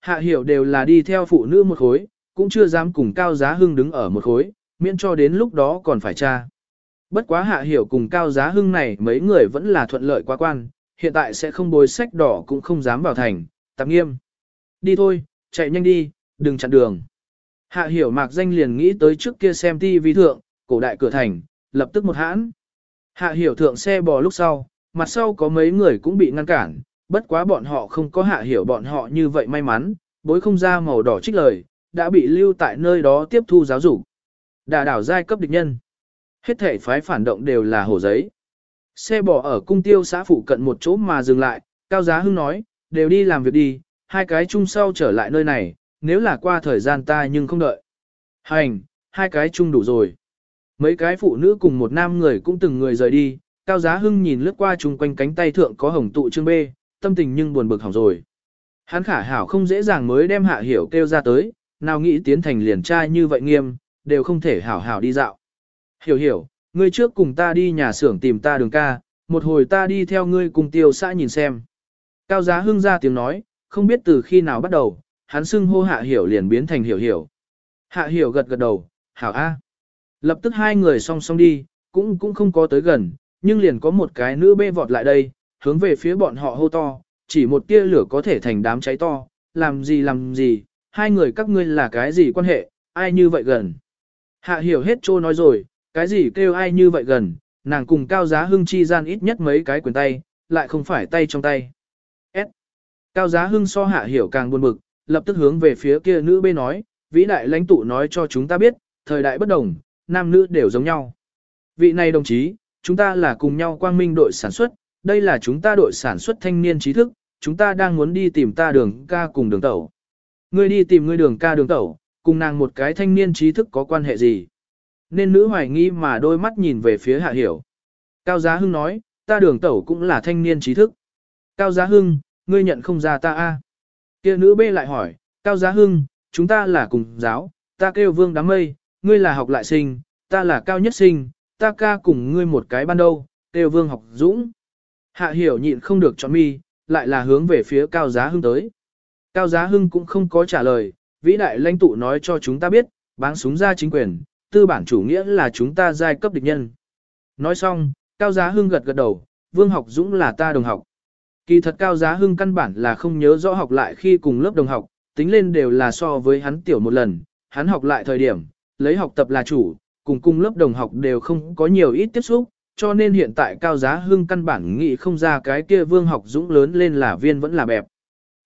Hạ hiểu đều là đi theo phụ nữ một khối, cũng chưa dám cùng Cao Giá Hưng đứng ở một khối, miễn cho đến lúc đó còn phải tra. Bất quá Hạ hiểu cùng Cao Giá Hưng này mấy người vẫn là thuận lợi quá quan, hiện tại sẽ không bồi sách đỏ cũng không dám vào thành, tạm nghiêm. Đi thôi, chạy nhanh đi, đừng chặn đường. Hạ hiểu mạc danh liền nghĩ tới trước kia xem ti vi thượng, cổ đại cửa thành, lập tức một hãn. Hạ hiểu thượng xe bò lúc sau, mặt sau có mấy người cũng bị ngăn cản, bất quá bọn họ không có hạ hiểu bọn họ như vậy may mắn, bối không ra màu đỏ trích lời, đã bị lưu tại nơi đó tiếp thu giáo dục. Đà đảo giai cấp địch nhân. Hết thể phái phản động đều là hồ giấy. Xe bò ở cung tiêu xã phụ cận một chỗ mà dừng lại, Cao Giá Hưng nói, đều đi làm việc đi, hai cái chung sau trở lại nơi này, nếu là qua thời gian ta nhưng không đợi. Hành, hai cái chung đủ rồi. Mấy cái phụ nữ cùng một nam người cũng từng người rời đi, Cao Giá Hưng nhìn lướt qua chung quanh cánh tay thượng có hồng tụ trương bê, tâm tình nhưng buồn bực hỏng rồi. Hắn khả hảo không dễ dàng mới đem hạ hiểu kêu ra tới, nào nghĩ tiến thành liền trai như vậy nghiêm, đều không thể hảo hảo đi dạo. Hiểu hiểu, ngươi trước cùng ta đi nhà xưởng tìm ta đường ca, một hồi ta đi theo ngươi cùng tiêu xã nhìn xem. Cao Giá Hưng ra tiếng nói, không biết từ khi nào bắt đầu, hắn xưng hô hạ hiểu liền biến thành hiểu hiểu. Hạ hiểu gật gật đầu, hảo A. Lập tức hai người song song đi, cũng cũng không có tới gần, nhưng liền có một cái nữ bê vọt lại đây, hướng về phía bọn họ hô to, chỉ một tia lửa có thể thành đám cháy to, làm gì làm gì, hai người các ngươi là cái gì quan hệ, ai như vậy gần. Hạ hiểu hết trô nói rồi, cái gì kêu ai như vậy gần, nàng cùng cao giá hưng chi gian ít nhất mấy cái quyền tay, lại không phải tay trong tay. S. Cao giá hưng so hạ hiểu càng buồn bực, lập tức hướng về phía kia nữ bê nói, vĩ đại lãnh tụ nói cho chúng ta biết, thời đại bất đồng, nam nữ đều giống nhau. Vị này đồng chí, chúng ta là cùng nhau quang minh đội sản xuất, đây là chúng ta đội sản xuất thanh niên trí thức, chúng ta đang muốn đi tìm ta đường ca cùng đường tẩu. Ngươi đi tìm ngươi đường ca đường tẩu, cùng nàng một cái thanh niên trí thức có quan hệ gì? Nên nữ hoài nghi mà đôi mắt nhìn về phía hạ hiểu. Cao Giá Hưng nói, ta đường tẩu cũng là thanh niên trí thức. Cao Giá Hưng, ngươi nhận không ra ta a? Kia nữ bê lại hỏi, Cao Giá Hưng, chúng ta là cùng giáo, ta kêu vương đám mây, ngươi là học lại sinh, ta là cao nhất sinh, ta ca cùng ngươi một cái ban đâu, kêu vương học dũng. Hạ hiểu nhịn không được chọn mi, lại là hướng về phía Cao Giá Hưng tới. Cao Giá Hưng cũng không có trả lời, vĩ đại lãnh tụ nói cho chúng ta biết, báng súng ra chính quyền, tư bản chủ nghĩa là chúng ta giai cấp địch nhân. Nói xong, Cao Giá Hưng gật gật đầu, Vương Học Dũng là ta đồng học. Kỳ thật Cao Giá Hưng căn bản là không nhớ rõ học lại khi cùng lớp đồng học, tính lên đều là so với hắn tiểu một lần, hắn học lại thời điểm, lấy học tập là chủ, cùng cùng lớp đồng học đều không có nhiều ít tiếp xúc, cho nên hiện tại Cao Giá Hưng căn bản nghĩ không ra cái kia Vương Học Dũng lớn lên là viên vẫn là bẹp.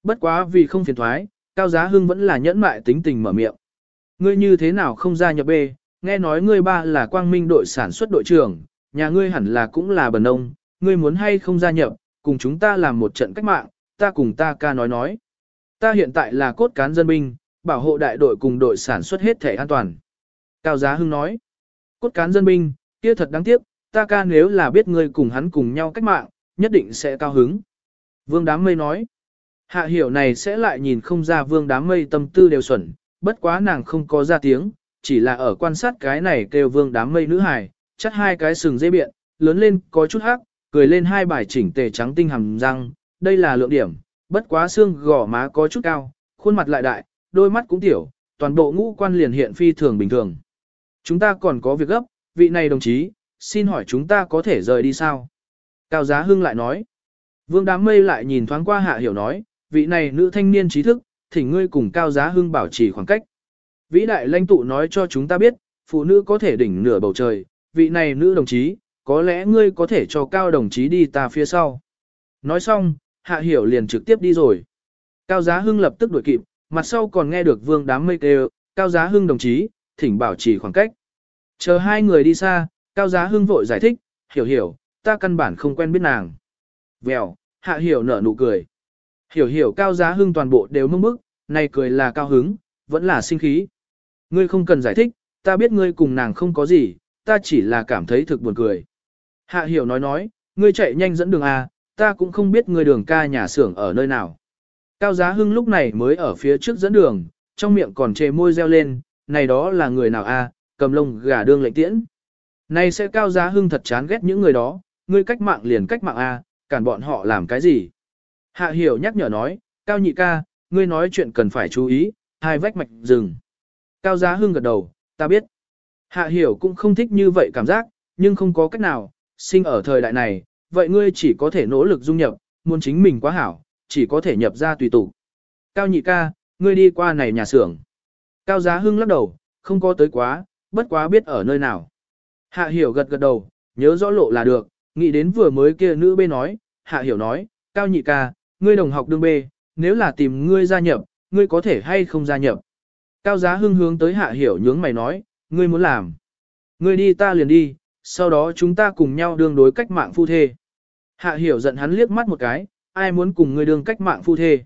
Bất quá vì không phiền thoái, Cao Giá Hưng vẫn là nhẫn mại tính tình mở miệng. Ngươi như thế nào không ra nhập bê, nghe nói ngươi ba là quang minh đội sản xuất đội trưởng, nhà ngươi hẳn là cũng là bần ông, ngươi muốn hay không gia nhập, cùng chúng ta làm một trận cách mạng, ta cùng ta ca nói nói. Ta hiện tại là cốt cán dân binh, bảo hộ đại đội cùng đội sản xuất hết thể an toàn. Cao Giá Hưng nói, cốt cán dân binh, kia thật đáng tiếc, ta ca nếu là biết ngươi cùng hắn cùng nhau cách mạng, nhất định sẽ cao hứng. Vương Đám Mây nói, hạ hiểu này sẽ lại nhìn không ra Vương Đám Mây tâm tư đều xuẩn, bất quá nàng không có ra tiếng, chỉ là ở quan sát cái này kêu Vương Đám Mây nữ hài, chắt hai cái sừng dây biện, lớn lên có chút hắc, cười lên hai bài chỉnh tề trắng tinh hàm răng, đây là lượng điểm, bất quá xương gò má có chút cao, khuôn mặt lại đại, đôi mắt cũng tiểu, toàn bộ ngũ quan liền hiện phi thường bình thường. Chúng ta còn có việc gấp, vị này đồng chí, xin hỏi chúng ta có thể rời đi sao? Cao Giá Hưng lại nói. Vương Đám Mây lại nhìn thoáng qua Hạ Hiểu nói, vị này nữ thanh niên trí thức, thỉnh ngươi cùng Cao Giá Hưng bảo trì khoảng cách. Vĩ đại lãnh tụ nói cho chúng ta biết, phụ nữ có thể đỉnh nửa bầu trời, vị này nữ đồng chí, có lẽ ngươi có thể cho Cao đồng chí đi ta phía sau. Nói xong, Hạ Hiểu liền trực tiếp đi rồi. Cao Giá Hưng lập tức đuổi kịp, mặt sau còn nghe được Vương Đám Mây kêu, Cao Giá Hưng đồng chí, thỉnh bảo trì khoảng cách. Chờ hai người đi xa, Cao Giá Hưng vội giải thích, hiểu hiểu, ta căn bản không quen biết nàng. Vèo, hạ hiểu nở nụ cười. Hiểu hiểu Cao Giá Hưng toàn bộ đều mông bức, này cười là cao hứng, vẫn là sinh khí. Ngươi không cần giải thích, ta biết ngươi cùng nàng không có gì, ta chỉ là cảm thấy thực buồn cười. Hạ hiểu nói nói, ngươi chạy nhanh dẫn đường A, ta cũng không biết ngươi đường ca nhà xưởng ở nơi nào. Cao Giá Hưng lúc này mới ở phía trước dẫn đường, trong miệng còn chê môi reo lên, này đó là người nào A, cầm lông gà đương lệnh tiễn. Này sẽ cao giá hưng thật chán ghét những người đó, ngươi cách mạng liền cách mạng A, cản bọn họ làm cái gì? Hạ hiểu nhắc nhở nói, cao nhị ca, ngươi nói chuyện cần phải chú ý, hai vách mạch rừng. Cao Giá Hưng gật đầu, ta biết. Hạ hiểu cũng không thích như vậy cảm giác, nhưng không có cách nào, sinh ở thời đại này, vậy ngươi chỉ có thể nỗ lực dung nhập, muốn chính mình quá hảo, chỉ có thể nhập ra tùy tụ. Cao nhị ca, ngươi đi qua này nhà xưởng. Cao Giá Hưng lắc đầu, không có tới quá, bất quá biết ở nơi nào. Hạ hiểu gật gật đầu, nhớ rõ lộ là được, nghĩ đến vừa mới kia nữ bê nói, hạ hiểu nói, Cao nhị ca, ngươi đồng học đương bê, nếu là tìm ngươi gia nhập, ngươi có thể hay không gia nhập. Cao Giá Hưng hướng tới hạ hiểu nhướng mày nói, ngươi muốn làm. Ngươi đi ta liền đi, sau đó chúng ta cùng nhau đương đối cách mạng phu thê. Hạ hiểu giận hắn liếc mắt một cái, ai muốn cùng ngươi đương cách mạng phu thê.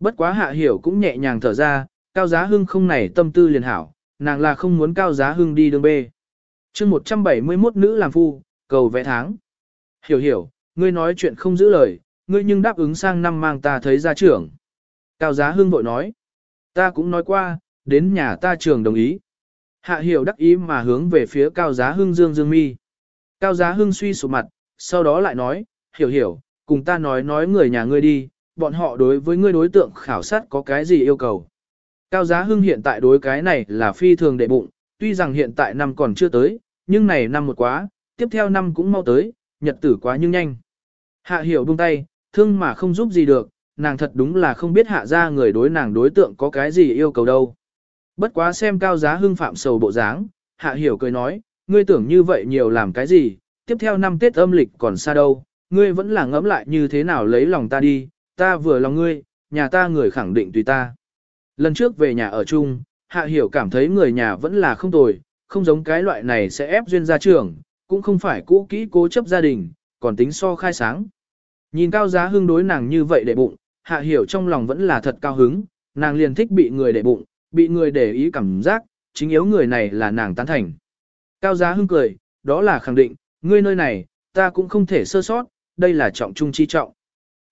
Bất quá hạ hiểu cũng nhẹ nhàng thở ra, cao giá hưng không này tâm tư liền hảo, nàng là không muốn cao giá hưng đi đương bê chương 171 nữ làm phu, cầu vẽ tháng. Hiểu hiểu, ngươi nói chuyện không giữ lời, ngươi nhưng đáp ứng sang năm mang ta thấy ra trưởng. Cao giá hương vội nói, ta cũng nói qua, đến nhà ta trường đồng ý. Hạ hiểu đắc ý mà hướng về phía cao giá hưng dương dương mi. Cao giá hưng suy sụp mặt, sau đó lại nói, hiểu hiểu, cùng ta nói nói người nhà ngươi đi, bọn họ đối với ngươi đối tượng khảo sát có cái gì yêu cầu. Cao giá hưng hiện tại đối cái này là phi thường đệ bụng, tuy rằng hiện tại năm còn chưa tới, nhưng này năm một quá, tiếp theo năm cũng mau tới, nhật tử quá nhưng nhanh. Hạ hiểu buông tay, thương mà không giúp gì được, nàng thật đúng là không biết hạ ra người đối nàng đối tượng có cái gì yêu cầu đâu. Bất quá xem cao giá hưng phạm sầu bộ dáng, hạ hiểu cười nói, ngươi tưởng như vậy nhiều làm cái gì, tiếp theo năm Tết âm lịch còn xa đâu, ngươi vẫn là ngẫm lại như thế nào lấy lòng ta đi, ta vừa lòng ngươi, nhà ta người khẳng định tùy ta. Lần trước về nhà ở chung, hạ hiểu cảm thấy người nhà vẫn là không tồi, không giống cái loại này sẽ ép duyên ra trường, cũng không phải cũ kỹ cố chấp gia đình, còn tính so khai sáng. Nhìn cao giá hưng đối nàng như vậy để bụng, hạ hiểu trong lòng vẫn là thật cao hứng, nàng liền thích bị người để bụng, bị người để ý cảm giác, chính yếu người này là nàng tán thành. Cao giá hưng cười, đó là khẳng định, ngươi nơi này, ta cũng không thể sơ sót, đây là trọng trung chi trọng.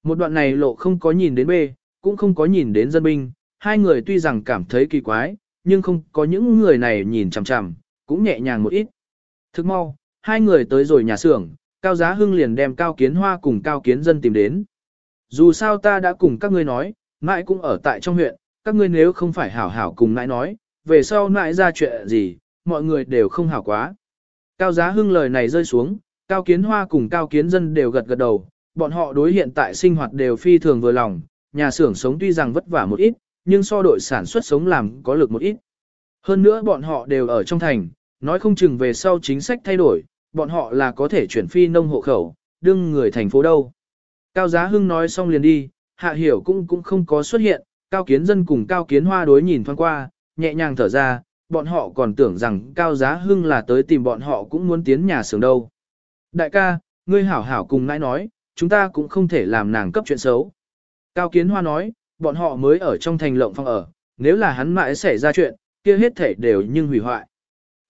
Một đoạn này lộ không có nhìn đến bê, cũng không có nhìn đến dân binh, hai người tuy rằng cảm thấy kỳ quái, nhưng không có những người này nhìn chằm chằm, cũng nhẹ nhàng một ít. Thức mau, hai người tới rồi nhà xưởng, Cao Giá Hưng liền đem Cao Kiến Hoa cùng Cao Kiến Dân tìm đến. Dù sao ta đã cùng các ngươi nói, mãi cũng ở tại trong huyện, các ngươi nếu không phải hảo hảo cùng nãi nói, về sau nãi ra chuyện gì, mọi người đều không hảo quá. Cao Giá Hưng lời này rơi xuống, Cao Kiến Hoa cùng Cao Kiến Dân đều gật gật đầu, bọn họ đối hiện tại sinh hoạt đều phi thường vừa lòng, nhà xưởng sống tuy rằng vất vả một ít, nhưng so đội sản xuất sống làm có lực một ít. Hơn nữa bọn họ đều ở trong thành, nói không chừng về sau chính sách thay đổi, bọn họ là có thể chuyển phi nông hộ khẩu, đương người thành phố đâu. Cao Giá Hưng nói xong liền đi, Hạ Hiểu cũng cũng không có xuất hiện, Cao Kiến Dân cùng Cao Kiến Hoa đối nhìn thoáng qua, nhẹ nhàng thở ra, bọn họ còn tưởng rằng Cao Giá Hưng là tới tìm bọn họ cũng muốn tiến nhà xưởng đâu. Đại ca, ngươi hảo hảo cùng nãi nói, chúng ta cũng không thể làm nàng cấp chuyện xấu. Cao Kiến Hoa nói, bọn họ mới ở trong thành lộng phong ở, nếu là hắn mãi xảy ra chuyện, kia hết thể đều nhưng hủy hoại.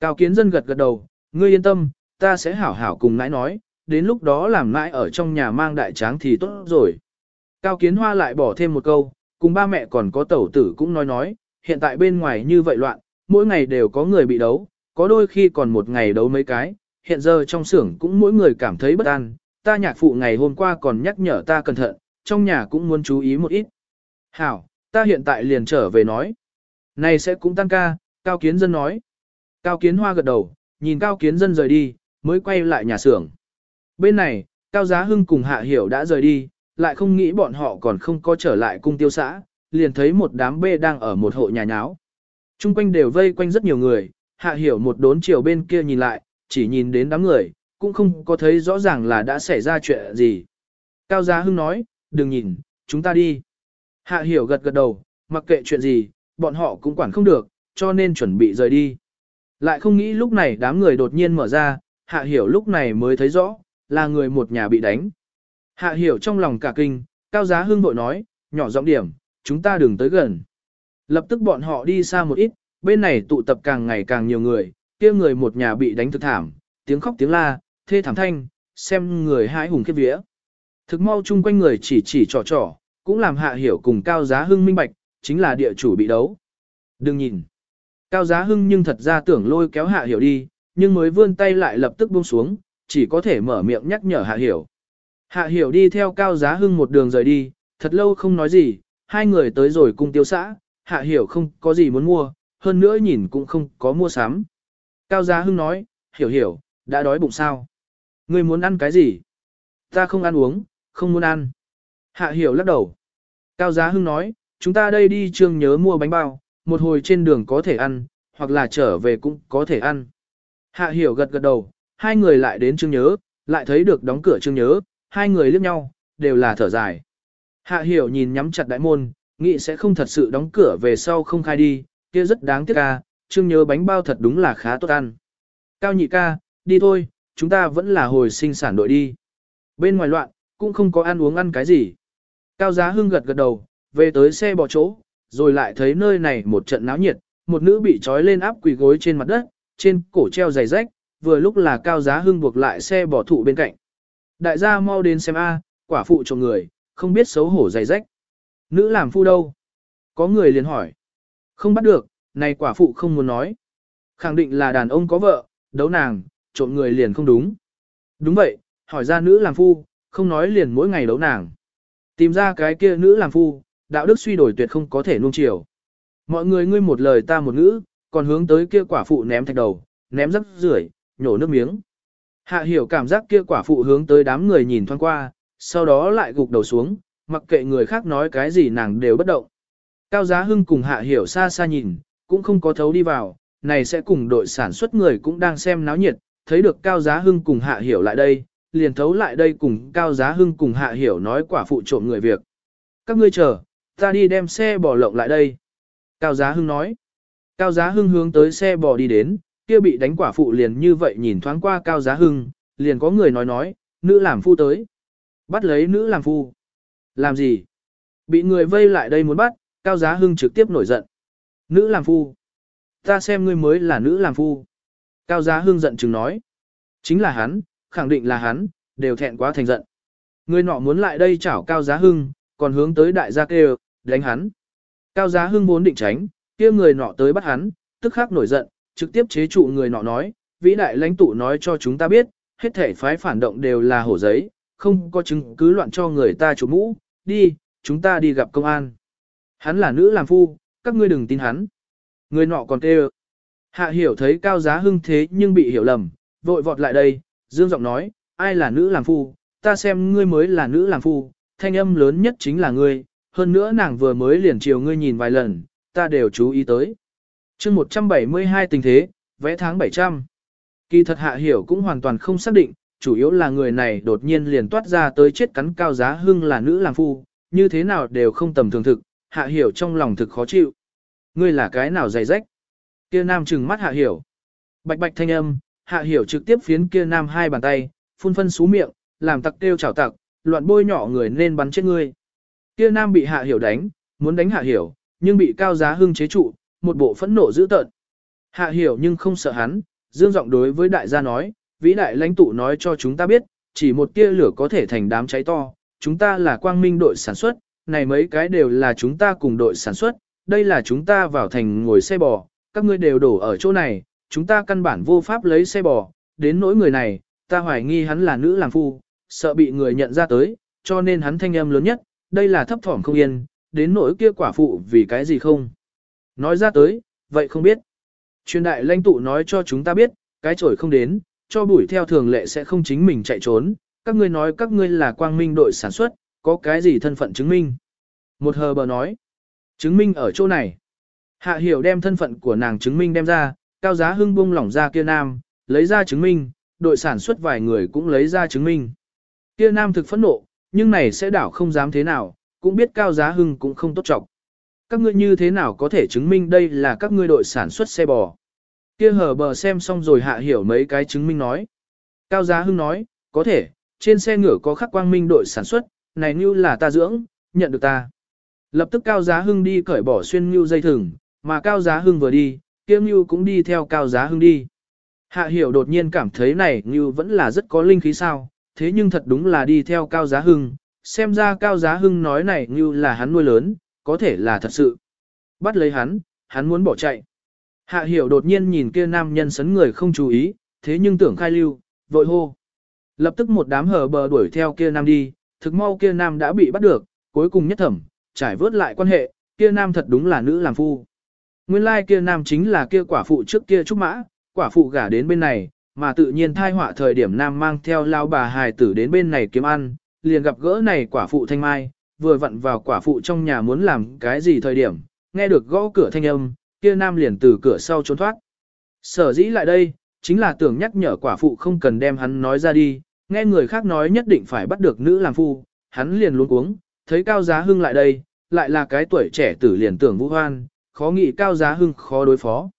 Cao Kiến Dân gật gật đầu, ngươi yên tâm, ta sẽ hảo hảo cùng nãi nói, đến lúc đó làm nãi ở trong nhà mang đại tráng thì tốt rồi. Cao Kiến Hoa lại bỏ thêm một câu, cùng ba mẹ còn có tẩu tử cũng nói nói, hiện tại bên ngoài như vậy loạn, mỗi ngày đều có người bị đấu, có đôi khi còn một ngày đấu mấy cái, hiện giờ trong xưởng cũng mỗi người cảm thấy bất an, ta nhạc phụ ngày hôm qua còn nhắc nhở ta cẩn thận, trong nhà cũng muốn chú ý một ít. Hảo, ta hiện tại liền trở về nói. Này sẽ cũng tăng ca, Cao Kiến Dân nói. Cao Kiến Hoa gật đầu, nhìn Cao Kiến Dân rời đi, mới quay lại nhà xưởng. Bên này, Cao Giá Hưng cùng Hạ Hiểu đã rời đi, lại không nghĩ bọn họ còn không có trở lại cung tiêu xã, liền thấy một đám bê đang ở một hộ nhà nháo. Trung quanh đều vây quanh rất nhiều người, Hạ Hiểu một đốn chiều bên kia nhìn lại, chỉ nhìn đến đám người, cũng không có thấy rõ ràng là đã xảy ra chuyện gì. Cao Giá Hưng nói, đừng nhìn, chúng ta đi. Hạ Hiểu gật gật đầu, mặc kệ chuyện gì, bọn họ cũng quản không được, cho nên chuẩn bị rời đi. Lại không nghĩ lúc này đám người đột nhiên mở ra, Hạ Hiểu lúc này mới thấy rõ, là người một nhà bị đánh. Hạ Hiểu trong lòng cả kinh, Cao Giá Hưng vội nói, nhỏ giọng điểm, chúng ta đừng tới gần. Lập tức bọn họ đi xa một ít, bên này tụ tập càng ngày càng nhiều người, kia người một nhà bị đánh thực thảm, tiếng khóc tiếng la, thê thảm thanh, xem người hãi hùng khiếp vía. Thực mau chung quanh người chỉ chỉ trò trò, cũng làm hạ hiểu cùng cao giá hưng minh bạch, chính là địa chủ bị đấu. Đừng nhìn. Cao giá hưng nhưng thật ra tưởng lôi kéo hạ hiểu đi, nhưng mới vươn tay lại lập tức buông xuống, chỉ có thể mở miệng nhắc nhở hạ hiểu. Hạ hiểu đi theo cao giá hưng một đường rời đi, thật lâu không nói gì, hai người tới rồi cung tiêu xã, hạ hiểu không có gì muốn mua, hơn nữa nhìn cũng không có mua sắm. Cao Giá Hưng nói, hiểu hiểu, đã đói bụng sao? Ngươi muốn ăn cái gì? Ta không ăn uống, không muốn ăn. Hạ hiểu lắc đầu. Cao Giá Hưng nói, chúng ta đây đi trương nhớ mua bánh bao, một hồi trên đường có thể ăn, hoặc là trở về cũng có thể ăn. Hạ hiểu gật gật đầu, hai người lại đến trương nhớ, lại thấy được đóng cửa trương nhớ, hai người liếc nhau, đều là thở dài. Hạ hiểu nhìn nhắm chặt đại môn, nghĩ sẽ không thật sự đóng cửa về sau không khai đi, kia rất đáng tiếc ca, trương nhớ bánh bao thật đúng là khá tốt ăn. Cao nhị ca, đi thôi, chúng ta vẫn là hồi sinh sản đội đi. Bên ngoài loạn, cũng không có ăn uống ăn cái gì. Cao giá hưng gật gật đầu, về tới xe bỏ chỗ, rồi lại thấy nơi này một trận náo nhiệt, một nữ bị trói lên áp quỳ gối trên mặt đất, trên cổ treo giày rách, vừa lúc là cao giá hưng buộc lại xe bỏ thụ bên cạnh. Đại gia mau đến xem A, quả phụ trộm người, không biết xấu hổ giày rách. Nữ làm phu đâu? Có người liền hỏi. Không bắt được, này quả phụ không muốn nói. Khẳng định là đàn ông có vợ, đấu nàng, trộm người liền không đúng. Đúng vậy, hỏi ra nữ làm phu, không nói liền mỗi ngày đấu nàng. Tìm ra cái kia nữ làm phu, đạo đức suy đổi tuyệt không có thể nuông chiều. Mọi người ngươi một lời ta một ngữ, còn hướng tới kia quả phụ ném thạch đầu, ném rắc rưởi, nhổ nước miếng. Hạ hiểu cảm giác kia quả phụ hướng tới đám người nhìn thoáng qua, sau đó lại gục đầu xuống, mặc kệ người khác nói cái gì nàng đều bất động. Cao Giá Hưng cùng Hạ Hiểu xa xa nhìn, cũng không có thấu đi vào, này sẽ cùng đội sản xuất người cũng đang xem náo nhiệt, thấy được Cao Giá Hưng cùng Hạ Hiểu lại đây, liền thấu lại đây cùng Cao Giá Hưng cùng Hạ Hiểu nói quả phụ trộm người việc. Các ngươi chờ, ta đi đem xe bò lộng lại đây. Cao Giá Hưng nói. Cao Giá Hưng hướng tới xe bò đi đến, kia bị đánh quả phụ liền như vậy nhìn thoáng qua Cao Giá Hưng, liền có người nói nói, nữ làm phu tới. Bắt lấy nữ làm phu. Làm gì? Bị người vây lại đây muốn bắt, Cao Giá Hưng trực tiếp nổi giận. Nữ làm phu. Ta xem ngươi mới là nữ làm phu. Cao Giá Hưng giận chừng nói. Chính là hắn, khẳng định là hắn, đều thẹn quá thành giận. Người nọ muốn lại đây chảo Cao Giá Hưng, còn hướng tới đại gia kêu, đánh hắn. Cao Giá Hưng vốn định tránh, kia người nọ tới bắt hắn, tức khắc nổi giận, trực tiếp chế trụ người nọ nói, vĩ đại lãnh tụ nói cho chúng ta biết, hết thể phái phản động đều là hổ giấy, không có chứng cứ loạn cho người ta chủ mũ, đi, chúng ta đi gặp công an. Hắn là nữ làm phu, các ngươi đừng tin hắn. Người nọ còn kêu. Hạ hiểu thấy cao giá hưng thế nhưng bị hiểu lầm, vội vọt lại đây, dương giọng nói, ai là nữ làm phu, ta xem ngươi mới là nữ làm phu, thanh âm lớn nhất chính là ngươi, hơn nữa nàng vừa mới liền chiều ngươi nhìn vài lần, ta đều chú ý tới. chương 172 tình thế, vẽ tháng 700. Kỳ thật hạ hiểu cũng hoàn toàn không xác định, chủ yếu là người này đột nhiên liền toát ra tới chết cắn cao giá hưng là nữ làm phu, như thế nào đều không tầm thường thực, hạ hiểu trong lòng thực khó chịu. Ngươi là cái nào dày rách? Kia nam trừng mắt hạ hiểu. Bạch bạch thanh âm, hạ hiểu trực tiếp phiến kia nam hai bàn tay, phun phân xú miệng, làm tặc kêu chảo tặc, loạn bôi nhỏ người nên bắn chết ngươi. Kia nam bị hạ hiểu đánh, muốn đánh hạ hiểu, nhưng bị cao giá hưng chế trụ, một bộ phẫn nộ dữ tợn. Hạ hiểu nhưng không sợ hắn, dương giọng đối với đại gia nói, vĩ đại lãnh tụ nói cho chúng ta biết, chỉ một tia lửa có thể thành đám cháy to, chúng ta là quang minh đội sản xuất, này mấy cái đều là chúng ta cùng đội sản xuất, đây là chúng ta vào thành ngồi xe bò, các ngươi đều đổ ở chỗ này, chúng ta căn bản vô pháp lấy xe bò, đến nỗi người này, ta hoài nghi hắn là nữ làm phu, sợ bị người nhận ra tới, cho nên hắn thanh âm lớn nhất, đây là thấp thỏm không yên, đến nỗi kia quả phụ vì cái gì không. Nói ra tới, vậy không biết. Truyền đại lãnh tụ nói cho chúng ta biết, cái chổi không đến, cho bụi theo thường lệ sẽ không chính mình chạy trốn, các ngươi nói các ngươi là quang minh đội sản xuất, có cái gì thân phận chứng minh. Một hờ bờ nói, chứng minh ở chỗ này. Hạ hiểu đem thân phận của nàng chứng minh đem ra, cao giá hưng bung lỏng ra kia nam, lấy ra chứng minh, đội sản xuất vài người cũng lấy ra chứng minh. Kia nam thực phẫn nộ, nhưng này sẽ đảo không dám thế nào, cũng biết cao giá hưng cũng không tốt trọng. Các ngươi như thế nào có thể chứng minh đây là các ngươi đội sản xuất xe bò. Kia hở bờ xem xong rồi hạ hiểu mấy cái chứng minh nói. Cao giá hưng nói, có thể, trên xe ngựa có khắc quang minh đội sản xuất, này như là ta dưỡng, nhận được ta. Lập tức cao giá hưng đi cởi bỏ xuyên như dây thừng, mà cao giá hưng vừa đi, kia như cũng đi theo cao giá hưng đi. Hạ hiểu đột nhiên cảm thấy này như vẫn là rất có linh khí sao, thế nhưng thật đúng là đi theo cao giá hưng, xem ra cao giá hưng nói này như là hắn nuôi lớn, có thể là thật sự. Bắt lấy hắn, hắn muốn bỏ chạy. Hạ hiểu đột nhiên nhìn kia nam nhân sấn người không chú ý, thế nhưng tưởng khai lưu, vội hô. Lập tức một đám hờ bờ đuổi theo kia nam đi, thực mau kia nam đã bị bắt được, cuối cùng nhất thẩm, trải vớt lại quan hệ, kia nam thật đúng là nữ làm phu. Nguyên lai like kia nam chính là kia quả phụ trước kia trúc mã, quả phụ gả đến bên này, mà tự nhiên thai họa thời điểm nam mang theo lao bà hài tử đến bên này kiếm ăn, liền gặp gỡ này quả phụ thanh mai, vừa vặn vào quả phụ trong nhà muốn làm cái gì thời điểm, nghe được gõ cửa thanh âm, kia nam liền từ cửa sau trốn thoát. Sở dĩ lại đây, chính là tưởng nhắc nhở quả phụ không cần đem hắn nói ra đi, nghe người khác nói nhất định phải bắt được nữ làm phu, hắn liền luôn uống, thấy cao giá hưng lại đây, lại là cái tuổi trẻ tử liền tưởng vũ hoan, khó nghĩ cao giá hưng khó đối phó.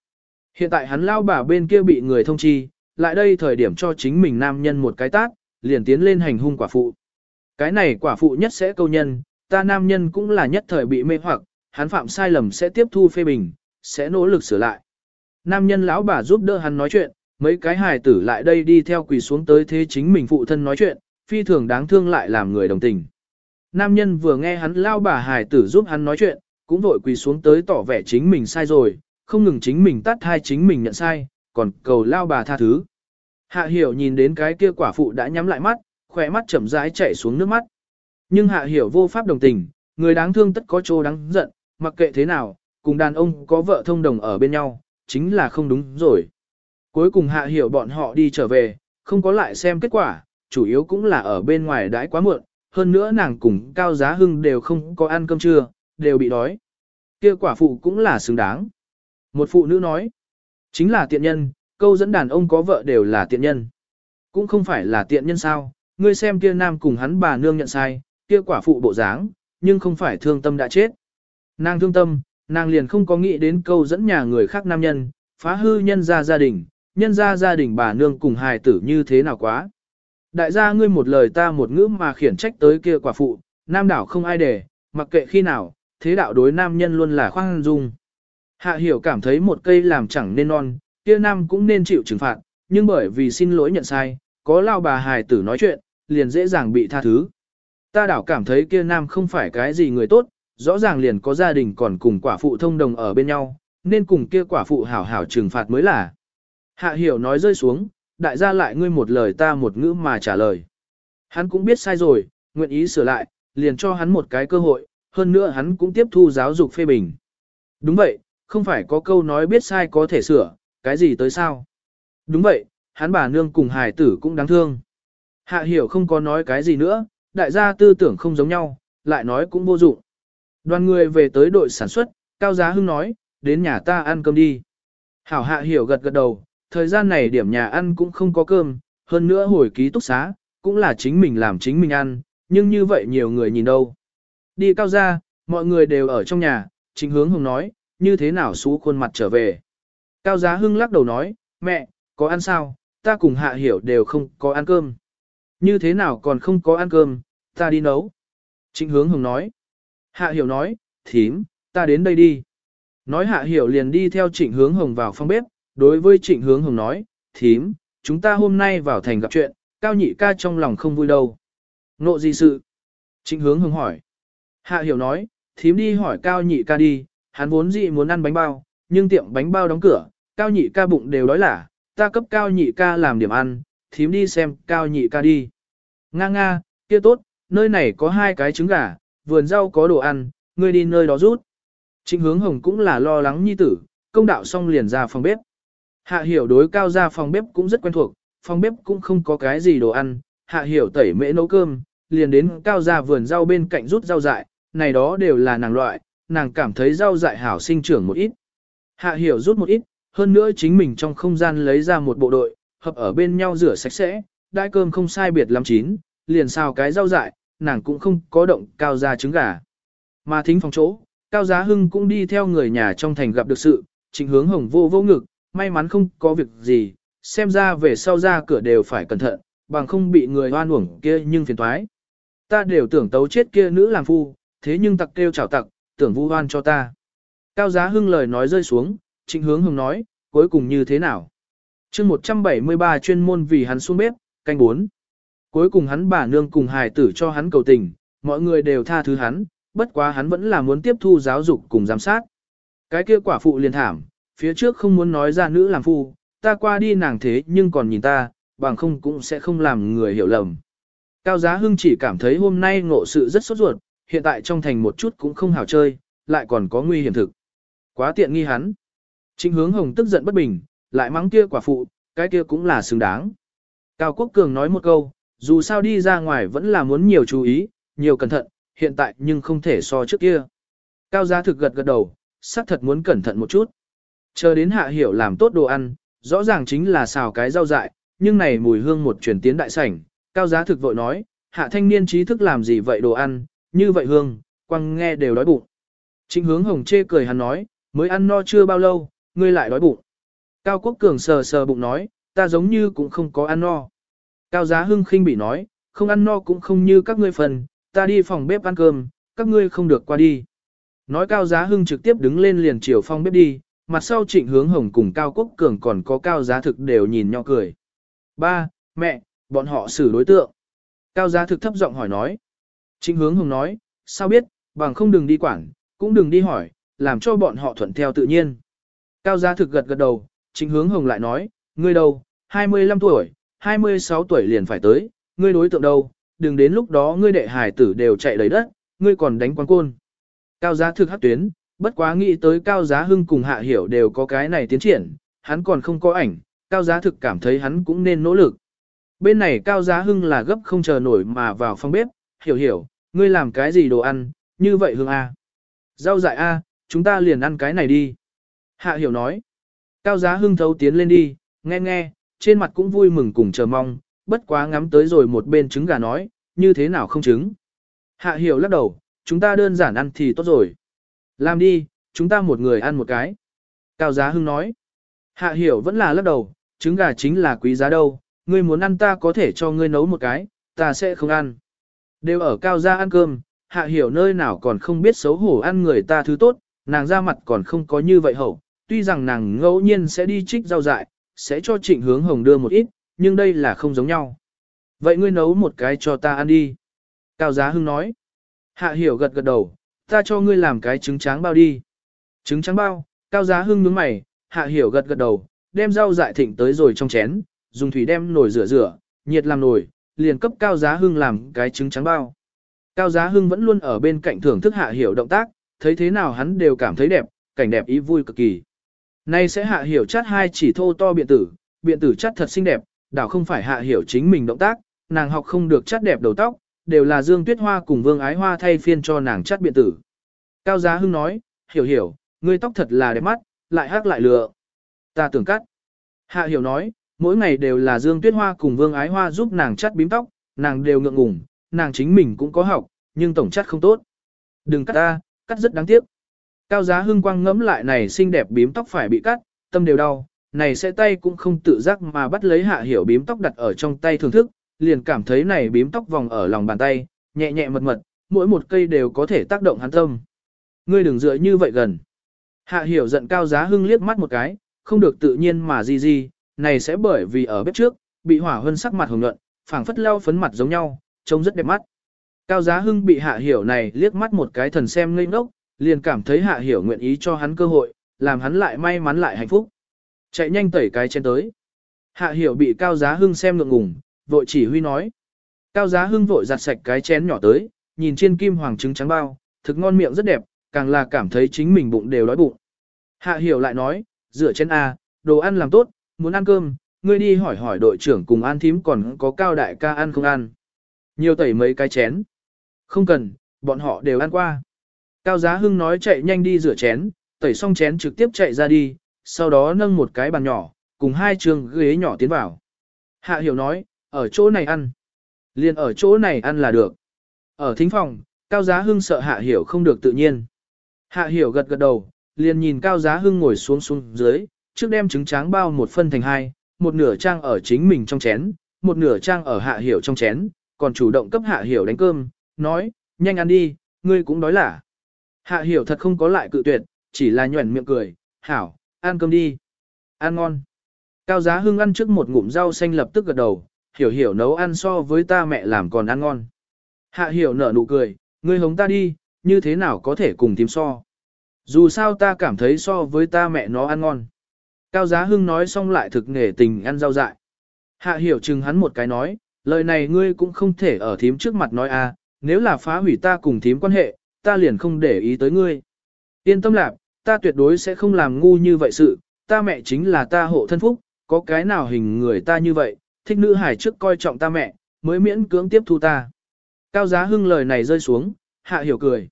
Hiện tại hắn lao bà bên kia bị người thông chi, lại đây thời điểm cho chính mình nam nhân một cái tát, liền tiến lên hành hung quả phụ. Cái này quả phụ nhất sẽ câu nhân, ta nam nhân cũng là nhất thời bị mê hoặc, hắn phạm sai lầm sẽ tiếp thu phê bình, sẽ nỗ lực sửa lại. Nam nhân lão bà giúp đỡ hắn nói chuyện, mấy cái hài tử lại đây đi theo quỳ xuống tới thế chính mình phụ thân nói chuyện, phi thường đáng thương lại làm người đồng tình. Nam nhân vừa nghe hắn lao bà hài tử giúp hắn nói chuyện, cũng vội quỳ xuống tới tỏ vẻ chính mình sai rồi, không ngừng chính mình tắt hai chính mình nhận sai, còn cầu lao bà tha thứ. Hạ hiểu nhìn đến cái kia quả phụ đã nhắm lại mắt, khỏe mắt chậm rãi chảy xuống nước mắt. Nhưng hạ hiểu vô pháp đồng tình, người đáng thương tất có chỗ đáng giận, mặc kệ thế nào, cùng đàn ông có vợ thông đồng ở bên nhau, chính là không đúng rồi. Cuối cùng hạ hiểu bọn họ đi trở về, không có lại xem kết quả, chủ yếu cũng là ở bên ngoài đãi quá muộn, hơn nữa nàng cùng Cao Giá Hưng đều không có ăn cơm trưa, đều bị đói. Kia quả phụ cũng là xứng đáng. Một phụ nữ nói, chính là tiện nhân, câu dẫn đàn ông có vợ đều là tiện nhân. Cũng không phải là tiện nhân sao, ngươi xem kia nam cùng hắn bà nương nhận sai, kia quả phụ bộ dáng, nhưng không phải thương tâm đã chết. Nàng thương tâm, nàng liền không có nghĩ đến câu dẫn nhà người khác nam nhân, phá hư nhân ra gia đình, nhân ra gia đình bà nương cùng hài tử như thế nào quá. Đại gia ngươi một lời ta một ngữ mà khiển trách tới kia quả phụ, nam đảo không ai để, mặc kệ khi nào, thế đạo đối nam nhân luôn là khoan dung. Hạ hiểu cảm thấy một cây làm chẳng nên non, kia nam cũng nên chịu trừng phạt, nhưng bởi vì xin lỗi nhận sai, có lao bà hài tử nói chuyện, liền dễ dàng bị tha thứ. Ta đảo cảm thấy kia nam không phải cái gì người tốt, rõ ràng liền có gia đình còn cùng quả phụ thông đồng ở bên nhau, nên cùng kia quả phụ hảo hảo trừng phạt mới là. Hạ hiểu nói rơi xuống, đại gia lại ngươi một lời ta một ngữ mà trả lời. Hắn cũng biết sai rồi, nguyện ý sửa lại, liền cho hắn một cái cơ hội, hơn nữa hắn cũng tiếp thu giáo dục phê bình. Đúng vậy, không phải có câu nói biết sai có thể sửa, cái gì tới sao? Đúng vậy, hắn bà nương cùng hài tử cũng đáng thương. Hạ hiểu không có nói cái gì nữa, đại gia tư tưởng không giống nhau, lại nói cũng vô dụng. Đoàn người về tới đội sản xuất, Cao Giá Hưng nói, đến nhà ta ăn cơm đi. Hảo hạ hiểu gật gật đầu, thời gian này điểm nhà ăn cũng không có cơm, hơn nữa hồi ký túc xá, cũng là chính mình làm chính mình ăn, nhưng như vậy nhiều người nhìn đâu. Đi cao Gia, mọi người đều ở trong nhà, chính hướng hùng nói, như thế nào xú khuôn mặt trở về. Cao giá hưng lắc đầu nói, mẹ, có ăn sao, ta cùng hạ hiểu đều không có ăn cơm. Như thế nào còn không có ăn cơm, ta đi nấu. Trịnh hướng hồng nói. Hạ hiểu nói, thím, ta đến đây đi. Nói hạ hiểu liền đi theo trịnh hướng hồng vào phòng bếp, đối với trịnh hướng hồng nói, thím, chúng ta hôm nay vào thành gặp chuyện, cao nhị ca trong lòng không vui đâu. Nộ gì sự? Trịnh hướng hồng hỏi. Hạ hiểu nói, thím đi hỏi cao nhị ca đi, hắn vốn dị muốn ăn bánh bao, nhưng tiệm bánh bao đóng cửa, cao nhị ca bụng đều đói lả, ta cấp cao nhị ca làm điểm ăn, thím đi xem cao nhị ca đi. Nga nga, kia tốt, nơi này có hai cái trứng gà, vườn rau có đồ ăn, ngươi đi nơi đó rút. Trịnh hướng hồng cũng là lo lắng nhi tử, công đạo xong liền ra phòng bếp. Hạ hiểu đối cao ra phòng bếp cũng rất quen thuộc, phòng bếp cũng không có cái gì đồ ăn, hạ hiểu tẩy mễ nấu cơm, liền đến cao ra vườn rau bên cạnh rút rau dại, này đó đều là nàng loại, nàng cảm thấy rau dại hảo sinh trưởng một ít. Hạ hiểu rút một ít, hơn nữa chính mình trong không gian lấy ra một bộ đội, hợp ở bên nhau rửa sạch sẽ, đãi cơm không sai biệt lắm chín, liền xào cái rau dại, nàng cũng không có động cao ra trứng gà. Mà thính phòng chỗ, Cao Giá Hưng cũng đi theo người nhà trong thành gặp được sự, trình hướng hồng vô vô ngực, may mắn không có việc gì, xem ra về sau ra cửa đều phải cẩn thận, bằng không bị người hoan uổng kia nhưng phiền toái. Ta đều tưởng tấu chết kia nữ làm phu, thế nhưng tặc kêu chào tặc, tưởng vu hoan cho ta. Cao Giá Hưng lời nói rơi xuống, trịnh hướng hưng nói, cuối cùng như thế nào? chương 173 chuyên môn vì hắn xuống bếp, canh 4. Cuối cùng hắn bà nương cùng hài tử cho hắn cầu tình, mọi người đều tha thứ hắn, bất quá hắn vẫn là muốn tiếp thu giáo dục cùng giám sát. Cái kia quả phụ liền thảm, phía trước không muốn nói ra nữ làm phu, ta qua đi nàng thế nhưng còn nhìn ta, bằng không cũng sẽ không làm người hiểu lầm. Cao Giá Hưng chỉ cảm thấy hôm nay ngộ sự rất sốt ruột, hiện tại trong thành một chút cũng không hảo chơi, lại còn có nguy hiểm thực. Quá tiện nghi hắn. Trịnh hướng hồng tức giận bất bình, lại mắng kia quả phụ, cái kia cũng là xứng đáng. Cao Quốc Cường nói một câu, dù sao đi ra ngoài vẫn là muốn nhiều chú ý, nhiều cẩn thận, hiện tại nhưng không thể so trước kia. Cao giá thực gật gật đầu, xác thật muốn cẩn thận một chút. Chờ đến hạ hiểu làm tốt đồ ăn, rõ ràng chính là xào cái rau dại, nhưng này mùi hương một chuyển tiến đại sảnh, cao giá thực vội nói, hạ thanh niên trí thức làm gì vậy đồ ăn, như vậy hương, quăng nghe đều đói bụng. Trịnh hướng hồng chê cười hắn nói, mới ăn no chưa bao lâu, ngươi lại đói bụng. Cao Quốc Cường sờ sờ bụng nói, ta giống như cũng không có ăn no. Cao Giá Hưng khinh bị nói, không ăn no cũng không như các ngươi phần, ta đi phòng bếp ăn cơm, các ngươi không được qua đi. Nói Cao Giá Hưng trực tiếp đứng lên liền chiều phòng bếp đi, mặt sau trịnh hướng hồng cùng Cao Quốc Cường còn có Cao Giá Thực đều nhìn nhau cười. Ba, mẹ, bọn họ xử đối tượng. Cao Giá Thực thấp giọng hỏi nói. Trịnh hướng hồng nói, sao biết, bằng không đừng đi quản, cũng đừng đi hỏi, làm cho bọn họ thuận theo tự nhiên. Cao Giá Thực gật gật đầu, trịnh hướng hồng lại nói, ngươi đâu, 25 tuổi, 26 tuổi liền phải tới, ngươi đối tượng đâu, đừng đến lúc đó ngươi đệ hải tử đều chạy đầy đất, ngươi còn đánh quán côn. Cao giá thực hắc tuyến, bất quá nghĩ tới cao giá hưng cùng hạ hiểu đều có cái này tiến triển, hắn còn không có ảnh, cao giá thực cảm thấy hắn cũng nên nỗ lực. Bên này cao giá hưng là gấp không chờ nổi mà vào phòng bếp, hiểu hiểu, ngươi làm cái gì đồ ăn, như vậy hương A. Rau dại A, chúng ta liền ăn cái này đi. Hạ hiểu nói. Cao giá hưng thấu tiến lên đi, nghe nghe, trên mặt cũng vui mừng cùng chờ mong, bất quá ngắm tới rồi một bên trứng gà nói, như thế nào không trứng. Hạ hiểu lắc đầu, chúng ta đơn giản ăn thì tốt rồi. Làm đi, chúng ta một người ăn một cái. Cao Giá Hưng nói. Hạ hiểu vẫn là lắc đầu, trứng gà chính là quý giá đâu, ngươi muốn ăn ta có thể cho ngươi nấu một cái, ta sẽ không ăn. Đều ở Cao Gia ăn cơm, hạ hiểu nơi nào còn không biết xấu hổ ăn người ta thứ tốt, nàng ra mặt còn không có như vậy hậu, tuy rằng nàng ngẫu nhiên sẽ đi trích rau dại, sẽ cho trịnh hướng hồng đưa một ít, nhưng đây là không giống nhau. Vậy ngươi nấu một cái cho ta ăn đi. Cao Giá Hưng nói. Hạ hiểu gật gật đầu, ta cho ngươi làm cái trứng tráng bao đi. Trứng trắng bao, Cao Giá Hưng nhướng mày, hạ hiểu gật gật đầu, đem rau dại thịnh tới rồi trong chén, dùng thủy đem nồi rửa rửa, nhiệt làm nồi, liền cấp Cao Giá Hưng làm cái trứng trắng bao. Cao Giá Hưng vẫn luôn ở bên cạnh thưởng thức hạ hiểu động tác, thấy thế nào hắn đều cảm thấy đẹp, cảnh đẹp ý vui cực kỳ. Nay sẽ hạ hiểu chát hai chỉ thô to biện tử, biện tử chát thật xinh đẹp, đảo không phải hạ hiểu chính mình động tác, nàng học không được chát đẹp đầu tóc, đều là Dương Tuyết Hoa cùng Vương Ái Hoa thay phiên cho nàng chát biện tử. Cao Giá Hưng nói, hiểu hiểu, ngươi tóc thật là đẹp mắt, lại hát lại lựa. Ta tưởng cắt. Hạ hiểu nói, mỗi ngày đều là Dương Tuyết Hoa cùng Vương Ái Hoa giúp nàng chắt bím tóc, nàng đều ngượng ngùng, nàng chính mình cũng có học, nhưng tổng chắt không tốt. Đừng cắt ta, cắt rất đáng tiếc. Cao giá hưng quang ngẫm lại này xinh đẹp bím tóc phải bị cắt, tâm đều đau, này sẽ tay cũng không tự giác mà bắt lấy hạ hiểu bím tóc đặt ở trong tay thưởng thức, liền cảm thấy này bím tóc vòng ở lòng bàn tay, nhẹ nhẹ mật mật, mỗi một cây đều có thể tác động hắn tâm. Ngươi đừng dựa như vậy gần. Hạ hiểu giận cao giá hưng liếc mắt một cái, không được tự nhiên mà gì gì, này sẽ bởi vì ở bếp trước, bị hỏa hơn sắc mặt hồng nhuận, phảng phất lau phấn mặt giống nhau, trông rất đẹp mắt. Cao giá hưng bị hạ hiểu này liếc mắt một cái thần xem ngây ngốc, liền cảm thấy hạ hiểu nguyện ý cho hắn cơ hội, làm hắn lại may mắn lại hạnh phúc. Chạy nhanh tẩy cái trên tới. Hạ hiểu bị cao giá hưng xem ngượng ngùng, vội chỉ huy nói. Cao giá hưng vội giặt sạch cái chén nhỏ tới, nhìn trên kim hoàng trứng trắng bao, thực ngon miệng rất đẹp, càng là cảm thấy chính mình bụng đều đói bụng. Hạ hiểu lại nói, rửa chén A, đồ ăn làm tốt, muốn ăn cơm, ngươi đi hỏi hỏi đội trưởng cùng an thím còn có cao đại ca ăn không ăn. Nhiều tẩy mấy cái chén. Không cần, bọn họ đều ăn qua. Cao Giá Hưng nói chạy nhanh đi rửa chén, tẩy xong chén trực tiếp chạy ra đi, sau đó nâng một cái bàn nhỏ, cùng hai trường ghế nhỏ tiến vào. Hạ Hiểu nói, ở chỗ này ăn. Liền ở chỗ này ăn là được. Ở thính phòng, Cao Giá Hưng sợ Hạ Hiểu không được tự nhiên. Hạ Hiểu gật gật đầu, liền nhìn Cao Giá Hưng ngồi xuống xuống dưới, trước đem trứng tráng bao một phân thành hai, một nửa trang ở chính mình trong chén, một nửa trang ở Hạ Hiểu trong chén, còn chủ động cấp Hạ Hiểu đánh cơm, nói, nhanh ăn đi, ngươi cũng đói lả. Hạ hiểu thật không có lại cự tuyệt, chỉ là nhuẩn miệng cười, hảo, ăn cơm đi. Ăn ngon. Cao giá hưng ăn trước một ngụm rau xanh lập tức gật đầu, hiểu hiểu nấu ăn so với ta mẹ làm còn ăn ngon. Hạ hiểu nở nụ cười, ngươi hống ta đi, như thế nào có thể cùng tím so. Dù sao ta cảm thấy so với ta mẹ nó ăn ngon. Cao giá hưng nói xong lại thực nghề tình ăn rau dại. Hạ hiểu chừng hắn một cái nói, lời này ngươi cũng không thể ở thím trước mặt nói a, à, nếu là phá hủy ta cùng thím quan hệ, ta liền không để ý tới ngươi. Yên tâm lạc, ta tuyệt đối sẽ không làm ngu như vậy sự, ta mẹ chính là ta hộ thân phúc, có cái nào hình người ta như vậy, thích nữ hải trước coi trọng ta mẹ, mới miễn cưỡng tiếp thu ta. Cao Giá Hưng lời này rơi xuống, Hạ Hiểu cười.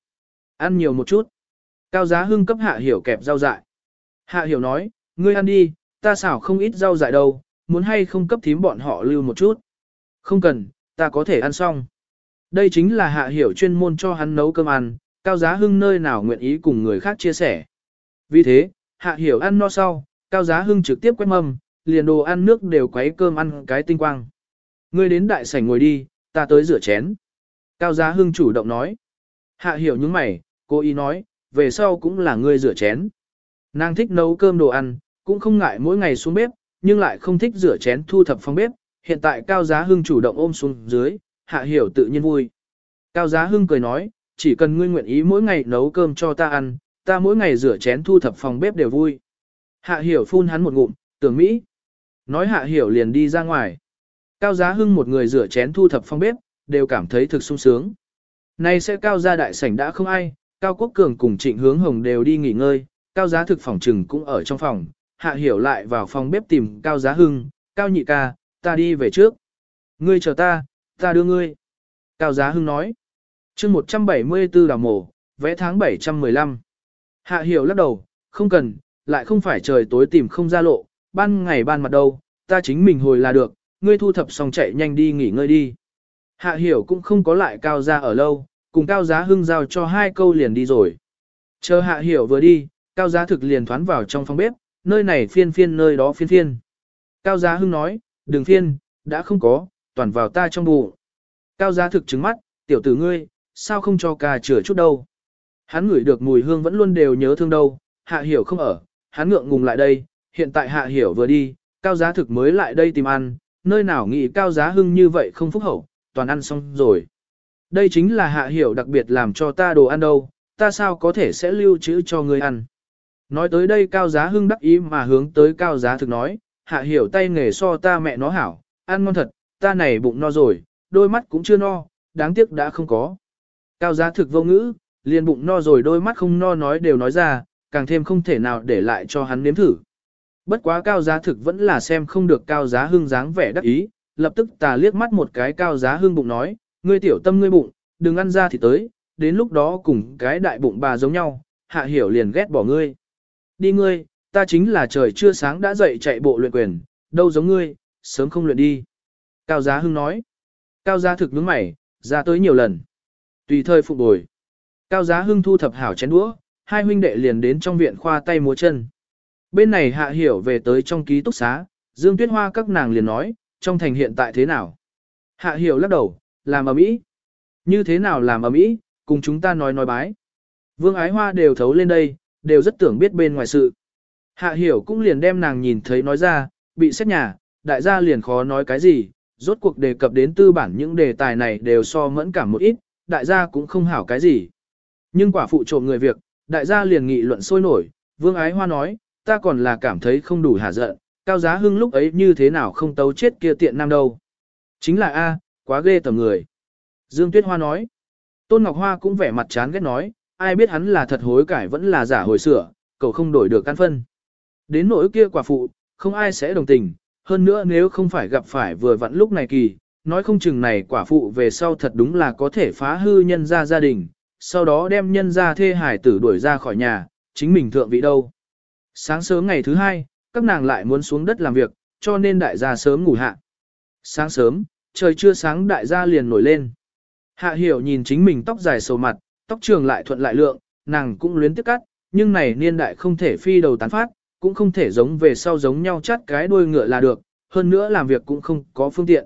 Ăn nhiều một chút. Cao Giá Hưng cấp Hạ Hiểu kẹp rau dại. Hạ Hiểu nói, ngươi ăn đi, ta xảo không ít rau dại đâu, muốn hay không cấp thím bọn họ lưu một chút. Không cần, ta có thể ăn xong. Đây chính là Hạ Hiểu chuyên môn cho hắn nấu cơm ăn, Cao Giá Hưng nơi nào nguyện ý cùng người khác chia sẻ. Vì thế, Hạ Hiểu ăn no sau, Cao Giá Hưng trực tiếp quét mâm, liền đồ ăn nước đều quấy cơm ăn cái tinh quang. Ngươi đến đại sảnh ngồi đi, ta tới rửa chén. Cao Giá Hưng chủ động nói. Hạ Hiểu những mày, cô ý nói, về sau cũng là ngươi rửa chén. Nàng thích nấu cơm đồ ăn, cũng không ngại mỗi ngày xuống bếp, nhưng lại không thích rửa chén thu thập phòng bếp. Hiện tại Cao Giá Hưng chủ động ôm xuống dưới, Hạ Hiểu tự nhiên vui. Cao Giá Hưng cười nói, chỉ cần ngươi nguyện ý mỗi ngày nấu cơm cho ta ăn, ta mỗi ngày rửa chén thu thập phòng bếp đều vui. Hạ Hiểu phun hắn một ngụm, tưởng Mỹ. Nói Hạ Hiểu liền đi ra ngoài. Cao Giá Hưng một người rửa chén thu thập phòng bếp, đều cảm thấy thực sung sướng. Nay sẽ Cao gia đại sảnh đã không ai, Cao Quốc Cường cùng Trịnh Hướng Hồng đều đi nghỉ ngơi, Cao Giá thực phòng trừng cũng ở trong phòng. Hạ Hiểu lại vào phòng bếp tìm Cao Giá Hưng, Cao Nhị ca, ta đi về trước. Ngươi chờ ta, ta đưa ngươi. Cao Giá Hưng nói. chương 174 đào mổ, vẽ tháng 715. Hạ hiểu lắc đầu, không cần, lại không phải trời tối tìm không ra lộ, ban ngày ban mặt đâu, ta chính mình hồi là được, ngươi thu thập xong chạy nhanh đi nghỉ ngơi đi. Hạ hiểu cũng không có lại cao ra ở lâu, cùng cao giá hưng giao cho hai câu liền đi rồi. Chờ hạ hiểu vừa đi, cao giá thực liền thoán vào trong phòng bếp, nơi này phiên phiên nơi đó phiên phiên. Cao giá hưng nói, đừng phiên, đã không có, toàn vào ta trong bụng. Cao giá thực trứng mắt, tiểu tử ngươi, sao không cho ca chữa chút đâu. Hắn ngửi được mùi hương vẫn luôn đều nhớ thương đâu, hạ hiểu không ở, hắn ngượng ngùng lại đây, hiện tại hạ hiểu vừa đi, cao giá thực mới lại đây tìm ăn, nơi nào nghĩ cao giá hưng như vậy không phúc hậu, toàn ăn xong rồi. Đây chính là hạ hiểu đặc biệt làm cho ta đồ ăn đâu, ta sao có thể sẽ lưu trữ cho người ăn. Nói tới đây cao giá hưng đắc ý mà hướng tới cao giá thực nói, hạ hiểu tay nghề so ta mẹ nó hảo, ăn ngon thật, ta này bụng no rồi, đôi mắt cũng chưa no, đáng tiếc đã không có. Cao giá thực vô ngữ, liền bụng no rồi đôi mắt không no nói đều nói ra, càng thêm không thể nào để lại cho hắn nếm thử. Bất quá cao giá thực vẫn là xem không được cao giá hưng dáng vẻ đắc ý, lập tức tà liếc mắt một cái cao giá hưng bụng nói, ngươi tiểu tâm ngươi bụng, đừng ăn ra thì tới, đến lúc đó cùng cái đại bụng bà giống nhau, hạ hiểu liền ghét bỏ ngươi. Đi ngươi, ta chính là trời chưa sáng đã dậy chạy bộ luyện quyền, đâu giống ngươi, sớm không luyện đi. Cao giá hưng nói, cao giá thực nhướng mày, ra tới nhiều lần. Tùy thời phục bồi. Cao giá hưng thu thập hảo chén đũa, hai huynh đệ liền đến trong viện khoa tay múa chân. Bên này hạ hiểu về tới trong ký túc xá, Dương Tuyết Hoa các nàng liền nói, trong thành hiện tại thế nào? Hạ hiểu lắc đầu, làm ở mỹ. Như thế nào làm ở mỹ, cùng chúng ta nói nói bái. Vương ái hoa đều thấu lên đây, đều rất tưởng biết bên ngoài sự. Hạ hiểu cũng liền đem nàng nhìn thấy nói ra, bị xét nhà, đại gia liền khó nói cái gì, rốt cuộc đề cập đến tư bản những đề tài này đều so mẫn cảm một ít, đại gia cũng không hảo cái gì. Nhưng quả phụ trộm người việc, đại gia liền nghị luận sôi nổi, vương ái hoa nói, ta còn là cảm thấy không đủ hả giận, cao giá hưng lúc ấy như thế nào không tấu chết kia tiện nam đâu. Chính là A, quá ghê tầm người. Dương Tuyết Hoa nói, Tôn Ngọc Hoa cũng vẻ mặt chán ghét nói, ai biết hắn là thật hối cải vẫn là giả hồi sửa, cậu không đổi được căn phân. Đến nỗi kia quả phụ, không ai sẽ đồng tình, hơn nữa nếu không phải gặp phải vừa vặn lúc này kỳ, nói không chừng này quả phụ về sau thật đúng là có thể phá hư nhân ra gia đình, sau đó đem nhân ra thê hải tử đuổi ra khỏi nhà, chính mình thượng vị đâu. Sáng sớm ngày thứ hai, các nàng lại muốn xuống đất làm việc, cho nên đại gia sớm ngủ hạ. Sáng sớm, trời chưa sáng đại gia liền nổi lên. Hạ hiểu nhìn chính mình tóc dài sầu mặt, tóc trường lại thuận lại lượng, nàng cũng luyến tiếc cắt, nhưng này niên đại không thể phi đầu tán phát, cũng không thể giống về sau giống nhau chắt cái đuôi ngựa là được, hơn nữa làm việc cũng không có phương tiện.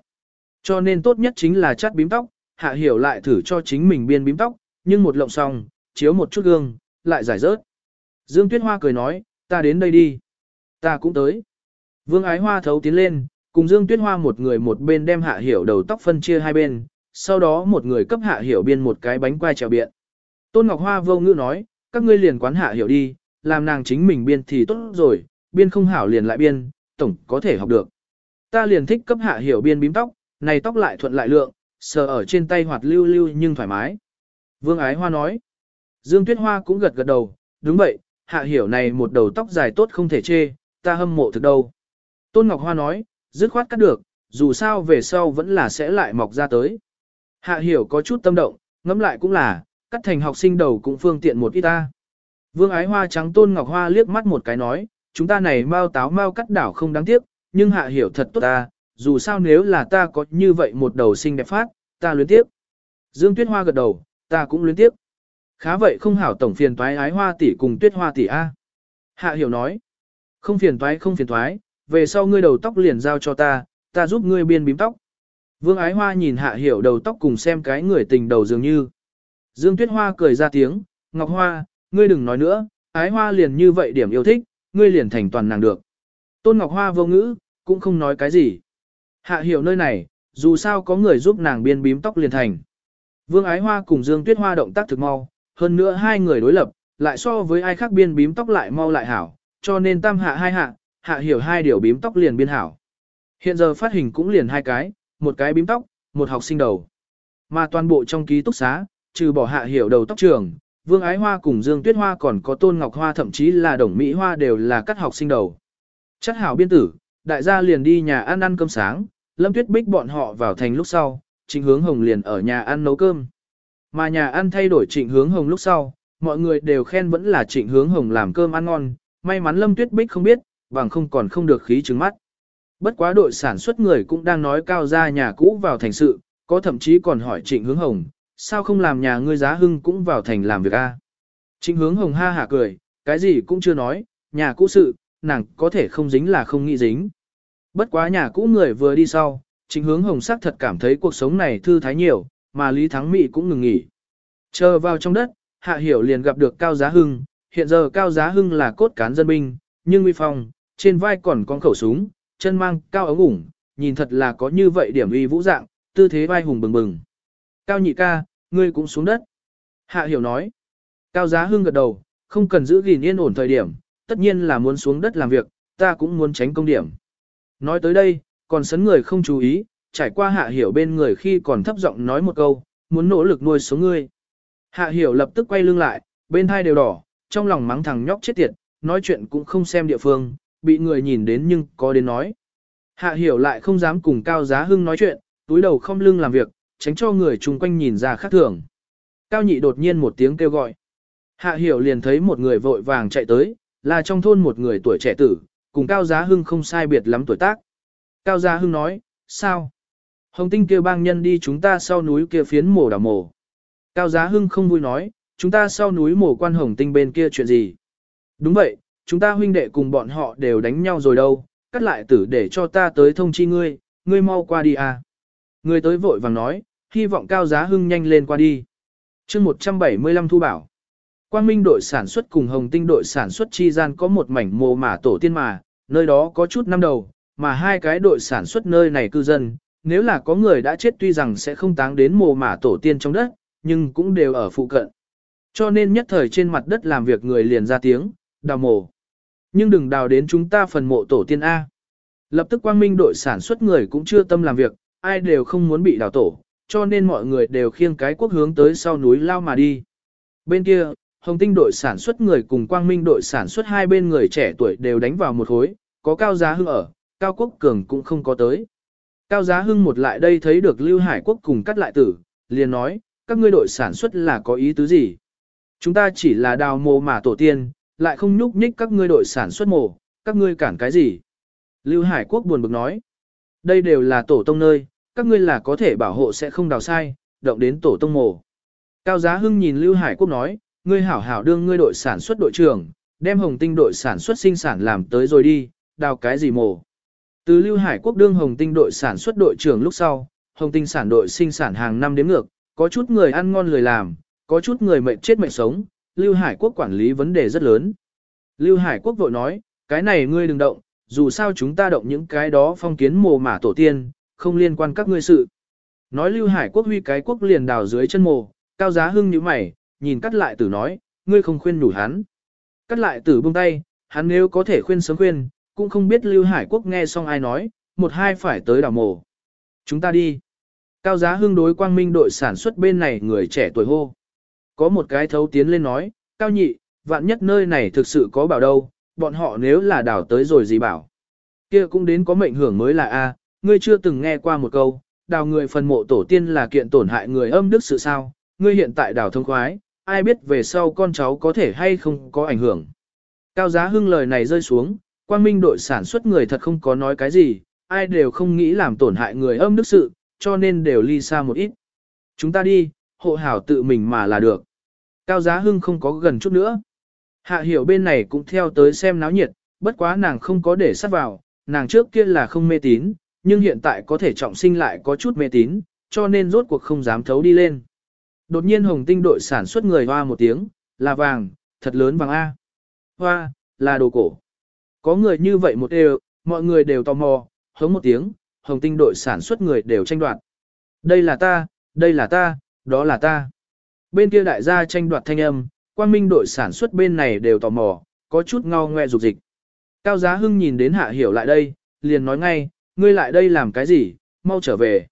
Cho nên tốt nhất chính là chắt bím tóc, hạ hiểu lại thử cho chính mình biên bím tóc, nhưng một lộng xong, chiếu một chút gương, lại giải rớt. Dương Tuyết Hoa cười nói, ta đến đây đi. Ta cũng tới. Vương Ái Hoa thấu tiến lên, cùng Dương Tuyết Hoa một người một bên đem hạ hiểu đầu tóc phân chia hai bên, sau đó một người cấp hạ hiểu biên một cái bánh quai trèo biện. Tôn Ngọc Hoa vô ngữ nói, các ngươi liền quán hạ hiểu đi, làm nàng chính mình biên thì tốt rồi, biên không hảo liền lại biên, tổng có thể học được. Ta liền thích cấp hạ hiểu biên bím tóc, này tóc lại thuận lại lượng, sờ ở trên tay hoạt lưu lưu nhưng thoải mái. Vương Ái Hoa nói. Dương Tuyết Hoa cũng gật gật đầu, đúng vậy, hạ hiểu này một đầu tóc dài tốt không thể chê, ta hâm mộ thực đâu. Tôn Ngọc Hoa nói, dứt khoát cắt được, dù sao về sau vẫn là sẽ lại mọc ra tới. Hạ hiểu có chút tâm động, ngẫm lại cũng là, cắt thành học sinh đầu cũng phương tiện một ít ta. Vương ái hoa trắng Tôn Ngọc Hoa liếc mắt một cái nói, chúng ta này mau táo mau cắt đảo không đáng tiếc, nhưng hạ hiểu thật tốt ta, dù sao nếu là ta có như vậy một đầu sinh đẹp phát, ta luyến tiếp. Dương Tuyết Hoa gật đầu, ta cũng luyến tiếp. Khá vậy không hảo tổng phiền toái ái hoa tỷ cùng Tuyết Hoa tỷ A. Hạ hiểu nói, không phiền toái không phiền toái, về sau ngươi đầu tóc liền giao cho ta, ta giúp ngươi biên bím tóc. Vương ái hoa nhìn hạ hiểu đầu tóc cùng xem cái người tình đầu dường như. Dương Tuyết Hoa cười ra tiếng, Ngọc Hoa, ngươi đừng nói nữa, ái hoa liền như vậy điểm yêu thích, ngươi liền thành toàn nàng được. Tôn Ngọc Hoa vô ngữ, cũng không nói cái gì. Hạ hiểu nơi này, dù sao có người giúp nàng biên bím tóc liền thành. Vương Ái Hoa cùng Dương Tuyết Hoa động tác thực mau, hơn nữa hai người đối lập, lại so với ai khác biên bím tóc lại mau lại hảo, cho nên tam hạ hai hạ, hạ hiểu hai điều bím tóc liền biên hảo. Hiện giờ phát hình cũng liền hai cái, một cái bím tóc, một học sinh đầu. Mà toàn bộ trong ký túc xá, trừ bỏ hạ hiểu đầu tóc trường, Vương Ái Hoa cùng Dương Tuyết Hoa còn có Tôn Ngọc Hoa thậm chí là Đồng Mỹ Hoa đều là cắt học sinh đầu. Chắc hảo biên tử, đại gia liền đi nhà ăn ăn cơm sáng, Lâm Tuyết Bích bọn họ vào thành lúc sau, Trịnh Hướng Hồng liền ở nhà ăn nấu cơm. Mà nhà ăn thay đổi Trịnh Hướng Hồng lúc sau, mọi người đều khen vẫn là Trịnh Hướng Hồng làm cơm ăn ngon, may mắn Lâm Tuyết Bích không biết, bằng không còn không được khí trứng mắt. Bất quá đội sản xuất người cũng đang nói cao ra nhà cũ vào thành sự, có thậm chí còn hỏi Trịnh Hướng Hồng, sao không làm nhà ngươi giá hưng cũng vào thành làm việc a? Trịnh Hướng Hồng ha hả cười, cái gì cũng chưa nói, nhà cũ sự, nàng có thể không dính là không nghĩ dính. Bất quá nhà cũ người vừa đi sau, Trịnh Hướng Hồng sắc thật cảm thấy cuộc sống này thư thái nhiều, mà Lý Thắng Mỹ cũng ngừng nghỉ. Chờ vào trong đất, Hạ Hiểu liền gặp được Cao Giá Hưng, hiện giờ Cao Giá Hưng là cốt cán dân binh, nhưng uy phong, trên vai còn con khẩu súng, chân mang cao ống ủng, nhìn thật là có như vậy điểm uy vũ dạng, tư thế vai hùng bừng bừng. Cao nhị ca, ngươi cũng xuống đất. Hạ hiểu nói. Cao giá hưng gật đầu, không cần giữ gìn yên ổn thời điểm, tất nhiên là muốn xuống đất làm việc, ta cũng muốn tránh công điểm. Nói tới đây, còn sấn người không chú ý, trải qua hạ hiểu bên người khi còn thấp giọng nói một câu, muốn nỗ lực nuôi số ngươi. Hạ hiểu lập tức quay lưng lại, bên hai đều đỏ, trong lòng mắng thằng nhóc chết tiệt, nói chuyện cũng không xem địa phương, bị người nhìn đến nhưng có đến nói. Hạ hiểu lại không dám cùng Cao Giá Hưng nói chuyện, túi đầu không lưng làm việc, tránh cho người chung quanh nhìn ra khác thường. Cao nhị đột nhiên một tiếng kêu gọi. Hạ hiểu liền thấy một người vội vàng chạy tới, là trong thôn một người tuổi trẻ tử, cùng Cao Giá Hưng không sai biệt lắm tuổi tác. Cao Giá Hưng nói, sao? Hồng tinh kêu bang nhân đi chúng ta sau núi kia phiến mổ đảo mổ. Cao Giá Hưng không vui nói, chúng ta sau núi mổ quan hồng tinh bên kia chuyện gì? Đúng vậy, chúng ta huynh đệ cùng bọn họ đều đánh nhau rồi đâu, cắt lại tử để cho ta tới thông chi ngươi, ngươi mau qua đi à. Người tới vội vàng nói, hy vọng cao giá hưng nhanh lên qua đi. chương 175 thu bảo. Quang Minh đội sản xuất cùng Hồng Tinh đội sản xuất chi gian có một mảnh mồ mả tổ tiên mà, nơi đó có chút năm đầu, mà hai cái đội sản xuất nơi này cư dân, nếu là có người đã chết tuy rằng sẽ không táng đến mồ mả tổ tiên trong đất, nhưng cũng đều ở phụ cận. Cho nên nhất thời trên mặt đất làm việc người liền ra tiếng, đào mồ. Nhưng đừng đào đến chúng ta phần mộ tổ tiên A. Lập tức quang minh đội sản xuất người cũng chưa tâm làm việc, ai đều không muốn bị đào tổ, cho nên mọi người đều khiêng cái quốc hướng tới sau núi lao mà đi. Bên kia, Hồng Tinh đội sản xuất người cùng Quang Minh đội sản xuất hai bên người trẻ tuổi đều đánh vào một khối, có Cao Giá Hưng ở, Cao Quốc Cường cũng không có tới. Cao Giá Hưng một lại đây thấy được Lưu Hải Quốc cùng cắt lại tử, liền nói, các ngươi đội sản xuất là có ý tứ gì? Chúng ta chỉ là đào mồ mà tổ tiên, lại không nhúc nhích các ngươi đội sản xuất mồ, các ngươi cản cái gì? Lưu Hải Quốc buồn bực nói, đây đều là tổ tông nơi, các ngươi là có thể bảo hộ sẽ không đào sai, động đến tổ tông mồ. Cao Giá Hưng nhìn Lưu Hải Quốc nói, ngươi hảo hảo đương ngươi đội sản xuất đội trưởng, đem hồng tinh đội sản xuất sinh sản làm tới rồi đi, đào cái gì mồ? Từ Lưu Hải Quốc đương hồng tinh đội sản xuất đội trưởng lúc sau, hồng tinh sản đội sinh sản hàng năm đến ngược, có chút người ăn ngon lười làm, có chút người mệnh chết mệnh sống, Lưu Hải Quốc quản lý vấn đề rất lớn. Lưu Hải Quốc vội nói, cái này ngươi đừng động, dù sao chúng ta động những cái đó phong kiến mồ mả tổ tiên, không liên quan các ngươi sự. Nói Lưu Hải Quốc huy cái quốc liền đào dưới chân mồ, cao giá hưng như mày, nhìn cắt lại tử nói, ngươi không khuyên đủ hắn. Cắt lại tử buông tay, hắn nếu có thể khuyên sớm khuyên, cũng không biết Lưu Hải Quốc nghe xong ai nói, một hai phải tới đào mồ. Chúng ta đi. Cao giá hưng đối quang minh đội sản xuất bên này người trẻ tuổi hô. Có một cái thấu tiến lên nói, cao nhị, vạn nhất nơi này thực sự có bảo đâu, bọn họ nếu là đảo tới rồi gì bảo. kia cũng đến có mệnh hưởng mới là A, ngươi chưa từng nghe qua một câu, đào người phần mộ tổ tiên là kiện tổn hại người âm đức sự sao, ngươi hiện tại đào thông khoái, ai biết về sau con cháu có thể hay không có ảnh hưởng. Cao giá hưng lời này rơi xuống, quang minh đội sản xuất người thật không có nói cái gì, ai đều không nghĩ làm tổn hại người âm đức sự, cho nên đều ly xa một ít. Chúng ta đi, hộ hảo tự mình mà là được. Cao giá hưng không có gần chút nữa. Hạ hiểu bên này cũng theo tới xem náo nhiệt, bất quá nàng không có để sắt vào, nàng trước kia là không mê tín, nhưng hiện tại có thể trọng sinh lại có chút mê tín, cho nên rốt cuộc không dám thấu đi lên. Đột nhiên hồng tinh đội sản xuất người hoa một tiếng, là vàng, thật lớn vàng A. Hoa, là đồ cổ. Có người như vậy một đều, mọi người đều tò mò, hống một tiếng, hồng tinh đội sản xuất người đều tranh đoạt. Đây là ta, đây là ta, đó là ta. Bên kia đại gia tranh đoạt thanh âm, quang minh đội sản xuất bên này đều tò mò, có chút ngao ngoe dục dịch. Cao Giá Hưng nhìn đến Hạ Hiểu lại đây, liền nói ngay, ngươi lại đây làm cái gì, mau trở về.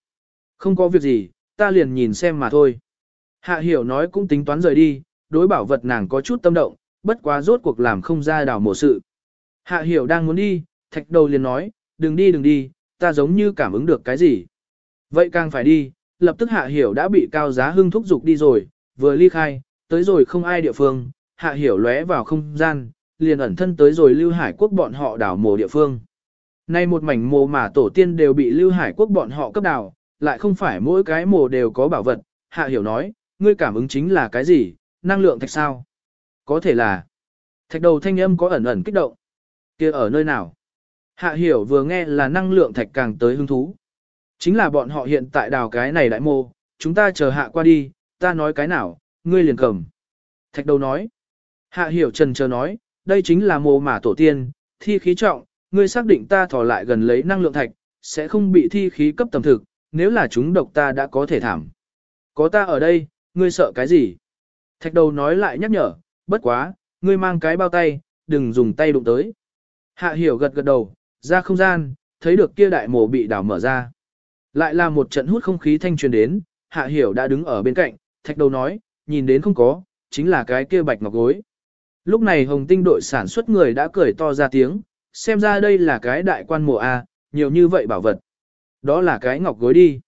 Không có việc gì, ta liền nhìn xem mà thôi. Hạ Hiểu nói cũng tính toán rời đi, đối bảo vật nàng có chút tâm động, bất quá rốt cuộc làm không ra đảo mổ sự. Hạ Hiểu đang muốn đi, thạch đầu liền nói, đừng đi đừng đi, ta giống như cảm ứng được cái gì. Vậy càng phải đi, lập tức Hạ Hiểu đã bị Cao Giá Hưng thúc giục đi rồi, vừa ly khai, tới rồi không ai địa phương, Hạ Hiểu lóe vào không gian, liền ẩn thân tới rồi Lưu Hải Quốc bọn họ đảo mổ địa phương. Nay một mảnh mồ mà tổ tiên đều bị Lưu Hải Quốc bọn họ cấp đào, lại không phải mỗi cái mồ đều có bảo vật, Hạ Hiểu nói, ngươi cảm ứng chính là cái gì, năng lượng thạch sao? Có thể là, thạch đầu thanh âm có ẩn ẩn kích động. kia ở nơi nào? Hạ Hiểu vừa nghe là năng lượng thạch càng tới hứng thú. Chính là bọn họ hiện tại đào cái này đại mô, chúng ta chờ hạ qua đi, ta nói cái nào, ngươi liền cầm. Thạch đầu nói. Hạ Hiểu trần chờ nói, đây chính là mồ mà tổ tiên, thi khí trọng, ngươi xác định ta thò lại gần lấy năng lượng thạch, sẽ không bị thi khí cấp tầm thực, nếu là chúng độc ta đã có thể thảm. Có ta ở đây, ngươi sợ cái gì? Thạch đầu nói lại nhắc nhở, bất quá, ngươi mang cái bao tay, đừng dùng tay đụng tới. Hạ hiểu gật gật đầu, ra không gian, thấy được kia đại mổ bị đảo mở ra. Lại là một trận hút không khí thanh truyền đến, hạ hiểu đã đứng ở bên cạnh, thạch đầu nói, nhìn đến không có, chính là cái kia bạch ngọc gối. Lúc này hồng tinh đội sản xuất người đã cười to ra tiếng, xem ra đây là cái đại quan mộ A, nhiều như vậy bảo vật. Đó là cái ngọc gối đi.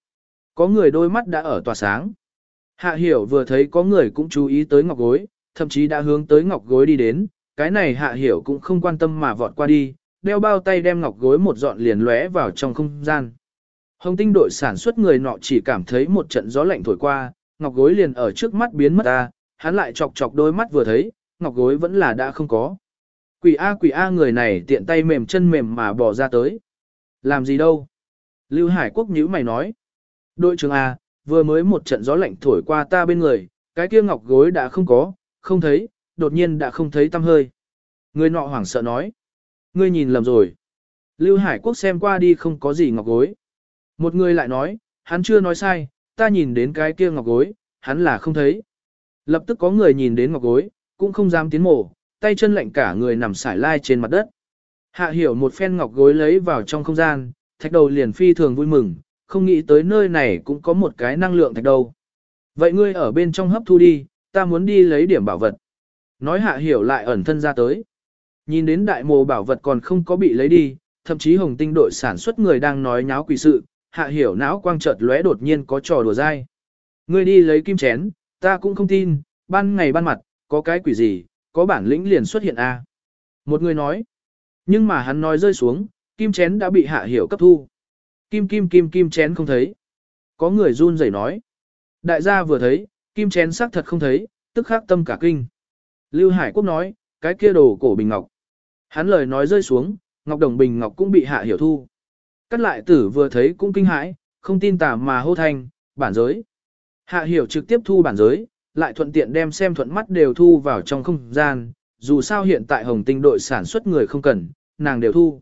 Có người đôi mắt đã ở tòa sáng. Hạ hiểu vừa thấy có người cũng chú ý tới ngọc gối, thậm chí đã hướng tới ngọc gối đi đến, cái này hạ hiểu cũng không quan tâm mà vọt qua đi, đeo bao tay đem ngọc gối một dọn liền lóe vào trong không gian. Hồng tinh đội sản xuất người nọ chỉ cảm thấy một trận gió lạnh thổi qua, ngọc gối liền ở trước mắt biến mất ta, hắn lại chọc chọc đôi mắt vừa thấy, ngọc gối vẫn là đã không có. Quỷ A quỷ A người này tiện tay mềm chân mềm mà bỏ ra tới. Làm gì đâu? Lưu Hải Quốc nhíu mày nói. Đội trưởng A, vừa mới một trận gió lạnh thổi qua ta bên người, cái kia ngọc gối đã không có, không thấy, đột nhiên đã không thấy tăm hơi. Người nọ hoảng sợ nói. Ngươi nhìn lầm rồi. Lưu Hải Quốc xem qua đi không có gì ngọc gối. Một người lại nói, hắn chưa nói sai, ta nhìn đến cái kia ngọc gối, hắn là không thấy. Lập tức có người nhìn đến ngọc gối, cũng không dám tiến mổ, tay chân lạnh cả người nằm sải lai trên mặt đất. Hạ hiểu một phen ngọc gối lấy vào trong không gian, thạch đầu liền phi thường vui mừng, không nghĩ tới nơi này cũng có một cái năng lượng thạch đầu. Vậy ngươi ở bên trong hấp thu đi, ta muốn đi lấy điểm bảo vật. Nói hạ hiểu lại ẩn thân ra tới. Nhìn đến đại mồ bảo vật còn không có bị lấy đi, thậm chí hồng tinh đội sản xuất người đang nói nháo quỷ sự, hạ hiểu não quang chợt lóe đột nhiên có trò đùa dai. Ngươi đi lấy kim chén, ta cũng không tin, ban ngày ban mặt, có cái quỷ gì, có bản lĩnh liền xuất hiện a. Một người nói, nhưng mà hắn nói rơi xuống, kim chén đã bị hạ hiểu cấp thu. Kim kim kim kim chén không thấy. Có người run rẩy nói. Đại gia vừa thấy, kim chén xác thật không thấy, tức khắc tâm cả kinh. Lưu Hải Quốc nói, cái kia đồ cổ bình ngọc. Hắn lời nói rơi xuống, ngọc đồng bình ngọc cũng bị hạ hiểu thu. Cắt lại tử vừa thấy cũng kinh hãi, không tin tà mà hô thanh, bản giới. Hạ hiểu trực tiếp thu bản giới, lại thuận tiện đem xem thuận mắt đều thu vào trong không gian, dù sao hiện tại hồng tinh đội sản xuất người không cần, nàng đều thu.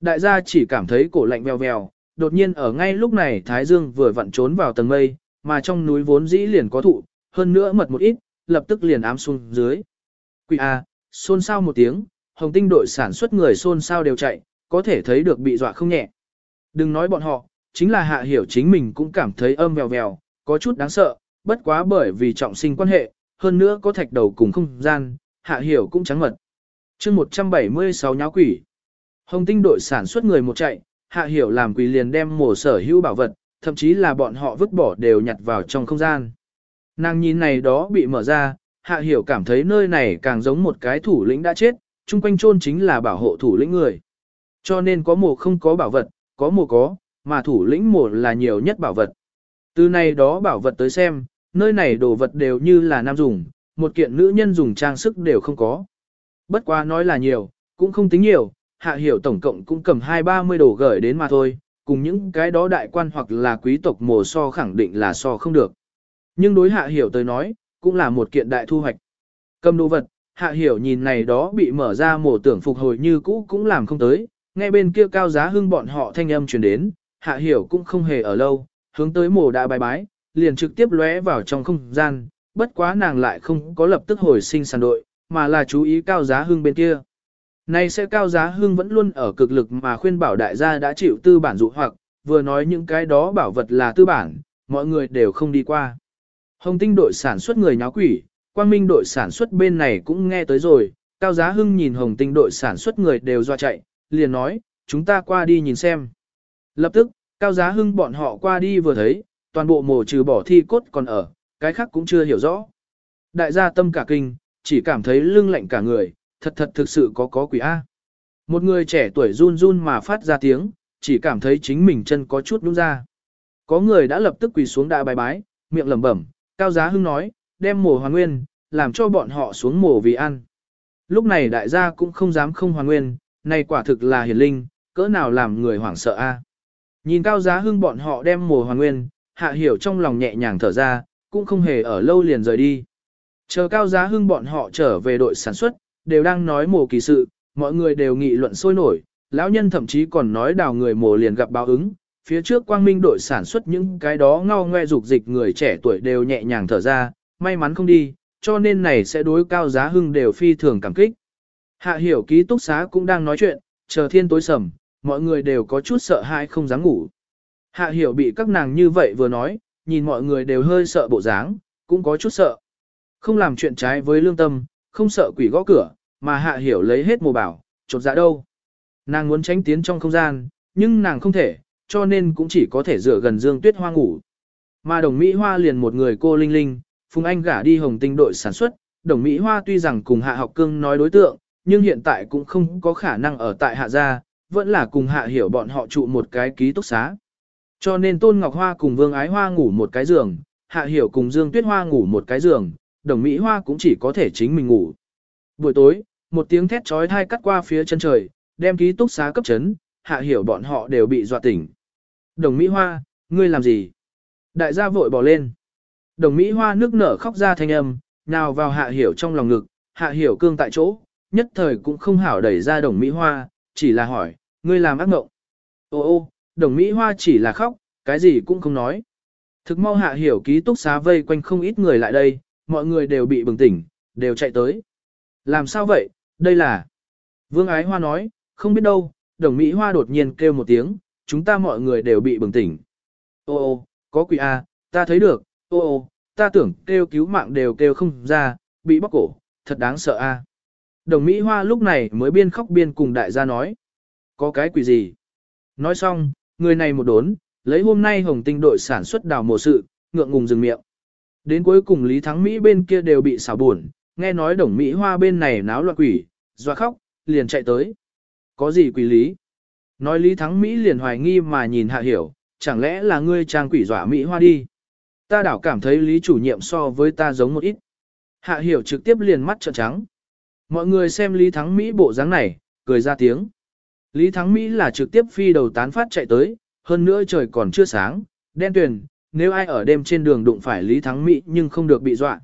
Đại gia chỉ cảm thấy cổ lạnh veo veo, đột nhiên ở ngay lúc này Thái Dương vừa vặn trốn vào tầng mây, mà trong núi vốn dĩ liền có thụ, hơn nữa mật một ít, lập tức liền ám xuống dưới. Quỷ A, xôn xao một tiếng, hồng tinh đội sản xuất người xôn xao đều chạy, có thể thấy được bị dọa không nhẹ. Đừng nói bọn họ, chính là hạ hiểu chính mình cũng cảm thấy âm vèo vèo, có chút đáng sợ, bất quá bởi vì trọng sinh quan hệ, hơn nữa có thạch đầu cùng không gian, hạ hiểu cũng trắng mật. chương 176 nháo quỷ. Hồng tinh đội sản xuất người một chạy, hạ hiểu làm quỷ liền đem mổ sở hữu bảo vật, thậm chí là bọn họ vứt bỏ đều nhặt vào trong không gian. Nàng nhìn này đó bị mở ra, hạ hiểu cảm thấy nơi này càng giống một cái thủ lĩnh đã chết, chung quanh chôn chính là bảo hộ thủ lĩnh người. Cho nên có mồ không có bảo vật, có mồ có, mà thủ lĩnh mồ là nhiều nhất bảo vật. Từ này đó bảo vật tới xem, nơi này đồ vật đều như là nam dùng, một kiện nữ nhân dùng trang sức đều không có. Bất quá nói là nhiều, cũng không tính nhiều, hạ hiểu tổng cộng cũng cầm hai ba mươi đồ gửi đến mà thôi, cùng những cái đó đại quan hoặc là quý tộc mồ so khẳng định là so không được. Nhưng đối hạ hiểu tới nói, cũng là một kiện đại thu hoạch. Cầm đồ vật, hạ hiểu nhìn này đó bị mở ra mổ tưởng phục hồi như cũ cũng làm không tới, ngay bên kia cao giá hưng bọn họ thanh âm truyền đến, hạ hiểu cũng không hề ở lâu, hướng tới mổ đã bài bái, liền trực tiếp lóe vào trong không gian, bất quá nàng lại không có lập tức hồi sinh sàn đội, mà là chú ý cao giá hưng bên kia. Này sẽ cao giá hưng vẫn luôn ở cực lực mà khuyên bảo đại gia đã chịu tư bản dụ hoặc, vừa nói những cái đó bảo vật là tư bản, mọi người đều không đi qua. Hồng tinh đội sản xuất người nháo quỷ, quang minh đội sản xuất bên này cũng nghe tới rồi, cao giá hưng nhìn hồng tinh đội sản xuất người đều do chạy, liền nói, chúng ta qua đi nhìn xem. Lập tức, cao giá hưng bọn họ qua đi vừa thấy, toàn bộ mồ trừ bỏ thi cốt còn ở, cái khác cũng chưa hiểu rõ. Đại gia tâm cả kinh, chỉ cảm thấy lưng lạnh cả người, thật thật thực sự có có quỷ A. Một người trẻ tuổi run run mà phát ra tiếng, chỉ cảm thấy chính mình chân có chút đúng ra. Có người đã lập tức quỳ xuống đại bài bái, miệng lẩm bẩm, Cao Giá Hưng nói, đem mồ hoàn nguyên, làm cho bọn họ xuống mồ vì ăn. Lúc này đại gia cũng không dám không hoàn nguyên, này quả thực là hiển linh, cỡ nào làm người hoảng sợ a. Nhìn Cao Giá Hưng bọn họ đem mồ hoàn nguyên, hạ hiểu trong lòng nhẹ nhàng thở ra, cũng không hề ở lâu liền rời đi. Chờ Cao Giá Hưng bọn họ trở về đội sản xuất, đều đang nói mồ kỳ sự, mọi người đều nghị luận sôi nổi, lão nhân thậm chí còn nói đào người mồ liền gặp báo ứng, phía trước quang minh đội sản xuất những cái đó ngao ngoe dục dịch người trẻ tuổi đều nhẹ nhàng thở ra, may mắn không đi, cho nên này sẽ đối cao giá hưng đều phi thường cảm kích. Hạ hiểu ký túc xá cũng đang nói chuyện, chờ thiên tối sầm, mọi người đều có chút sợ hãi không dám ngủ. Hạ hiểu bị các nàng như vậy vừa nói, nhìn mọi người đều hơi sợ bộ dáng, cũng có chút sợ. Không làm chuyện trái với lương tâm, không sợ quỷ gõ cửa, mà hạ hiểu lấy hết mồ bảo, chột dạ đâu. Nàng muốn tránh tiến trong không gian, nhưng nàng không thể, cho nên cũng chỉ có thể dựa gần Dương Tuyết Hoa ngủ. Mà đồng Mỹ Hoa liền một người cô Linh Linh, Phùng Anh gả đi hồng tinh đội sản xuất, đồng Mỹ Hoa tuy rằng cùng Hạ Học Cương nói đối tượng, nhưng hiện tại cũng không có khả năng ở tại Hạ Gia, vẫn là cùng Hạ Hiểu bọn họ trụ một cái ký túc xá. Cho nên Tôn Ngọc Hoa cùng Vương Ái Hoa ngủ một cái giường, Hạ Hiểu cùng Dương Tuyết Hoa ngủ một cái giường, đồng Mỹ Hoa cũng chỉ có thể chính mình ngủ. Buổi tối, một tiếng thét trói thai cắt qua phía chân trời, đem ký túc xá cấp chấn, Hạ Hiểu bọn họ đều bị dọa tỉnh. Đồng Mỹ Hoa, ngươi làm gì? Đại gia vội bỏ lên. Đồng Mỹ Hoa nước nở khóc ra thanh âm, nào vào hạ hiểu trong lòng ngực, hạ hiểu cương tại chỗ, nhất thời cũng không hảo đẩy ra đồng Mỹ Hoa, chỉ là hỏi, ngươi làm ác mộng. Ô ô, đồng Mỹ Hoa chỉ là khóc, cái gì cũng không nói. Thực mau hạ hiểu ký túc xá vây quanh không ít người lại đây, mọi người đều bị bừng tỉnh, đều chạy tới. Làm sao vậy, đây là... Vương Ái Hoa nói, không biết đâu, đồng Mỹ Hoa đột nhiên kêu một tiếng, chúng ta mọi người đều bị bừng tỉnh. Ô ô, có quỷ A, ta thấy được, ô ô, ta tưởng kêu cứu mạng đều kêu không ra, bị bóc cổ, thật đáng sợ A. Đồng Mỹ Hoa lúc này mới biên khóc biên cùng đại gia nói. Có cái quỷ gì? Nói xong, người này một đốn, lấy hôm nay hồng tinh đội sản xuất đào mùa sự, ngượng ngùng dừng miệng. Đến cuối cùng Lý Thắng Mỹ bên kia đều bị xảo buồn, nghe nói đồng Mỹ Hoa bên này náo loạn quỷ, doa khóc, liền chạy tới. Có gì quỷ lý? Nói Lý Thắng Mỹ liền hoài nghi mà nhìn Hạ Hiểu, chẳng lẽ là ngươi trang quỷ dọa Mỹ Hoa đi. Ta đảo cảm thấy Lý chủ nhiệm so với ta giống một ít. Hạ Hiểu trực tiếp liền mắt trợn trắng. Mọi người xem Lý Thắng Mỹ bộ dáng này, cười ra tiếng. Lý Thắng Mỹ là trực tiếp phi đầu tán phát chạy tới, hơn nữa trời còn chưa sáng, đen tuyền, nếu ai ở đêm trên đường đụng phải Lý Thắng Mỹ nhưng không được bị dọa.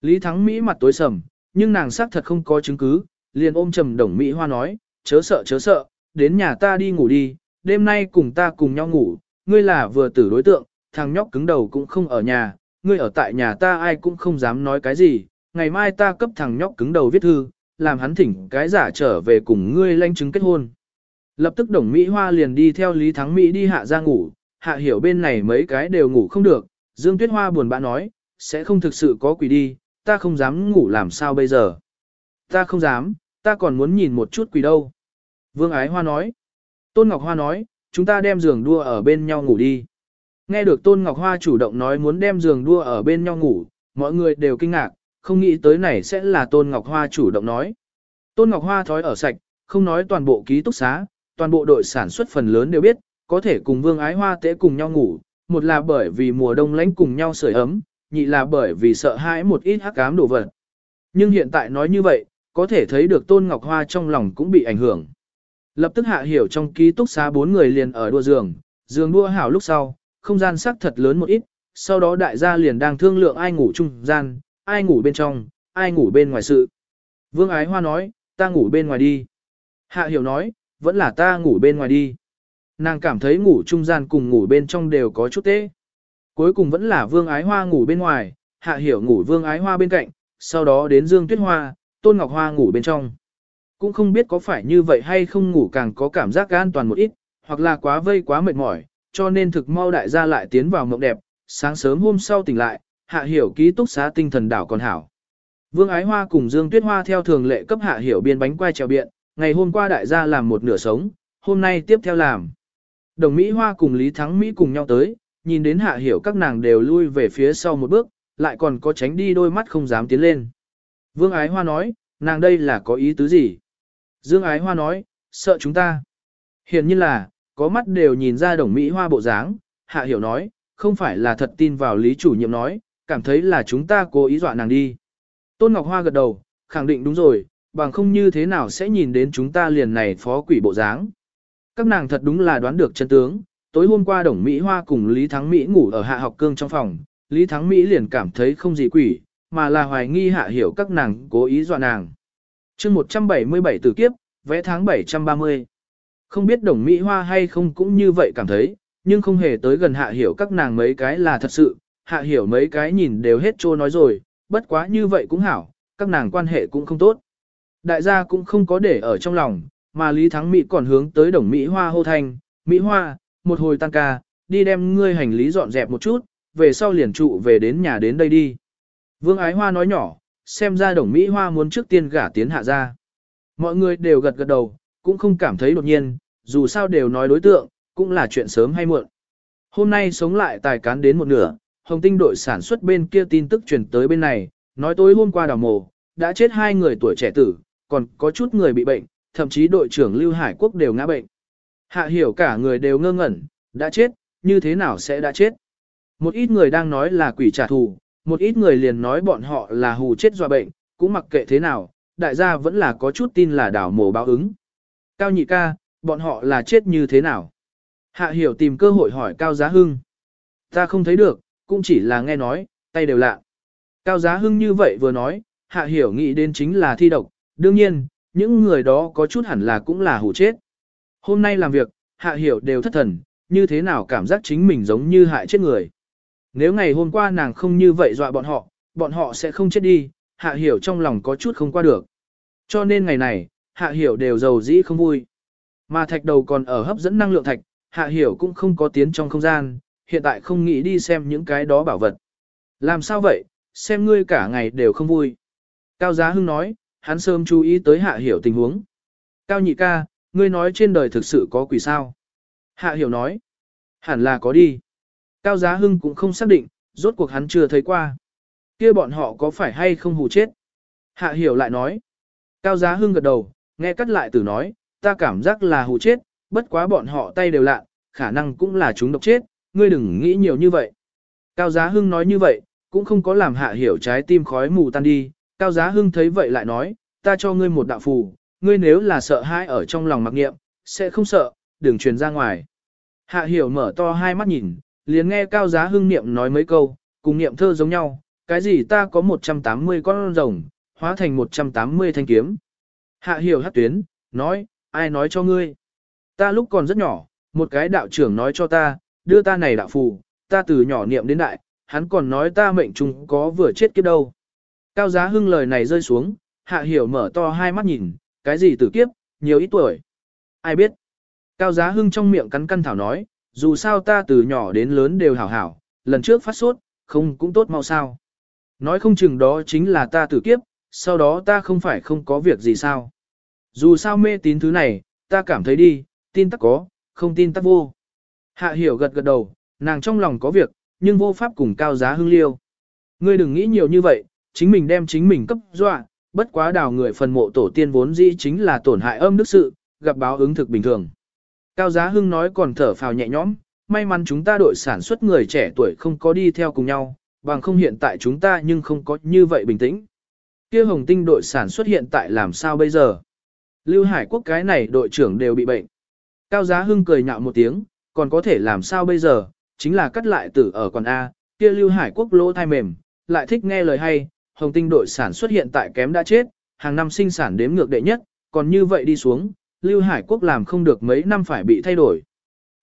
Lý Thắng Mỹ mặt tối sầm, nhưng nàng xác thật không có chứng cứ, liền ôm trầm đồng Mỹ Hoa nói, chớ sợ chớ sợ, đến nhà ta đi ngủ đi, đêm nay cùng ta cùng nhau ngủ, ngươi là vừa tử đối tượng, thằng nhóc cứng đầu cũng không ở nhà, ngươi ở tại nhà ta ai cũng không dám nói cái gì, ngày mai ta cấp thằng nhóc cứng đầu viết thư, làm hắn thỉnh cái giả trở về cùng ngươi lanh chứng kết hôn. Lập tức đồng Mỹ Hoa liền đi theo Lý Thắng Mỹ đi hạ ra ngủ, hạ hiểu bên này mấy cái đều ngủ không được, Dương Tuyết Hoa buồn bã nói, sẽ không thực sự có quỷ đi, ta không dám ngủ làm sao bây giờ. Ta không dám, ta còn muốn nhìn một chút quỷ đâu. Vương Ái Hoa nói. Tôn Ngọc Hoa nói, chúng ta đem giường đua ở bên nhau ngủ đi. Nghe được Tôn Ngọc Hoa chủ động nói muốn đem giường đua ở bên nhau ngủ, mọi người đều kinh ngạc, không nghĩ tới này sẽ là Tôn Ngọc Hoa chủ động nói. Tôn Ngọc Hoa thói ở sạch, không nói toàn bộ ký túc xá, toàn bộ đội sản xuất phần lớn đều biết, có thể cùng Vương Ái Hoa tế cùng nhau ngủ, một là bởi vì mùa đông lánh cùng nhau sưởi ấm, nhị là bởi vì sợ hãi một ít hắc ám đồ vật. Nhưng hiện tại nói như vậy, có thể thấy được Tôn Ngọc Hoa trong lòng cũng bị ảnh hưởng. Lập tức hạ hiểu trong ký túc xá bốn người liền ở đua giường, giường đua hảo lúc sau, không gian sắc thật lớn một ít, sau đó đại gia liền đang thương lượng ai ngủ trung gian, ai ngủ bên trong, ai ngủ bên ngoài sự. Vương Ái Hoa nói, ta ngủ bên ngoài đi. Hạ hiểu nói, vẫn là ta ngủ bên ngoài đi. Nàng cảm thấy ngủ trung gian cùng ngủ bên trong đều có chút tế. Cuối cùng vẫn là Vương Ái Hoa ngủ bên ngoài, Hạ Hiểu ngủ Vương Ái Hoa bên cạnh, sau đó đến Dương Tuyết Hoa, Tôn Ngọc Hoa ngủ bên trong. Cũng không biết có phải như vậy hay không ngủ càng có cảm giác an toàn một ít, hoặc là quá vây quá mệt mỏi, cho nên thực mau đại gia lại tiến vào mộng đẹp, sáng sớm hôm sau tỉnh lại, Hạ Hiểu ký túc xá tinh thần đảo còn hảo. Vương Ái Hoa cùng Dương Tuyết Hoa theo thường lệ cấp Hạ Hiểu biên bánh quai trèo biện, ngày hôm qua đại gia làm một nửa sống, hôm nay tiếp theo làm. Đồng Mỹ Hoa cùng Lý Thắng Mỹ cùng nhau tới, nhìn đến Hạ Hiểu các nàng đều lui về phía sau một bước, lại còn có tránh đi đôi mắt không dám tiến lên. Vương Ái Hoa nói, nàng đây là có ý tứ gì? Dương Ái Hoa nói, sợ chúng ta. Hiển nhiên là, có mắt đều nhìn ra đồng Mỹ Hoa bộ dáng, Hạ Hiểu nói, không phải là thật tin vào Lý chủ nhiệm nói, cảm thấy là chúng ta cố ý dọa nàng đi. Tôn Ngọc Hoa gật đầu, khẳng định đúng rồi, bằng không như thế nào sẽ nhìn đến chúng ta liền này phó quỷ bộ dáng. Các nàng thật đúng là đoán được chân tướng, tối hôm qua Đồng Mỹ Hoa cùng Lý Thắng Mỹ ngủ ở hạ học cương trong phòng, Lý Thắng Mỹ liền cảm thấy không gì quỷ, mà là hoài nghi hạ hiểu các nàng cố ý dọa nàng. chương 177 tử kiếp, vẽ tháng 730. Không biết Đồng Mỹ Hoa hay không cũng như vậy cảm thấy, nhưng không hề tới gần hạ hiểu các nàng mấy cái là thật sự, hạ hiểu mấy cái nhìn đều hết trô nói rồi, bất quá như vậy cũng hảo, các nàng quan hệ cũng không tốt. Đại gia cũng không có để ở trong lòng, mà Lý Thắng Mỹ còn hướng tới đồng Mỹ Hoa hô thanh, Mỹ Hoa, một hồi tan ca, đi đem ngươi hành lý dọn dẹp một chút, về sau liền trụ về đến nhà đến đây đi. Vương Ái Hoa nói nhỏ, xem ra đồng Mỹ Hoa muốn trước tiên gả tiến hạ ra. Mọi người đều gật gật đầu, cũng không cảm thấy đột nhiên, dù sao đều nói đối tượng, cũng là chuyện sớm hay muộn. Hôm nay sống lại tài cán đến một nửa, Hồng Tinh đội sản xuất bên kia tin tức truyền tới bên này, nói tối hôm qua đào mồ, đã chết hai người tuổi trẻ tử, còn có chút người bị bệnh, thậm chí đội trưởng Lưu Hải Quốc đều ngã bệnh. Hạ hiểu cả người đều ngơ ngẩn, đã chết, như thế nào sẽ đã chết? Một ít người đang nói là quỷ trả thù, một ít người liền nói bọn họ là hù chết do bệnh, cũng mặc kệ thế nào, đại gia vẫn là có chút tin là đảo mồ báo ứng. Cao nhị ca, bọn họ là chết như thế nào? Hạ hiểu tìm cơ hội hỏi Cao Giá Hưng. Ta không thấy được, cũng chỉ là nghe nói, tay đều lạ. Cao Giá Hưng như vậy vừa nói, Hạ hiểu nghĩ đến chính là thi độc, đương nhiên, những người đó có chút hẳn là cũng là hủ chết. Hôm nay làm việc, hạ hiểu đều thất thần, như thế nào cảm giác chính mình giống như hại chết người. Nếu ngày hôm qua nàng không như vậy dọa bọn họ, bọn họ sẽ không chết đi, hạ hiểu trong lòng có chút không qua được. Cho nên ngày này, hạ hiểu đều giàu dĩ không vui. Mà thạch đầu còn ở hấp dẫn năng lượng thạch, hạ hiểu cũng không có tiến trong không gian, hiện tại không nghĩ đi xem những cái đó bảo vật. Làm sao vậy, xem ngươi cả ngày đều không vui. Cao Giá Hưng nói, hắn sớm chú ý tới hạ hiểu tình huống. Cao nhị ca, ngươi nói trên đời thực sự có quỷ sao? Hạ hiểu nói, hẳn là có đi. Cao Giá Hưng cũng không xác định, rốt cuộc hắn chưa thấy qua. kia bọn họ có phải hay không hù chết? Hạ hiểu lại nói. Cao Giá Hưng gật đầu, nghe cắt lại từ nói, ta cảm giác là hù chết, bất quá bọn họ tay đều lạ, khả năng cũng là chúng độc chết, ngươi đừng nghĩ nhiều như vậy. Cao Giá Hưng nói như vậy, cũng không có làm hạ hiểu trái tim khói mù tan đi, Cao Giá Hưng thấy vậy lại nói, ta cho ngươi một đạo phù, ngươi nếu là sợ hãi ở trong lòng mặc nghiệm, sẽ không sợ, đừng truyền ra ngoài. Hạ hiểu mở to hai mắt nhìn, liền nghe Cao Giá Hưng niệm nói mấy câu, cùng niệm thơ giống nhau, cái gì ta có 180 con rồng, hóa thành 180 thanh kiếm. Hạ hiểu hát tuyến, nói, ai nói cho ngươi? Ta lúc còn rất nhỏ, một cái đạo trưởng nói cho ta, đưa ta này đạo phù, ta từ nhỏ niệm đến đại, hắn còn nói ta mệnh trùng có vừa chết kiếp đâu. Cao giá hưng lời này rơi xuống, hạ hiểu mở to hai mắt nhìn, cái gì tử kiếp, nhiều ít tuổi. Ai biết? Cao giá hưng trong miệng cắn căn thảo nói, dù sao ta từ nhỏ đến lớn đều hảo hảo, lần trước phát sốt, không cũng tốt mau sao. Nói không chừng đó chính là ta tử kiếp, sau đó ta không phải không có việc gì sao. Dù sao mê tín thứ này, ta cảm thấy đi, tin tắc có, không tin tắc vô. Hạ hiểu gật gật đầu, nàng trong lòng có việc, nhưng vô pháp cùng cao giá hưng liêu. Ngươi đừng nghĩ nhiều như vậy, chính mình đem chính mình cấp dọa, bất quá đào người phần mộ tổ tiên vốn dĩ chính là tổn hại âm đức sự, gặp báo ứng thực bình thường. Cao Giá Hưng nói còn thở phào nhẹ nhõm, may mắn chúng ta đội sản xuất người trẻ tuổi không có đi theo cùng nhau, bằng không hiện tại chúng ta nhưng không có như vậy bình tĩnh. Kia hồng tinh đội sản xuất hiện tại làm sao bây giờ? Lưu Hải Quốc cái này đội trưởng đều bị bệnh. Cao Giá Hưng cười nhạo một tiếng, còn có thể làm sao bây giờ? Chính là cắt lại tử ở quần A, kia Lưu Hải Quốc lỗ thai mềm, lại thích nghe lời hay, hồng tinh đội sản xuất hiện tại kém đã chết, hàng năm sinh sản đếm ngược đệ nhất, còn như vậy đi xuống, Lưu Hải Quốc làm không được mấy năm phải bị thay đổi.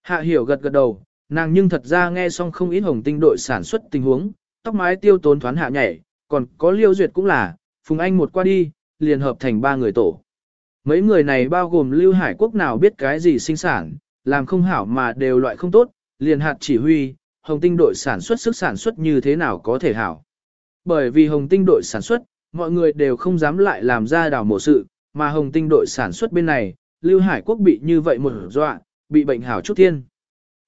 Hạ hiểu gật gật đầu, nàng nhưng thật ra nghe xong không ít hồng tinh đội sản xuất tình huống, tóc mái tiêu tốn thoán hạ nhảy, còn có Liêu Duyệt cũng là, Phùng Anh một qua đi, liền hợp thành ba người tổ. Mấy người này bao gồm Lưu Hải Quốc nào biết cái gì sinh sản, làm không hảo mà đều loại không tốt, liền hạt chỉ huy, hồng tinh đội sản xuất sức sản xuất như thế nào có thể hảo. Bởi vì hồng tinh đội sản xuất, mọi người đều không dám lại làm ra đảo mổ sự, mà hồng tinh đội sản xuất bên này, Lưu Hải Quốc bị như vậy một dọa, bị bệnh hảo chút thiên.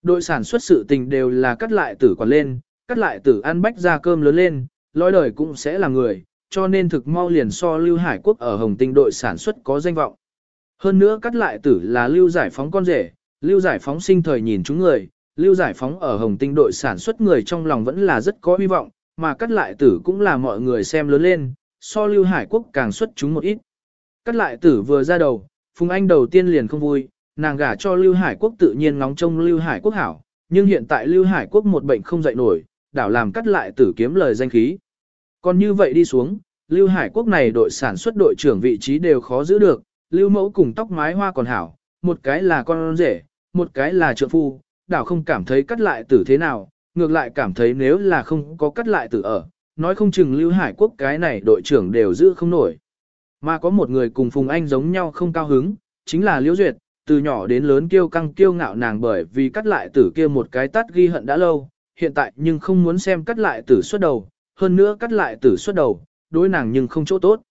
Đội sản xuất sự tình đều là cắt lại tử quản lên, cắt lại tử ăn bách ra cơm lớn lên, lối đời cũng sẽ là người, cho nên thực mau liền so Lưu Hải Quốc ở Hồng Tinh đội sản xuất có danh vọng. Hơn nữa cắt lại tử là Lưu Giải Phóng con rể, Lưu Giải Phóng sinh thời nhìn chúng người, Lưu Giải Phóng ở Hồng Tinh đội sản xuất người trong lòng vẫn là rất có hy vọng, mà cắt lại tử cũng là mọi người xem lớn lên, so Lưu Hải Quốc càng xuất chúng một ít. Cắt lại tử vừa ra đầu, Phùng Anh đầu tiên liền không vui, nàng gả cho Lưu Hải Quốc tự nhiên ngóng trông Lưu Hải Quốc hảo, nhưng hiện tại Lưu Hải Quốc một bệnh không dậy nổi, đảo làm cắt lại tử kiếm lời danh khí. Còn như vậy đi xuống, Lưu Hải Quốc này đội sản xuất đội trưởng vị trí đều khó giữ được, Lưu Mẫu cùng tóc mái hoa còn hảo, một cái là con rể, một cái là trượng phu, đảo không cảm thấy cắt lại tử thế nào, ngược lại cảm thấy nếu là không có cắt lại tử ở, nói không chừng Lưu Hải Quốc cái này đội trưởng đều giữ không nổi. Mà có một người cùng Phùng Anh giống nhau không cao hứng, chính là Liễu Duyệt, từ nhỏ đến lớn kiêu căng kiêu ngạo nàng bởi vì cắt lại tử kia một cái tắt ghi hận đã lâu, hiện tại nhưng không muốn xem cắt lại tử xuất đầu, hơn nữa cắt lại tử xuất đầu, đối nàng nhưng không chỗ tốt.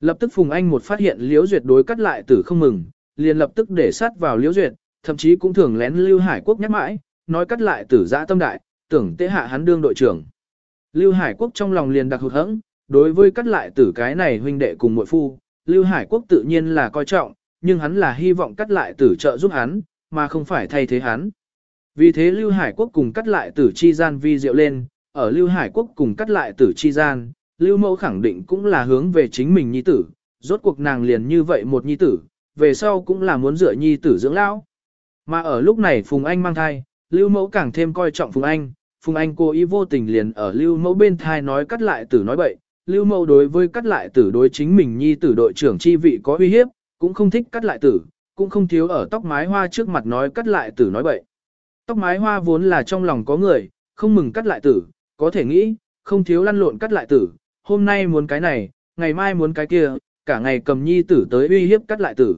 Lập tức Phùng Anh một phát hiện Liễu Duyệt đối cắt lại tử không mừng, liền lập tức để sát vào Liễu Duyệt, thậm chí cũng thường lén Lưu Hải Quốc nhắc mãi, nói cắt lại tử dã tâm đại, tưởng tế hạ hắn đương đội trưởng. Lưu Hải Quốc trong lòng liền đặc hụt hẫng, đối với cắt lại tử cái này huynh đệ cùng muội phu, Lưu Hải Quốc tự nhiên là coi trọng, nhưng hắn là hy vọng cắt lại tử trợ giúp hắn, mà không phải thay thế hắn. Vì thế Lưu Hải Quốc cùng cắt lại tử chi gian vi diệu lên, ở Lưu Hải Quốc cùng cắt lại tử chi gian, Lưu Mẫu khẳng định cũng là hướng về chính mình nhi tử, rốt cuộc nàng liền như vậy một nhi tử, về sau cũng là muốn dựa nhi tử dưỡng lão. Mà ở lúc này Phùng Anh mang thai, Lưu Mẫu càng thêm coi trọng Phùng Anh, Phùng Anh cố ý vô tình liền ở Lưu Mẫu bên thai nói cắt lại tử nói bậy, Lưu Mẫu đối với cắt lại tử đối chính mình nhi tử đội trưởng chi vị có uy hiếp, cũng không thích cắt lại tử, cũng không thiếu ở tóc mái hoa trước mặt nói cắt lại tử nói bậy. Tóc mái hoa vốn là trong lòng có người, không mừng cắt lại tử, có thể nghĩ, không thiếu lăn lộn cắt lại tử, hôm nay muốn cái này, ngày mai muốn cái kia, cả ngày cầm nhi tử tới uy hiếp cắt lại tử.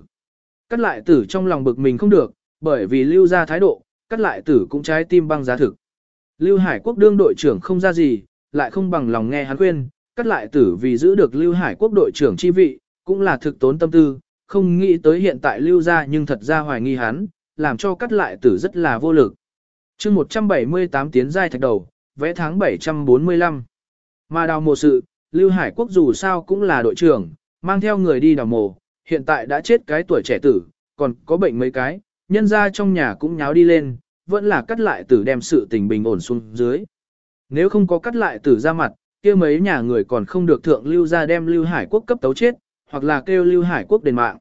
Cắt lại tử trong lòng bực mình không được, bởi vì lưu ra thái độ, cắt lại tử cũng trái tim băng giá thực. Lưu Hải Quốc đương đội trưởng không ra gì, lại không bằng lòng nghe hắn khuyên, cắt lại tử vì giữ được Lưu Hải Quốc đội trưởng chi vị, cũng là thực tốn tâm tư, không nghĩ tới hiện tại Lưu ra nhưng thật ra hoài nghi hắn, làm cho cắt lại tử rất là vô lực. chương 178 tiến giai thạch đầu, vẽ tháng 745. Mà đào mộ sự, Lưu Hải Quốc dù sao cũng là đội trưởng, mang theo người đi đào mộ, hiện tại đã chết cái tuổi trẻ tử, còn có bệnh mấy cái, nhân ra trong nhà cũng nháo đi lên, vẫn là cắt lại tử đem sự tình bình ổn xuống dưới. Nếu không có cắt lại tử ra mặt, kia mấy nhà người còn không được thượng lưu ra đem lưu hải quốc cấp tấu chết, hoặc là kêu lưu hải quốc đền mạng.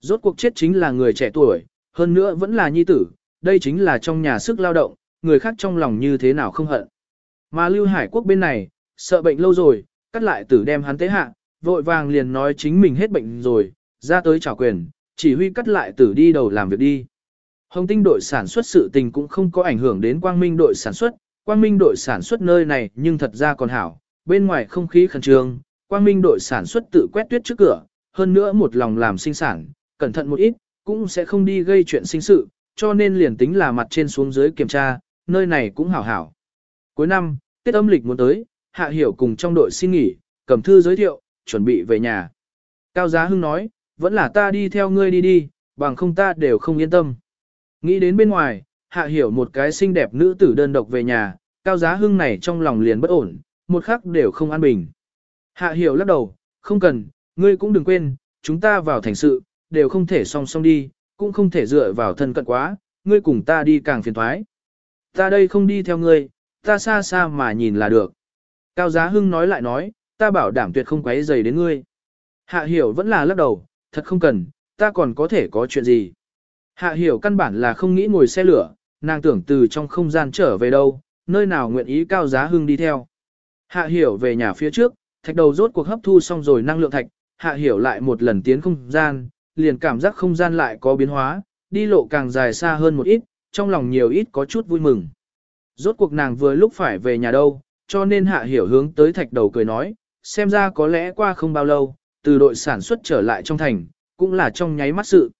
Rốt cuộc chết chính là người trẻ tuổi, hơn nữa vẫn là nhi tử, đây chính là trong nhà sức lao động, người khác trong lòng như thế nào không hận. Mà lưu hải quốc bên này, sợ bệnh lâu rồi, cắt lại tử đem hắn tế hạ, vội vàng liền nói chính mình hết bệnh rồi, ra tới trả quyền, chỉ huy cắt lại tử đi đầu làm việc đi. Hồng tinh đội sản xuất sự tình cũng không có ảnh hưởng đến quang minh đội sản xuất, quang minh đội sản xuất nơi này nhưng thật ra còn hảo, bên ngoài không khí khẩn trương, quang minh đội sản xuất tự quét tuyết trước cửa, hơn nữa một lòng làm sinh sản, cẩn thận một ít, cũng sẽ không đi gây chuyện sinh sự, cho nên liền tính là mặt trên xuống dưới kiểm tra, nơi này cũng hảo hảo. Cuối năm, Tết âm lịch muốn tới, Hạ Hiểu cùng trong đội xin nghỉ, cầm thư giới thiệu, chuẩn bị về nhà. Cao Giá Hưng nói, vẫn là ta đi theo ngươi đi đi, bằng không ta đều không yên tâm. Nghĩ đến bên ngoài, Hạ Hiểu một cái xinh đẹp nữ tử đơn độc về nhà, Cao Giá Hưng này trong lòng liền bất ổn, một khắc đều không an bình. Hạ Hiểu lắc đầu, không cần, ngươi cũng đừng quên, chúng ta vào thành sự, đều không thể song song đi, cũng không thể dựa vào thân cận quá, ngươi cùng ta đi càng phiền thoái. Ta đây không đi theo ngươi, ta xa xa mà nhìn là được. Cao Giá Hưng nói lại nói, ta bảo đảm tuyệt không quấy rầy đến ngươi. Hạ Hiểu vẫn là lắc đầu, thật không cần, ta còn có thể có chuyện gì. Hạ Hiểu căn bản là không nghĩ ngồi xe lửa, nàng tưởng từ trong không gian trở về đâu, nơi nào nguyện ý Cao Giá Hưng đi theo. Hạ Hiểu về nhà phía trước, thạch đầu rốt cuộc hấp thu xong rồi năng lượng thạch, Hạ Hiểu lại một lần tiến không gian, liền cảm giác không gian lại có biến hóa, đi lộ càng dài xa hơn một ít, trong lòng nhiều ít có chút vui mừng. Rốt cuộc nàng vừa lúc phải về nhà đâu, cho nên hạ hiểu hướng tới thạch đầu cười nói, xem ra có lẽ qua không bao lâu, từ đội sản xuất trở lại trong thành, cũng là trong nháy mắt sự.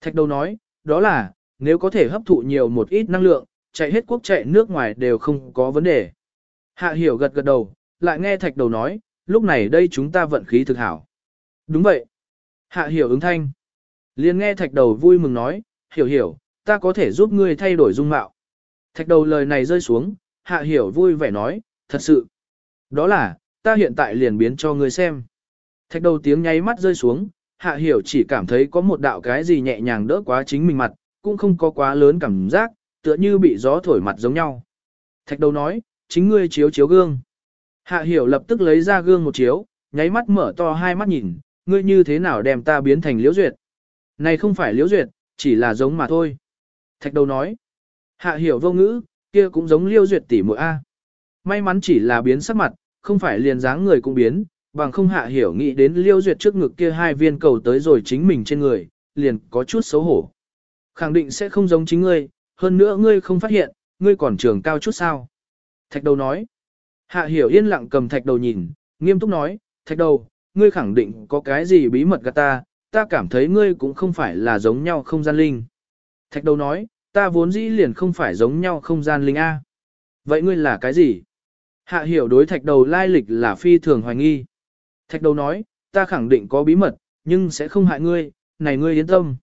Thạch đầu nói, đó là, nếu có thể hấp thụ nhiều một ít năng lượng, chạy hết quốc chạy nước ngoài đều không có vấn đề. Hạ hiểu gật gật đầu, lại nghe thạch đầu nói, lúc này đây chúng ta vận khí thực hảo. Đúng vậy. Hạ hiểu ứng thanh. liền nghe thạch đầu vui mừng nói, hiểu hiểu, ta có thể giúp ngươi thay đổi dung mạo. Thạch đầu lời này rơi xuống, hạ hiểu vui vẻ nói, thật sự. Đó là, ta hiện tại liền biến cho ngươi xem. Thạch đầu tiếng nháy mắt rơi xuống, hạ hiểu chỉ cảm thấy có một đạo cái gì nhẹ nhàng đỡ quá chính mình mặt, cũng không có quá lớn cảm giác, tựa như bị gió thổi mặt giống nhau. Thạch đầu nói, chính ngươi chiếu chiếu gương. Hạ hiểu lập tức lấy ra gương một chiếu, nháy mắt mở to hai mắt nhìn, ngươi như thế nào đem ta biến thành liễu duyệt. Này không phải liễu duyệt, chỉ là giống mà thôi. Thạch đầu nói, hạ hiểu vô ngữ, kia cũng giống liễu duyệt tỷ muội A. May mắn chỉ là biến sắc mặt, không phải liền dáng người cũng biến, bằng không hạ hiểu nghĩ đến liêu duyệt trước ngực kia hai viên cầu tới rồi chính mình trên người, liền có chút xấu hổ. Khẳng định sẽ không giống chính ngươi, hơn nữa ngươi không phát hiện, ngươi còn trường cao chút sao. Thạch đầu nói. Hạ hiểu yên lặng cầm thạch đầu nhìn, nghiêm túc nói, thạch đầu, ngươi khẳng định có cái gì bí mật gạt ta, ta cảm thấy ngươi cũng không phải là giống nhau không gian linh. Thạch đầu nói, ta vốn dĩ liền không phải giống nhau không gian linh A. Vậy ngươi là cái gì? Hạ hiểu đối thạch đầu lai lịch là phi thường hoài nghi. Thạch đầu nói, ta khẳng định có bí mật, nhưng sẽ không hại ngươi, này ngươi yên tâm.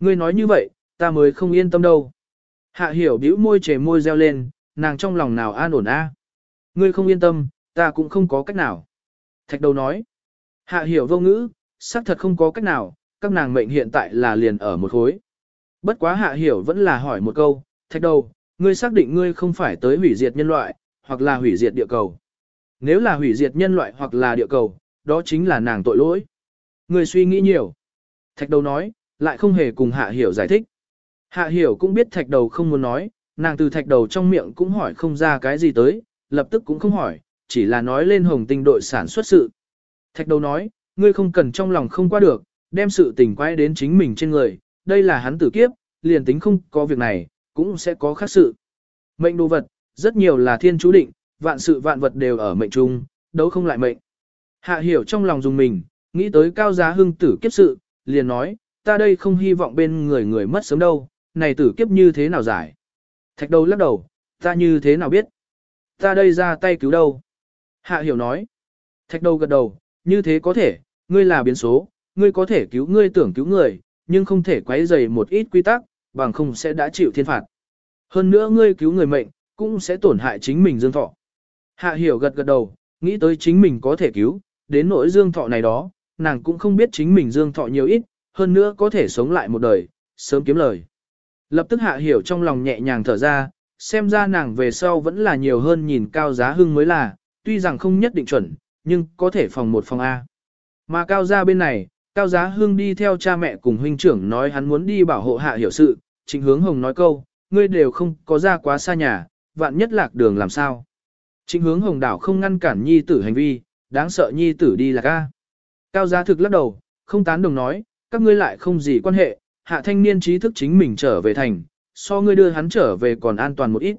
Ngươi nói như vậy, ta mới không yên tâm đâu. Hạ hiểu bĩu môi chề môi reo lên, nàng trong lòng nào an ổn a? Ngươi không yên tâm, ta cũng không có cách nào. Thạch đầu nói, hạ hiểu vô ngữ, xác thật không có cách nào, các nàng mệnh hiện tại là liền ở một khối. Bất quá hạ hiểu vẫn là hỏi một câu, thạch đầu, ngươi xác định ngươi không phải tới hủy diệt nhân loại, hoặc là hủy diệt địa cầu. Nếu là hủy diệt nhân loại hoặc là địa cầu, đó chính là nàng tội lỗi. người suy nghĩ nhiều. Thạch đầu nói, lại không hề cùng hạ hiểu giải thích. Hạ hiểu cũng biết thạch đầu không muốn nói, nàng từ thạch đầu trong miệng cũng hỏi không ra cái gì tới, lập tức cũng không hỏi, chỉ là nói lên hồng tinh đội sản xuất sự. Thạch đầu nói, ngươi không cần trong lòng không qua được, đem sự tình quay đến chính mình trên người, đây là hắn tử kiếp, liền tính không có việc này, cũng sẽ có khác sự. Mệnh đồ vật, rất nhiều là thiên chú định, vạn sự vạn vật đều ở mệnh trung, đấu không lại mệnh. Hạ hiểu trong lòng dùng mình, nghĩ tới cao giá hưng tử kiếp sự, liền nói, ta đây không hy vọng bên người người mất sớm đâu, này tử kiếp như thế nào giải. Thạch đầu lắc đầu, ta như thế nào biết. Ta đây ra tay cứu đâu. Hạ hiểu nói. Thạch đầu gật đầu, như thế có thể, ngươi là biến số, ngươi có thể cứu ngươi tưởng cứu người, nhưng không thể quấy rầy một ít quy tắc, bằng không sẽ đã chịu thiên phạt. Hơn nữa ngươi cứu người mệnh, cũng sẽ tổn hại chính mình dương thọ. Hạ hiểu gật gật đầu, nghĩ tới chính mình có thể cứu, đến nỗi dương thọ này đó, nàng cũng không biết chính mình dương thọ nhiều ít, hơn nữa có thể sống lại một đời, sớm kiếm lời. Lập tức hạ hiểu trong lòng nhẹ nhàng thở ra, xem ra nàng về sau vẫn là nhiều hơn nhìn cao giá hưng mới là, tuy rằng không nhất định chuẩn, nhưng có thể phòng một phòng A. Mà cao gia bên này, cao giá hưng đi theo cha mẹ cùng huynh trưởng nói hắn muốn đi bảo hộ hạ hiểu sự, trịnh hướng hồng nói câu, ngươi đều không có ra quá xa nhà, vạn nhất lạc đường làm sao. Trịnh hướng hồng đảo không ngăn cản nhi tử hành vi, đáng sợ nhi tử đi là ca. Cao giá thực lắc đầu, không tán đồng nói, các ngươi lại không gì quan hệ, hạ thanh niên trí thức chính mình trở về thành, so ngươi đưa hắn trở về còn an toàn một ít.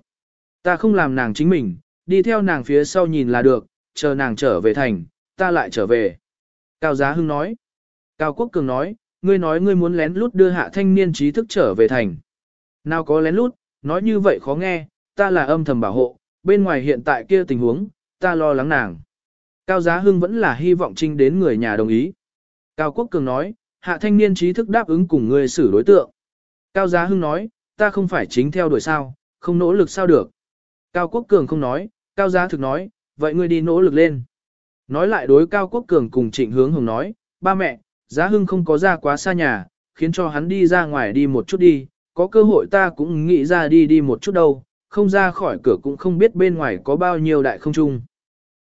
Ta không làm nàng chính mình, đi theo nàng phía sau nhìn là được, chờ nàng trở về thành, ta lại trở về. Cao Giá Hưng nói. Cao Quốc Cường nói, ngươi nói ngươi muốn lén lút đưa hạ thanh niên trí thức trở về thành. Nào có lén lút, nói như vậy khó nghe, ta là âm thầm bảo hộ, bên ngoài hiện tại kia tình huống, ta lo lắng nàng. Cao Giá Hưng vẫn là hy vọng trinh đến người nhà đồng ý. Cao Quốc Cường nói, hạ thanh niên trí thức đáp ứng cùng người xử đối tượng. Cao Giá Hưng nói, ta không phải chính theo đuổi sao, không nỗ lực sao được. Cao Quốc Cường không nói, Cao Giá thực nói, vậy ngươi đi nỗ lực lên. Nói lại đối Cao Quốc Cường cùng trịnh hướng hồng nói, ba mẹ, Giá Hưng không có ra quá xa nhà, khiến cho hắn đi ra ngoài đi một chút đi, có cơ hội ta cũng nghĩ ra đi đi một chút đâu, không ra khỏi cửa cũng không biết bên ngoài có bao nhiêu đại không trung.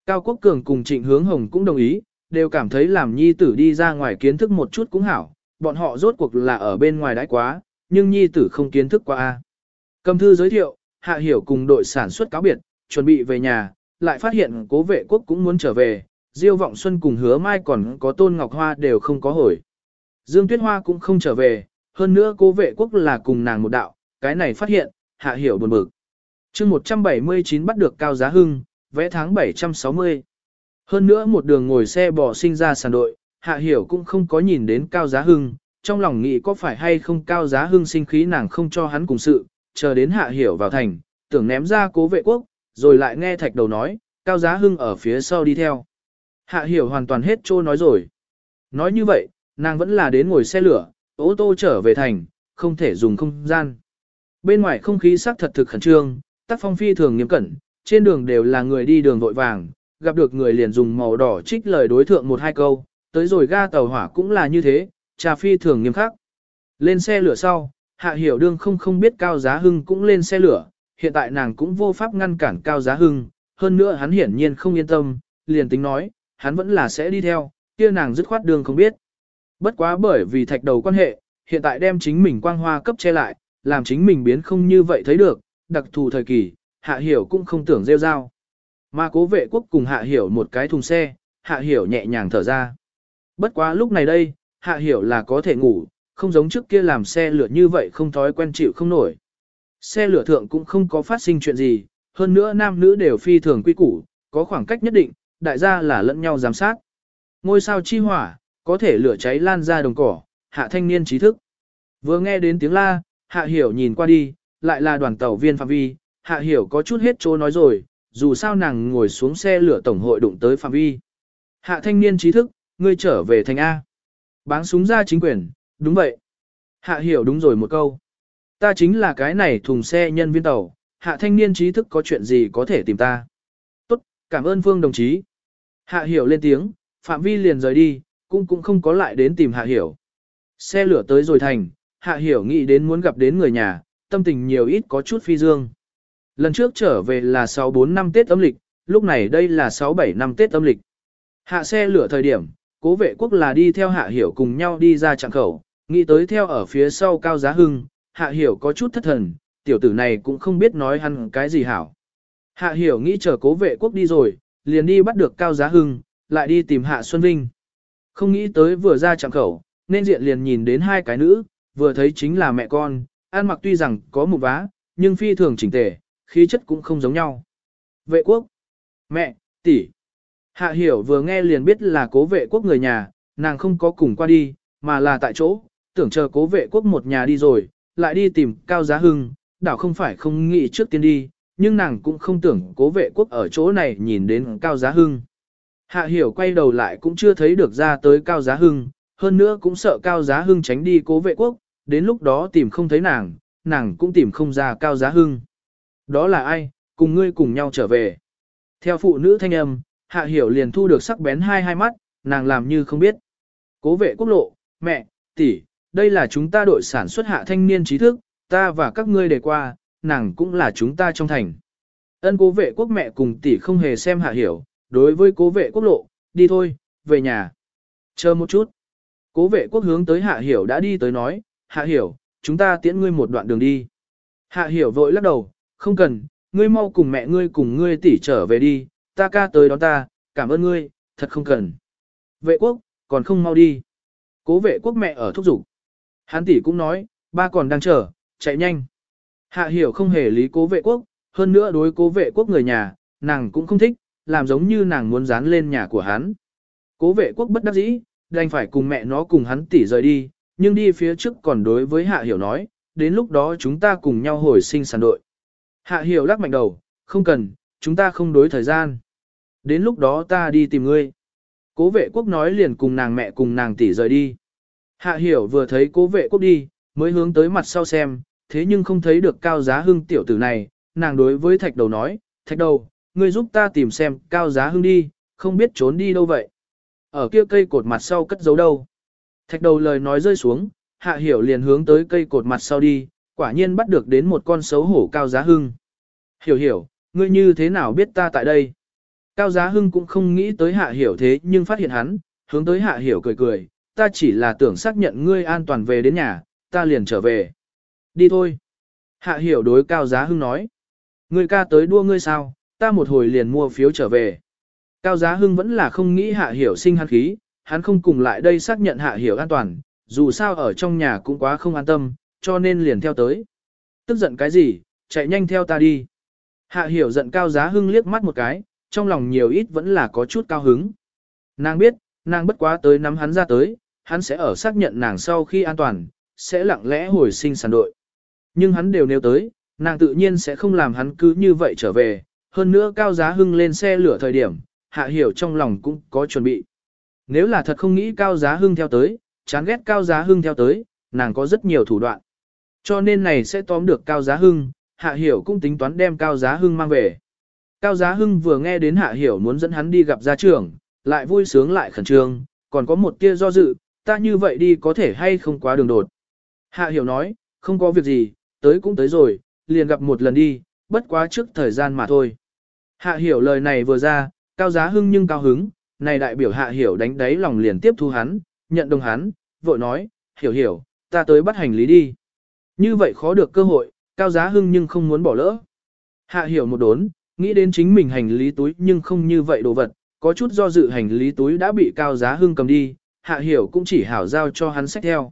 Cao Quốc Cường cùng Trịnh Hướng Hồng cũng đồng ý, đều cảm thấy làm nhi tử đi ra ngoài kiến thức một chút cũng hảo, bọn họ rốt cuộc là ở bên ngoài đãi quá, nhưng nhi tử không kiến thức qua. a. Cầm thư giới thiệu, Hạ Hiểu cùng đội sản xuất cáo biệt, chuẩn bị về nhà, lại phát hiện cố vệ quốc cũng muốn trở về, Diêu Vọng Xuân cùng hứa mai còn có Tôn Ngọc Hoa đều không có hồi. Dương Tuyết Hoa cũng không trở về, hơn nữa cố vệ quốc là cùng nàng một đạo, cái này phát hiện, Hạ Hiểu buồn bực. chương 179 bắt được Cao Giá Hưng, vẽ tháng 760. Hơn nữa một đường ngồi xe bò sinh ra sàn đội, Hạ Hiểu cũng không có nhìn đến Cao Giá Hưng, trong lòng nghĩ có phải hay không Cao Giá Hưng sinh khí nàng không cho hắn cùng sự, chờ đến Hạ Hiểu vào thành, tưởng ném ra cố vệ quốc, rồi lại nghe thạch đầu nói, Cao Giá Hưng ở phía sau đi theo. Hạ Hiểu hoàn toàn hết trô nói rồi. Nói như vậy, nàng vẫn là đến ngồi xe lửa, ô tô trở về thành, không thể dùng không gian. Bên ngoài không khí sắc thật thực khẩn trương, tác phong phi thường nghiêm cẩn, trên đường đều là người đi đường vội vàng, gặp được người liền dùng màu đỏ trích lời đối thượng một hai câu, tới rồi ga tàu hỏa cũng là như thế, trà phi thường nghiêm khắc. Lên xe lửa sau, hạ hiểu đương không không biết cao giá hưng cũng lên xe lửa, hiện tại nàng cũng vô pháp ngăn cản cao giá hưng, hơn nữa hắn hiển nhiên không yên tâm, liền tính nói, hắn vẫn là sẽ đi theo, kia nàng dứt khoát đường không biết. Bất quá bởi vì thạch đầu quan hệ, hiện tại đem chính mình quang hoa cấp che lại, làm chính mình biến không như vậy thấy được, đặc thù thời kỳ, hạ hiểu cũng không tưởng rêu rao. Mà cố vệ quốc cùng hạ hiểu một cái thùng xe, hạ hiểu nhẹ nhàng thở ra. Bất quá lúc này đây, hạ hiểu là có thể ngủ, không giống trước kia làm xe lửa như vậy không thói quen chịu không nổi. Xe lửa thượng cũng không có phát sinh chuyện gì, hơn nữa nam nữ đều phi thường quy củ, có khoảng cách nhất định, đại gia là lẫn nhau giám sát. Ngôi sao chi hỏa, có thể lửa cháy lan ra đồng cỏ, hạ thanh niên trí thức. Vừa nghe đến tiếng la, hạ hiểu nhìn qua đi, lại là đoàn tàu viên phạm vi, hạ hiểu có chút hết chỗ nói rồi, dù sao nàng ngồi xuống xe lửa tổng hội đụng tới phạm vi. Hạ thanh niên trí thức, ngươi trở về thành A. Báng súng ra chính quyền, đúng vậy. Hạ hiểu đúng rồi một câu. Ta chính là cái này thùng xe nhân viên tàu, hạ thanh niên trí thức có chuyện gì có thể tìm ta. Tốt, cảm ơn Phương đồng chí. Hạ hiểu lên tiếng, phạm vi liền rời đi, cũng cũng không có lại đến tìm hạ hiểu. Xe lửa tới rồi thành, hạ hiểu nghĩ đến muốn gặp đến người nhà, tâm tình nhiều ít có chút phi dương. Lần trước trở về là 6-4 năm Tết âm lịch, lúc này đây là 6-7 năm Tết âm lịch. Hạ xe lửa thời điểm, cố vệ quốc là đi theo hạ hiểu cùng nhau đi ra trạng khẩu, nghĩ tới theo ở phía sau cao giá hưng, hạ hiểu có chút thất thần, tiểu tử này cũng không biết nói hắn cái gì hảo. Hạ hiểu nghĩ chờ cố vệ quốc đi rồi, liền đi bắt được cao giá hưng, lại đi tìm hạ Xuân Vinh. Không nghĩ tới vừa ra trạng khẩu, nên diện liền nhìn đến hai cái nữ, vừa thấy chính là mẹ con, ăn mặc tuy rằng có một vá, nhưng phi thường chỉnh tề, khí chất cũng không giống nhau. Vệ quốc, mẹ, tỷ. Hạ hiểu vừa nghe liền biết là cố vệ quốc người nhà, nàng không có cùng qua đi, mà là tại chỗ, tưởng chờ cố vệ quốc một nhà đi rồi, lại đi tìm Cao Giá Hưng, đảo không phải không nghĩ trước tiên đi, nhưng nàng cũng không tưởng cố vệ quốc ở chỗ này nhìn đến Cao Giá Hưng. Hạ hiểu quay đầu lại cũng chưa thấy được ra tới Cao Giá Hưng, hơn nữa cũng sợ Cao Giá Hưng tránh đi cố vệ quốc, đến lúc đó tìm không thấy nàng, nàng cũng tìm không ra Cao Giá Hưng. Đó là ai, cùng ngươi cùng nhau trở về. Theo phụ nữ thanh âm, hạ hiểu liền thu được sắc bén hai hai mắt, nàng làm như không biết. Cố vệ quốc lộ, mẹ, tỷ, đây là chúng ta đội sản xuất hạ thanh niên trí thức, ta và các ngươi đề qua, nàng cũng là chúng ta trong thành. Ân cố vệ quốc mẹ cùng tỷ không hề xem hạ hiểu, đối với cố vệ quốc lộ, đi thôi, về nhà. Chờ một chút. Cố vệ quốc hướng tới hạ hiểu đã đi tới nói, hạ hiểu, chúng ta tiễn ngươi một đoạn đường đi. Hạ hiểu vội lắc đầu, không cần, ngươi mau cùng mẹ ngươi cùng ngươi tỷ trở về đi, ta ca tới đón ta, cảm ơn ngươi, thật không cần. Vệ quốc, còn không mau đi. Cố vệ quốc mẹ ở thúc giục. Hán tỷ cũng nói, ba còn đang chờ, chạy nhanh. Hạ hiểu không hề lý cố vệ quốc, hơn nữa đối cố vệ quốc người nhà, nàng cũng không thích, làm giống như nàng muốn dán lên nhà của hắn. Cố vệ quốc bất đắc dĩ, đành phải cùng mẹ nó cùng hắn tỷ rời đi, nhưng đi phía trước còn đối với hạ hiểu nói, đến lúc đó chúng ta cùng nhau hồi sinh sản đội. Hạ hiểu lắc mạnh đầu, không cần, chúng ta không đối thời gian. Đến lúc đó ta đi tìm ngươi. Cố vệ quốc nói liền cùng nàng mẹ cùng nàng tỷ rời đi. Hạ hiểu vừa thấy cố vệ quốc đi, mới hướng tới mặt sau xem, thế nhưng không thấy được cao giá hưng tiểu tử này, nàng đối với thạch đầu nói, thạch đầu, ngươi giúp ta tìm xem cao giá hưng đi, không biết trốn đi đâu vậy. Ở kia cây cột mặt sau cất giấu đâu. Thạch đầu lời nói rơi xuống, hạ hiểu liền hướng tới cây cột mặt sau đi, quả nhiên bắt được đến một con xấu hổ cao giá hưng. Hiểu hiểu, ngươi như thế nào biết ta tại đây? Cao giá hưng cũng không nghĩ tới hạ hiểu thế nhưng phát hiện hắn, hướng tới hạ hiểu cười cười, ta chỉ là tưởng xác nhận ngươi an toàn về đến nhà, ta liền trở về. Đi thôi. Hạ hiểu đối cao giá hưng nói. Ngươi ca tới đua ngươi sao, ta một hồi liền mua phiếu trở về. Cao giá hưng vẫn là không nghĩ hạ hiểu sinh hắn khí, hắn không cùng lại đây xác nhận hạ hiểu an toàn, dù sao ở trong nhà cũng quá không an tâm, cho nên liền theo tới. Tức giận cái gì, chạy nhanh theo ta đi. Hạ hiểu giận cao giá hưng liếc mắt một cái, trong lòng nhiều ít vẫn là có chút cao hứng. Nàng biết, nàng bất quá tới nắm hắn ra tới, hắn sẽ ở xác nhận nàng sau khi an toàn, sẽ lặng lẽ hồi sinh sản đội. Nhưng hắn đều nêu tới, nàng tự nhiên sẽ không làm hắn cứ như vậy trở về, hơn nữa cao giá hưng lên xe lửa thời điểm, hạ hiểu trong lòng cũng có chuẩn bị. Nếu là thật không nghĩ cao giá hưng theo tới, chán ghét cao giá hưng theo tới, nàng có rất nhiều thủ đoạn. Cho nên này sẽ tóm được cao giá hưng, hạ hiểu cũng tính toán đem cao giá hưng mang về. Cao giá hưng vừa nghe đến hạ hiểu muốn dẫn hắn đi gặp gia trưởng, lại vui sướng lại khẩn trương, còn có một tia do dự, ta như vậy đi có thể hay không quá đường đột. Hạ hiểu nói, không có việc gì, tới cũng tới rồi, liền gặp một lần đi, bất quá trước thời gian mà thôi. Hạ hiểu lời này vừa ra, cao giá hưng nhưng cao hứng, này đại biểu hạ hiểu đánh đáy lòng liền tiếp thu hắn, nhận đồng hắn, vội nói, hiểu hiểu, ta tới bắt hành lý đi. Như vậy khó được cơ hội, cao giá hưng nhưng không muốn bỏ lỡ. Hạ hiểu một đốn, nghĩ đến chính mình hành lý túi nhưng không như vậy đồ vật, có chút do dự hành lý túi đã bị cao giá hưng cầm đi, hạ hiểu cũng chỉ hảo giao cho hắn sách theo.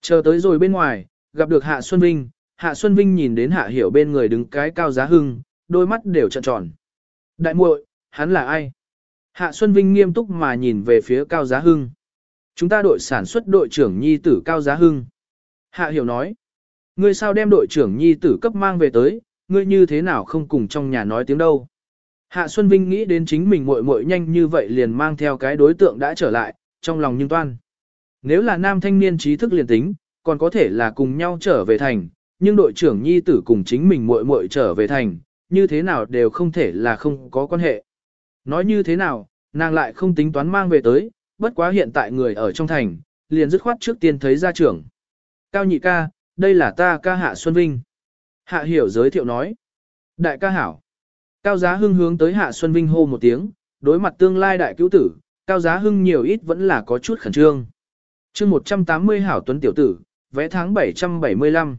Chờ tới rồi bên ngoài, gặp được hạ Xuân Vinh, hạ Xuân Vinh nhìn đến hạ hiểu bên người đứng cái cao giá hưng, đôi mắt đều trợn tròn. Đại muội, hắn là ai? Hạ Xuân Vinh nghiêm túc mà nhìn về phía cao giá hưng. Chúng ta đội sản xuất đội trưởng nhi tử cao giá hưng. Hạ hiểu nói. Ngươi sao đem đội trưởng nhi tử cấp mang về tới, ngươi như thế nào không cùng trong nhà nói tiếng đâu. Hạ Xuân Vinh nghĩ đến chính mình muội muội nhanh như vậy liền mang theo cái đối tượng đã trở lại, trong lòng nhưng toan. Nếu là nam thanh niên trí thức liền tính, còn có thể là cùng nhau trở về thành, nhưng đội trưởng nhi tử cùng chính mình muội muội trở về thành, như thế nào đều không thể là không có quan hệ. Nói như thế nào, nàng lại không tính toán mang về tới, bất quá hiện tại người ở trong thành, liền dứt khoát trước tiên thấy gia trưởng. Cao nhị ca, đây là ta ca Hạ Xuân Vinh. Hạ hiểu giới thiệu nói. Đại ca hảo. Cao giá hưng hướng tới Hạ Xuân Vinh hô một tiếng, đối mặt tương lai đại cứu tử, cao giá hưng nhiều ít vẫn là có chút khẩn trương. chương 180 hảo tuấn tiểu tử, vẽ tháng 775.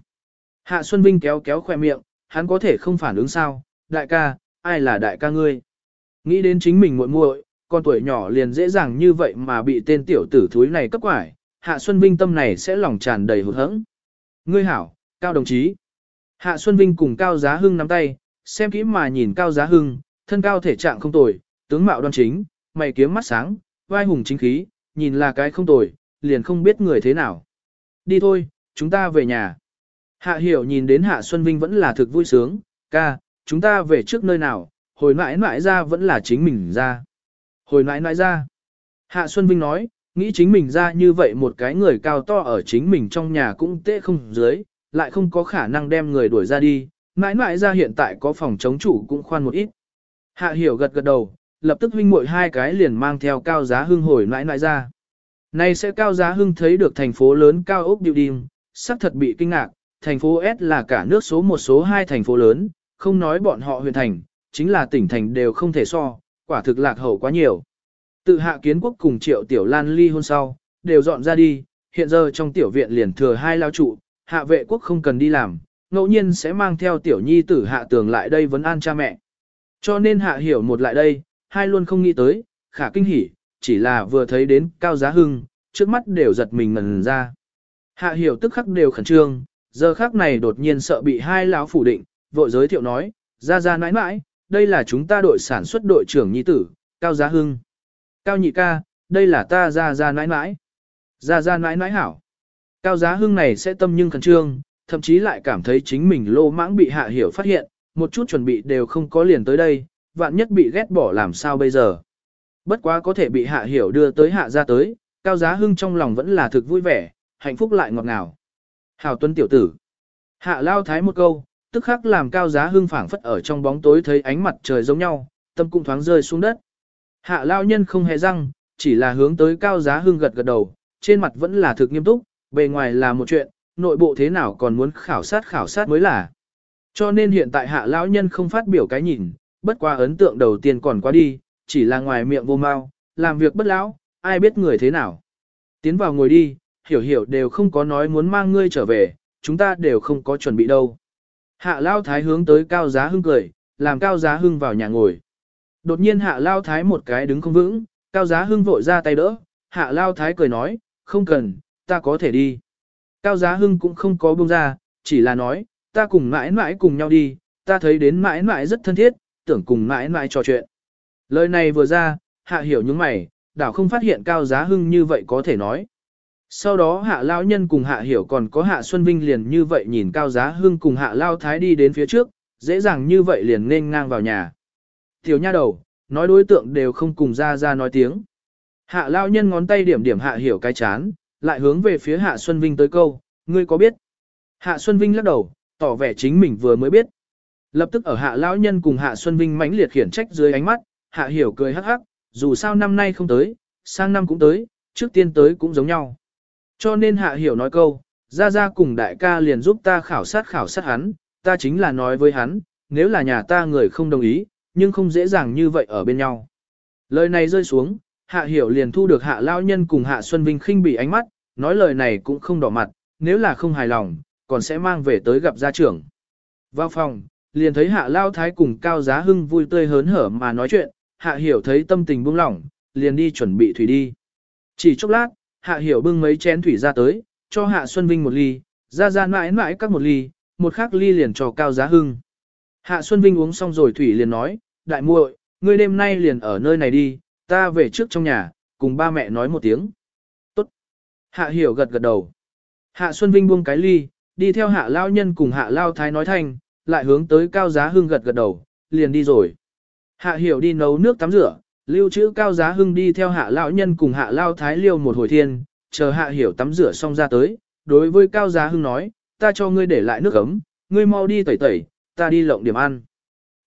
Hạ Xuân Vinh kéo kéo khoe miệng, hắn có thể không phản ứng sao, đại ca, ai là đại ca ngươi? Nghĩ đến chính mình muội muội, con tuổi nhỏ liền dễ dàng như vậy mà bị tên tiểu tử thúi này cấp quải, Hạ Xuân Vinh tâm này sẽ lòng tràn đầy hụt hẫng. Ngươi hảo, Cao đồng chí. Hạ Xuân Vinh cùng Cao Giá Hưng nắm tay, xem kỹ mà nhìn Cao Giá Hưng, thân cao thể trạng không tồi, tướng mạo đoan chính, mày kiếm mắt sáng, vai hùng chính khí, nhìn là cái không tồi, liền không biết người thế nào. Đi thôi, chúng ta về nhà. Hạ Hiểu nhìn đến Hạ Xuân Vinh vẫn là thực vui sướng, ca, chúng ta về trước nơi nào, hồi mãi mãi ra vẫn là chính mình ra. Hồi mãi mãi ra. Hạ Xuân Vinh nói, nghĩ chính mình ra như vậy một cái người cao to ở chính mình trong nhà cũng tệ không dưới, lại không có khả năng đem người đuổi ra đi, mãi mãi ra hiện tại có phòng chống chủ cũng khoan một ít. Hạ hiểu gật gật đầu, lập tức huynh muội hai cái liền mang theo cao giá hưng hồi mãi mãi ra. Này sẽ cao giá hưng thấy được thành phố lớn cao ốc điềm, sắc thật bị kinh ngạc, thành phố S là cả nước số một số hai thành phố lớn, không nói bọn họ huyện thành, chính là tỉnh thành đều không thể so, quả thực lạc hậu quá nhiều. Tự hạ kiến quốc cùng triệu tiểu lan ly hôn sau, đều dọn ra đi, hiện giờ trong tiểu viện liền thừa hai lao trụ, hạ vệ quốc không cần đi làm, ngẫu nhiên sẽ mang theo tiểu nhi tử hạ tường lại đây vấn an cha mẹ. Cho nên hạ hiểu một lại đây, hai luôn không nghĩ tới, khả kinh hỉ, chỉ là vừa thấy đến cao giá hưng, trước mắt đều giật mình ngần ra. Hạ hiểu tức khắc đều khẩn trương, giờ khắc này đột nhiên sợ bị hai lão phủ định, vội giới thiệu nói, ra ra nãi nãi, đây là chúng ta đội sản xuất đội trưởng nhi tử, cao giá hưng. Cao nhị ca, đây là ta ra ra nãi nãi. Ra ra nãi nãi hảo. Cao giá hưng này sẽ tâm nhưng khẩn trương, thậm chí lại cảm thấy chính mình lô mãng bị hạ hiểu phát hiện, một chút chuẩn bị đều không có liền tới đây, vạn nhất bị ghét bỏ làm sao bây giờ. Bất quá có thể bị hạ hiểu đưa tới hạ ra tới, cao giá hưng trong lòng vẫn là thực vui vẻ, hạnh phúc lại ngọt ngào. Hào tuấn tiểu tử. Hạ lao thái một câu, tức khắc làm cao giá hưng phảng phất ở trong bóng tối thấy ánh mặt trời giống nhau, tâm cũng thoáng rơi xuống đất. Hạ lao nhân không hề răng, chỉ là hướng tới cao giá hưng gật gật đầu, trên mặt vẫn là thực nghiêm túc, bề ngoài là một chuyện, nội bộ thế nào còn muốn khảo sát khảo sát mới là. Cho nên hiện tại hạ lão nhân không phát biểu cái nhìn, bất qua ấn tượng đầu tiên còn qua đi, chỉ là ngoài miệng vô mau, làm việc bất lão, ai biết người thế nào. Tiến vào ngồi đi, hiểu hiểu đều không có nói muốn mang ngươi trở về, chúng ta đều không có chuẩn bị đâu. Hạ lao thái hướng tới cao giá hưng cười, làm cao giá hưng vào nhà ngồi. Đột nhiên hạ lao thái một cái đứng không vững, cao giá hưng vội ra tay đỡ, hạ lao thái cười nói, không cần, ta có thể đi. Cao giá hưng cũng không có buông ra, chỉ là nói, ta cùng mãi mãi cùng nhau đi, ta thấy đến mãi mãi rất thân thiết, tưởng cùng mãi mãi trò chuyện. Lời này vừa ra, hạ hiểu những mày, đảo không phát hiện cao giá hưng như vậy có thể nói. Sau đó hạ lao nhân cùng hạ hiểu còn có hạ Xuân Vinh liền như vậy nhìn cao giá hưng cùng hạ lao thái đi đến phía trước, dễ dàng như vậy liền nên ngang vào nhà. Tiểu nha đầu, nói đối tượng đều không cùng ra ra nói tiếng. Hạ lao nhân ngón tay điểm điểm hạ hiểu cái chán, lại hướng về phía hạ Xuân Vinh tới câu, ngươi có biết? Hạ Xuân Vinh lắc đầu, tỏ vẻ chính mình vừa mới biết. Lập tức ở hạ lão nhân cùng hạ Xuân Vinh mãnh liệt khiển trách dưới ánh mắt, hạ hiểu cười hắc hắc, dù sao năm nay không tới, sang năm cũng tới, trước tiên tới cũng giống nhau. Cho nên hạ hiểu nói câu, ra ra cùng đại ca liền giúp ta khảo sát khảo sát hắn, ta chính là nói với hắn, nếu là nhà ta người không đồng ý, nhưng không dễ dàng như vậy ở bên nhau. Lời này rơi xuống, hạ hiểu liền thu được hạ lao nhân cùng hạ Xuân Vinh khinh bị ánh mắt, nói lời này cũng không đỏ mặt, nếu là không hài lòng, còn sẽ mang về tới gặp gia trưởng. Vào phòng, liền thấy hạ lao thái cùng cao giá hưng vui tươi hớn hở mà nói chuyện, hạ hiểu thấy tâm tình buông lỏng, liền đi chuẩn bị thủy đi. Chỉ chốc lát, hạ hiểu bưng mấy chén thủy ra tới, cho hạ Xuân Vinh một ly, ra ra mãi mãi các một ly, một khác ly liền cho cao giá hưng. Hạ Xuân Vinh uống xong rồi thủy liền nói, đại muội, ngươi đêm nay liền ở nơi này đi, ta về trước trong nhà, cùng ba mẹ nói một tiếng. Tốt. Hạ hiểu gật gật đầu. Hạ Xuân Vinh buông cái ly, đi theo hạ lao nhân cùng hạ lao thái nói thanh, lại hướng tới cao giá hưng gật gật đầu, liền đi rồi. Hạ hiểu đi nấu nước tắm rửa, lưu trữ cao giá hưng đi theo hạ lão nhân cùng hạ lao thái liêu một hồi thiên, chờ hạ hiểu tắm rửa xong ra tới, đối với cao giá hưng nói, ta cho ngươi để lại nước ấm, ngươi mau đi tẩy tẩy, ta đi lộng điểm ăn.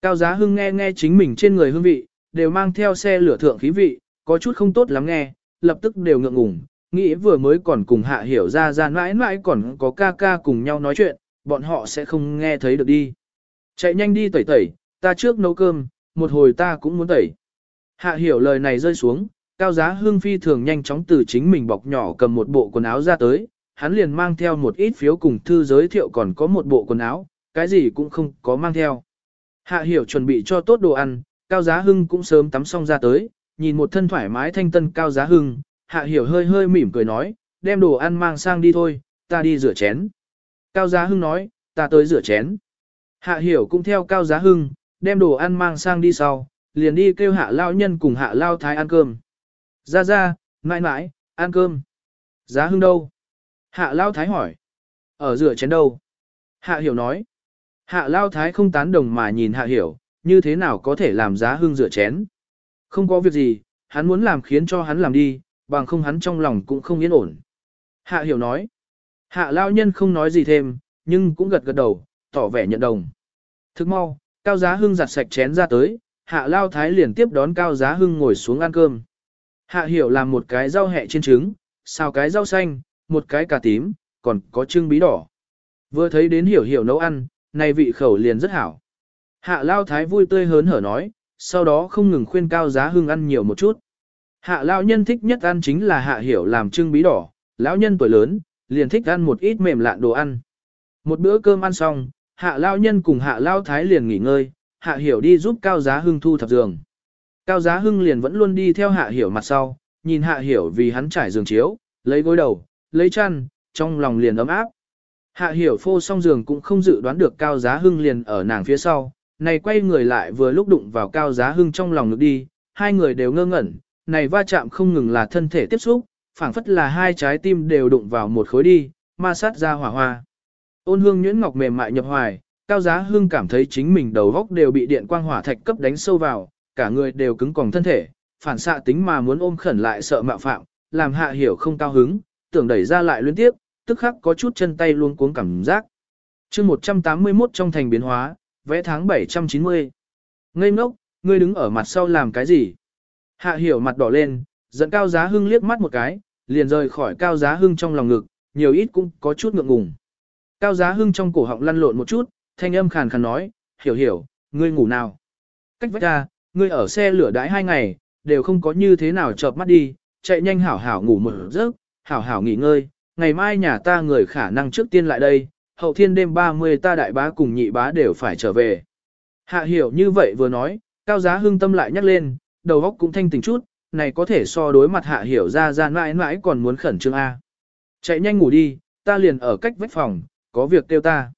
Cao giá hưng nghe nghe chính mình trên người hương vị, đều mang theo xe lửa thượng khí vị, có chút không tốt lắm nghe, lập tức đều ngượng ngùng, nghĩ vừa mới còn cùng hạ hiểu ra ra mãi mãi còn có ca ca cùng nhau nói chuyện, bọn họ sẽ không nghe thấy được đi. Chạy nhanh đi tẩy tẩy, ta trước nấu cơm, một hồi ta cũng muốn tẩy. Hạ hiểu lời này rơi xuống, cao giá Hưng phi thường nhanh chóng từ chính mình bọc nhỏ cầm một bộ quần áo ra tới, hắn liền mang theo một ít phiếu cùng thư giới thiệu còn có một bộ quần áo, cái gì cũng không có mang theo. Hạ hiểu chuẩn bị cho tốt đồ ăn, cao giá hưng cũng sớm tắm xong ra tới, nhìn một thân thoải mái thanh tân cao giá hưng, hạ hiểu hơi hơi mỉm cười nói, đem đồ ăn mang sang đi thôi, ta đi rửa chén. Cao giá hưng nói, ta tới rửa chén. Hạ hiểu cũng theo cao giá hưng, đem đồ ăn mang sang đi sau, liền đi kêu hạ lao nhân cùng hạ lao thái ăn cơm. Ra ra, mãi mãi, ăn cơm. Giá hưng đâu? Hạ lao thái hỏi. Ở rửa chén đâu? Hạ hiểu nói. Hạ lao thái không tán đồng mà nhìn hạ hiểu, như thế nào có thể làm giá Hương rửa chén. Không có việc gì, hắn muốn làm khiến cho hắn làm đi, bằng không hắn trong lòng cũng không yên ổn. Hạ hiểu nói. Hạ lao nhân không nói gì thêm, nhưng cũng gật gật đầu, tỏ vẻ nhận đồng. Thức mau, cao giá hưng giặt sạch chén ra tới, hạ lao thái liền tiếp đón cao giá hưng ngồi xuống ăn cơm. Hạ hiểu làm một cái rau hẹ trên trứng, xào cái rau xanh, một cái cà tím, còn có trưng bí đỏ. Vừa thấy đến hiểu hiểu nấu ăn, này vị khẩu liền rất hảo. Hạ lao thái vui tươi hớn hở nói, sau đó không ngừng khuyên cao giá hưng ăn nhiều một chút. Hạ lao nhân thích nhất ăn chính là hạ hiểu làm trưng bí đỏ, lão nhân tuổi lớn, liền thích ăn một ít mềm lạn đồ ăn. Một bữa cơm ăn xong, hạ lao nhân cùng hạ lao thái liền nghỉ ngơi, hạ hiểu đi giúp cao giá hưng thu thập giường. Cao giá hưng liền vẫn luôn đi theo hạ hiểu mặt sau, nhìn hạ hiểu vì hắn trải giường chiếu, lấy gối đầu, lấy chăn, trong lòng liền ấm áp. Hạ hiểu phô song giường cũng không dự đoán được cao giá hưng liền ở nàng phía sau, này quay người lại vừa lúc đụng vào cao giá hưng trong lòng ngực đi, hai người đều ngơ ngẩn, này va chạm không ngừng là thân thể tiếp xúc, phảng phất là hai trái tim đều đụng vào một khối đi, ma sát ra hỏa hoa. Ôn hương nhuyễn ngọc mềm mại nhập hoài, cao giá hương cảm thấy chính mình đầu góc đều bị điện quang hỏa thạch cấp đánh sâu vào, cả người đều cứng còng thân thể, phản xạ tính mà muốn ôm khẩn lại sợ mạo phạm, làm hạ hiểu không cao hứng, tưởng đẩy ra lại liên tiếp, tức khắc có chút chân tay luôn cuống cảm giác. chương 181 trong thành biến hóa, vẽ tháng 790. Ngây ngốc, ngươi đứng ở mặt sau làm cái gì? Hạ hiểu mặt đỏ lên, dẫn cao giá hưng liếc mắt một cái, liền rời khỏi cao giá hưng trong lòng ngực, nhiều ít cũng có chút ngượng ngùng. Cao giá hưng trong cổ họng lăn lộn một chút, thanh âm khàn khàn nói, hiểu hiểu, ngươi ngủ nào? Cách vách ra, ngươi ở xe lửa đãi hai ngày, đều không có như thế nào chợp mắt đi, chạy nhanh hảo hảo ngủ một giấc, hảo hảo nghỉ ngơi, ngày mai nhà ta người khả năng trước tiên lại đây, hậu thiên đêm 30 ta đại bá cùng nhị bá đều phải trở về. Hạ hiểu như vậy vừa nói, cao giá hưng tâm lại nhắc lên, đầu óc cũng thanh tỉnh chút, này có thể so đối mặt hạ hiểu ra ra mãi mãi còn muốn khẩn trương A. Chạy nhanh ngủ đi, ta liền ở cách vách phòng, có việc kêu ta.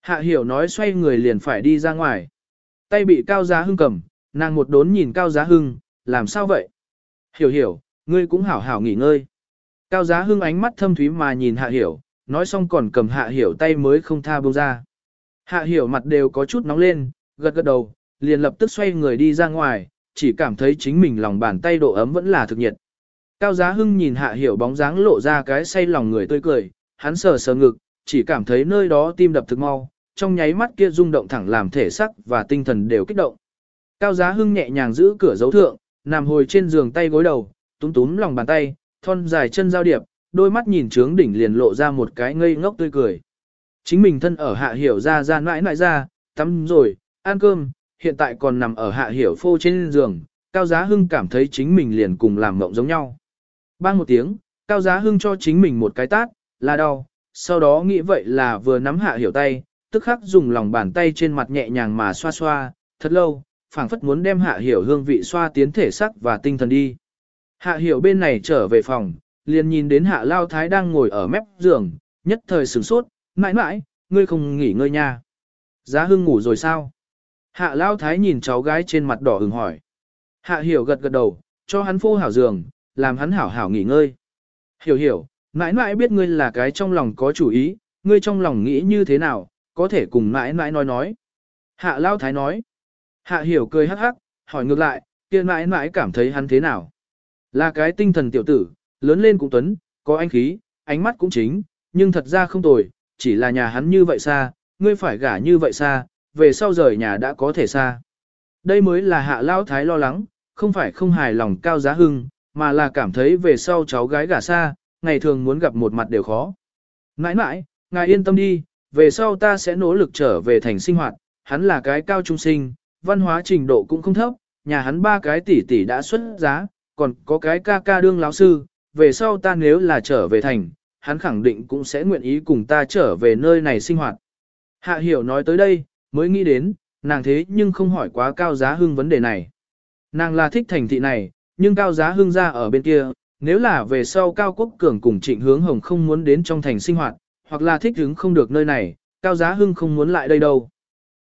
Hạ hiểu nói xoay người liền phải đi ra ngoài. Tay bị cao giá hưng cầm, nàng một đốn nhìn cao giá hưng, làm sao vậy? Hiểu hiểu, ngươi cũng hảo hảo nghỉ ngơi. Cao giá hưng ánh mắt thâm thúy mà nhìn hạ hiểu, nói xong còn cầm hạ hiểu tay mới không tha buông ra. Hạ hiểu mặt đều có chút nóng lên, gật gật đầu, liền lập tức xoay người đi ra ngoài, chỉ cảm thấy chính mình lòng bàn tay độ ấm vẫn là thực nhiệt. Cao giá hưng nhìn hạ hiểu bóng dáng lộ ra cái say lòng người tươi cười, hắn sờ sờ ngực, chỉ cảm thấy nơi đó tim đập thực mau, trong nháy mắt kia rung động thẳng làm thể sắc và tinh thần đều kích động. Cao giá hưng nhẹ nhàng giữ cửa dấu thượng, nằm hồi trên giường tay gối đầu, túm túm lòng bàn tay, thon dài chân giao điệp, đôi mắt nhìn trướng đỉnh liền lộ ra một cái ngây ngốc tươi cười. Chính mình thân ở hạ hiểu ra ra nãi nãi ra, tắm rồi, ăn cơm, hiện tại còn nằm ở hạ hiểu phô trên giường, Cao Giá Hưng cảm thấy chính mình liền cùng làm mộng giống nhau. Bang một tiếng, Cao Giá Hưng cho chính mình một cái tát, là đau, sau đó nghĩ vậy là vừa nắm hạ hiểu tay, tức khắc dùng lòng bàn tay trên mặt nhẹ nhàng mà xoa xoa, thật lâu, phảng phất muốn đem hạ hiểu hương vị xoa tiến thể sắc và tinh thần đi. Hạ hiểu bên này trở về phòng, liền nhìn đến hạ lao thái đang ngồi ở mép giường, nhất thời sửng sốt, mãi mãi, ngươi không nghỉ ngơi nha. Giá hưng ngủ rồi sao? Hạ lao thái nhìn cháu gái trên mặt đỏ hừng hỏi. Hạ hiểu gật gật đầu, cho hắn phô hảo giường, làm hắn hảo hảo nghỉ ngơi. Hiểu hiểu, mãi mãi biết ngươi là cái trong lòng có chủ ý, ngươi trong lòng nghĩ như thế nào, có thể cùng mãi mãi nói nói. Hạ lao thái nói. Hạ hiểu cười hắc hắc, hỏi ngược lại, kia mãi mãi cảm thấy hắn thế nào. Là cái tinh thần tiểu tử, lớn lên cũng tuấn, có anh khí, ánh mắt cũng chính, nhưng thật ra không tồi, chỉ là nhà hắn như vậy xa, ngươi phải gả như vậy xa, về sau rời nhà đã có thể xa. Đây mới là hạ lao thái lo lắng, không phải không hài lòng cao giá hưng, mà là cảm thấy về sau cháu gái gả xa, ngày thường muốn gặp một mặt đều khó. Nãi nãi, ngài yên tâm đi, về sau ta sẽ nỗ lực trở về thành sinh hoạt, hắn là cái cao trung sinh, văn hóa trình độ cũng không thấp, nhà hắn ba cái tỷ tỷ đã xuất giá, còn có cái ca ca đương lão sư, về sau ta nếu là trở về thành, hắn khẳng định cũng sẽ nguyện ý cùng ta trở về nơi này sinh hoạt. Hạ hiểu nói tới đây, mới nghĩ đến, nàng thế nhưng không hỏi quá cao giá hưng vấn đề này. Nàng là thích thành thị này, nhưng cao giá hưng ra ở bên kia, nếu là về sau cao quốc cường cùng trịnh hướng hồng không muốn đến trong thành sinh hoạt, hoặc là thích hứng không được nơi này, cao giá hưng không muốn lại đây đâu.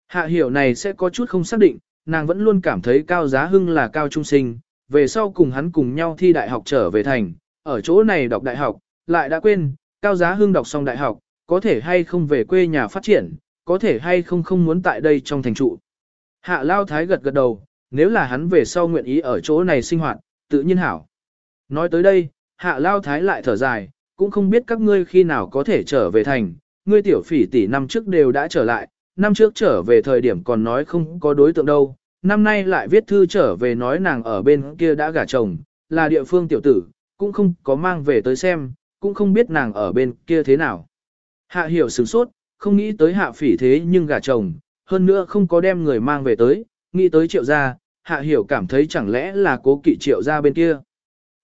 Hạ hiểu này sẽ có chút không xác định, nàng vẫn luôn cảm thấy cao giá hưng là cao trung sinh, về sau cùng hắn cùng nhau thi đại học trở về thành, ở chỗ này đọc đại học, lại đã quên, cao giá hưng đọc xong đại học, có thể hay không về quê nhà phát triển, có thể hay không không muốn tại đây trong thành trụ. Hạ Lao Thái gật gật đầu, nếu là hắn về sau nguyện ý ở chỗ này sinh hoạt, tự nhiên hảo. Nói tới đây, Hạ Lao Thái lại thở dài, cũng không biết các ngươi khi nào có thể trở về thành, ngươi tiểu phỉ tỷ năm trước đều đã trở lại, năm trước trở về thời điểm còn nói không có đối tượng đâu, năm nay lại viết thư trở về nói nàng ở bên kia đã gả chồng, là địa phương tiểu tử, cũng không có mang về tới xem, cũng không biết nàng ở bên kia thế nào. Hạ hiểu sửng sốt, không nghĩ tới hạ phỉ thế nhưng gả chồng, hơn nữa không có đem người mang về tới, nghĩ tới triệu gia, hạ hiểu cảm thấy chẳng lẽ là cố kỵ triệu gia bên kia.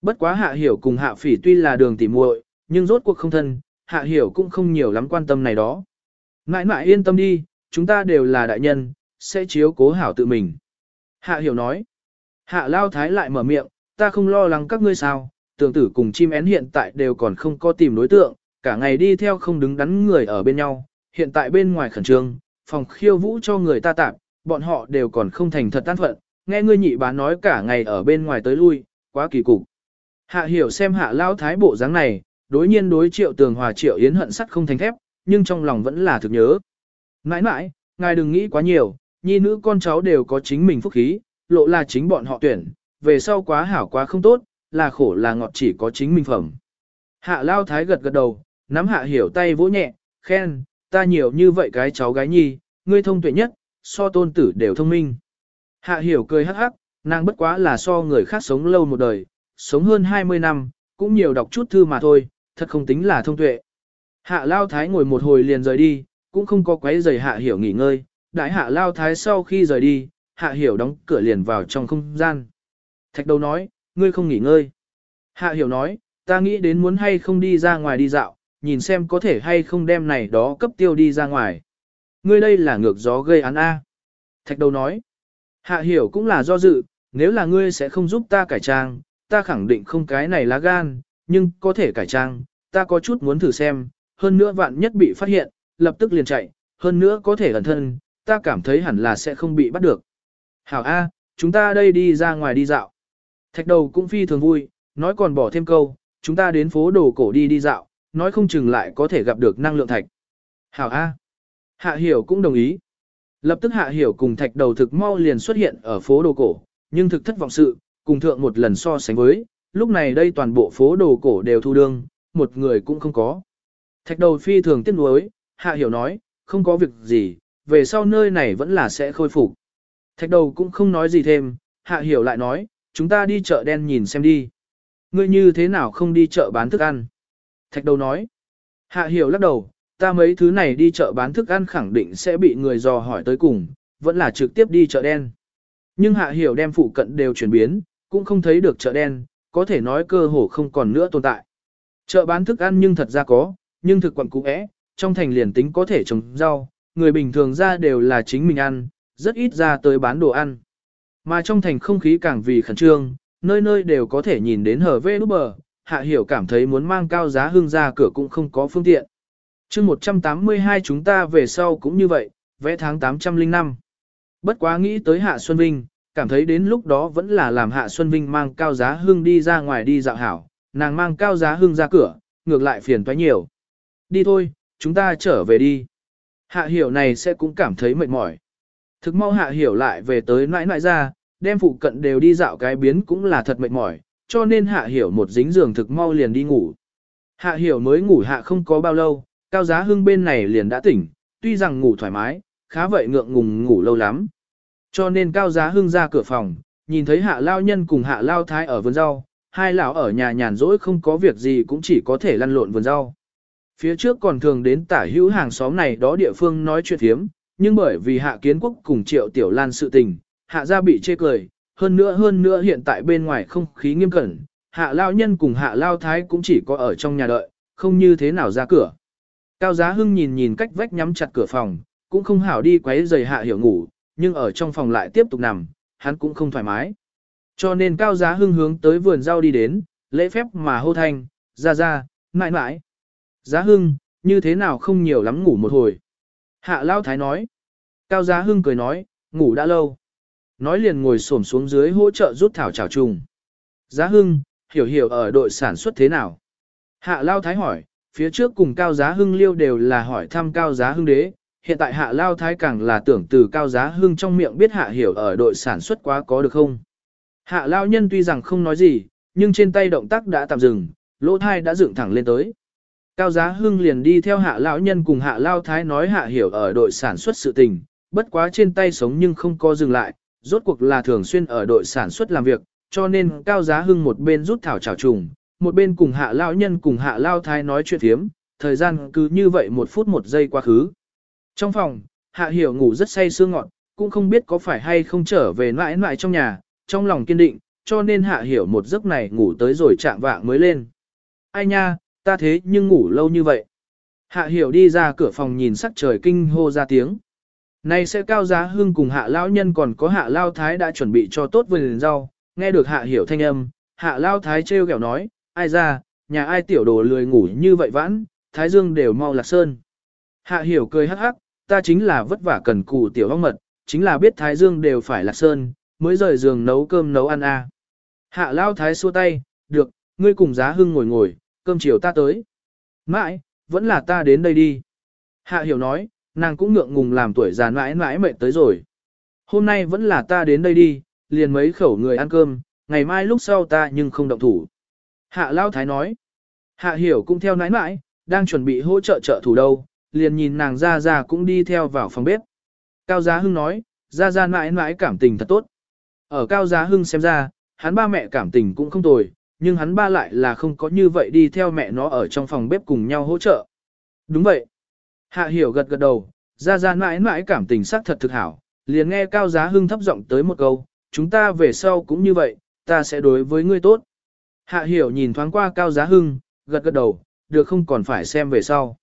Bất quá hạ hiểu cùng hạ phỉ tuy là đường tỉ muội, nhưng rốt cuộc không thân, hạ hiểu cũng không nhiều lắm quan tâm này đó. Mãi mãi yên tâm đi, chúng ta đều là đại nhân, sẽ chiếu cố hảo tự mình. Hạ hiểu nói. Hạ lao thái lại mở miệng, ta không lo lắng các ngươi sao, tưởng tử cùng chim én hiện tại đều còn không có tìm đối tượng, cả ngày đi theo không đứng đắn người ở bên nhau, hiện tại bên ngoài khẩn trương, phòng khiêu vũ cho người ta tạm, bọn họ đều còn không thành thật tan phận, nghe ngươi nhị bá nói cả ngày ở bên ngoài tới lui, quá kỳ cục. Hạ hiểu xem hạ lao thái bộ dáng này, đối nhiên đối triệu tường hòa triệu yến hận sắt không thành thép, nhưng trong lòng vẫn là thực nhớ. Nãi nãi, ngài đừng nghĩ quá nhiều, nhi nữ con cháu đều có chính mình phúc khí, lộ là chính bọn họ tuyển, về sau quá hảo quá không tốt, là khổ là ngọt chỉ có chính mình phẩm. Hạ lao thái gật gật đầu, nắm hạ hiểu tay vỗ nhẹ, khen, ta nhiều như vậy cái cháu gái nhi, ngươi thông tuệ nhất, so tôn tử đều thông minh. Hạ hiểu cười hắc hắc, nàng bất quá là so người khác sống lâu một đời, sống hơn 20 năm, cũng nhiều đọc chút thư mà thôi, thật không tính là thông tuệ. Hạ lao thái ngồi một hồi liền rời đi, cũng không có quấy giày hạ hiểu nghỉ ngơi, đại hạ lao thái sau khi rời đi, hạ hiểu đóng cửa liền vào trong không gian. Thạch đầu nói, ngươi không nghỉ ngơi. Hạ hiểu nói, ta nghĩ đến muốn hay không đi ra ngoài đi dạo, nhìn xem có thể hay không đem này đó cấp tiêu đi ra ngoài. Ngươi đây là ngược gió gây án A. Thạch đầu nói, hạ hiểu cũng là do dự, nếu là ngươi sẽ không giúp ta cải trang, ta khẳng định không cái này lá gan, nhưng có thể cải trang, ta có chút muốn thử xem, hơn nữa vạn nhất bị phát hiện, lập tức liền chạy, hơn nữa có thể ẩn thân, ta cảm thấy hẳn là sẽ không bị bắt được. Hảo A, chúng ta đây đi ra ngoài đi dạo. Thạch đầu cũng phi thường vui, nói còn bỏ thêm câu, chúng ta đến phố đồ cổ đi đi dạo, nói không chừng lại có thể gặp được năng lượng thạch. Hảo A. Hạ hiểu cũng đồng ý. Lập tức hạ hiểu cùng thạch đầu thực mau liền xuất hiện ở phố đồ cổ, nhưng thực thất vọng sự, cùng thượng một lần so sánh với, lúc này đây toàn bộ phố đồ cổ đều thu đương, một người cũng không có. Thạch đầu phi thường tiếc nuối, hạ hiểu nói, không có việc gì, về sau nơi này vẫn là sẽ khôi phục. Thạch đầu cũng không nói gì thêm, hạ hiểu lại nói, chúng ta đi chợ đen nhìn xem đi. Ngươi như thế nào không đi chợ bán thức ăn? Thạch đầu nói, hạ hiểu lắc đầu, ta mấy thứ này đi chợ bán thức ăn khẳng định sẽ bị người dò hỏi tới cùng, vẫn là trực tiếp đi chợ đen. Nhưng hạ hiểu đem phụ cận đều chuyển biến, cũng không thấy được chợ đen, có thể nói cơ hồ không còn nữa tồn tại. Chợ bán thức ăn nhưng thật ra có, nhưng thực quận cũ é, trong thành liền tính có thể trồng rau, người bình thường ra đều là chính mình ăn, rất ít ra tới bán đồ ăn. Mà trong thành không khí càng vì khẩn trương, nơi nơi đều có thể nhìn đến hở vê nút bờ, hạ hiểu cảm thấy muốn mang cao giá hương ra cửa cũng không có phương tiện. chương 182 chúng ta về sau cũng như vậy, vẽ tháng 805. Bất quá nghĩ tới Hạ Xuân Vinh, cảm thấy đến lúc đó vẫn là làm Hạ Xuân Vinh mang cao giá hương đi ra ngoài đi dạo hảo, nàng mang cao giá hương ra cửa, ngược lại phiền toái nhiều. Đi thôi, chúng ta trở về đi. Hạ hiểu này sẽ cũng cảm thấy mệt mỏi. Thực mau hạ hiểu lại về tới nãi nãi ra, đem phụ cận đều đi dạo cái biến cũng là thật mệt mỏi, cho nên hạ hiểu một dính giường thực mau liền đi ngủ. Hạ hiểu mới ngủ hạ không có bao lâu, cao giá hưng bên này liền đã tỉnh, tuy rằng ngủ thoải mái, khá vậy ngượng ngùng ngủ lâu lắm. Cho nên cao giá hưng ra cửa phòng, nhìn thấy hạ lao nhân cùng hạ lao thái ở vườn rau, hai lão ở nhà nhàn rỗi không có việc gì cũng chỉ có thể lăn lộn vườn rau. Phía trước còn thường đến tả hữu hàng xóm này đó địa phương nói chuyện thiếm, nhưng bởi vì hạ kiến quốc cùng triệu tiểu lan sự tình, hạ gia bị chê cười, hơn nữa hơn nữa hiện tại bên ngoài không khí nghiêm cẩn, hạ lao nhân cùng hạ lao thái cũng chỉ có ở trong nhà đợi, không như thế nào ra cửa. Cao giá hưng nhìn nhìn cách vách nhắm chặt cửa phòng, cũng không hảo đi quấy giày hạ hiểu ngủ, nhưng ở trong phòng lại tiếp tục nằm, hắn cũng không thoải mái. Cho nên cao giá hưng hướng tới vườn rau đi đến, lễ phép mà hô thanh, ra ra, mãi mãi. Giá hưng, như thế nào không nhiều lắm ngủ một hồi. Hạ Lao Thái nói. Cao Giá Hưng cười nói, ngủ đã lâu. Nói liền ngồi xổm xuống dưới hỗ trợ rút thảo trào trùng. Giá Hưng, hiểu hiểu ở đội sản xuất thế nào? Hạ Lao Thái hỏi, phía trước cùng Cao Giá Hưng liêu đều là hỏi thăm Cao Giá Hưng đế. Hiện tại Hạ Lao Thái càng là tưởng từ Cao Giá Hưng trong miệng biết Hạ hiểu ở đội sản xuất quá có được không? Hạ Lao Nhân tuy rằng không nói gì, nhưng trên tay động tác đã tạm dừng, lỗ thai đã dựng thẳng lên tới. Cao Giá Hưng liền đi theo hạ lão nhân cùng hạ lao thái nói hạ hiểu ở đội sản xuất sự tình, bất quá trên tay sống nhưng không có dừng lại, rốt cuộc là thường xuyên ở đội sản xuất làm việc, cho nên Cao Giá Hưng một bên rút thảo trào trùng, một bên cùng hạ lão nhân cùng hạ lao thái nói chuyện thiếm, thời gian cứ như vậy một phút một giây quá khứ. Trong phòng, hạ hiểu ngủ rất say sương ngọt, cũng không biết có phải hay không trở về mãi mãi trong nhà, trong lòng kiên định, cho nên hạ hiểu một giấc này ngủ tới rồi chạm vạng mới lên. Ai nha, Ta thế nhưng ngủ lâu như vậy. Hạ hiểu đi ra cửa phòng nhìn sắc trời kinh hô ra tiếng. Này sẽ cao giá hưng cùng hạ lao nhân còn có hạ lao thái đã chuẩn bị cho tốt vườn rau, nghe được hạ hiểu thanh âm, hạ lao thái trêu ghẹo nói, ai ra, nhà ai tiểu đồ lười ngủ như vậy vãn, thái dương đều mau lạc sơn. Hạ hiểu cười hắc hắc, ta chính là vất vả cần cù tiểu hoang mật, chính là biết thái dương đều phải lạc sơn, mới rời giường nấu cơm nấu ăn a. Hạ lao thái xua tay, được, ngươi cùng giá hưng ngồi ngồi, cơm chiều ta tới. Mãi, vẫn là ta đến đây đi. Hạ hiểu nói, nàng cũng ngượng ngùng làm tuổi già mãi mãi mệt tới rồi. Hôm nay vẫn là ta đến đây đi, liền mấy khẩu người ăn cơm, ngày mai lúc sau ta nhưng không động thủ. Hạ Lao Thái nói, Hạ hiểu cũng theo nãi nãi, đang chuẩn bị hỗ trợ trợ thủ đâu, liền nhìn nàng ra ra cũng đi theo vào phòng bếp. Cao Giá Hưng nói, ra ra mãi mãi cảm tình thật tốt. Ở Cao Giá Hưng xem ra, hắn ba mẹ cảm tình cũng không tồi, nhưng hắn ba lại là không có như vậy đi theo mẹ nó ở trong phòng bếp cùng nhau hỗ trợ. Đúng vậy. Hạ hiểu gật gật đầu, ra ra mãi mãi cảm tình sắc thật thực hảo, liền nghe Cao Giá Hưng thấp giọng tới một câu, chúng ta về sau cũng như vậy, ta sẽ đối với ngươi tốt. Hạ hiểu nhìn thoáng qua Cao Giá Hưng, gật gật đầu, được không còn phải xem về sau.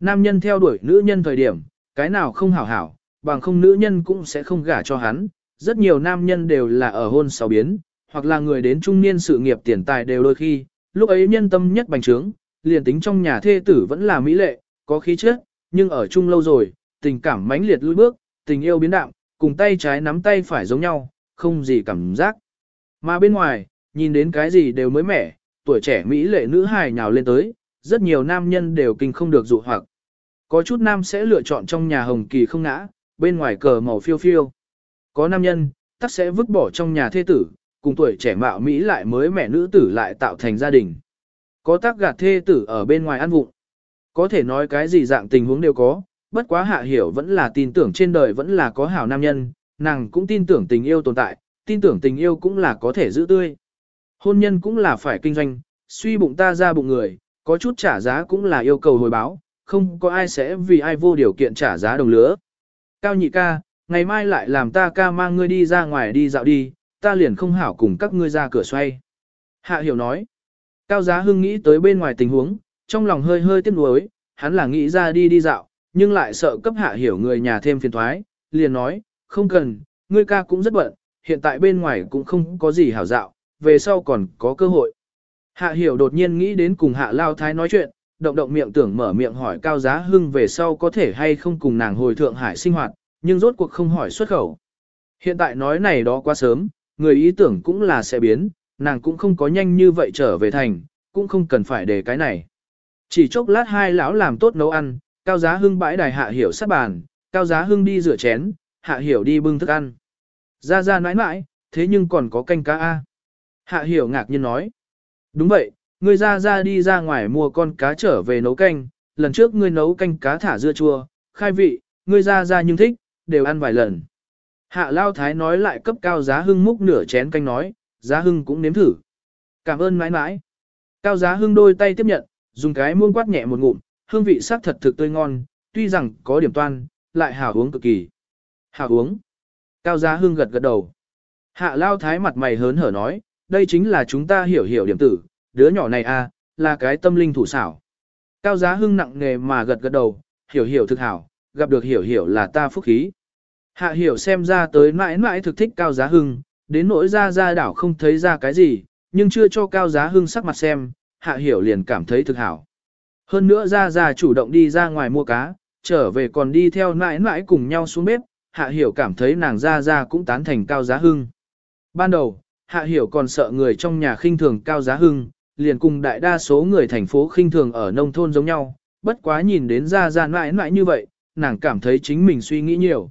Nam nhân theo đuổi nữ nhân thời điểm, cái nào không hảo hảo, bằng không nữ nhân cũng sẽ không gả cho hắn. Rất nhiều nam nhân đều là ở hôn sáu biến, hoặc là người đến trung niên sự nghiệp tiền tài đều đôi khi, lúc ấy nhân tâm nhất bành trướng, liền tính trong nhà thê tử vẫn là mỹ lệ, có khí chất, nhưng ở chung lâu rồi, tình cảm mãnh liệt lùi bước, tình yêu biến đạm, cùng tay trái nắm tay phải giống nhau, không gì cảm giác. Mà bên ngoài, nhìn đến cái gì đều mới mẻ, tuổi trẻ mỹ lệ nữ hài nhào lên tới, rất nhiều nam nhân đều kinh không được dụ hoặc. Có chút nam sẽ lựa chọn trong nhà hồng kỳ không ngã, bên ngoài cờ màu phiêu phiêu. Có nam nhân, tắc sẽ vứt bỏ trong nhà thê tử, cùng tuổi trẻ mạo Mỹ lại mới mẹ nữ tử lại tạo thành gia đình. Có tác gạt thê tử ở bên ngoài ăn vụng. Có thể nói cái gì dạng tình huống đều có, bất quá hạ hiểu vẫn là tin tưởng trên đời vẫn là có hảo nam nhân, nàng cũng tin tưởng tình yêu tồn tại, tin tưởng tình yêu cũng là có thể giữ tươi. Hôn nhân cũng là phải kinh doanh, suy bụng ta ra bụng người, có chút trả giá cũng là yêu cầu hồi báo, không có ai sẽ vì ai vô điều kiện trả giá đồng lứa. Cao nhị ca, ngày mai lại làm ta ca mang ngươi đi ra ngoài đi dạo đi, ta liền không hảo cùng các ngươi ra cửa xoay. Hạ hiểu nói. Cao giá hưng nghĩ tới bên ngoài tình huống, trong lòng hơi hơi tiếc nuối, hắn là nghĩ ra đi đi dạo, nhưng lại sợ cấp hạ hiểu người nhà thêm phiền thoái, liền nói, không cần, ngươi ca cũng rất bận, hiện tại bên ngoài cũng không có gì hảo dạo, về sau còn có cơ hội. Hạ hiểu đột nhiên nghĩ đến cùng hạ lao thái nói chuyện, động động miệng tưởng mở miệng hỏi cao giá hưng về sau có thể hay không cùng nàng hồi thượng hải sinh hoạt, nhưng rốt cuộc không hỏi xuất khẩu. Hiện tại nói này đó quá sớm, người ý tưởng cũng là sẽ biến, nàng cũng không có nhanh như vậy trở về thành, cũng không cần phải để cái này. Chỉ chốc lát hai lão làm tốt nấu ăn, cao giá hưng bãi đài hạ hiểu sát bàn, cao giá hưng đi rửa chén, hạ hiểu đi bưng thức ăn. Ra ra nãi nãi, thế nhưng còn có canh cá A. Hạ hiểu ngạc nhiên nói. Đúng vậy, ngươi ra ra đi ra ngoài mua con cá trở về nấu canh, lần trước ngươi nấu canh cá thả dưa chua, khai vị, ngươi ra ra nhưng thích, đều ăn vài lần. Hạ Lao Thái nói lại cấp cao giá hưng múc nửa chén canh nói, giá hưng cũng nếm thử. Cảm ơn mãi mãi. Cao giá hưng đôi tay tiếp nhận, dùng cái muông quát nhẹ một ngụm, hương vị sắc thật thực tươi ngon, tuy rằng có điểm toan, lại hảo uống cực kỳ. Hảo uống. Cao giá hưng gật gật đầu. Hạ Lao Thái mặt mày hớn hở nói, đây chính là chúng ta hiểu hiểu điểm tử, đứa nhỏ này à, là cái tâm linh thủ xảo. Cao giá hưng nặng nghề mà gật gật đầu, hiểu hiểu thực hảo, gặp được hiểu hiểu là ta phúc khí. Hạ hiểu xem ra tới mãi mãi thực thích cao giá hưng, đến nỗi ra ra đảo không thấy ra cái gì, nhưng chưa cho cao giá hưng sắc mặt xem, hạ hiểu liền cảm thấy thực hảo. Hơn nữa ra ra chủ động đi ra ngoài mua cá, trở về còn đi theo mãi mãi cùng nhau xuống bếp, hạ hiểu cảm thấy nàng ra ra cũng tán thành cao giá hưng. Ban đầu, hạ hiểu còn sợ người trong nhà khinh thường cao giá hưng, liền cùng đại đa số người thành phố khinh thường ở nông thôn giống nhau, bất quá nhìn đến ra ra mãi mãi như vậy, nàng cảm thấy chính mình suy nghĩ nhiều.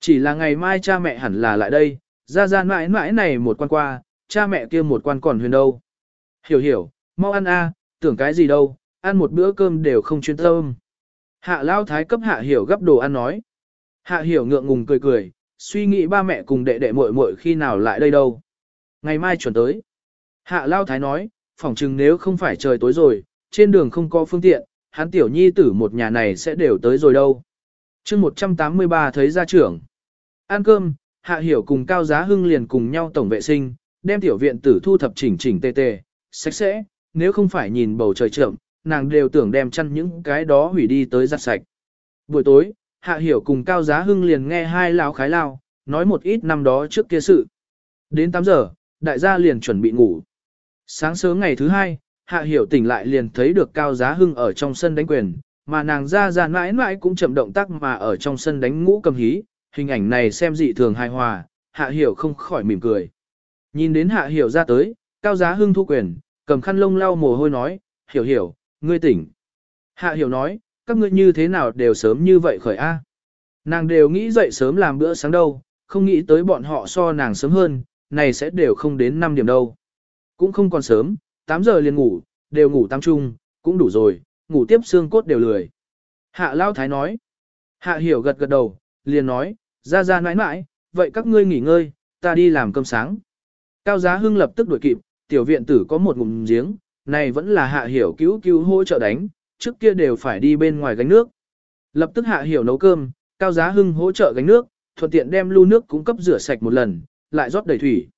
Chỉ là ngày mai cha mẹ hẳn là lại đây, ra ra mãi mãi này một quan qua, cha mẹ kia một quan còn huyền đâu. Hiểu hiểu, mau ăn a, tưởng cái gì đâu, ăn một bữa cơm đều không chuyên tâm. Hạ lao thái cấp hạ hiểu gấp đồ ăn nói. Hạ hiểu ngượng ngùng cười cười, suy nghĩ ba mẹ cùng đệ đệ muội muội khi nào lại đây đâu. Ngày mai chuẩn tới. Hạ lao thái nói, phỏng chừng nếu không phải trời tối rồi, trên đường không có phương tiện, hắn tiểu nhi tử một nhà này sẽ đều tới rồi đâu. chương 183 thấy gia trưởng. Ăn cơm, Hạ Hiểu cùng Cao Giá Hưng liền cùng nhau tổng vệ sinh, đem tiểu viện tử thu thập chỉnh chỉnh tề tề, sạch sẽ, nếu không phải nhìn bầu trời trợm, nàng đều tưởng đem chăn những cái đó hủy đi tới giặt sạch. Buổi tối, Hạ Hiểu cùng Cao Giá Hưng liền nghe hai lão khái lao, nói một ít năm đó trước kia sự. Đến 8 giờ, đại gia liền chuẩn bị ngủ. Sáng sớm ngày thứ hai, Hạ Hiểu tỉnh lại liền thấy được Cao Giá Hưng ở trong sân đánh quyền, mà nàng ra ra mãi mãi cũng chậm động tác mà ở trong sân đánh ngũ cầm hí, hình ảnh này xem dị thường hài hòa, Hạ Hiểu không khỏi mỉm cười. Nhìn đến Hạ Hiểu ra tới, Cao Giá Hưng thu quyền, cầm khăn lông lau mồ hôi nói, Hiểu Hiểu, ngươi tỉnh. Hạ Hiểu nói, các ngươi như thế nào đều sớm như vậy khởi A. Nàng đều nghĩ dậy sớm làm bữa sáng đâu, không nghĩ tới bọn họ so nàng sớm hơn, này sẽ đều không đến 5 điểm đâu. Cũng không còn sớm, 8 giờ liền ngủ, đều ngủ tam trung, cũng đủ rồi, ngủ tiếp xương cốt đều lười. Hạ Lao Thái nói. Hạ Hiểu gật gật đầu, liền nói, ra ra nãi nãi, vậy các ngươi nghỉ ngơi, ta đi làm cơm sáng. Cao Giá Hưng lập tức đuổi kịp, tiểu viện tử có một ngụm giếng, này vẫn là Hạ Hiểu cứu cứu hỗ trợ đánh, trước kia đều phải đi bên ngoài gánh nước. Lập tức Hạ Hiểu nấu cơm, Cao Giá Hưng hỗ trợ gánh nước, thuận tiện đem lu nước cung cấp rửa sạch một lần, lại rót đầy thủy.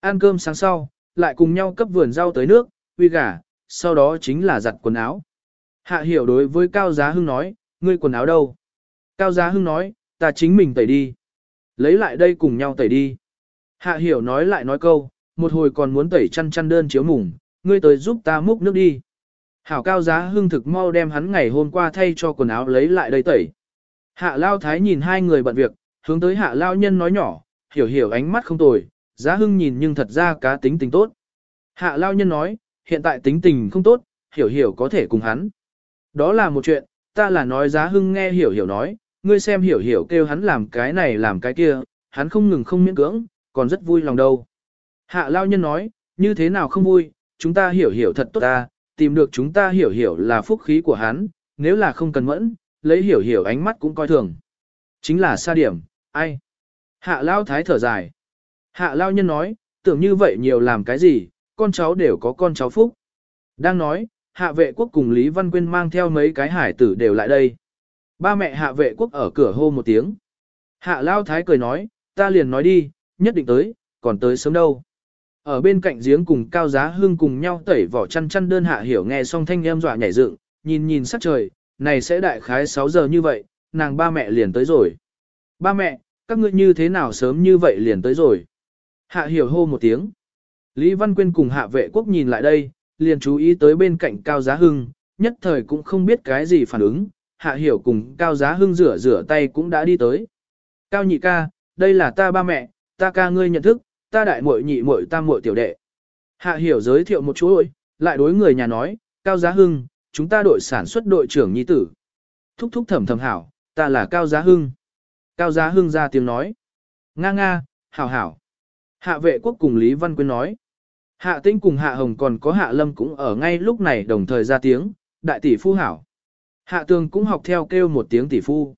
Ăn cơm sáng sau, lại cùng nhau cấp vườn rau tới nước, uy gà, sau đó chính là giặt quần áo. Hạ hiểu đối với Cao Giá Hưng nói, ngươi quần áo đâu? Cao Giá Hưng nói, ta chính mình tẩy đi. Lấy lại đây cùng nhau tẩy đi. Hạ hiểu nói lại nói câu, một hồi còn muốn tẩy chăn chăn đơn chiếu mùng, ngươi tới giúp ta múc nước đi. Hảo Cao Giá Hưng thực mau đem hắn ngày hôm qua thay cho quần áo lấy lại đây tẩy. Hạ Lao Thái nhìn hai người bận việc, hướng tới Hạ Lao Nhân nói nhỏ, hiểu hiểu ánh mắt không tồi, Giá Hưng nhìn nhưng thật ra cá tính tình tốt. Hạ Lao Nhân nói, hiện tại tính tình không tốt, hiểu hiểu có thể cùng hắn. Đó là một chuyện, ta là nói Giá Hưng nghe hiểu hiểu nói, ngươi xem hiểu hiểu kêu hắn làm cái này làm cái kia, hắn không ngừng không miễn cưỡng, còn rất vui lòng đâu. Hạ Lao Nhân nói, như thế nào không vui, chúng ta hiểu hiểu thật tốt ta, tìm được chúng ta hiểu hiểu là phúc khí của hắn, nếu là không cần mẫn, lấy hiểu hiểu ánh mắt cũng coi thường. Chính là xa điểm, ai? Hạ Lao Thái thở dài. Hạ Lao Nhân nói, tưởng như vậy nhiều làm cái gì, con cháu đều có con cháu phúc. Đang nói, hạ vệ quốc cùng Lý Văn Quyên mang theo mấy cái hải tử đều lại đây. Ba mẹ hạ vệ quốc ở cửa hô một tiếng. Hạ Lao Thái cười nói, ta liền nói đi, nhất định tới, còn tới sớm đâu. Ở bên cạnh giếng cùng Cao Giá Hương cùng nhau tẩy vỏ chăn chăn đơn hạ hiểu nghe xong thanh em dọa nhảy dựng, nhìn nhìn sắc trời, này sẽ đại khái 6 giờ như vậy, nàng ba mẹ liền tới rồi. Ba mẹ, các ngươi như thế nào sớm như vậy liền tới rồi. Hạ hiểu hô một tiếng. Lý Văn Quyên cùng hạ vệ quốc nhìn lại đây, liền chú ý tới bên cạnh Cao Giá Hưng, nhất thời cũng không biết cái gì phản ứng, hạ hiểu cùng Cao Giá Hưng rửa rửa tay cũng đã đi tới. Cao nhị ca, đây là ta ba mẹ, ta ca ngươi nhận thức, ta đại muội nhị muội tam muội tiểu đệ. Hạ hiểu giới thiệu một chú ơi, lại đối người nhà nói, Cao Giá Hưng, chúng ta đội sản xuất đội trưởng nhi tử. Thúc thúc thầm thầm hảo, ta là Cao Giá Hưng. Cao Giá Hưng ra tiếng nói. Nga nga, hảo hảo. Hạ vệ quốc cùng Lý Văn Quyên nói. Hạ tinh cùng Hạ Hồng còn có Hạ Lâm cũng ở ngay lúc này đồng thời ra tiếng, đại tỷ phu hảo. Hạ tường cũng học theo kêu một tiếng tỷ phu.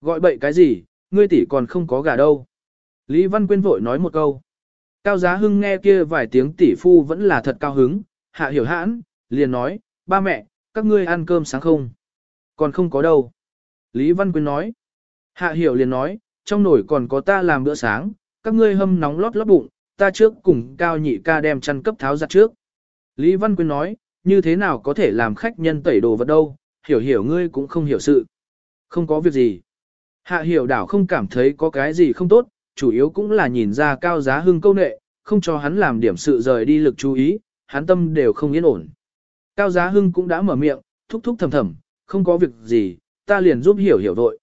Gọi bậy cái gì, ngươi tỷ còn không có gà đâu. Lý Văn Quyên vội nói một câu. Cao Giá Hưng nghe kia vài tiếng tỷ phu vẫn là thật cao hứng, Hạ hiểu hãn, liền nói, ba mẹ, các ngươi ăn cơm sáng không? Còn không có đâu. Lý Văn Quyên nói. Hạ hiểu liền nói, trong nồi còn có ta làm bữa sáng, các ngươi hâm nóng lót lót bụng, ta trước cùng cao nhị ca đem chăn cấp tháo giặt trước. Lý Văn Quyên nói, như thế nào có thể làm khách nhân tẩy đồ vật đâu, hiểu hiểu ngươi cũng không hiểu sự. Không có việc gì. Hạ hiểu đảo không cảm thấy có cái gì không tốt, chủ yếu cũng là nhìn ra cao giá hưng câu nệ, không cho hắn làm điểm sự rời đi lực chú ý, hắn tâm đều không yên ổn. Cao giá hưng cũng đã mở miệng, thúc thúc thầm thầm, không có việc gì, ta liền giúp hiểu hiểu vội.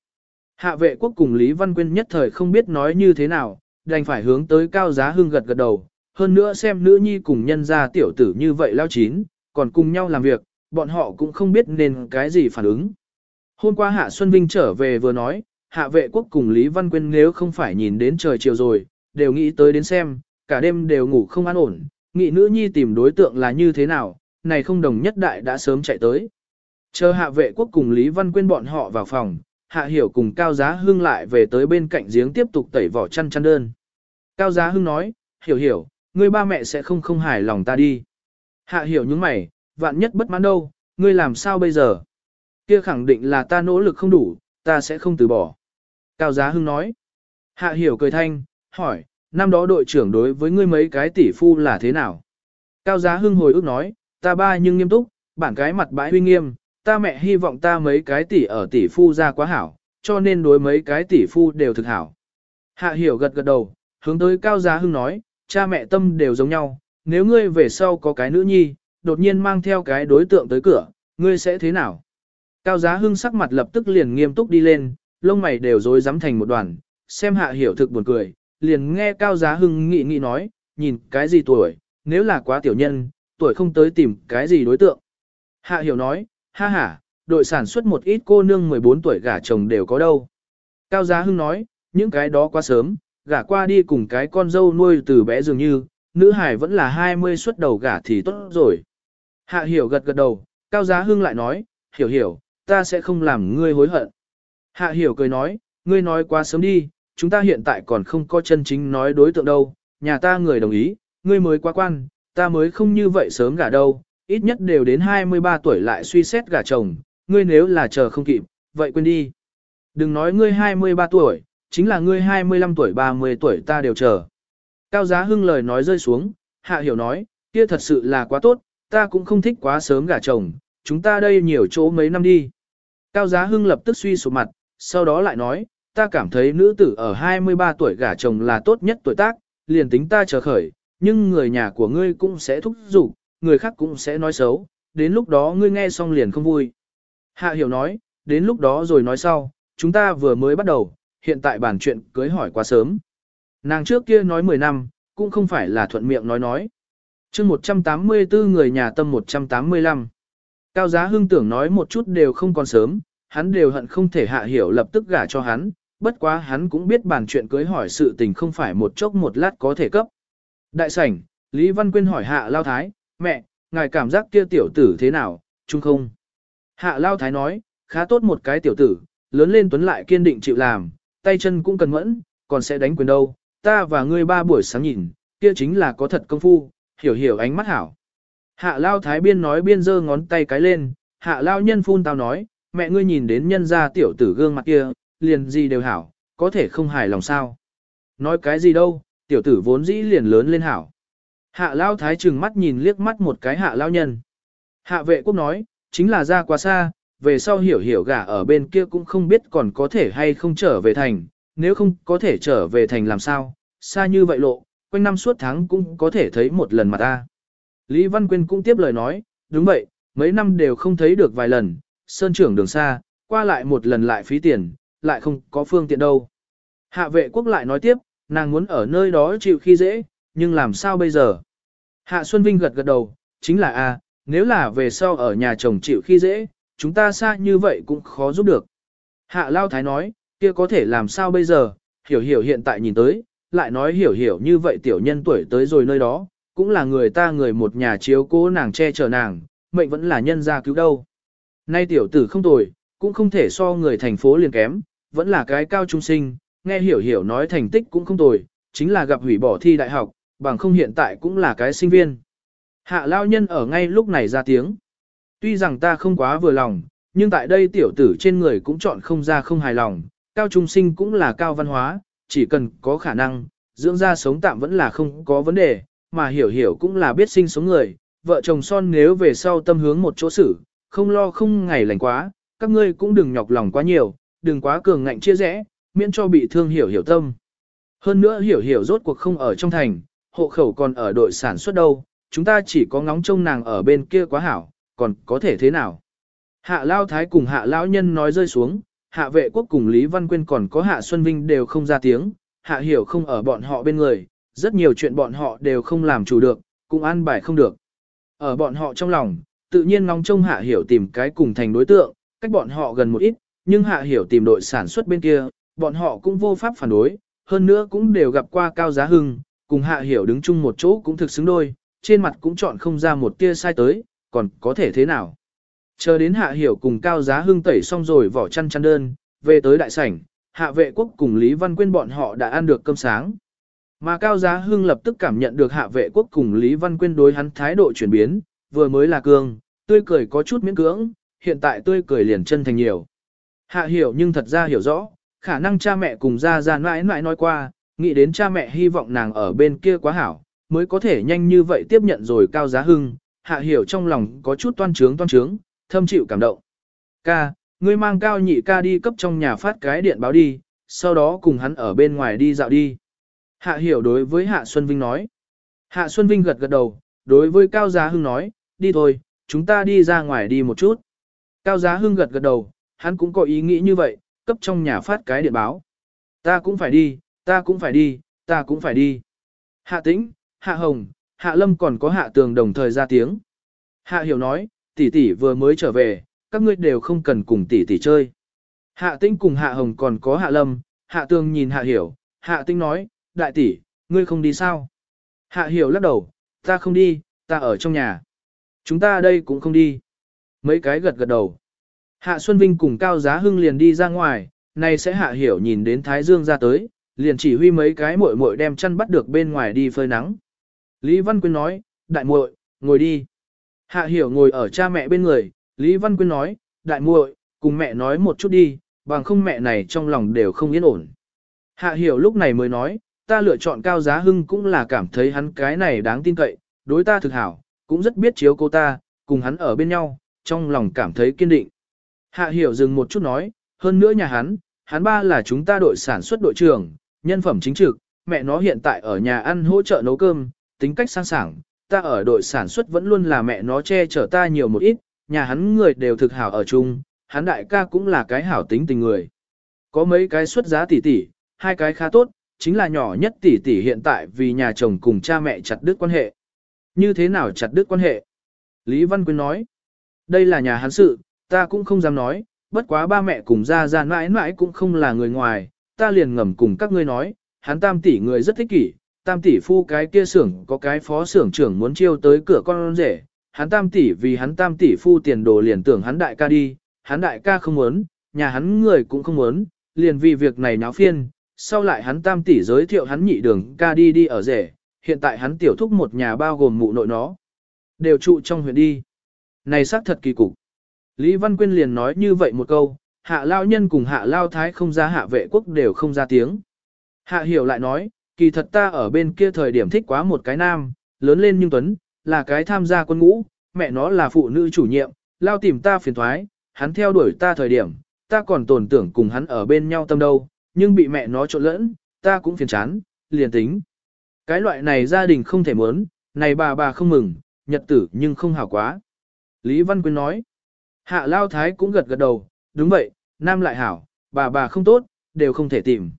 Hạ vệ quốc cùng Lý Văn Quyên nhất thời không biết nói như thế nào, đành phải hướng tới cao giá hưng gật gật đầu, hơn nữa xem nữ nhi cùng nhân gia tiểu tử như vậy lao chín, còn cùng nhau làm việc, bọn họ cũng không biết nên cái gì phản ứng. Hôm qua Hạ Xuân Vinh trở về vừa nói, Hạ vệ quốc cùng Lý Văn Quyên nếu không phải nhìn đến trời chiều rồi, đều nghĩ tới đến xem, cả đêm đều ngủ không an ổn, nghĩ nữ nhi tìm đối tượng là như thế nào, này không đồng nhất đại đã sớm chạy tới. Chờ hạ vệ quốc cùng Lý Văn Quyên bọn họ vào phòng, hạ hiểu cùng Cao Giá Hưng lại về tới bên cạnh giếng tiếp tục tẩy vỏ chăn chăn đơn. Cao Giá Hưng nói, hiểu hiểu, ngươi ba mẹ sẽ không không hài lòng ta đi. Hạ hiểu những mày, vạn nhất bất mãn đâu, ngươi làm sao bây giờ? Kia khẳng định là ta nỗ lực không đủ, ta sẽ không từ bỏ. Cao Giá Hưng nói. Hạ hiểu cười thanh, hỏi, năm đó đội trưởng đối với ngươi mấy cái tỷ phu là thế nào? Cao Giá Hưng hồi ức nói, ta ba nhưng nghiêm túc, bản cái mặt bãi huy nghiêm, ta mẹ hy vọng ta mấy cái tỷ ở tỷ phu ra quá hảo, cho nên đối mấy cái tỷ phu đều thực hảo. Hạ hiểu gật gật đầu, hướng tới Cao Giá Hưng nói, cha mẹ tâm đều giống nhau, nếu ngươi về sau có cái nữ nhi, đột nhiên mang theo cái đối tượng tới cửa, ngươi sẽ thế nào? Cao Giá Hưng sắc mặt lập tức liền nghiêm túc đi lên, lông mày đều rối rắm thành một đoàn, xem hạ hiểu thực buồn cười, liền nghe Cao Giá Hưng nghị nghị nói, nhìn cái gì tuổi, nếu là quá tiểu nhân, tuổi không tới tìm cái gì đối tượng. Hạ hiểu nói, ha ha, đội sản xuất một ít cô nương 14 tuổi gả chồng đều có đâu. Cao Giá Hưng nói, những cái đó quá sớm, gả qua đi cùng cái con dâu nuôi từ bé dường như, nữ hải vẫn là 20 xuất đầu gả thì tốt rồi. Hạ hiểu gật gật đầu, Cao Giá Hưng lại nói, hiểu hiểu, ta sẽ không làm ngươi hối hận. Hạ hiểu cười nói, ngươi nói quá sớm đi, chúng ta hiện tại còn không có chân chính nói đối tượng đâu, nhà ta người đồng ý, ngươi mới quá quan, ta mới không như vậy sớm gả đâu, ít nhất đều đến 23 tuổi lại suy xét gả chồng, ngươi nếu là chờ không kịp, vậy quên đi. Đừng nói ngươi 23 tuổi, chính là ngươi 25 tuổi 30 tuổi ta đều chờ. Cao Giá Hưng lời nói rơi xuống, Hạ Hiểu nói, kia thật sự là quá tốt, ta cũng không thích quá sớm gả chồng, chúng ta đây nhiều chỗ mấy năm đi. Cao Giá Hưng lập tức suy sụp mặt, sau đó lại nói, ta cảm thấy nữ tử ở 23 tuổi gả chồng là tốt nhất tuổi tác, liền tính ta chờ khởi, nhưng người nhà của ngươi cũng sẽ thúc giục, người khác cũng sẽ nói xấu, đến lúc đó ngươi nghe xong liền không vui. Hạ Hiểu nói, đến lúc đó rồi nói sau, chúng ta vừa mới bắt đầu, hiện tại bản chuyện cưới hỏi quá sớm. Nàng trước kia nói 10 năm, cũng không phải là thuận miệng nói nói chương 184 người nhà tâm 185. Cao giá hưng tưởng nói một chút đều không còn sớm, hắn đều hận không thể hạ hiểu lập tức gả cho hắn, bất quá hắn cũng biết bàn chuyện cưới hỏi sự tình không phải một chốc một lát có thể cấp. Đại sảnh, Lý Văn Quyên hỏi hạ lao thái, mẹ, ngài cảm giác kia tiểu tử thế nào, chung không? Hạ lao thái nói, khá tốt một cái tiểu tử, lớn lên tuấn lại kiên định chịu làm, tay chân cũng cần mẫn, còn sẽ đánh quyền đâu, ta và ngươi ba buổi sáng nhìn, kia chính là có thật công phu, hiểu hiểu ánh mắt hảo. Hạ lao thái biên nói biên giơ ngón tay cái lên, hạ lao nhân phun tao nói, mẹ ngươi nhìn đến nhân gia tiểu tử gương mặt kia, liền gì đều hảo, có thể không hài lòng sao. Nói cái gì đâu, tiểu tử vốn dĩ liền lớn lên hảo. Hạ lao thái trừng mắt nhìn liếc mắt một cái hạ lao nhân. Hạ vệ quốc nói, chính là ra quá xa, về sau hiểu hiểu gả ở bên kia cũng không biết còn có thể hay không trở về thành, nếu không có thể trở về thành làm sao, xa như vậy lộ, quanh năm suốt tháng cũng có thể thấy một lần mà ta. Lý Văn Quyên cũng tiếp lời nói, đúng vậy, mấy năm đều không thấy được vài lần, sơn trưởng đường xa, qua lại một lần lại phí tiền, lại không có phương tiện đâu. Hạ vệ quốc lại nói tiếp, nàng muốn ở nơi đó chịu khi dễ, nhưng làm sao bây giờ? Hạ Xuân Vinh gật gật đầu, chính là a, nếu là về sau ở nhà chồng chịu khi dễ, chúng ta xa như vậy cũng khó giúp được. Hạ Lao Thái nói, kia có thể làm sao bây giờ, hiểu hiểu hiện tại nhìn tới, lại nói hiểu hiểu như vậy tiểu nhân tuổi tới rồi nơi đó, cũng là người ta người một nhà chiếu cố nàng che chở nàng, mệnh vẫn là nhân gia cứu đâu. Nay tiểu tử không tồi, cũng không thể so người thành phố liền kém, vẫn là cái cao trung sinh, nghe hiểu hiểu nói thành tích cũng không tồi, chính là gặp hủy bỏ thi đại học, bằng không hiện tại cũng là cái sinh viên. Hạ lao nhân ở ngay lúc này ra tiếng. Tuy rằng ta không quá vừa lòng, nhưng tại đây tiểu tử trên người cũng chọn không ra không hài lòng, cao trung sinh cũng là cao văn hóa, chỉ cần có khả năng, dưỡng ra sống tạm vẫn là không có vấn đề, mà hiểu hiểu cũng là biết sinh sống người, vợ chồng son nếu về sau tâm hướng một chỗ xử, không lo không ngày lành quá, các ngươi cũng đừng nhọc lòng quá nhiều, đừng quá cường ngạnh chia rẽ, miễn cho bị thương hiểu hiểu tâm. Hơn nữa hiểu hiểu rốt cuộc không ở trong thành, hộ khẩu còn ở đội sản xuất đâu, chúng ta chỉ có ngóng trông nàng ở bên kia quá hảo, còn có thể thế nào. Hạ Lao Thái cùng Hạ Lão Nhân nói rơi xuống, Hạ Vệ Quốc cùng Lý Văn Quyên còn có Hạ Xuân Vinh đều không ra tiếng, Hạ Hiểu không ở bọn họ bên người, rất nhiều chuyện bọn họ đều không làm chủ được, cũng an bài không được. Ở bọn họ trong lòng, tự nhiên ngóng trông Hạ Hiểu tìm cái cùng thành đối tượng, cách bọn họ gần một ít, nhưng Hạ Hiểu tìm đội sản xuất bên kia, bọn họ cũng vô pháp phản đối, hơn nữa cũng đều gặp qua Cao Giá Hưng, cùng Hạ Hiểu đứng chung một chỗ cũng thực xứng đôi, trên mặt cũng chọn không ra một tia sai tới, còn có thể thế nào. Chờ đến Hạ Hiểu cùng Cao Giá Hưng tẩy xong rồi vỏ chăn chăn đơn, về tới đại sảnh, Hạ Vệ Quốc cùng Lý Văn Quyên bọn họ đã ăn được cơm sáng. Mà Cao Giá Hưng lập tức cảm nhận được Hạ Vệ Quốc cùng Lý Văn Quyên đối hắn thái độ chuyển biến, vừa mới là cương, tươi cười có chút miễn cưỡng, hiện tại tươi cười liền chân thành nhiều. Hạ hiểu nhưng thật ra hiểu rõ, khả năng cha mẹ cùng ra ra mãi mãi nói qua, nghĩ đến cha mẹ hy vọng nàng ở bên kia quá hảo, mới có thể nhanh như vậy tiếp nhận rồi Cao Giá Hưng, Hạ hiểu trong lòng có chút toan trướng toan trướng, thâm chịu cảm động. Ca, ngươi mang cao nhị ca đi cấp trong nhà phát cái điện báo đi, sau đó cùng hắn ở bên ngoài đi dạo đi. Hạ hiểu đối với Hạ Xuân Vinh nói. Hạ Xuân Vinh gật gật đầu, đối với Cao Giá Hưng nói, đi thôi, chúng ta đi ra ngoài đi một chút. Cao Giá Hưng gật gật đầu, hắn cũng có ý nghĩ như vậy, cấp trong nhà phát cái điện báo. Ta cũng phải đi, ta cũng phải đi, ta cũng phải đi. Hạ Tĩnh, Hạ Hồng, Hạ Lâm còn có Hạ Tường đồng thời ra tiếng. Hạ Hiểu nói, tỷ tỷ vừa mới trở về, các ngươi đều không cần cùng tỷ tỷ chơi. Hạ tinh cùng hạ hồng còn có hạ lâm, hạ tường nhìn hạ hiểu, hạ tinh nói, đại tỷ, ngươi không đi sao? Hạ hiểu lắc đầu, ta không đi, ta ở trong nhà. Chúng ta đây cũng không đi. Mấy cái gật gật đầu. Hạ Xuân Vinh cùng Cao Giá Hưng liền đi ra ngoài, nay sẽ hạ hiểu nhìn đến Thái Dương ra tới, liền chỉ huy mấy cái muội muội đem chăn bắt được bên ngoài đi phơi nắng. Lý Văn Quyên nói, đại muội, ngồi đi. Hạ hiểu ngồi ở cha mẹ bên người, Lý Văn Quyên nói, đại muội, cùng mẹ nói một chút đi, bằng không mẹ này trong lòng đều không yên ổn. Hạ hiểu lúc này mới nói, ta lựa chọn Cao Giá Hưng cũng là cảm thấy hắn cái này đáng tin cậy, đối ta thực hảo, cũng rất biết chiếu cô ta, cùng hắn ở bên nhau, trong lòng cảm thấy kiên định. Hạ hiểu dừng một chút nói, hơn nữa nhà hắn, hắn ba là chúng ta đội sản xuất đội trưởng, nhân phẩm chính trực, mẹ nó hiện tại ở nhà ăn hỗ trợ nấu cơm, tính cách sang sảng, ta ở đội sản xuất vẫn luôn là mẹ nó che chở ta nhiều một ít, nhà hắn người đều thực hảo ở chung, hắn đại ca cũng là cái hảo tính tình người. Có mấy cái xuất giá tỷ tỷ, hai cái khá tốt, chính là nhỏ nhất tỷ tỷ hiện tại vì nhà chồng cùng cha mẹ chặt đứt quan hệ. Như thế nào chặt đứt quan hệ? Lý Văn Quyên nói, đây là nhà hắn sự, ta cũng không dám nói, bất quá ba mẹ cùng ra ra mãi mãi cũng không là người ngoài, ta liền ngầm cùng các ngươi nói, hắn tam tỷ người rất thích kỷ, tam tỷ phu cái kia xưởng có cái phó xưởng trưởng muốn chiêu tới cửa con rể, hắn tam tỷ vì hắn tam tỷ phu tiền đồ liền tưởng hắn đại ca đi, hắn đại ca không muốn, nhà hắn người cũng không muốn, liền vì việc này náo phiên, sau lại hắn tam tỷ giới thiệu hắn nhị đường ca đi đi ở rể, hiện tại hắn tiểu thúc một nhà bao gồm mụ nội nó, đều trụ trong huyện đi. Này xác thật kỳ cục. Lý Văn Quyên liền nói như vậy một câu, hạ lao nhân cùng hạ lao thái không ra hạ vệ quốc đều không ra tiếng. Hạ hiểu lại nói, kỳ thật ta ở bên kia thời điểm thích quá một cái nam, lớn lên nhưng tuấn, là cái tham gia quân ngũ, mẹ nó là phụ nữ chủ nhiệm, lao tìm ta phiền thoái, hắn theo đuổi ta thời điểm, ta còn tổn tưởng cùng hắn ở bên nhau tâm đâu, nhưng bị mẹ nó trộn lẫn, ta cũng phiền chán, liền tính. Cái loại này gia đình không thể muốn, này bà bà không mừng, nhật tử nhưng không hảo quá. Lý Văn Quyên nói, hạ lao thái cũng gật gật đầu, đúng vậy, nam lại hảo, bà bà không tốt, đều không thể tìm.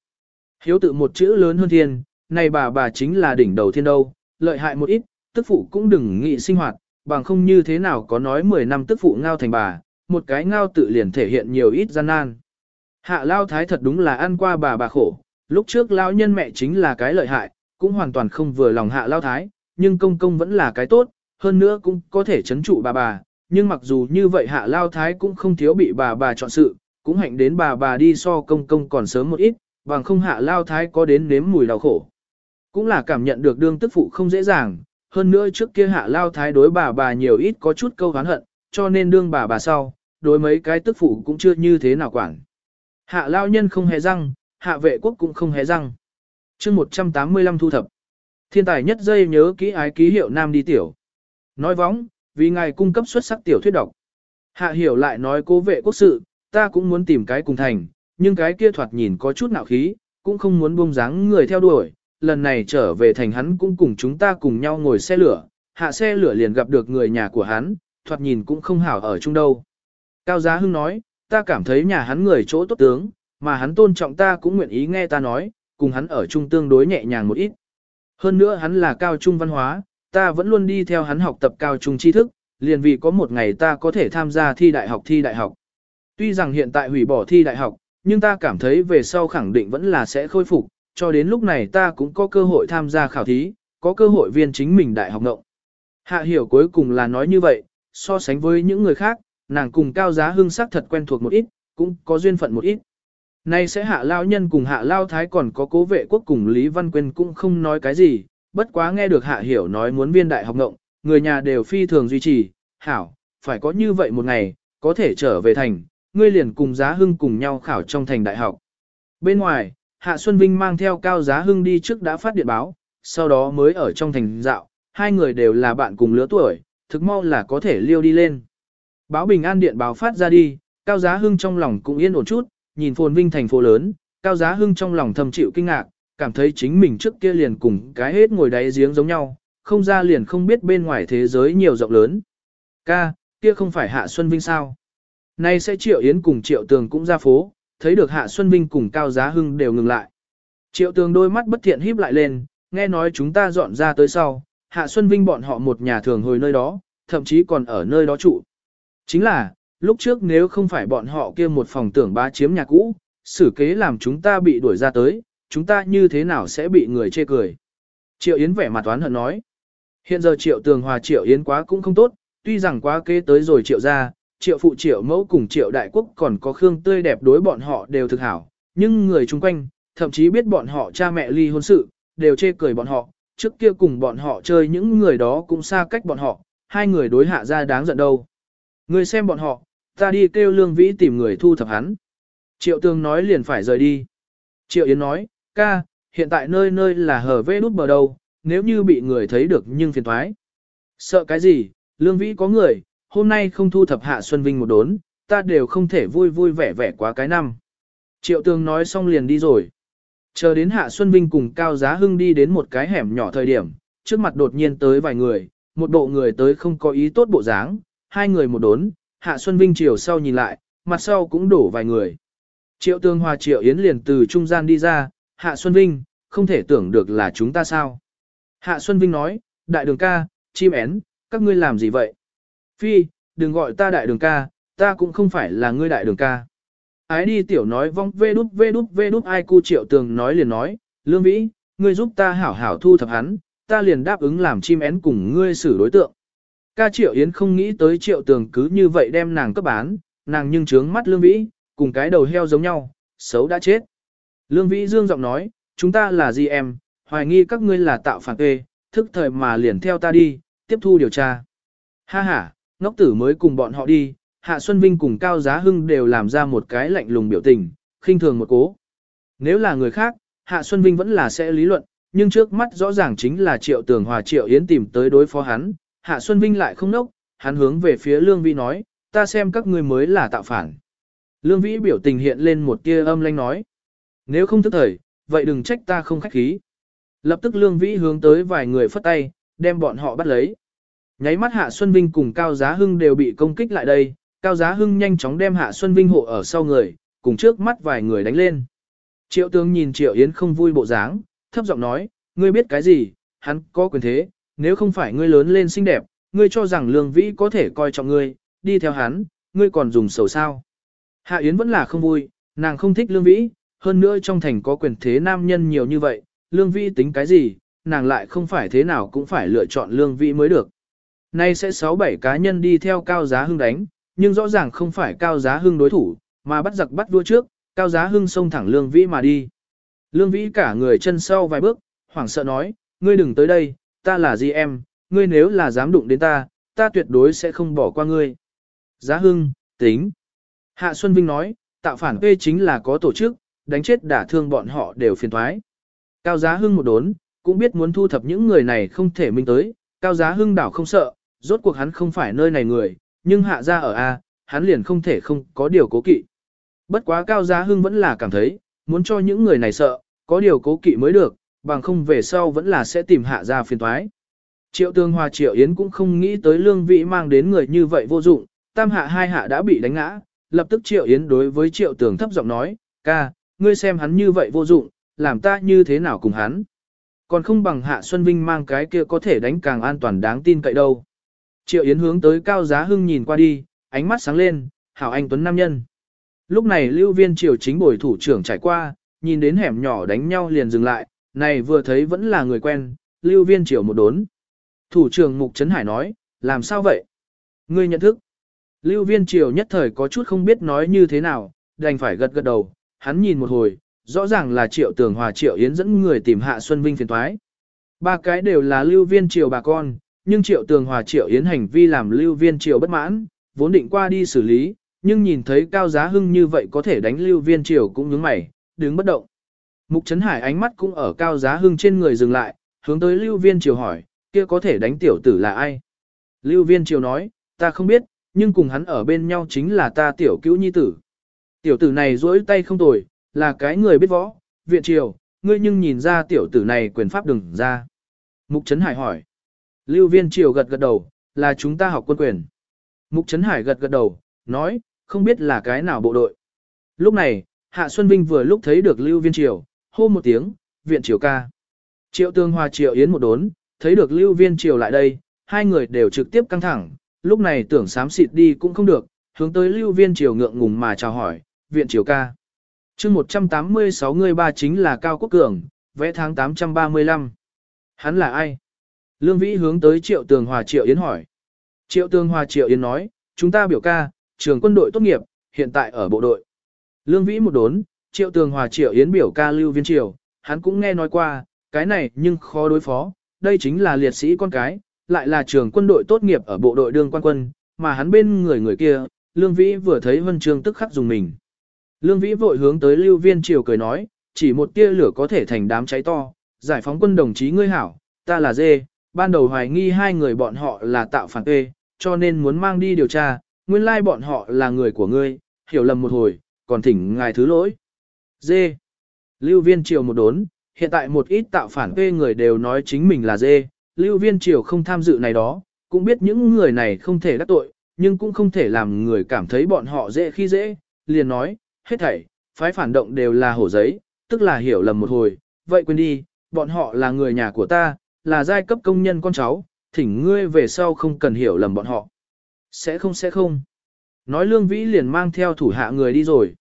Hiếu tự một chữ lớn hơn thiên, này bà bà chính là đỉnh đầu thiên đâu, lợi hại một ít, tức phụ cũng đừng nghĩ sinh hoạt, bằng không như thế nào có nói 10 năm tức phụ ngao thành bà, một cái ngao tự liền thể hiện nhiều ít gian nan. Hạ lao thái thật đúng là ăn qua bà bà khổ, lúc trước lao nhân mẹ chính là cái lợi hại, cũng hoàn toàn không vừa lòng hạ lao thái, nhưng công công vẫn là cái tốt, hơn nữa cũng có thể chấn trụ bà bà, nhưng mặc dù như vậy hạ lao thái cũng không thiếu bị bà bà chọn sự, cũng hạnh đến bà bà đi so công công còn sớm một ít, bằng không hạ lao thái có đến nếm mùi đau khổ. Cũng là cảm nhận được đương tức phụ không dễ dàng, hơn nữa trước kia hạ lao thái đối bà bà nhiều ít có chút câu hán hận, cho nên đương bà bà sau, đối mấy cái tức phụ cũng chưa như thế nào quản. Hạ lao nhân không hề răng, hạ vệ quốc cũng không hề răng. chương 185 thu thập. Thiên tài nhất dây nhớ kỹ ái ký hiệu nam đi tiểu. Nói vóng, vì ngài cung cấp xuất sắc tiểu thuyết độc. Hạ hiểu lại nói cố vệ quốc sự, ta cũng muốn tìm cái cùng thành, nhưng cái kia thoạt nhìn có chút nạo khí, cũng không muốn buông dáng người theo đuổi. Lần này trở về thành hắn cũng cùng chúng ta cùng nhau ngồi xe lửa, hạ xe lửa liền gặp được người nhà của hắn, thoạt nhìn cũng không hảo ở chung đâu. Cao Giá Hưng nói, ta cảm thấy nhà hắn người chỗ tốt tướng, mà hắn tôn trọng ta cũng nguyện ý nghe ta nói, cùng hắn ở chung tương đối nhẹ nhàng một ít. Hơn nữa hắn là cao trung văn hóa, ta vẫn luôn đi theo hắn học tập cao trung tri thức, liền vì có một ngày ta có thể tham gia thi đại học thi đại học. Tuy rằng hiện tại hủy bỏ thi đại học, nhưng ta cảm thấy về sau khẳng định vẫn là sẽ khôi phục, cho đến lúc này ta cũng có cơ hội tham gia khảo thí, có cơ hội viên chính mình đại học ngộng. Hạ hiểu cuối cùng là nói như vậy, so sánh với những người khác, nàng cùng cao giá hưng sắc thật quen thuộc một ít, cũng có duyên phận một ít. Nay sẽ hạ lao nhân cùng hạ lao thái còn có cố vệ quốc cùng Lý Văn Quyên cũng không nói cái gì, bất quá nghe được hạ hiểu nói muốn viên đại học ngộng, người nhà đều phi thường duy trì, hảo, phải có như vậy một ngày, có thể trở về thành, ngươi liền cùng giá hưng cùng nhau khảo trong thành đại học. Bên ngoài, Hạ Xuân Vinh mang theo cao giá hưng đi trước đã phát điện báo, sau đó mới ở trong thành dạo, hai người đều là bạn cùng lứa tuổi, thực mau là có thể liêu đi lên. Báo bình an điện báo phát ra đi, cao giá hưng trong lòng cũng yên ổn chút, nhìn phồn vinh thành phố lớn, cao giá hưng trong lòng thầm chịu kinh ngạc, cảm thấy chính mình trước kia liền cùng cái hết ngồi đáy giếng giống nhau, không ra liền không biết bên ngoài thế giới nhiều rộng lớn. Ca, kia không phải Hạ Xuân Vinh sao? Nay sẽ Triệu Yến cùng Triệu Tường cũng ra phố, thấy được Hạ Xuân Vinh cùng Cao Giá Hưng đều ngừng lại. Triệu Tường đôi mắt bất thiện híp lại lên, nghe nói chúng ta dọn ra tới sau, Hạ Xuân Vinh bọn họ một nhà thường hồi nơi đó, thậm chí còn ở nơi đó trụ. Chính là, lúc trước nếu không phải bọn họ kia một phòng tưởng bá chiếm nhà cũ, xử kế làm chúng ta bị đuổi ra tới, chúng ta như thế nào sẽ bị người chê cười. Triệu Yến vẻ mặt toán hận nói. Hiện giờ Triệu Tường Hòa Triệu Yến quá cũng không tốt, tuy rằng quá kế tới rồi Triệu ra, Triệu Phụ Triệu Mẫu cùng Triệu Đại Quốc còn có Khương Tươi đẹp đối bọn họ đều thực hảo, nhưng người chung quanh, thậm chí biết bọn họ cha mẹ ly hôn sự, đều chê cười bọn họ, trước kia cùng bọn họ chơi những người đó cũng xa cách bọn họ, hai người đối hạ ra đáng giận đâu. Người xem bọn họ, ta đi kêu Lương Vĩ tìm người thu thập hắn. Triệu Tường nói liền phải rời đi. Triệu Yến nói, ca, hiện tại nơi nơi là hở vê nút bờ đâu, nếu như bị người thấy được nhưng phiền thoái. Sợ cái gì, Lương Vĩ có người, hôm nay không thu thập Hạ Xuân Vinh một đốn, ta đều không thể vui vui vẻ vẻ quá cái năm. Triệu Tường nói xong liền đi rồi. Chờ đến Hạ Xuân Vinh cùng Cao Giá Hưng đi đến một cái hẻm nhỏ thời điểm, trước mặt đột nhiên tới vài người, một bộ người tới không có ý tốt bộ dáng, hai người một đốn, Hạ Xuân Vinh chiều sau nhìn lại, mặt sau cũng đổ vài người. Triệu Tương Hòa Triệu Yến liền từ trung gian đi ra, Hạ Xuân Vinh, không thể tưởng được là chúng ta sao. Hạ Xuân Vinh nói, đại đường ca, chim én, các ngươi làm gì vậy? Phi, đừng gọi ta đại đường ca, ta cũng không phải là ngươi đại đường ca. Ái đi tiểu nói vong vê đút vê đút vê đút ai cu triệu tường nói liền nói, lương vĩ, ngươi giúp ta hảo hảo thu thập hắn, ta liền đáp ứng làm chim én cùng ngươi xử đối tượng. Ca triệu yến không nghĩ tới triệu tường cứ như vậy đem nàng cấp bán, nàng nhưng trướng mắt lương vĩ, cùng cái đầu heo giống nhau, xấu đã chết. Lương vĩ dương giọng nói, chúng ta là gì em, hoài nghi các ngươi là tạo phản kê, thức thời mà liền theo ta đi, tiếp thu điều tra. Ha ha, ngốc tử mới cùng bọn họ đi, Hạ Xuân Vinh cùng Cao Giá Hưng đều làm ra một cái lạnh lùng biểu tình, khinh thường một cố. Nếu là người khác, Hạ Xuân Vinh vẫn là sẽ lý luận, nhưng trước mắt rõ ràng chính là Triệu Tường Hòa Triệu Yến tìm tới đối phó hắn, Hạ Xuân Vinh lại không nốc, hắn hướng về phía Lương Vĩ nói, ta xem các ngươi mới là tạo phản. Lương Vĩ biểu tình hiện lên một tia âm lanh nói, nếu không thức thời, vậy đừng trách ta không khách khí. Lập tức Lương Vĩ hướng tới vài người phất tay, đem bọn họ bắt lấy. Nháy mắt Hạ Xuân Vinh cùng Cao Giá Hưng đều bị công kích lại đây, Cao Giá Hưng nhanh chóng đem Hạ Xuân Vinh hộ ở sau người, cùng trước mắt vài người đánh lên. Triệu tướng nhìn Triệu Yến không vui bộ dáng, thấp giọng nói, ngươi biết cái gì, hắn có quyền thế, nếu không phải ngươi lớn lên xinh đẹp, ngươi cho rằng Lương Vĩ có thể coi trọng ngươi, đi theo hắn, ngươi còn dùng sầu sao. Hạ Yến vẫn là không vui, nàng không thích Lương Vĩ, hơn nữa trong thành có quyền thế nam nhân nhiều như vậy, Lương Vĩ tính cái gì, nàng lại không phải thế nào cũng phải lựa chọn Lương Vĩ mới được. Nay sẽ 6-7 cá nhân đi theo Cao Giá Hưng đánh, nhưng rõ ràng không phải Cao Giá Hưng đối thủ, mà bắt giặc bắt vua trước, Cao Giá Hưng xông thẳng Lương Vĩ mà đi. Lương Vĩ cả người chân sau vài bước, hoảng sợ nói, ngươi đừng tới đây, ta là gì em, ngươi nếu là dám đụng đến ta, ta tuyệt đối sẽ không bỏ qua ngươi. Giá Hưng, tính. Hạ Xuân Vinh nói, tạo phản quê chính là có tổ chức, đánh chết đả thương bọn họ đều phiền thoái. Cao Giá Hưng một đốn, cũng biết muốn thu thập những người này không thể minh tới, Cao Giá Hưng đảo không sợ, rốt cuộc hắn không phải nơi này người, nhưng hạ ra ở A, hắn liền không thể không có điều cố kỵ. Bất quá Cao Giá Hưng vẫn là cảm thấy, muốn cho những người này sợ, có điều cố kỵ mới được, bằng không về sau vẫn là sẽ tìm hạ ra phiền thoái. Triệu Tương Hòa Triệu Yến cũng không nghĩ tới lương vị mang đến người như vậy vô dụng, tam hạ hai hạ đã bị đánh ngã, lập tức Triệu Yến đối với Triệu Tường thấp giọng nói, ca, ngươi xem hắn như vậy vô dụng, làm ta như thế nào cùng hắn. Còn không bằng Hạ Xuân Vinh mang cái kia có thể đánh càng an toàn đáng tin cậy đâu. Triệu Yến hướng tới Cao Giá Hưng nhìn qua đi, ánh mắt sáng lên, hảo anh Tuấn Nam Nhân. Lúc này lưu viên triều chính bồi thủ trưởng trải qua, nhìn đến hẻm nhỏ đánh nhau liền dừng lại, này vừa thấy vẫn là người quen, lưu viên triều một đốn. Thủ trưởng Mục Trấn Hải nói, làm sao vậy? Ngươi nhận thức. Lưu viên triều nhất thời có chút không biết nói như thế nào, đành phải gật gật đầu, hắn nhìn một hồi, rõ ràng là triệu tường hòa triệu yến dẫn người tìm hạ Xuân Vinh phiền thoái. Ba cái đều là lưu viên triều bà con, nhưng triệu tường hòa triệu yến hành vi làm lưu viên triều bất mãn, vốn định qua đi xử lý, nhưng nhìn thấy cao giá hưng như vậy có thể đánh lưu viên triều cũng nhướng mày, đứng bất động. Mục Trấn Hải ánh mắt cũng ở cao giá hưng trên người dừng lại, hướng tới lưu viên triều hỏi, kia có thể đánh tiểu tử là ai? Lưu viên triều nói, ta không biết, nhưng cùng hắn ở bên nhau chính là ta tiểu cứu nhi tử. Tiểu tử này duỗi tay không tồi, là cái người biết võ, viện triều, ngươi nhưng nhìn ra tiểu tử này quyền pháp đừng ra. Mục Trấn Hải hỏi. Lưu viên triều gật gật đầu, là chúng ta học quân quyền. Mục Trấn Hải gật gật đầu, nói, không biết là cái nào bộ đội. Lúc này, Hạ Xuân Vinh vừa lúc thấy được Lưu viên triều, hô một tiếng, viện triều ca. Triệu tương hòa triệu yến một đốn, thấy được Lưu viên triều lại đây, hai người đều trực tiếp căng thẳng, lúc này tưởng sám xịt đi cũng không được, hướng tới lưu viên triều ngượng ngùng mà chào hỏi, viện triều ca. chương 186 người ba chính là Cao Quốc Cường, vẽ tháng 835. Hắn là ai? Lương Vĩ hướng tới Triệu Tường Hòa Triệu Yến hỏi. Triệu Tường Hòa Triệu Yến nói, chúng ta biểu ca, trường quân đội tốt nghiệp, hiện tại ở bộ đội. Lương Vĩ một đốn, Triệu Tường Hòa Triệu Yến biểu ca Lưu Viên Triều, hắn cũng nghe nói qua, cái này nhưng khó đối phó, đây chính là liệt sĩ con cái, lại là trường quân đội tốt nghiệp ở bộ đội đương quan quân, mà hắn bên người người kia, Lương Vĩ vừa thấy Vân Trương tức khắc dùng mình. Lương Vĩ vội hướng tới Lưu Viên Triều cười nói, chỉ một tia lửa có thể thành đám cháy to, giải phóng quân đồng chí ngươi hảo, ta là dê, ban đầu hoài nghi hai người bọn họ là tạo phản tê, cho nên muốn mang đi điều tra, nguyên lai bọn họ là người của ngươi, hiểu lầm một hồi, còn thỉnh ngài thứ lỗi. Dê. Lưu Viên Triều một đốn, hiện tại một ít tạo phản tê người đều nói chính mình là dê, Lưu Viên Triều không tham dự này đó, cũng biết những người này không thể đắc tội, nhưng cũng không thể làm người cảm thấy bọn họ dễ khi dễ, liền nói, hết thảy, phái phản động đều là hổ giấy, tức là hiểu lầm một hồi, vậy quên đi, bọn họ là người nhà của ta, là giai cấp công nhân con cháu, thỉnh ngươi về sau không cần hiểu lầm bọn họ. Sẽ không sẽ không. Nói Lương Vĩ liền mang theo thủ hạ người đi rồi.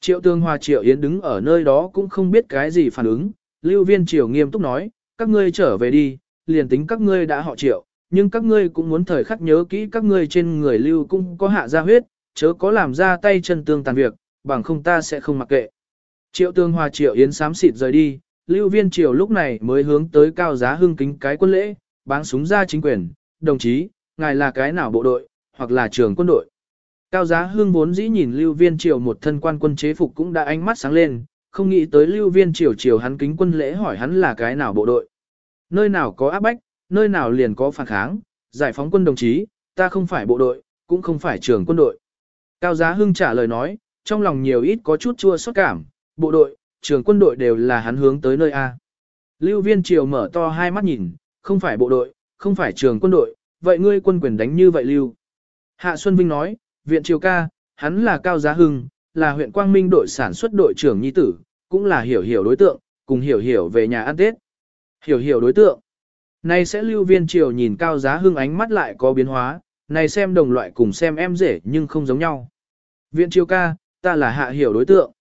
Triệu Tương Hòa Triệu Yến đứng ở nơi đó cũng không biết cái gì phản ứng. Lưu Viên Triều nghiêm túc nói, các ngươi trở về đi, liền tính các ngươi đã họ Triệu, nhưng các ngươi cũng muốn thời khắc nhớ kỹ các ngươi trên người Lưu cũng có hạ ra huyết, chớ có làm ra tay chân tương tàn việc, bằng không ta sẽ không mặc kệ. Triệu Tương Hòa Triệu Yến sám xịt rời đi, Lưu Viên Triều lúc này mới hướng tới cao giá hưng kính cái quân lễ, báng súng ra chính quyền, đồng chí, ngài là cái nào bộ đội, hoặc là trường quân đội. Cao giá hưng vốn dĩ nhìn Lưu Viên Triều một thân quan quân chế phục cũng đã ánh mắt sáng lên, không nghĩ tới Lưu Viên Triều Triều hắn kính quân lễ hỏi hắn là cái nào bộ đội. Nơi nào có áp bách, nơi nào liền có phản kháng, giải phóng quân đồng chí, ta không phải bộ đội, cũng không phải trường quân đội. Cao giá hưng trả lời nói, trong lòng nhiều ít có chút chua xót cảm, bộ đội, trường quân đội đều là hắn hướng tới nơi A. Lưu viên triều mở to hai mắt nhìn, không phải bộ đội, không phải trường quân đội, vậy ngươi quân quyền đánh như vậy Lưu. Hạ Xuân Vinh nói, viện triều ca, hắn là Cao Giá Hưng, là huyện Quang Minh đội sản xuất đội trưởng nhi tử, cũng là hiểu hiểu đối tượng, cùng hiểu hiểu về nhà ăn Tết. Hiểu hiểu đối tượng. Này sẽ lưu viên triều nhìn Cao Giá Hưng ánh mắt lại có biến hóa, này xem đồng loại cùng xem em rể nhưng không giống nhau. Viện triều ca, ta là hạ hiểu đối tượng.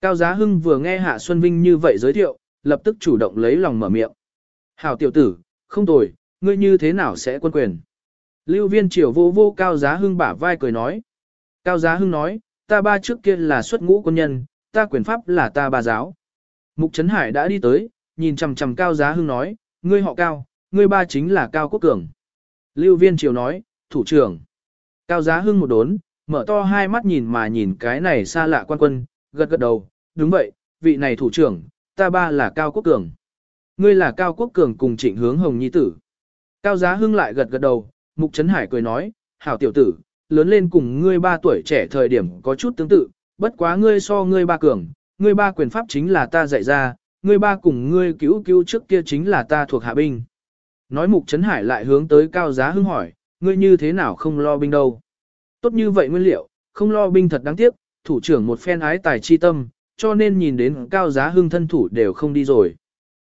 Cao Giá Hưng vừa nghe Hạ Xuân Vinh như vậy giới thiệu, lập tức chủ động lấy lòng mở miệng. Hảo tiểu tử, không tồi, ngươi như thế nào sẽ quân quyền? Lưu viên triều vô vô Cao Giá Hưng bả vai cười nói. Cao Giá Hưng nói, ta ba trước kia là xuất ngũ quân nhân, ta quyền pháp là ta ba giáo. Mục Trấn Hải đã đi tới, nhìn chằm chằm Cao Giá Hưng nói, ngươi họ Cao, ngươi ba chính là Cao Quốc Cường. Lưu viên triều nói, thủ trưởng. Cao Giá Hưng một đốn, mở to hai mắt nhìn mà nhìn cái này xa lạ quan quân, gật gật đầu, đúng vậy, vị này thủ trưởng, ta ba là Cao Quốc Cường. Ngươi là Cao Quốc Cường cùng trịnh hướng hồng nhi tử. Cao Giá Hưng lại gật gật đầu, Mục Trấn Hải cười nói, hảo tiểu tử, lớn lên cùng ngươi ba tuổi trẻ thời điểm có chút tương tự, bất quá ngươi so ngươi ba cường, ngươi ba quyền pháp chính là ta dạy ra, ngươi ba cùng ngươi cứu cứu trước kia chính là ta thuộc hạ binh. Nói Mục Trấn Hải lại hướng tới Cao Giá Hưng hỏi, ngươi như thế nào không lo binh đâu. Tốt như vậy nguyên liệu, không lo binh thật đáng tiếc, thủ trưởng một phen ái tài chi tâm, cho nên nhìn đến Cao Giá Hưng thân thủ đều không đi rồi.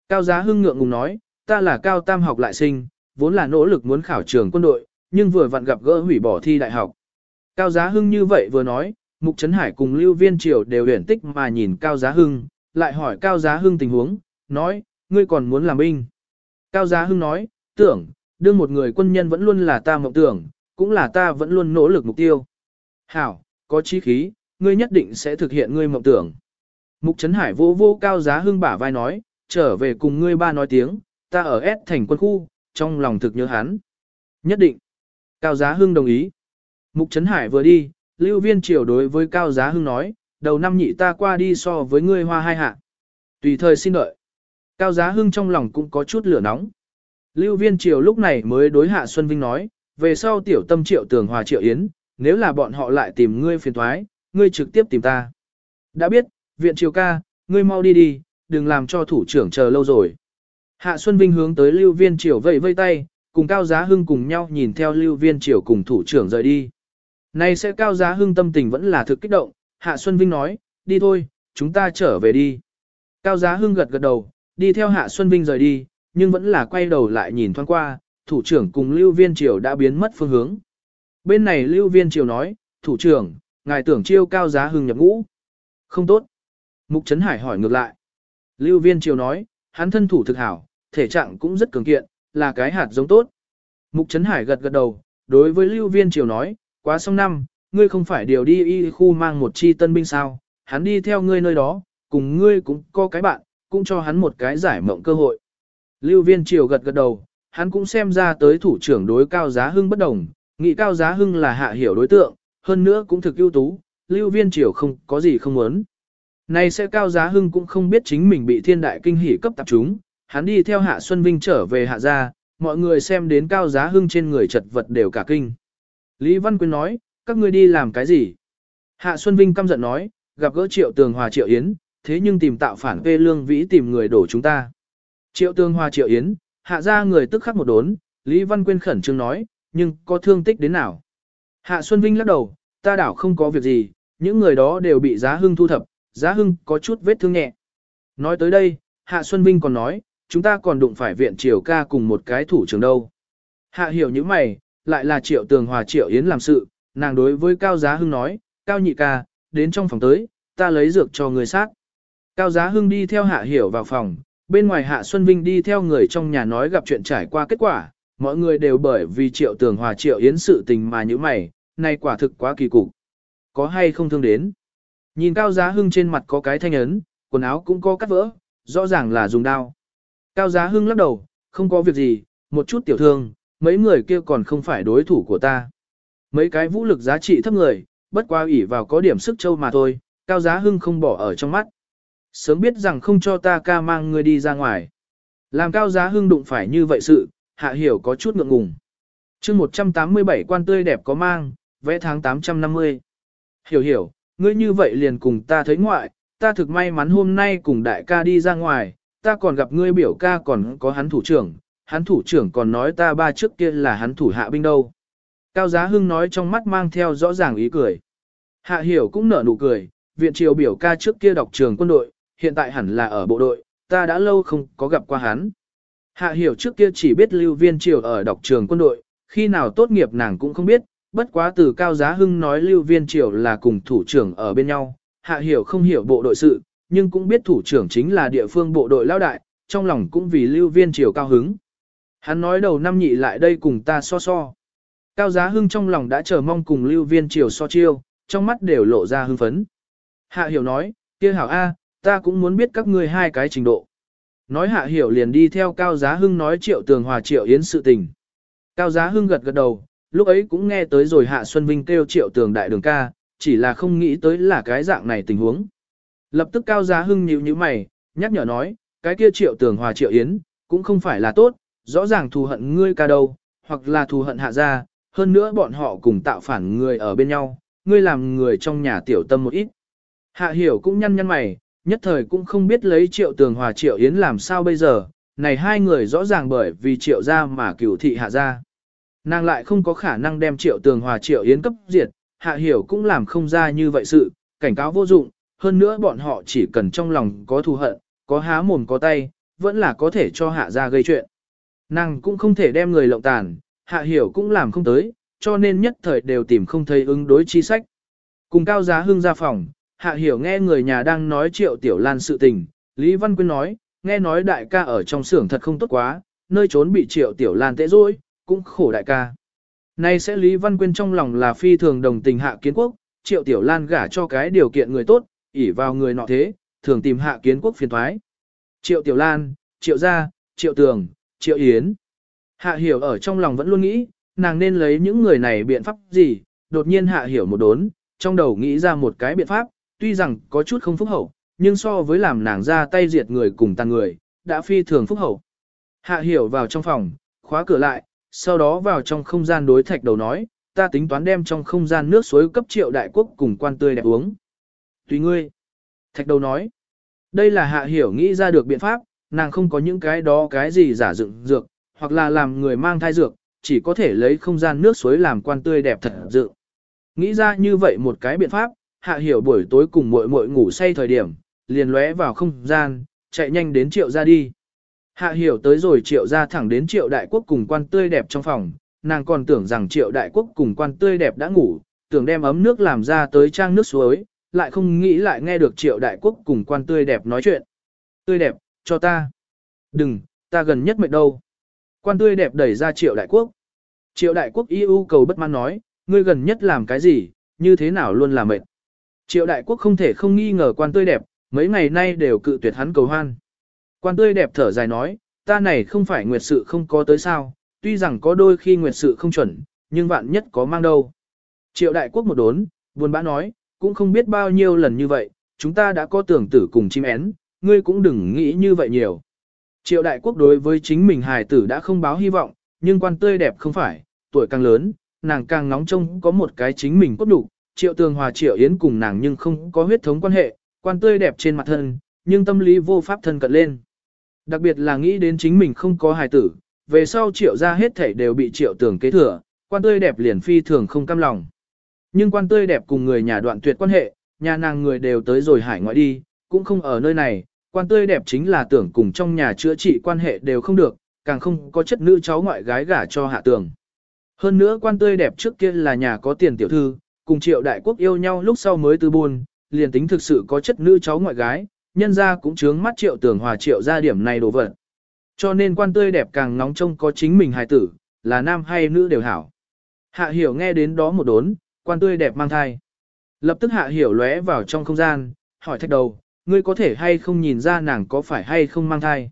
Cao Giá Hưng ngượng ngùng nói, ta là Cao Tam học lại sinh, vốn là nỗ lực muốn khảo trường quân đội, nhưng vừa vặn gặp gỡ hủy bỏ thi đại học. Cao Giá Hưng như vậy vừa nói, Mục Trấn Hải cùng Lưu Viên Triều đều huyền tích mà nhìn Cao Giá Hưng, lại hỏi Cao Giá Hưng tình huống, nói, ngươi còn muốn làm binh. Cao Giá Hưng nói, tưởng, đương một người quân nhân vẫn luôn là ta mộng tưởng, cũng là ta vẫn luôn nỗ lực mục tiêu. Hảo, có chí khí, ngươi nhất định sẽ thực hiện ngươi mộng tưởng. Mục Trấn Hải vô vô cao giá hưng bả vai nói, trở về cùng ngươi ba nói tiếng, ta ở S thành quân khu, trong lòng thực nhớ hắn. Nhất định. Cao giá hưng đồng ý. Mục Trấn Hải vừa đi, lưu viên triều đối với cao giá hưng nói, đầu năm nhị ta qua đi so với ngươi hoa hai hạ. Tùy thời xin đợi. Cao giá hưng trong lòng cũng có chút lửa nóng. Lưu viên triều lúc này mới đối hạ Xuân Vinh nói, về sau tiểu tâm triệu tường hòa triệu yến, nếu là bọn họ lại tìm ngươi phiền thoái, ngươi trực tiếp tìm ta. Đã biết, viện triều ca, ngươi mau đi đi, đừng làm cho thủ trưởng chờ lâu rồi. Hạ Xuân Vinh hướng tới lưu viên triều vẫy vây tay, cùng Cao Giá Hưng cùng nhau nhìn theo lưu viên triều cùng thủ trưởng rời đi. Nay sẽ Cao Giá Hưng tâm tình vẫn là thực kích động, Hạ Xuân Vinh nói, đi thôi, chúng ta trở về đi. Cao Giá Hưng gật gật đầu, đi theo Hạ Xuân Vinh rời đi, nhưng vẫn là quay đầu lại nhìn thoáng qua, thủ trưởng cùng lưu viên triều đã biến mất phương hướng. Bên này lưu viên triều nói, thủ trưởng, ngài tưởng chiêu cao giá hưng nhập ngũ. Không tốt. Mục Trấn Hải hỏi ngược lại. Lưu Viên Triều nói, hắn thân thủ thực hảo, thể trạng cũng rất cường kiện, là cái hạt giống tốt. Mục Trấn Hải gật gật đầu, đối với Lưu Viên Triều nói, quá xong năm, ngươi không phải điều đi y khu mang một chi tân binh sao, hắn đi theo ngươi nơi đó, cùng ngươi cũng có cái bạn, cũng cho hắn một cái giải mộng cơ hội. Lưu Viên Triều gật gật đầu, hắn cũng xem ra tới thủ trưởng đối cao giá hưng bất đồng, nghĩ cao giá hưng là hạ hiểu đối tượng, hơn nữa cũng thực ưu tú, Lưu Viên Triều không có gì không muốn. Này sẽ cao giá hưng cũng không biết chính mình bị thiên đại kinh hỉ cấp tập chúng, hắn đi theo Hạ Xuân Vinh trở về Hạ gia, mọi người xem đến cao giá hưng trên người chật vật đều cả kinh. Lý Văn Quyên nói, các ngươi đi làm cái gì? Hạ Xuân Vinh căm giận nói, gặp gỡ Triệu Tường Hòa Triệu Yến, thế nhưng tìm tạo phản vê lương vĩ tìm người đổ chúng ta. Triệu Tường Hòa Triệu Yến, hạ ra người tức khắc một đốn, Lý Văn Quyên khẩn trương nói, nhưng có thương tích đến nào? Hạ Xuân Vinh lắc đầu, ta đảo không có việc gì, những người đó đều bị giá hưng thu thập, giá hưng có chút vết thương nhẹ. Nói tới đây, Hạ Xuân Vinh còn nói, chúng ta còn đụng phải viện triều ca cùng một cái thủ trưởng đâu. Hạ hiểu những mày, lại là triệu tường hòa triệu yến làm sự, nàng đối với Cao Giá Hưng nói, Cao nhị ca, đến trong phòng tới, ta lấy dược cho người sát. Cao Giá Hưng đi theo Hạ Hiểu vào phòng, bên ngoài Hạ Xuân Vinh đi theo người trong nhà nói gặp chuyện trải qua kết quả, mọi người đều bởi vì triệu tường hòa triệu yến sự tình mà như mày, này quả thực quá kỳ cục. Có hay không thương đến? Nhìn Cao Giá Hưng trên mặt có cái thanh ấn, quần áo cũng có cắt vỡ, rõ ràng là dùng đao. Cao Giá Hưng lắc đầu, không có việc gì, một chút tiểu thương, mấy người kia còn không phải đối thủ của ta. Mấy cái vũ lực giá trị thấp người, bất qua ủy vào có điểm sức châu mà thôi, Cao Giá Hưng không bỏ ở trong mắt. Sớm biết rằng không cho ta ca mang người đi ra ngoài. Làm Cao Giá Hưng đụng phải như vậy sự, Hạ Hiểu có chút ngượng ngùng. chương 187 quan tươi đẹp có mang, vẽ tháng 850. Hiểu hiểu, ngươi như vậy liền cùng ta thấy ngoại, ta thực may mắn hôm nay cùng đại ca đi ra ngoài, ta còn gặp ngươi biểu ca còn có hắn thủ trưởng, hắn thủ trưởng còn nói ta ba trước kia là hắn thủ hạ binh đâu. Cao Giá Hưng nói trong mắt mang theo rõ ràng ý cười. Hạ Hiểu cũng nở nụ cười, viện triều biểu ca trước kia đọc trường quân đội, hiện tại hẳn là ở bộ đội, ta đã lâu không có gặp qua hắn. Hạ Hiểu trước kia chỉ biết lưu viên triều ở đọc trường quân đội, khi nào tốt nghiệp nàng cũng không biết, bất quá từ Cao Giá Hưng nói lưu viên triều là cùng thủ trưởng ở bên nhau, Hạ Hiểu không hiểu bộ đội sự, nhưng cũng biết thủ trưởng chính là địa phương bộ đội lao đại, trong lòng cũng vì lưu viên triều cao hứng. Hắn nói đầu năm nhị lại đây cùng ta so so. Cao Giá Hưng trong lòng đã chờ mong cùng Lưu Viên Triều so chiêu, trong mắt đều lộ ra hưng phấn. Hạ Hiểu nói, kia hảo A, ta cũng muốn biết các ngươi hai cái trình độ. Nói Hạ Hiểu liền đi theo Cao Giá Hưng nói Triệu Tường Hòa Triệu Yến sự tình. Cao Giá Hưng gật gật đầu, lúc ấy cũng nghe tới rồi Hạ Xuân Vinh kêu Triệu Tường Đại Đường ca, chỉ là không nghĩ tới là cái dạng này tình huống. Lập tức Cao Giá Hưng nhíu nhíu mày, nhắc nhở nói, cái kia Triệu Tường Hòa Triệu Yến, cũng không phải là tốt, rõ ràng thù hận ngươi ca đâu, hoặc là thù hận hạ gia, hơn nữa bọn họ cùng tạo phản người ở bên nhau, ngươi làm người trong nhà tiểu tâm một ít. Hạ hiểu cũng nhăn nhăn mày, nhất thời cũng không biết lấy triệu tường hòa triệu yến làm sao bây giờ, này hai người rõ ràng bởi vì triệu gia mà cửu thị hạ gia. Nàng lại không có khả năng đem triệu tường hòa triệu yến cấp diệt, hạ hiểu cũng làm không ra như vậy sự, cảnh cáo vô dụng, hơn nữa bọn họ chỉ cần trong lòng có thù hận, có há mồm có tay, vẫn là có thể cho hạ gia gây chuyện. Nàng cũng không thể đem người lộng tàn, hạ hiểu cũng làm không tới, cho nên nhất thời đều tìm không thấy ứng đối chi sách. Cùng cao giá hưng ra phòng, hạ hiểu nghe người nhà đang nói triệu tiểu lan sự tình, Lý Văn Quyên nói, nghe nói đại ca ở trong xưởng thật không tốt quá, nơi trốn bị triệu tiểu lan tệ rồi, cũng khổ đại ca. Nay sẽ Lý Văn Quyên trong lòng là phi thường đồng tình hạ kiến quốc, triệu tiểu lan gả cho cái điều kiện người tốt, ỉ vào người nọ thế, thường tìm hạ kiến quốc phiền thoái. Triệu tiểu lan, triệu gia, triệu tường, triệu yến. Hạ hiểu ở trong lòng vẫn luôn nghĩ, nàng nên lấy những người này biện pháp gì, đột nhiên hạ hiểu một đốn, trong đầu nghĩ ra một cái biện pháp, tuy rằng có chút không phúc hậu, nhưng so với làm nàng ra tay diệt người cùng tàn người, đã phi thường phúc hậu. Hạ hiểu vào trong phòng, khóa cửa lại, sau đó vào trong không gian đối thạch đầu nói, ta tính toán đem trong không gian nước suối cấp triệu đại quốc cùng quan tươi đẹp uống. Tùy ngươi. Thạch đầu nói, đây là hạ hiểu nghĩ ra được biện pháp, nàng không có những cái đó cái gì giả dựng dược, hoặc là làm người mang thai dược, chỉ có thể lấy không gian nước suối làm quan tươi đẹp thật dự. Nghĩ ra như vậy một cái biện pháp, hạ hiểu buổi tối cùng muội muội ngủ say thời điểm, liền lóe vào không gian, chạy nhanh đến triệu ra đi. Hạ hiểu tới rồi triệu ra thẳng đến triệu đại quốc cùng quan tươi đẹp trong phòng, nàng còn tưởng rằng triệu đại quốc cùng quan tươi đẹp đã ngủ, tưởng đem ấm nước làm ra tới trang nước suối, lại không nghĩ lại nghe được triệu đại quốc cùng quan tươi đẹp nói chuyện. Tươi đẹp, cho ta. Đừng, ta gần nhất mệt đâu. Quan tươi đẹp đẩy ra triệu đại quốc. Triệu đại quốc yêu cầu bất mãn nói, ngươi gần nhất làm cái gì, như thế nào luôn là mệt. Triệu đại quốc không thể không nghi ngờ quan tươi đẹp, mấy ngày nay đều cự tuyệt hắn cầu hoan. Quan tươi đẹp thở dài nói, ta này không phải nguyệt sự không có tới sao, tuy rằng có đôi khi nguyệt sự không chuẩn, nhưng vạn nhất có mang đâu. Triệu đại quốc một đốn, buồn bã nói, cũng không biết bao nhiêu lần như vậy, chúng ta đã có tưởng tử cùng chim én, ngươi cũng đừng nghĩ như vậy nhiều. Triệu đại quốc đối với chính mình hài tử đã không báo hy vọng, nhưng quan tươi đẹp không phải, tuổi càng lớn, nàng càng nóng trông có một cái chính mình cốt đủ. Triệu tường hòa triệu yến cùng nàng nhưng không có huyết thống quan hệ, quan tươi đẹp trên mặt thân, nhưng tâm lý vô pháp thân cận lên. Đặc biệt là nghĩ đến chính mình không có hài tử, về sau triệu ra hết thảy đều bị triệu tường kế thừa, quan tươi đẹp liền phi thường không cam lòng. Nhưng quan tươi đẹp cùng người nhà đoạn tuyệt quan hệ, nhà nàng người đều tới rồi hải ngoại đi, cũng không ở nơi này, quan tươi đẹp chính là tưởng cùng trong nhà chữa trị quan hệ đều không được, càng không có chất nữ cháu ngoại gái gả cho hạ tường. Hơn nữa quan tươi đẹp trước kia là nhà có tiền tiểu thư, cùng triệu đại quốc yêu nhau lúc sau mới từ buôn, liền tính thực sự có chất nữ cháu ngoại gái, nhân ra cũng chướng mắt triệu tường hòa triệu ra điểm này đồ vật. Cho nên quan tươi đẹp càng ngóng trông có chính mình hài tử, là nam hay nữ đều hảo. Hạ hiểu nghe đến đó một đốn, quan tươi đẹp mang thai. Lập tức hạ hiểu lóe vào trong không gian, hỏi thạch đầu, ngươi có thể hay không nhìn ra nàng có phải hay không mang thai.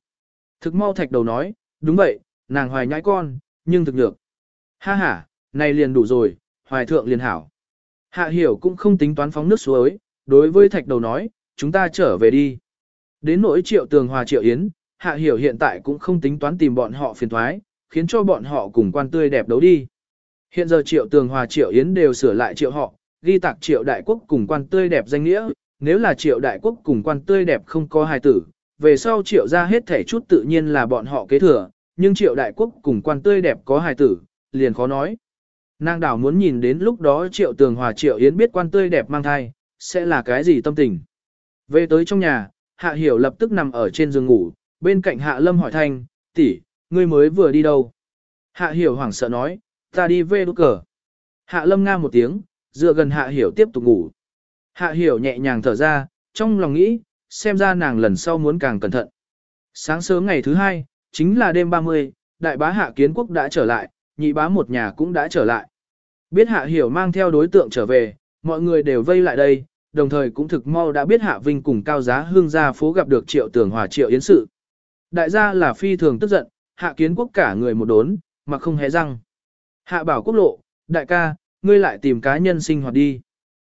Thực mau thạch đầu nói, đúng vậy, nàng hoài nhãi con, nhưng thực được. Ha ha, này liền đủ rồi, hoài thượng liền hảo. Hạ hiểu cũng không tính toán phóng nước suối, đối với thạch đầu nói, chúng ta trở về đi. Đến nỗi triệu tường hòa triệu yến, hạ hiểu hiện tại cũng không tính toán tìm bọn họ phiền thoái, khiến cho bọn họ cùng quan tươi đẹp đấu đi. Hiện giờ triệu tường hòa triệu yến đều sửa lại triệu họ, ghi tạc triệu đại quốc cùng quan tươi đẹp danh nghĩa, nếu là triệu đại quốc cùng quan tươi đẹp không có hài tử, về sau triệu ra hết thể chút tự nhiên là bọn họ kế thừa, nhưng triệu đại quốc cùng quan tươi đẹp có hài tử, liền khó nói. Nàng đảo muốn nhìn đến lúc đó triệu tường hòa triệu yến biết quan tươi đẹp mang thai, sẽ là cái gì tâm tình. Về tới trong nhà, hạ hiểu lập tức nằm ở trên giường ngủ, bên cạnh hạ lâm hỏi thanh, tỷ, ngươi mới vừa đi đâu? Hạ hiểu hoảng sợ nói, ta đi về đốt cờ. Hạ lâm nga một tiếng, dựa gần hạ hiểu tiếp tục ngủ. Hạ hiểu nhẹ nhàng thở ra, trong lòng nghĩ, xem ra nàng lần sau muốn càng cẩn thận. Sáng sớm ngày thứ hai, chính là đêm 30, đại bá hạ kiến quốc đã trở lại, nhị bá một nhà cũng đã trở lại. Biết hạ hiểu mang theo đối tượng trở về, mọi người đều vây lại đây, đồng thời cũng thực mau đã biết hạ vinh cùng cao giá hương ra phố gặp được triệu tường hòa triệu yến sự. Đại gia là phi thường tức giận, hạ kiến quốc cả người một đốn, mà không hé răng. Hạ bảo quốc lộ, đại ca, ngươi lại tìm cá nhân sinh hoạt đi.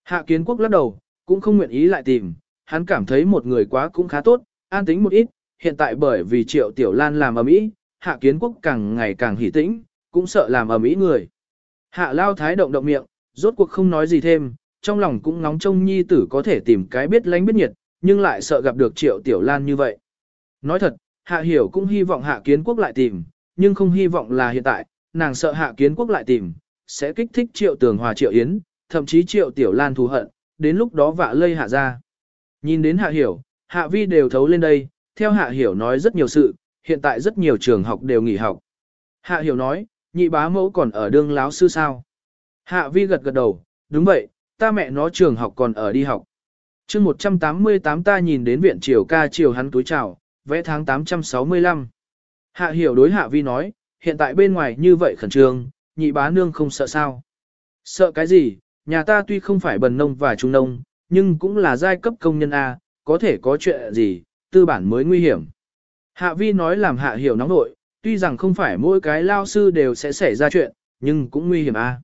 Hạ kiến quốc lắc đầu, cũng không nguyện ý lại tìm, hắn cảm thấy một người quá cũng khá tốt, an tính một ít, hiện tại bởi vì triệu tiểu lan làm ở mỹ, hạ kiến quốc càng ngày càng hỉ tĩnh, cũng sợ làm ở mỹ người. Hạ lao thái động động miệng, rốt cuộc không nói gì thêm, trong lòng cũng nóng trông nhi tử có thể tìm cái biết lánh biết nhiệt, nhưng lại sợ gặp được triệu tiểu lan như vậy. Nói thật, hạ hiểu cũng hy vọng hạ kiến quốc lại tìm, nhưng không hy vọng là hiện tại, nàng sợ hạ kiến quốc lại tìm, sẽ kích thích triệu tường hòa triệu yến, thậm chí triệu tiểu lan thù hận, đến lúc đó vạ lây hạ ra. Nhìn đến hạ hiểu, hạ vi đều thấu lên đây, theo hạ hiểu nói rất nhiều sự, hiện tại rất nhiều trường học đều nghỉ học. Hạ hiểu nói, nhị bá mẫu còn ở đương láo sư sao. Hạ vi gật gật đầu, đúng vậy, ta mẹ nó trường học còn ở đi học. chương 188 ta nhìn đến viện triều ca triều hắn túi chào, vẽ tháng 865. Hạ hiểu đối hạ vi nói, hiện tại bên ngoài như vậy khẩn trương, nhị bá nương không sợ sao. Sợ cái gì, nhà ta tuy không phải bần nông và trung nông, nhưng cũng là giai cấp công nhân A, có thể có chuyện gì, tư bản mới nguy hiểm. Hạ vi nói làm hạ hiểu nóng nội, tuy rằng không phải mỗi cái lao sư đều sẽ xảy ra chuyện, nhưng cũng nguy hiểm A.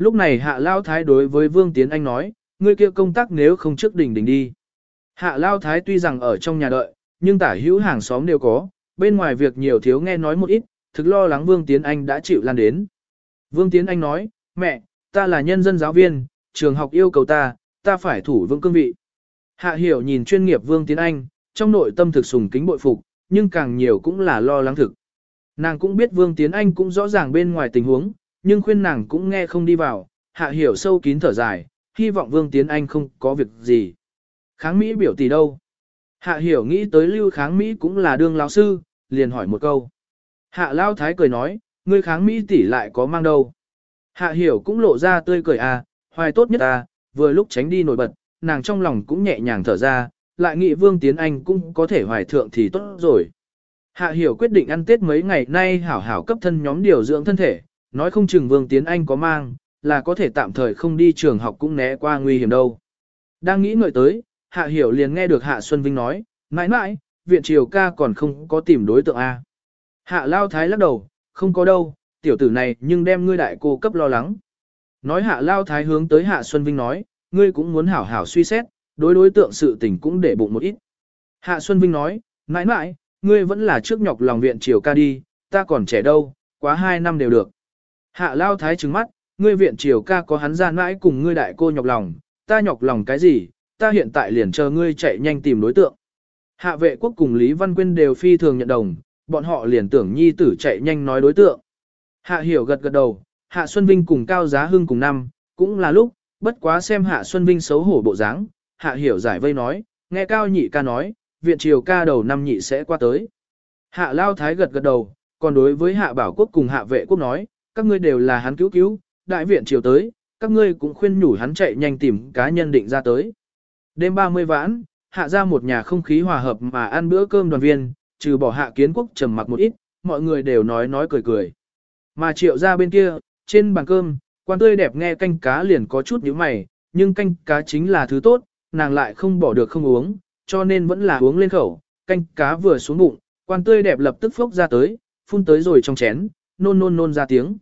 Lúc này hạ lao thái đối với Vương Tiến Anh nói, ngươi kia công tác nếu không trước đỉnh đỉnh đi. Hạ lao thái tuy rằng ở trong nhà đợi, nhưng tả hữu hàng xóm đều có, bên ngoài việc nhiều thiếu nghe nói một ít, thực lo lắng Vương Tiến Anh đã chịu lan đến. Vương Tiến Anh nói, mẹ, ta là nhân dân giáo viên, trường học yêu cầu ta, ta phải thủ vững cương vị. Hạ hiểu nhìn chuyên nghiệp Vương Tiến Anh, trong nội tâm thực sùng kính bội phục, nhưng càng nhiều cũng là lo lắng thực. Nàng cũng biết Vương Tiến Anh cũng rõ ràng bên ngoài tình huống, nhưng khuyên nàng cũng nghe không đi vào, hạ hiểu sâu kín thở dài, hy vọng Vương Tiến Anh không có việc gì. Kháng Mỹ biểu tỷ đâu? Hạ hiểu nghĩ tới lưu kháng Mỹ cũng là đương lão sư, liền hỏi một câu. Hạ Lao Thái cười nói, ngươi kháng Mỹ tỷ lại có mang đâu. Hạ hiểu cũng lộ ra tươi cười à, hoài tốt nhất ta, vừa lúc tránh đi nổi bật, nàng trong lòng cũng nhẹ nhàng thở ra, lại nghĩ Vương Tiến Anh cũng có thể hoài thượng thì tốt rồi. Hạ hiểu quyết định ăn Tết mấy ngày nay hảo hảo cấp thân nhóm điều dưỡng thân thể, nói không chừng Vương Tiến Anh có mang, là có thể tạm thời không đi trường học cũng né qua nguy hiểm đâu. Đang nghĩ ngợi tới, Hạ hiểu liền nghe được Hạ Xuân Vinh nói, mãi mãi, viện triều ca còn không có tìm đối tượng A. Hạ Lao Thái lắc đầu, không có đâu, tiểu tử này nhưng đem ngươi đại cô cấp lo lắng. Nói Hạ Lao Thái hướng tới Hạ Xuân Vinh nói, ngươi cũng muốn hảo hảo suy xét, đối đối tượng sự tình cũng để bụng một ít. Hạ Xuân Vinh nói, mãi mãi, ngươi vẫn là trước nhọc lòng viện triều ca đi, ta còn trẻ đâu, quá hai năm đều được. Hạ Lao Thái trừng mắt, ngươi viện triều ca có hắn ra mãi cùng ngươi đại cô nhọc lòng, ta nhọc lòng cái gì, ta hiện tại liền chờ ngươi chạy nhanh tìm đối tượng. Hạ vệ quốc cùng Lý Văn Quyên đều phi thường nhận đồng, bọn họ liền tưởng nhi tử chạy nhanh nói đối tượng. Hạ hiểu gật gật đầu, Hạ Xuân Vinh cùng Cao Giá Hưng cùng năm, cũng là lúc, bất quá xem Hạ Xuân Vinh xấu hổ bộ dáng, Hạ hiểu giải vây nói, nghe Cao nhị ca nói, viện triều ca đầu năm nhị sẽ qua tới. Hạ Lao Thái gật gật đầu, còn đối với Hạ Bảo Quốc cùng Hạ Vệ Quốc nói, các ngươi đều là hắn cứu cứu, đại viện chiều tới, các ngươi cũng khuyên nhủ hắn chạy nhanh tìm cá nhân định ra tới. Đêm 30 vãn, hạ ra một nhà không khí hòa hợp mà ăn bữa cơm đoàn viên, trừ bỏ hạ kiến quốc trầm mặc một ít, mọi người đều nói nói cười cười. Mà triệu ra bên kia, trên bàn cơm, quan tươi đẹp nghe canh cá liền có chút nhíu mày, nhưng canh cá chính là thứ tốt, nàng lại không bỏ được không uống, cho nên vẫn là uống lên khẩu, canh cá vừa xuống bụng, quan tươi đẹp lập tức phốc ra tới, phun tới rồi trong chén, nôn nôn nôn ra tiếng.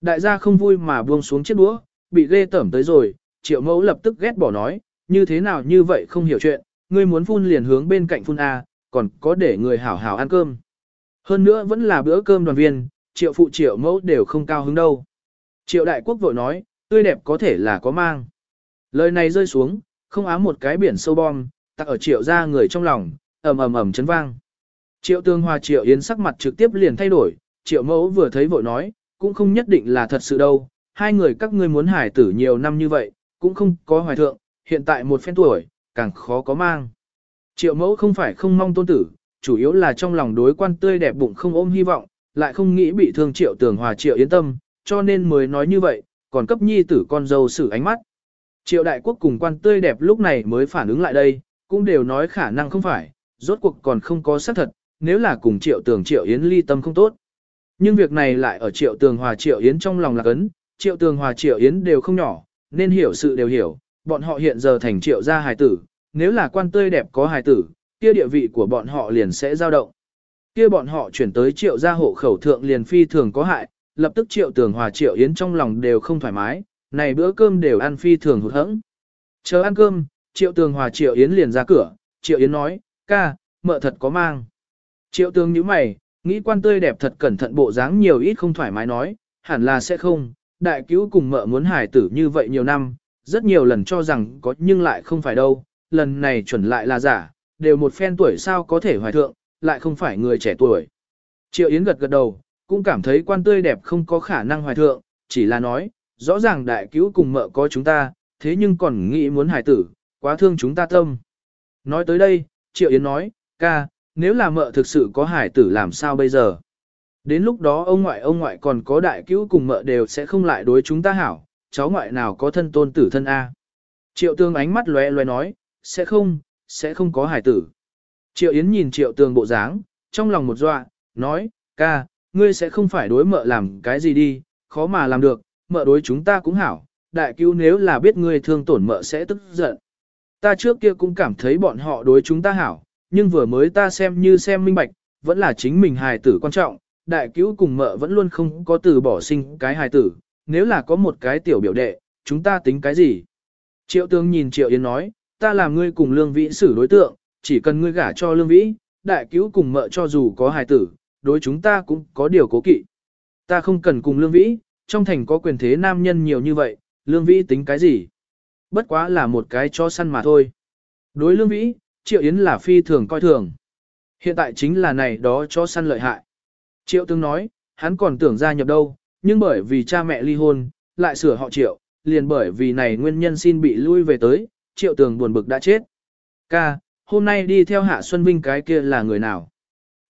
Đại gia không vui mà buông xuống chiếc đũa, bị ghê tẩm tới rồi, triệu mẫu lập tức ghét bỏ nói, như thế nào như vậy không hiểu chuyện, ngươi muốn phun liền hướng bên cạnh phun A, còn có để người hảo hảo ăn cơm. Hơn nữa vẫn là bữa cơm đoàn viên, triệu phụ triệu mẫu đều không cao hứng đâu. Triệu đại quốc vội nói, tươi đẹp có thể là có mang. Lời này rơi xuống, không ám một cái biển sâu bom, tặc ở triệu ra người trong lòng, ầm ầm ầm chấn vang. Triệu tương hòa triệu yến sắc mặt trực tiếp liền thay đổi, triệu mẫu vừa thấy vội nói, cũng không nhất định là thật sự đâu, hai người các ngươi muốn hải tử nhiều năm như vậy, cũng không có hoài thượng, hiện tại một phen tuổi, càng khó có mang. Triệu mẫu không phải không mong tôn tử, chủ yếu là trong lòng đối quan tươi đẹp bụng không ôm hy vọng, lại không nghĩ bị thương triệu tường hòa triệu yên tâm, cho nên mới nói như vậy, còn cấp nhi tử con dâu xử ánh mắt. Triệu đại quốc cùng quan tươi đẹp lúc này mới phản ứng lại đây, cũng đều nói khả năng không phải, rốt cuộc còn không có xác thật, nếu là cùng triệu tường triệu yến ly tâm không tốt. Nhưng việc này lại ở triệu tường hòa triệu yến trong lòng là cấn, triệu tường hòa triệu yến đều không nhỏ, nên hiểu sự đều hiểu, bọn họ hiện giờ thành triệu gia hài tử, nếu là quan tươi đẹp có hài tử, kia địa vị của bọn họ liền sẽ dao động. Kia bọn họ chuyển tới triệu gia hộ khẩu thượng liền phi thường có hại, lập tức triệu tường hòa triệu yến trong lòng đều không thoải mái, này bữa cơm đều ăn phi thường hụt hẫng. Chờ ăn cơm, triệu tường hòa triệu yến liền ra cửa, triệu yến nói, ca, mợ thật có mang. Triệu tường nhíu mày, nghĩ quan tươi đẹp thật cẩn thận bộ dáng nhiều ít không thoải mái nói, hẳn là sẽ không, đại cứu cùng mợ muốn hải tử như vậy nhiều năm, rất nhiều lần cho rằng có nhưng lại không phải đâu, lần này chuẩn lại là giả, đều một phen tuổi sao có thể hoài thượng, lại không phải người trẻ tuổi. Triệu Yến gật gật đầu, cũng cảm thấy quan tươi đẹp không có khả năng hoài thượng, chỉ là nói, rõ ràng đại cứu cùng mợ có chúng ta, thế nhưng còn nghĩ muốn hải tử, quá thương chúng ta tâm. Nói tới đây, Triệu Yến nói, ca, nếu là mợ thực sự có hải tử làm sao bây giờ? Đến lúc đó ông ngoại ông ngoại còn có đại cứu cùng mợ đều sẽ không lại đối chúng ta hảo, cháu ngoại nào có thân tôn tử thân A. Triệu tương ánh mắt lóe lóe nói, sẽ không, sẽ không có hải tử. Triệu Yến nhìn triệu tương bộ dáng, trong lòng một dọa, nói, ca, ngươi sẽ không phải đối mợ làm cái gì đi, khó mà làm được, mợ đối chúng ta cũng hảo, đại cứu nếu là biết ngươi thương tổn mợ sẽ tức giận. Ta trước kia cũng cảm thấy bọn họ đối chúng ta hảo, nhưng vừa mới ta xem như xem minh bạch, vẫn là chính mình hài tử quan trọng, đại cứu cùng mợ vẫn luôn không có từ bỏ sinh cái hài tử, nếu là có một cái tiểu biểu đệ, chúng ta tính cái gì? Triệu tướng nhìn Triệu Yến nói, ta làm ngươi cùng lương vĩ xử đối tượng, chỉ cần ngươi gả cho lương vĩ, đại cứu cùng mợ cho dù có hài tử, đối chúng ta cũng có điều cố kỵ. Ta không cần cùng lương vĩ, trong thành có quyền thế nam nhân nhiều như vậy, lương vĩ tính cái gì? Bất quá là một cái cho săn mà thôi. Đối lương vĩ, Triệu Yến là phi thường coi thường. Hiện tại chính là này đó cho săn lợi hại. Triệu tướng nói, hắn còn tưởng gia nhập đâu, nhưng bởi vì cha mẹ ly hôn, lại sửa họ triệu, liền bởi vì này nguyên nhân xin bị lui về tới, triệu tường buồn bực đã chết. Ca, hôm nay đi theo Hạ Xuân Vinh cái kia là người nào?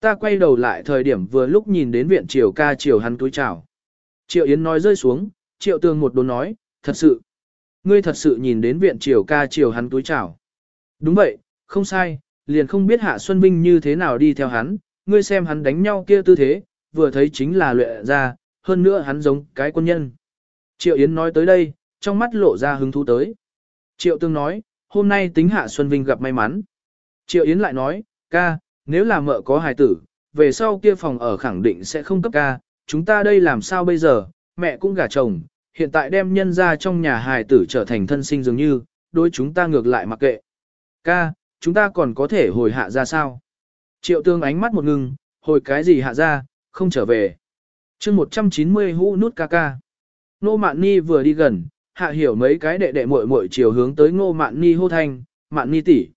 Ta quay đầu lại thời điểm vừa lúc nhìn đến viện triều ca triều hắn túi chào. Triệu Yến nói rơi xuống, triệu tường một đồn nói, thật sự. ngươi thật sự nhìn đến viện triều ca triều hắn túi chào. Đúng vậy, không sai, liền không biết Hạ Xuân Vinh như thế nào đi theo hắn, ngươi xem hắn đánh nhau kia tư thế, vừa thấy chính là luyện ra, hơn nữa hắn giống cái quân nhân. Triệu Yến nói tới đây, trong mắt lộ ra hứng thú tới. Triệu Tương nói, hôm nay tính Hạ Xuân Vinh gặp may mắn. Triệu Yến lại nói, ca, nếu là mợ có hài tử, về sau kia phòng ở khẳng định sẽ không cấp ca, chúng ta đây làm sao bây giờ, mẹ cũng gả chồng, hiện tại đem nhân ra trong nhà hài tử trở thành thân sinh dường như, đối chúng ta ngược lại mặc kệ. Ca, chúng ta còn có thể hồi hạ ra sao? Triệu tương ánh mắt một ngừng, hồi cái gì hạ ra, không trở về. chương 190 hũ nút ca ca. Nô Mạn Ni vừa đi gần, hạ hiểu mấy cái đệ đệ muội muội chiều hướng tới Ngô Mạn Ni hô thanh, Mạn Ni tỷ.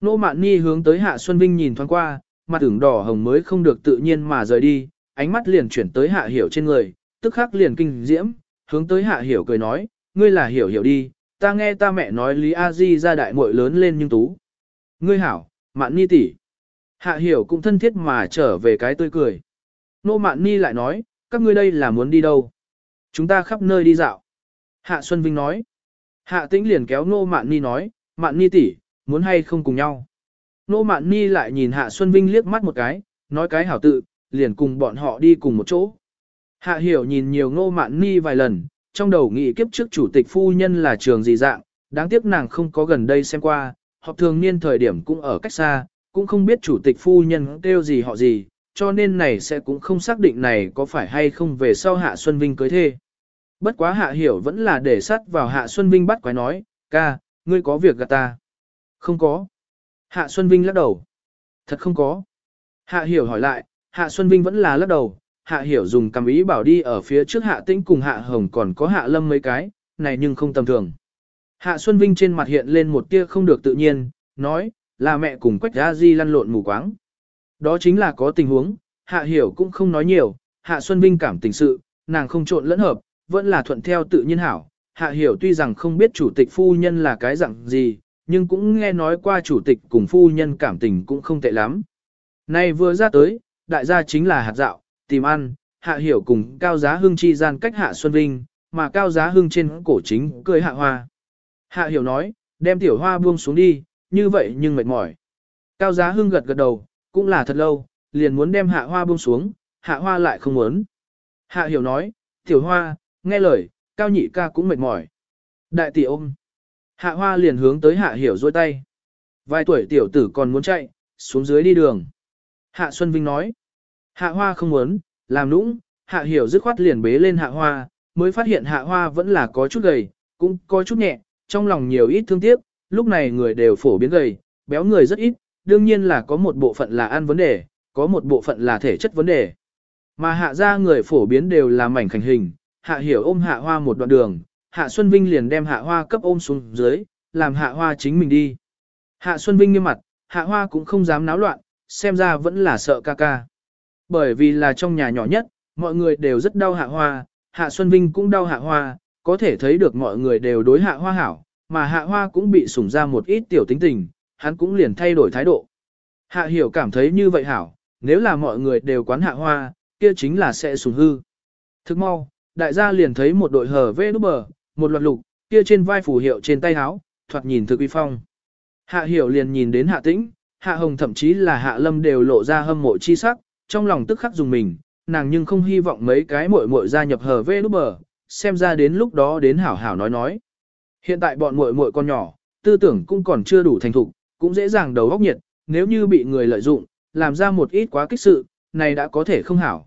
Nô Mạn Ni hướng tới Hạ Xuân Vinh nhìn thoáng qua, mặt tưởng đỏ hồng mới không được tự nhiên mà rời đi, ánh mắt liền chuyển tới Hạ Hiểu trên người, tức khắc liền kinh diễm, hướng tới Hạ Hiểu cười nói, ngươi là Hiểu Hiểu đi, ta nghe ta mẹ nói Lý A Di ra đại muội lớn lên nhưng tú. Ngươi hảo, Mạn Ni tỷ. Hạ Hiểu cũng thân thiết mà trở về cái tươi cười. Nô Mạn Ni lại nói, các ngươi đây là muốn đi đâu? Chúng ta khắp nơi đi dạo. Hạ Xuân Vinh nói. Hạ Tĩnh liền kéo Nô Mạn Ni nói, Mạn Ni tỷ, muốn hay không cùng nhau. Nô Mạn Ni lại nhìn Hạ Xuân Vinh liếc mắt một cái, nói cái hảo tự, liền cùng bọn họ đi cùng một chỗ. Hạ Hiểu nhìn nhiều Nô Mạn Ni vài lần, trong đầu nghĩ kiếp trước chủ tịch phu nhân là trường gì dạng, đáng tiếc nàng không có gần đây xem qua, họp thường niên thời điểm cũng ở cách xa, cũng không biết chủ tịch phu nhân kêu gì họ gì, cho nên này sẽ cũng không xác định này có phải hay không về sau Hạ Xuân Vinh cưới thê. Bất quá Hạ Hiểu vẫn là để sắt vào Hạ Xuân Vinh bắt quái nói, ca, ngươi có việc gặp ta. Không có. Hạ Xuân Vinh lắc đầu. Thật không có. Hạ Hiểu hỏi lại, Hạ Xuân Vinh vẫn là lắc đầu. Hạ Hiểu dùng cầm ý bảo đi ở phía trước Hạ Tĩnh cùng Hạ Hồng còn có Hạ Lâm mấy cái, này nhưng không tầm thường. Hạ Xuân Vinh trên mặt hiện lên một tia không được tự nhiên, nói, là mẹ cùng Quách Gia Di lăn lộn mù quáng. Đó chính là có tình huống, Hạ Hiểu cũng không nói nhiều, Hạ Xuân Vinh cảm tình sự, nàng không trộn lẫn hợp, vẫn là thuận theo tự nhiên hảo. Hạ Hiểu tuy rằng không biết chủ tịch phu nhân là cái dạng gì, nhưng cũng nghe nói qua chủ tịch cùng phu nhân cảm tình cũng không tệ lắm. Nay vừa ra tới, đại gia chính là hạt dạo, tìm ăn, hạ hiểu cùng cao giá hưng chi gian cách hạ xuân vinh, mà cao giá hưng trên cổ chính cười hạ hoa. Hạ hiểu nói, đem tiểu hoa buông xuống đi, như vậy nhưng mệt mỏi. Cao giá hưng gật gật đầu, cũng là thật lâu, liền muốn đem hạ hoa buông xuống, hạ hoa lại không muốn. Hạ hiểu nói, tiểu hoa, nghe lời, cao nhị ca cũng mệt mỏi. Đại tỷ ôm. Hạ hoa liền hướng tới hạ hiểu dôi tay. Vài tuổi tiểu tử còn muốn chạy, xuống dưới đi đường. Hạ Xuân Vinh nói. Hạ hoa không muốn, làm nũng, hạ hiểu dứt khoát liền bế lên hạ hoa, mới phát hiện hạ hoa vẫn là có chút gầy, cũng có chút nhẹ, trong lòng nhiều ít thương tiếc, lúc này người đều phổ biến gầy, béo người rất ít, đương nhiên là có một bộ phận là ăn vấn đề, có một bộ phận là thể chất vấn đề. Mà hạ ra người phổ biến đều là mảnh khảnh hình, hạ hiểu ôm hạ hoa một đoạn đường, Hạ Xuân Vinh liền đem Hạ Hoa cấp ôm xuống dưới, làm Hạ Hoa chính mình đi. Hạ Xuân Vinh nghiêm mặt, Hạ Hoa cũng không dám náo loạn, xem ra vẫn là sợ ca ca. Bởi vì là trong nhà nhỏ nhất, mọi người đều rất đau Hạ Hoa, Hạ Xuân Vinh cũng đau Hạ Hoa, có thể thấy được mọi người đều đối Hạ Hoa hảo, mà Hạ Hoa cũng bị sủng ra một ít tiểu tính tình, hắn cũng liền thay đổi thái độ. Hạ Hiểu cảm thấy như vậy hảo, nếu là mọi người đều quán Hạ Hoa, kia chính là sẽ sủng hư. Thức mau, đại gia liền thấy một đội hở vê núp bờ, một loạt lục, kia trên vai phù hiệu trên tay áo, thoạt nhìn thực uy phong. Hạ hiểu liền nhìn đến hạ tĩnh, hạ hồng thậm chí là hạ lâm đều lộ ra hâm mộ chi sắc, trong lòng tức khắc dùng mình, nàng nhưng không hy vọng mấy cái muội muội gia nhập hở vê núp bờ, xem ra đến lúc đó đến hảo hảo nói nói. Hiện tại bọn muội muội con nhỏ, tư tưởng cũng còn chưa đủ thành thục, cũng dễ dàng đầu óc nhiệt, nếu như bị người lợi dụng, làm ra một ít quá kích sự, này đã có thể không hảo.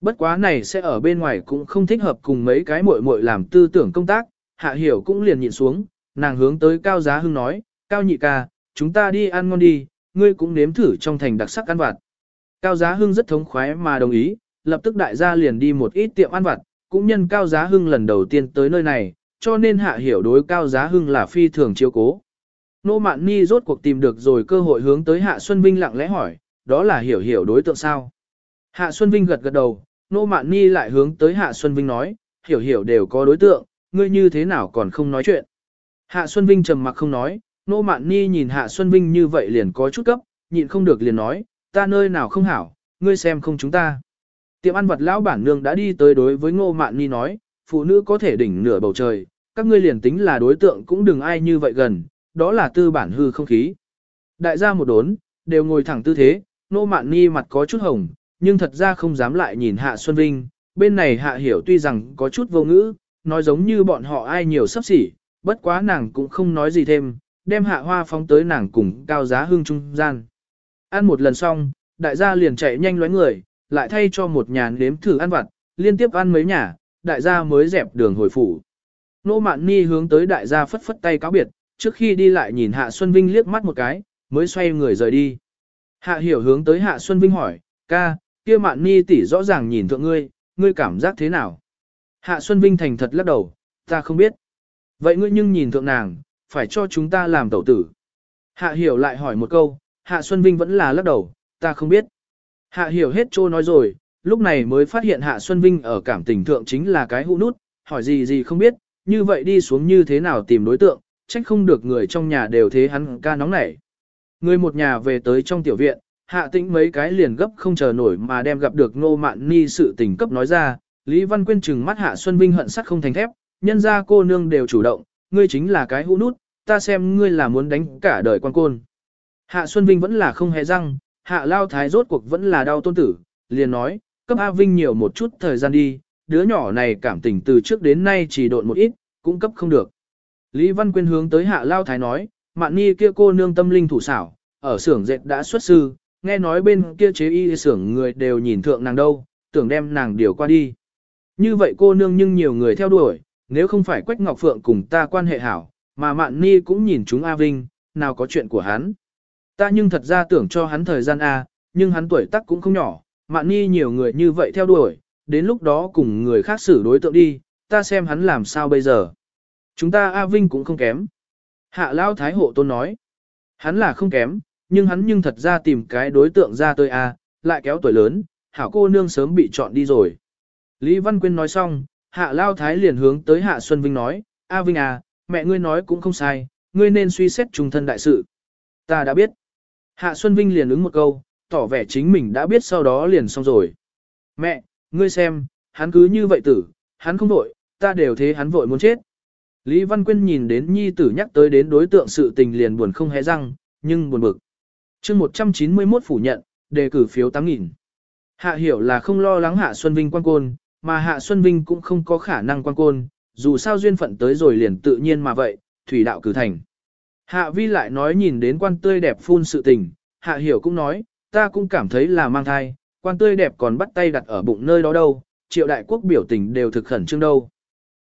Bất quá này sẽ ở bên ngoài cũng không thích hợp cùng mấy cái muội muội làm tư tưởng công tác, hạ hiểu cũng liền nhịn xuống, nàng hướng tới Cao Giá Hưng nói, Cao nhị ca, chúng ta đi ăn ngon đi, ngươi cũng nếm thử trong thành đặc sắc ăn vặt. Cao Giá Hưng rất thống khoái mà đồng ý, lập tức đại gia liền đi một ít tiệm ăn vặt, cũng nhân Cao Giá Hưng lần đầu tiên tới nơi này, cho nên hạ hiểu đối Cao Giá Hưng là phi thường chiếu cố. Nô Mạn Ni rốt cuộc tìm được rồi cơ hội hướng tới Hạ Xuân Vinh lặng lẽ hỏi, đó là hiểu hiểu đối tượng sao? Hạ Xuân Vinh gật gật đầu, Nô Mạn Ni lại hướng tới Hạ Xuân Vinh nói, hiểu hiểu đều có đối tượng, ngươi như thế nào còn không nói chuyện. Hạ Xuân Vinh trầm mặc không nói, Nô Mạn Ni nhìn Hạ Xuân Vinh như vậy liền có chút cấp, nhịn không được liền nói, ta nơi nào không hảo, ngươi xem không chúng ta. Tiệm ăn vật lão bản nương đã đi tới đối với Ngô Mạn Ni nói, phụ nữ có thể đỉnh nửa bầu trời, các ngươi liền tính là đối tượng cũng đừng ai như vậy gần, đó là tư bản hư không khí. Đại gia một đốn, đều ngồi thẳng tư thế, Ngô mạn ni mặt có chút hồng, nhưng thật ra không dám lại nhìn Hạ Xuân Vinh, bên này Hạ Hiểu tuy rằng có chút vô ngữ, nói giống như bọn họ ai nhiều sắp xỉ, bất quá nàng cũng không nói gì thêm, đem Hạ Hoa phóng tới nàng cùng cao giá hương trung gian. Ăn một lần xong, đại gia liền chạy nhanh lóe người, lại thay cho một nhà nếm thử ăn vặt, liên tiếp ăn mấy nhà, đại gia mới dẹp đường hồi phủ. Nô Mạn Ni hướng tới đại gia phất phất tay cáo biệt, trước khi đi lại nhìn Hạ Xuân Vinh liếc mắt một cái, mới xoay người rời đi. Hạ Hiểu hướng tới Hạ Xuân Vinh hỏi, ca, kia Mạn Ni tỷ rõ ràng nhìn thượng ngươi, ngươi cảm giác thế nào? Hạ Xuân Vinh thành thật lắc đầu, ta không biết. Vậy ngươi nhưng nhìn thượng nàng, phải cho chúng ta làm tẩu tử. Hạ Hiểu lại hỏi một câu, Hạ Xuân Vinh vẫn là lắc đầu, ta không biết. Hạ Hiểu hết trô nói rồi, lúc này mới phát hiện Hạ Xuân Vinh ở cảm tình thượng chính là cái hũ nút, hỏi gì gì không biết, như vậy đi xuống như thế nào tìm đối tượng, trách không được người trong nhà đều thế hắn ca nóng nảy. Người một nhà về tới trong tiểu viện, hạ tĩnh mấy cái liền gấp không chờ nổi mà đem gặp được nô mạn ni sự tình cấp nói ra, Lý Văn Quyên trừng mắt hạ Xuân Vinh hận sắt không thành thép, nhân ra cô nương đều chủ động, ngươi chính là cái hũ nút, ta xem ngươi là muốn đánh cả đời quan côn. Hạ Xuân Vinh vẫn là không hề răng, hạ lao thái rốt cuộc vẫn là đau tôn tử, liền nói, cấp A Vinh nhiều một chút thời gian đi, đứa nhỏ này cảm tình từ trước đến nay chỉ độn một ít, cũng cấp không được. Lý Văn Quyên hướng tới hạ lao thái nói, mạn ni kia cô nương tâm linh thủ xảo, ở xưởng dệt đã xuất sư, nghe nói bên kia chế y xưởng người đều nhìn thượng nàng đâu, tưởng đem nàng điều qua đi. Như vậy cô nương nhưng nhiều người theo đuổi, nếu không phải Quách Ngọc Phượng cùng ta quan hệ hảo, mà Mạn Ni cũng nhìn chúng A Vinh, nào có chuyện của hắn. Ta nhưng thật ra tưởng cho hắn thời gian A, nhưng hắn tuổi tác cũng không nhỏ, Mạn Ni nhiều người như vậy theo đuổi, đến lúc đó cùng người khác xử đối tượng đi, ta xem hắn làm sao bây giờ. Chúng ta A Vinh cũng không kém. Hạ Lao Thái Hộ Tôn nói, hắn là không kém, nhưng hắn nhưng thật ra tìm cái đối tượng ra tôi A, lại kéo tuổi lớn, hảo cô nương sớm bị chọn đi rồi. Lý Văn Quyên nói xong, Hạ Lao Thái liền hướng tới Hạ Xuân Vinh nói, A Vinh à, mẹ ngươi nói cũng không sai, ngươi nên suy xét trùng thân đại sự. Ta đã biết. Hạ Xuân Vinh liền ứng một câu, tỏ vẻ chính mình đã biết sau đó liền xong rồi. Mẹ, ngươi xem, hắn cứ như vậy tử, hắn không vội, ta đều thế hắn vội muốn chết. Lý Văn Quyên nhìn đến nhi tử nhắc tới đến đối tượng sự tình liền buồn không hé răng, nhưng buồn bực. chương 191 phủ nhận, đề cử phiếu 8.000. Hạ hiểu là không lo lắng Hạ Xuân Vinh quan côn, mà Hạ Xuân Vinh cũng không có khả năng quan côn, dù sao duyên phận tới rồi liền tự nhiên mà vậy, thủy đạo cử thành. Hạ Vi lại nói nhìn đến quan tươi đẹp phun sự tình, Hạ Hiểu cũng nói, ta cũng cảm thấy là mang thai, quan tươi đẹp còn bắt tay đặt ở bụng nơi đó đâu, triệu đại quốc biểu tình đều thực khẩn trương đâu.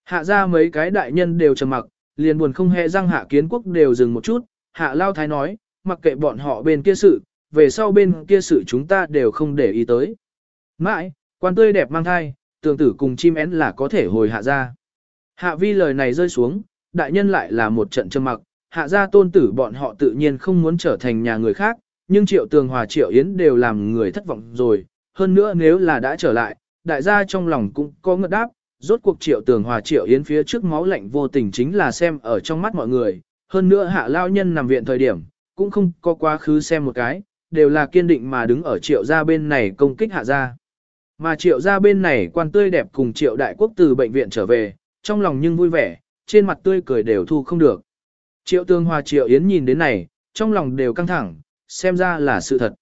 Hạ ra mấy cái đại nhân đều trầm mặc, liền buồn không hề răng hạ kiến quốc đều dừng một chút, hạ lao thái nói, mặc kệ bọn họ bên kia sự, về sau bên kia sự chúng ta đều không để ý tới. Mãi, quan tươi đẹp mang thai, tường tử cùng chim én là có thể hồi hạ ra. Hạ vi lời này rơi xuống, đại nhân lại là một trận trầm mặc, hạ gia tôn tử bọn họ tự nhiên không muốn trở thành nhà người khác, nhưng triệu tường hòa triệu yến đều làm người thất vọng rồi, hơn nữa nếu là đã trở lại, đại gia trong lòng cũng có ngợt đáp, rốt cuộc triệu tường hòa triệu yến phía trước máu lạnh vô tình chính là xem ở trong mắt mọi người, hơn nữa hạ lao nhân nằm viện thời điểm, cũng không có quá khứ xem một cái, đều là kiên định mà đứng ở triệu gia bên này công kích hạ gia. Mà triệu gia bên này quan tươi đẹp cùng triệu đại quốc từ bệnh viện trở về, trong lòng nhưng vui vẻ, trên mặt tươi cười đều thu không được. Triệu tương hòa triệu yến nhìn đến này, trong lòng đều căng thẳng, xem ra là sự thật.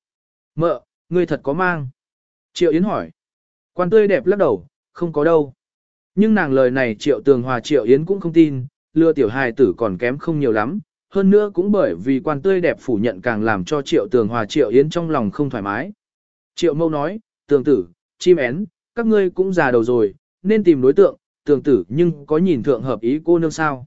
Mợ, ngươi thật có mang. Triệu yến hỏi. Quan tươi đẹp lắc đầu, không có đâu. Nhưng nàng lời này triệu tường hòa triệu yến cũng không tin, lừa tiểu hài tử còn kém không nhiều lắm. Hơn nữa cũng bởi vì quan tươi đẹp phủ nhận càng làm cho triệu tường hòa triệu yến trong lòng không thoải mái. Triệu mâu nói, tường tử, chim én, các ngươi cũng già đầu rồi, nên tìm đối tượng, tường tử nhưng có nhìn thượng hợp ý cô nương sao.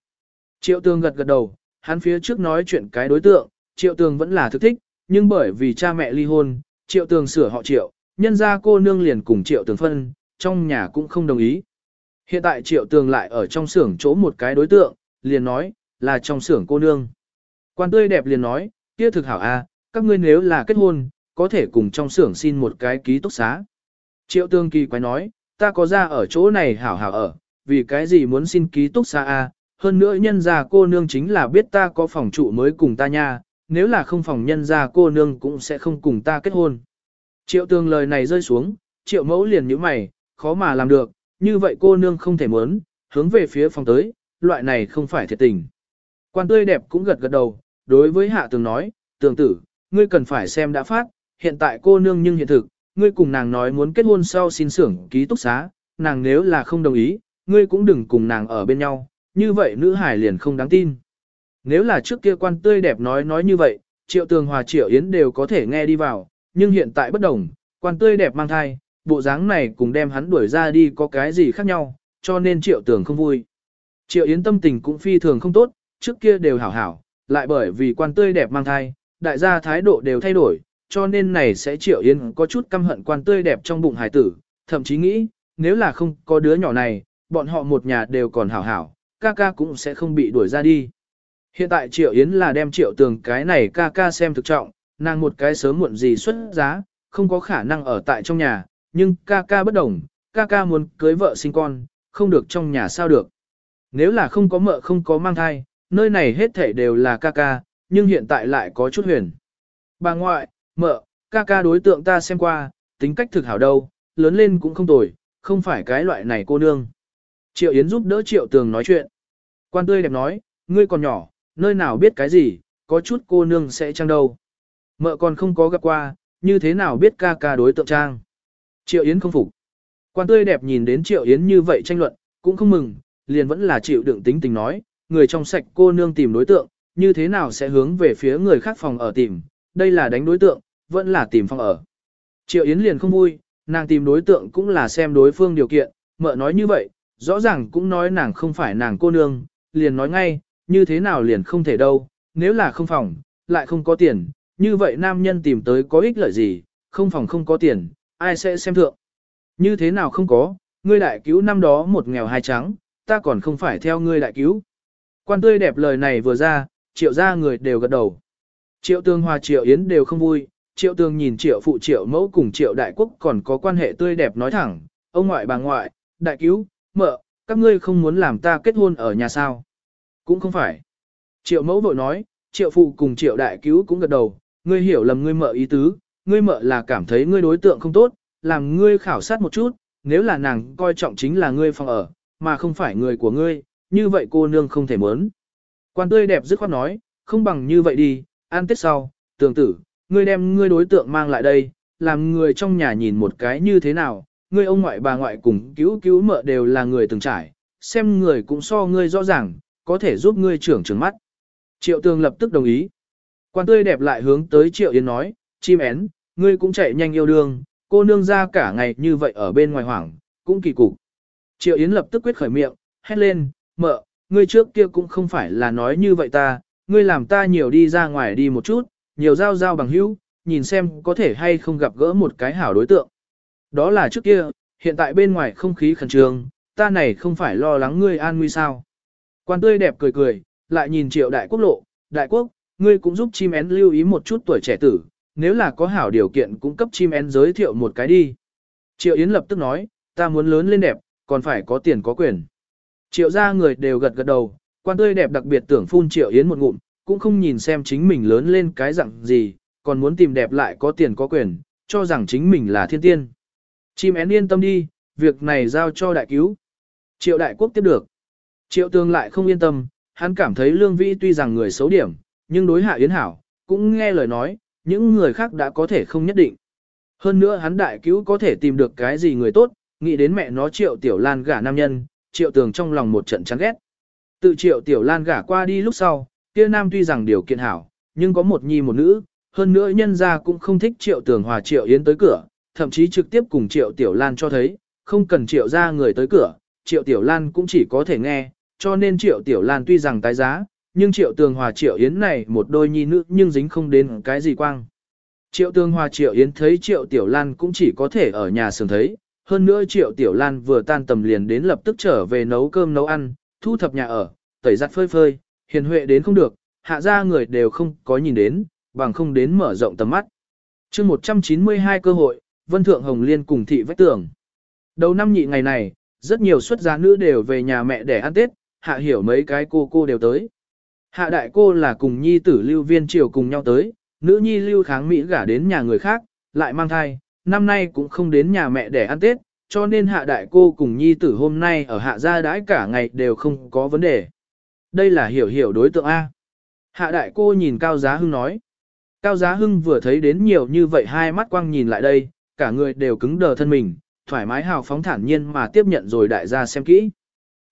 Triệu tường gật gật đầu, hắn phía trước nói chuyện cái đối tượng, triệu tường vẫn là thực thích, nhưng bởi vì cha mẹ ly hôn, triệu tường sửa họ triệu, nhân ra cô nương liền cùng triệu tường phân, trong nhà cũng không đồng ý. Hiện tại triệu tường lại ở trong xưởng chỗ một cái đối tượng, liền nói, là trong xưởng cô nương. Quan tươi đẹp liền nói, kia thực hảo a, à, các ngươi nếu là kết hôn, có thể cùng trong xưởng xin một cái ký túc xá. Triệu tương kỳ quái nói, ta có ra ở chỗ này hảo hảo ở, vì cái gì muốn xin ký túc xá a? Hơn nữa nhân gia cô nương chính là biết ta có phòng trụ mới cùng ta nha, nếu là không phòng nhân gia cô nương cũng sẽ không cùng ta kết hôn. Triệu tương lời này rơi xuống, triệu mẫu liền nhíu mày, khó mà làm được, như vậy cô nương không thể muốn, hướng về phía phòng tới, loại này không phải thiệt tình. Quan tươi đẹp cũng gật gật đầu, đối với hạ tường nói, tường tử, ngươi cần phải xem đã phát, hiện tại cô nương nhưng hiện thực, ngươi cùng nàng nói muốn kết hôn sau xin xưởng ký túc xá, nàng nếu là không đồng ý, ngươi cũng đừng cùng nàng ở bên nhau, như vậy nữ hải liền không đáng tin. Nếu là trước kia quan tươi đẹp nói nói như vậy, triệu tường hòa triệu yến đều có thể nghe đi vào, nhưng hiện tại bất đồng, quan tươi đẹp mang thai, bộ dáng này cùng đem hắn đuổi ra đi có cái gì khác nhau, cho nên triệu tường không vui. Triệu yến tâm tình cũng phi thường không tốt, trước kia đều hảo hảo, lại bởi vì quan tươi đẹp mang thai, đại gia thái độ đều thay đổi, cho nên này sẽ triệu yến có chút căm hận quan tươi đẹp trong bụng hải tử, thậm chí nghĩ, nếu là không có đứa nhỏ này, bọn họ một nhà đều còn hảo hảo, ca ca cũng sẽ không bị đuổi ra đi. Hiện tại triệu yến là đem triệu tường cái này ca ca xem thực trọng, nàng một cái sớm muộn gì xuất giá, không có khả năng ở tại trong nhà, nhưng ca ca bất đồng, ca ca muốn cưới vợ sinh con, không được trong nhà sao được. Nếu là không có mợ không có mang thai, nơi này hết thảy đều là ca ca, nhưng hiện tại lại có chút huyền. Bà ngoại, mợ, ca ca đối tượng ta xem qua, tính cách thực hảo đâu, lớn lên cũng không tồi, không phải cái loại này cô nương. Triệu Yến giúp đỡ Triệu Tường nói chuyện. Quan tươi đẹp nói, ngươi còn nhỏ, nơi nào biết cái gì, có chút cô nương sẽ trang đâu. Mợ còn không có gặp qua, như thế nào biết ca ca đối tượng trang. Triệu Yến không phục. Quan tươi đẹp nhìn đến Triệu Yến như vậy tranh luận, cũng không mừng, liền vẫn là chịu đựng tính tình nói, người trong sạch cô nương tìm đối tượng, như thế nào sẽ hướng về phía người khác phòng ở tìm, đây là đánh đối tượng, vẫn là tìm phòng ở. Triệu Yến liền không vui, nàng tìm đối tượng cũng là xem đối phương điều kiện, mợ nói như vậy, rõ ràng cũng nói nàng không phải nàng cô nương, liền nói ngay, như thế nào liền không thể đâu, nếu là không phòng, lại không có tiền, như vậy nam nhân tìm tới có ích lợi gì, không phòng không có tiền, ai sẽ xem thượng. Như thế nào không có, ngươi đại cứu năm đó một nghèo hai trắng, ta còn không phải theo ngươi đại cứu. Quan tươi đẹp lời này vừa ra, triệu ra người đều gật đầu. Triệu tương hòa triệu yến đều không vui, triệu tương nhìn triệu phụ triệu mẫu cùng triệu đại quốc còn có quan hệ tươi đẹp nói thẳng, ông ngoại bà ngoại, đại cứu, mợ, các ngươi không muốn làm ta kết hôn ở nhà sao. Cũng không phải. Triệu mẫu vội nói, triệu phụ cùng triệu đại cứu cũng gật đầu, ngươi hiểu lầm ngươi mợ ý tứ, ngươi mợ là cảm thấy ngươi đối tượng không tốt, làm ngươi khảo sát một chút, nếu là nàng coi trọng chính là ngươi phòng ở, mà không phải người của ngươi, như vậy cô nương không thể muốn. Quan tươi đẹp dứt khoát nói, không bằng như vậy đi, an tết sau, tường tử, ngươi đem ngươi đối tượng mang lại đây, làm người trong nhà nhìn một cái như thế nào, ngươi ông ngoại bà ngoại cùng cứu cứu mợ đều là người từng trải, xem người cũng so ngươi rõ ràng, có thể giúp ngươi trưởng trưởng mắt. Triệu tường lập tức đồng ý. Quan tươi đẹp lại hướng tới Triệu Yến nói, chim én, ngươi cũng chạy nhanh yêu đương, cô nương ra cả ngày như vậy ở bên ngoài hoảng, cũng kỳ cục. Triệu Yến lập tức quyết khởi miệng, hét lên, mợ, ngươi trước kia cũng không phải là nói như vậy ta, ngươi làm ta nhiều đi ra ngoài đi một chút, nhiều giao giao bằng hữu, nhìn xem có thể hay không gặp gỡ một cái hảo đối tượng. Đó là trước kia, hiện tại bên ngoài không khí khẩn trương, ta này không phải lo lắng ngươi an nguy sao. Quan tươi đẹp cười cười, lại nhìn triệu đại quốc lộ, đại quốc, ngươi cũng giúp chim én lưu ý một chút tuổi trẻ tử, nếu là có hảo điều kiện cũng cấp chim én giới thiệu một cái đi. Triệu Yến lập tức nói, ta muốn lớn lên đẹp, còn phải có tiền có quyền. Triệu gia người đều gật gật đầu, quan tươi đẹp đặc biệt tưởng phun Triệu Yến một ngụm, cũng không nhìn xem chính mình lớn lên cái dạng gì, còn muốn tìm đẹp lại có tiền có quyền, cho rằng chính mình là thiên tiên. Chim én yên tâm đi, việc này giao cho đại cứu. Triệu đại quốc tiếp được. Triệu tương lại không yên tâm, hắn cảm thấy lương vĩ tuy rằng người xấu điểm, nhưng đối hạ yến hảo, cũng nghe lời nói, những người khác đã có thể không nhất định. Hơn nữa hắn đại cứu có thể tìm được cái gì người tốt, nghĩ đến mẹ nó triệu tiểu lan gả nam nhân, triệu tường trong lòng một trận chán ghét. Tự triệu tiểu lan gả qua đi lúc sau, kia nam tuy rằng điều kiện hảo, nhưng có một nhi một nữ, hơn nữa nhân gia cũng không thích triệu tường hòa triệu yến tới cửa, thậm chí trực tiếp cùng triệu tiểu lan cho thấy, không cần triệu ra người tới cửa, triệu tiểu lan cũng chỉ có thể nghe, cho nên triệu tiểu lan tuy rằng tái giá, nhưng triệu tường hòa triệu yến này một đôi nhi nữ nhưng dính không đến cái gì quang. Triệu tường hòa triệu yến thấy triệu tiểu lan cũng chỉ có thể ở nhà sường thấy, hơn nữa triệu tiểu lan vừa tan tầm liền đến lập tức trở về nấu cơm nấu ăn, thu thập nhà ở, tẩy giặt phơi phơi, hiền huệ đến không được, hạ ra người đều không có nhìn đến, bằng không đến mở rộng tầm mắt. chương 192 cơ hội, Vân Thượng Hồng Liên cùng thị vách tường. Đầu năm nhị ngày này, rất nhiều xuất gia nữ đều về nhà mẹ để ăn Tết, hạ hiểu mấy cái cô cô đều tới. Hạ đại cô là cùng nhi tử lưu viên triều cùng nhau tới, nữ nhi lưu kháng Mỹ gả đến nhà người khác, lại mang thai, năm nay cũng không đến nhà mẹ để ăn Tết, cho nên hạ đại cô cùng nhi tử hôm nay ở hạ gia đãi cả ngày đều không có vấn đề. Đây là hiểu hiểu đối tượng A. Hạ đại cô nhìn Cao Giá Hưng nói. Cao Giá Hưng vừa thấy đến nhiều như vậy hai mắt quang nhìn lại đây, cả người đều cứng đờ thân mình, thoải mái hào phóng thản nhiên mà tiếp nhận rồi đại gia xem kỹ.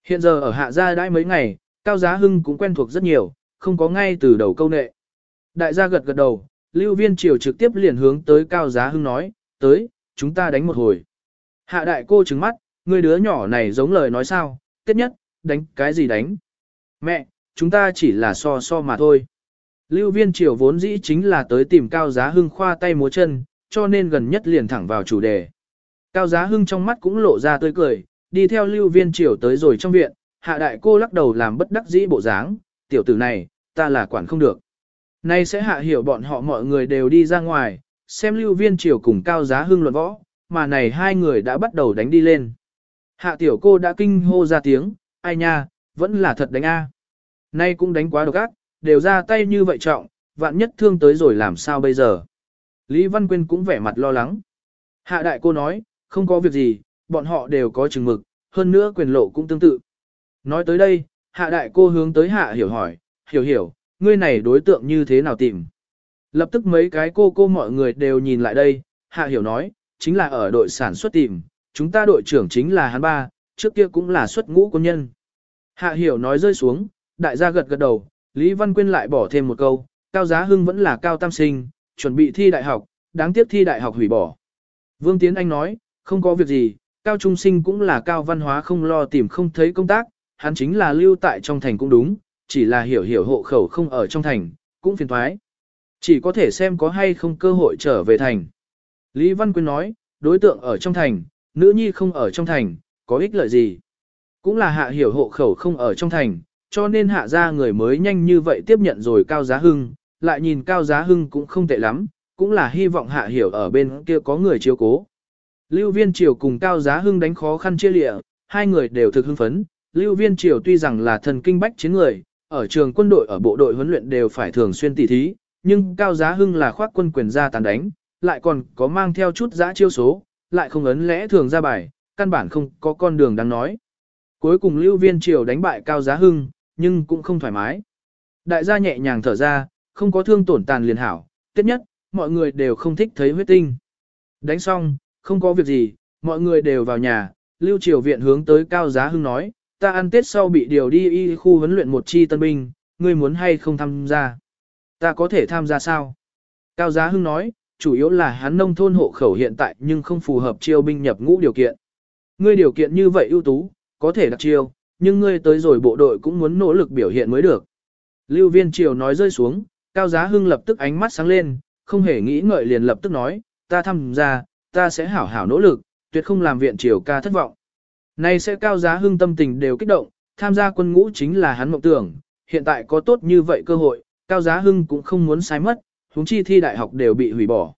Hiện giờ ở hạ gia đãi mấy ngày, Cao Giá Hưng cũng quen thuộc rất nhiều, không có ngay từ đầu câu nệ. Đại gia gật gật đầu, Lưu Viên Triều trực tiếp liền hướng tới Cao Giá Hưng nói, tới, chúng ta đánh một hồi. Hạ đại cô trứng mắt, người đứa nhỏ này giống lời nói sao, tiết nhất, đánh cái gì đánh. Mẹ, chúng ta chỉ là so so mà thôi. Lưu Viên Triều vốn dĩ chính là tới tìm Cao Giá Hưng khoa tay múa chân, cho nên gần nhất liền thẳng vào chủ đề. Cao Giá Hưng trong mắt cũng lộ ra tươi cười, đi theo Lưu Viên Triều tới rồi trong viện, hạ đại cô lắc đầu làm bất đắc dĩ bộ dáng, tiểu tử này, ta là quản không được. Nay sẽ hạ hiểu bọn họ mọi người đều đi ra ngoài, xem lưu viên triều cùng cao giá hưng luận võ, mà này hai người đã bắt đầu đánh đi lên. Hạ tiểu cô đã kinh hô ra tiếng, ai nha, vẫn là thật đánh a. Nay cũng đánh quá độc ác, đều ra tay như vậy trọng, vạn nhất thương tới rồi làm sao bây giờ. Lý Văn Quyên cũng vẻ mặt lo lắng. Hạ đại cô nói, không có việc gì, bọn họ đều có chừng mực, hơn nữa quyền lộ cũng tương tự. Nói tới đây, hạ đại cô hướng tới hạ hiểu hỏi, hiểu hiểu, ngươi này đối tượng như thế nào tìm. Lập tức mấy cái cô cô mọi người đều nhìn lại đây, hạ hiểu nói, chính là ở đội sản xuất tìm, chúng ta đội trưởng chính là hắn ba, trước kia cũng là xuất ngũ quân nhân. Hạ hiểu nói rơi xuống, đại gia gật gật đầu, Lý Văn Quyên lại bỏ thêm một câu, Cao Giá Hưng vẫn là cao tam sinh, chuẩn bị thi đại học, đáng tiếc thi đại học hủy bỏ. Vương Tiến Anh nói, không có việc gì, Cao Trung Sinh cũng là cao văn hóa không lo tìm không thấy công tác, hắn chính là lưu tại trong thành cũng đúng, chỉ là hiểu hiểu hộ khẩu không ở trong thành, cũng phiền thoái. Chỉ có thể xem có hay không cơ hội trở về thành. Lý Văn Quyên nói, đối tượng ở trong thành, nữ nhi không ở trong thành, có ích lợi gì. Cũng là hạ hiểu hộ khẩu không ở trong thành, cho nên hạ ra người mới nhanh như vậy tiếp nhận rồi Cao Giá Hưng, lại nhìn Cao Giá Hưng cũng không tệ lắm, cũng là hy vọng hạ hiểu ở bên kia có người chiếu cố. Lưu Viên Triều cùng Cao Giá Hưng đánh khó khăn chia lịa, hai người đều thực hưng phấn, Lưu Viên Triều tuy rằng là thần kinh bách chiến người, ở trường quân đội ở bộ đội huấn luyện đều phải thường xuyên tỉ thí, nhưng Cao Giá Hưng là khoác quân quyền ra tàn đánh, lại còn có mang theo chút giã chiêu số, lại không ấn lẽ thường ra bài, căn bản không có con đường đáng nói. Cuối cùng Lưu Viên Triều đánh bại Cao Giá Hưng, nhưng cũng không thoải mái. Đại gia nhẹ nhàng thở ra, không có thương tổn tàn liền hảo, tiếp nhất, mọi người đều không thích thấy huyết tinh. Đánh xong, không có việc gì, mọi người đều vào nhà, Lưu Triều Viện hướng tới Cao Giá Hưng nói, ta ăn tết sau bị điều đi y khu huấn luyện một chi tân binh, ngươi muốn hay không tham gia? Ta có thể tham gia sao? Cao Giá Hưng nói, chủ yếu là hắn nông thôn hộ khẩu hiện tại nhưng không phù hợp chiêu binh nhập ngũ điều kiện. Ngươi điều kiện như vậy ưu tú, có thể đặt chiêu, nhưng ngươi tới rồi bộ đội cũng muốn nỗ lực biểu hiện mới được. Lưu Viên Triều nói rơi xuống, Cao Giá Hưng lập tức ánh mắt sáng lên, không hề nghĩ ngợi liền lập tức nói, ta tham gia, ta sẽ hảo hảo nỗ lực, tuyệt không làm viện triều ca thất vọng. Này sẽ cao giá hưng tâm tình đều kích động, tham gia quân ngũ chính là hắn mộng tưởng, hiện tại có tốt như vậy cơ hội, cao giá hưng cũng không muốn sai mất, huống chi thi đại học đều bị hủy bỏ.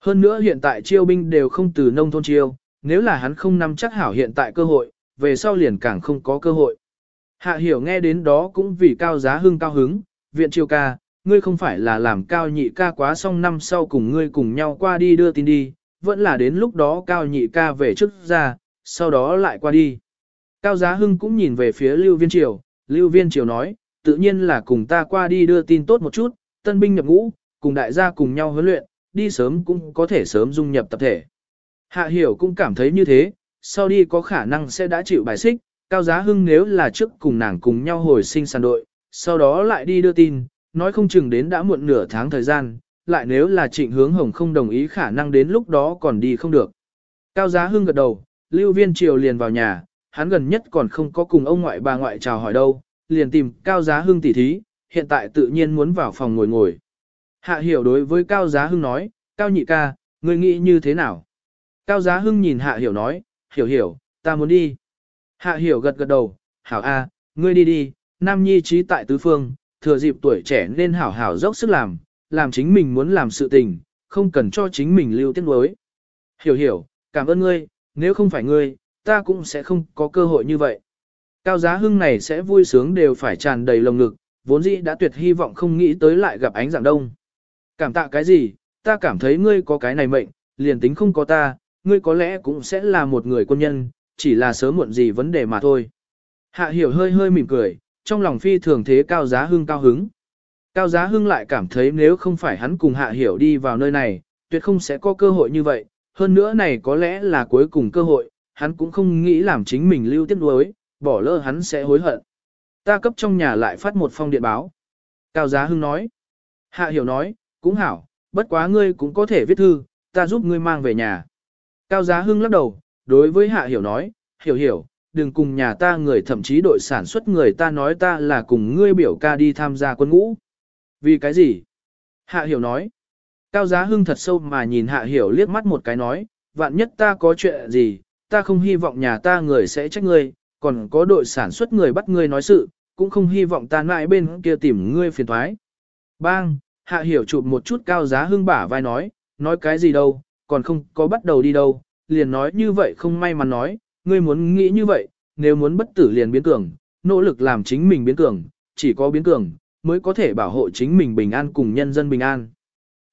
Hơn nữa hiện tại chiêu binh đều không từ nông thôn chiêu, nếu là hắn không nắm chắc hảo hiện tại cơ hội, về sau liền càng không có cơ hội. Hạ hiểu nghe đến đó cũng vì cao giá hưng cao hứng, viện triều ca, ngươi không phải là làm cao nhị ca quá xong năm sau cùng ngươi cùng nhau qua đi đưa tin đi, vẫn là đến lúc đó cao nhị ca về trước ra, sau đó lại qua đi. Cao Giá Hưng cũng nhìn về phía Lưu Viên Triều, Lưu Viên Triều nói, tự nhiên là cùng ta qua đi đưa tin tốt một chút, tân binh nhập ngũ, cùng đại gia cùng nhau huấn luyện, đi sớm cũng có thể sớm dung nhập tập thể. Hạ Hiểu cũng cảm thấy như thế, sau đi có khả năng sẽ đã chịu bài xích, Cao Giá Hưng nếu là trước cùng nàng cùng nhau hồi sinh sàn đội, sau đó lại đi đưa tin, nói không chừng đến đã muộn nửa tháng thời gian, lại nếu là trịnh hướng hồng không đồng ý khả năng đến lúc đó còn đi không được. Cao Giá Hưng gật đầu, Lưu Viên Triều liền vào nhà, hắn gần nhất còn không có cùng ông ngoại bà ngoại chào hỏi đâu, liền tìm Cao Giá Hưng tỉ thí, hiện tại tự nhiên muốn vào phòng ngồi ngồi. Hạ Hiểu đối với Cao Giá Hưng nói, Cao nhị ca, ngươi nghĩ như thế nào? Cao Giá Hưng nhìn Hạ Hiểu nói, Hiểu hiểu, ta muốn đi. Hạ Hiểu gật gật đầu, Hảo A, ngươi đi đi, Nam Nhi trí tại tứ phương, thừa dịp tuổi trẻ nên hảo hảo dốc sức làm, làm chính mình muốn làm sự tình, không cần cho chính mình lưu tiếc nuối. Hiểu hiểu, cảm ơn ngươi, nếu không phải ngươi, ta cũng sẽ không có cơ hội như vậy. Cao giá hưng này sẽ vui sướng đều phải tràn đầy lồng ngực, vốn dĩ đã tuyệt hy vọng không nghĩ tới lại gặp ánh dạng đông. Cảm tạ cái gì, ta cảm thấy ngươi có cái này mệnh, liền tính không có ta, ngươi có lẽ cũng sẽ là một người quân nhân, chỉ là sớm muộn gì vấn đề mà thôi. Hạ hiểu hơi hơi mỉm cười, trong lòng phi thường thế cao giá hưng cao hứng. Cao giá hưng lại cảm thấy nếu không phải hắn cùng hạ hiểu đi vào nơi này, tuyệt không sẽ có cơ hội như vậy, hơn nữa này có lẽ là cuối cùng cơ hội, hắn cũng không nghĩ làm chính mình lưu tiếc nuối, bỏ lỡ hắn sẽ hối hận. Ta cấp trong nhà lại phát một phong điện báo. Cao Giá Hưng nói. Hạ Hiểu nói, cũng hảo, bất quá ngươi cũng có thể viết thư, ta giúp ngươi mang về nhà. Cao Giá Hưng lắc đầu, đối với Hạ Hiểu nói, Hiểu Hiểu, đừng cùng nhà ta người thậm chí đội sản xuất người ta nói ta là cùng ngươi biểu ca đi tham gia quân ngũ. Vì cái gì? Hạ Hiểu nói. Cao Giá Hưng thật sâu mà nhìn Hạ Hiểu liếc mắt một cái nói, vạn nhất ta có chuyện gì, ta không hy vọng nhà ta người sẽ trách ngươi, còn có đội sản xuất người bắt ngươi nói sự, cũng không hy vọng ta mãi bên kia tìm ngươi phiền thoái. Bang, Hạ Hiểu chụp một chút Cao Giá Hưng bả vai nói, nói cái gì đâu, còn không có bắt đầu đi đâu, liền nói như vậy không may mà nói, ngươi muốn nghĩ như vậy, nếu muốn bất tử liền biến cường, nỗ lực làm chính mình biến cường, chỉ có biến cường, mới có thể bảo hộ chính mình bình an cùng nhân dân bình an.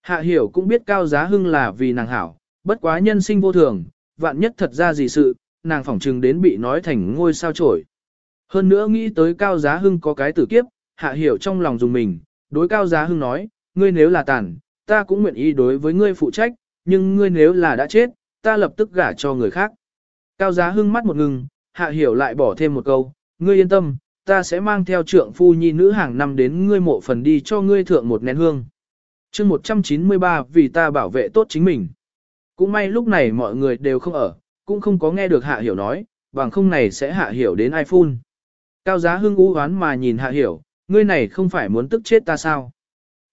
Hạ hiểu cũng biết cao giá hưng là vì nàng hảo, bất quá nhân sinh vô thường, vạn nhất thật ra gì sự, nàng phỏng trừng đến bị nói thành ngôi sao trổi. Hơn nữa nghĩ tới cao giá hưng có cái tử kiếp, hạ hiểu trong lòng dùng mình, đối cao giá hưng nói, ngươi nếu là tàn, ta cũng nguyện ý đối với ngươi phụ trách, nhưng ngươi nếu là đã chết, ta lập tức gả cho người khác. Cao giá hưng mắt một ngừng, hạ hiểu lại bỏ thêm một câu, ngươi yên tâm, ta sẽ mang theo trượng phu nhi nữ hàng năm đến ngươi mộ phần đi cho ngươi thượng một nén hương. chương 193 vì ta bảo vệ tốt chính mình. Cũng may lúc này mọi người đều không ở, cũng không có nghe được hạ hiểu nói, bằng không này sẽ hạ hiểu đến ai phun. Cao giá hưng ú hoán mà nhìn hạ hiểu, ngươi này không phải muốn tức chết ta sao.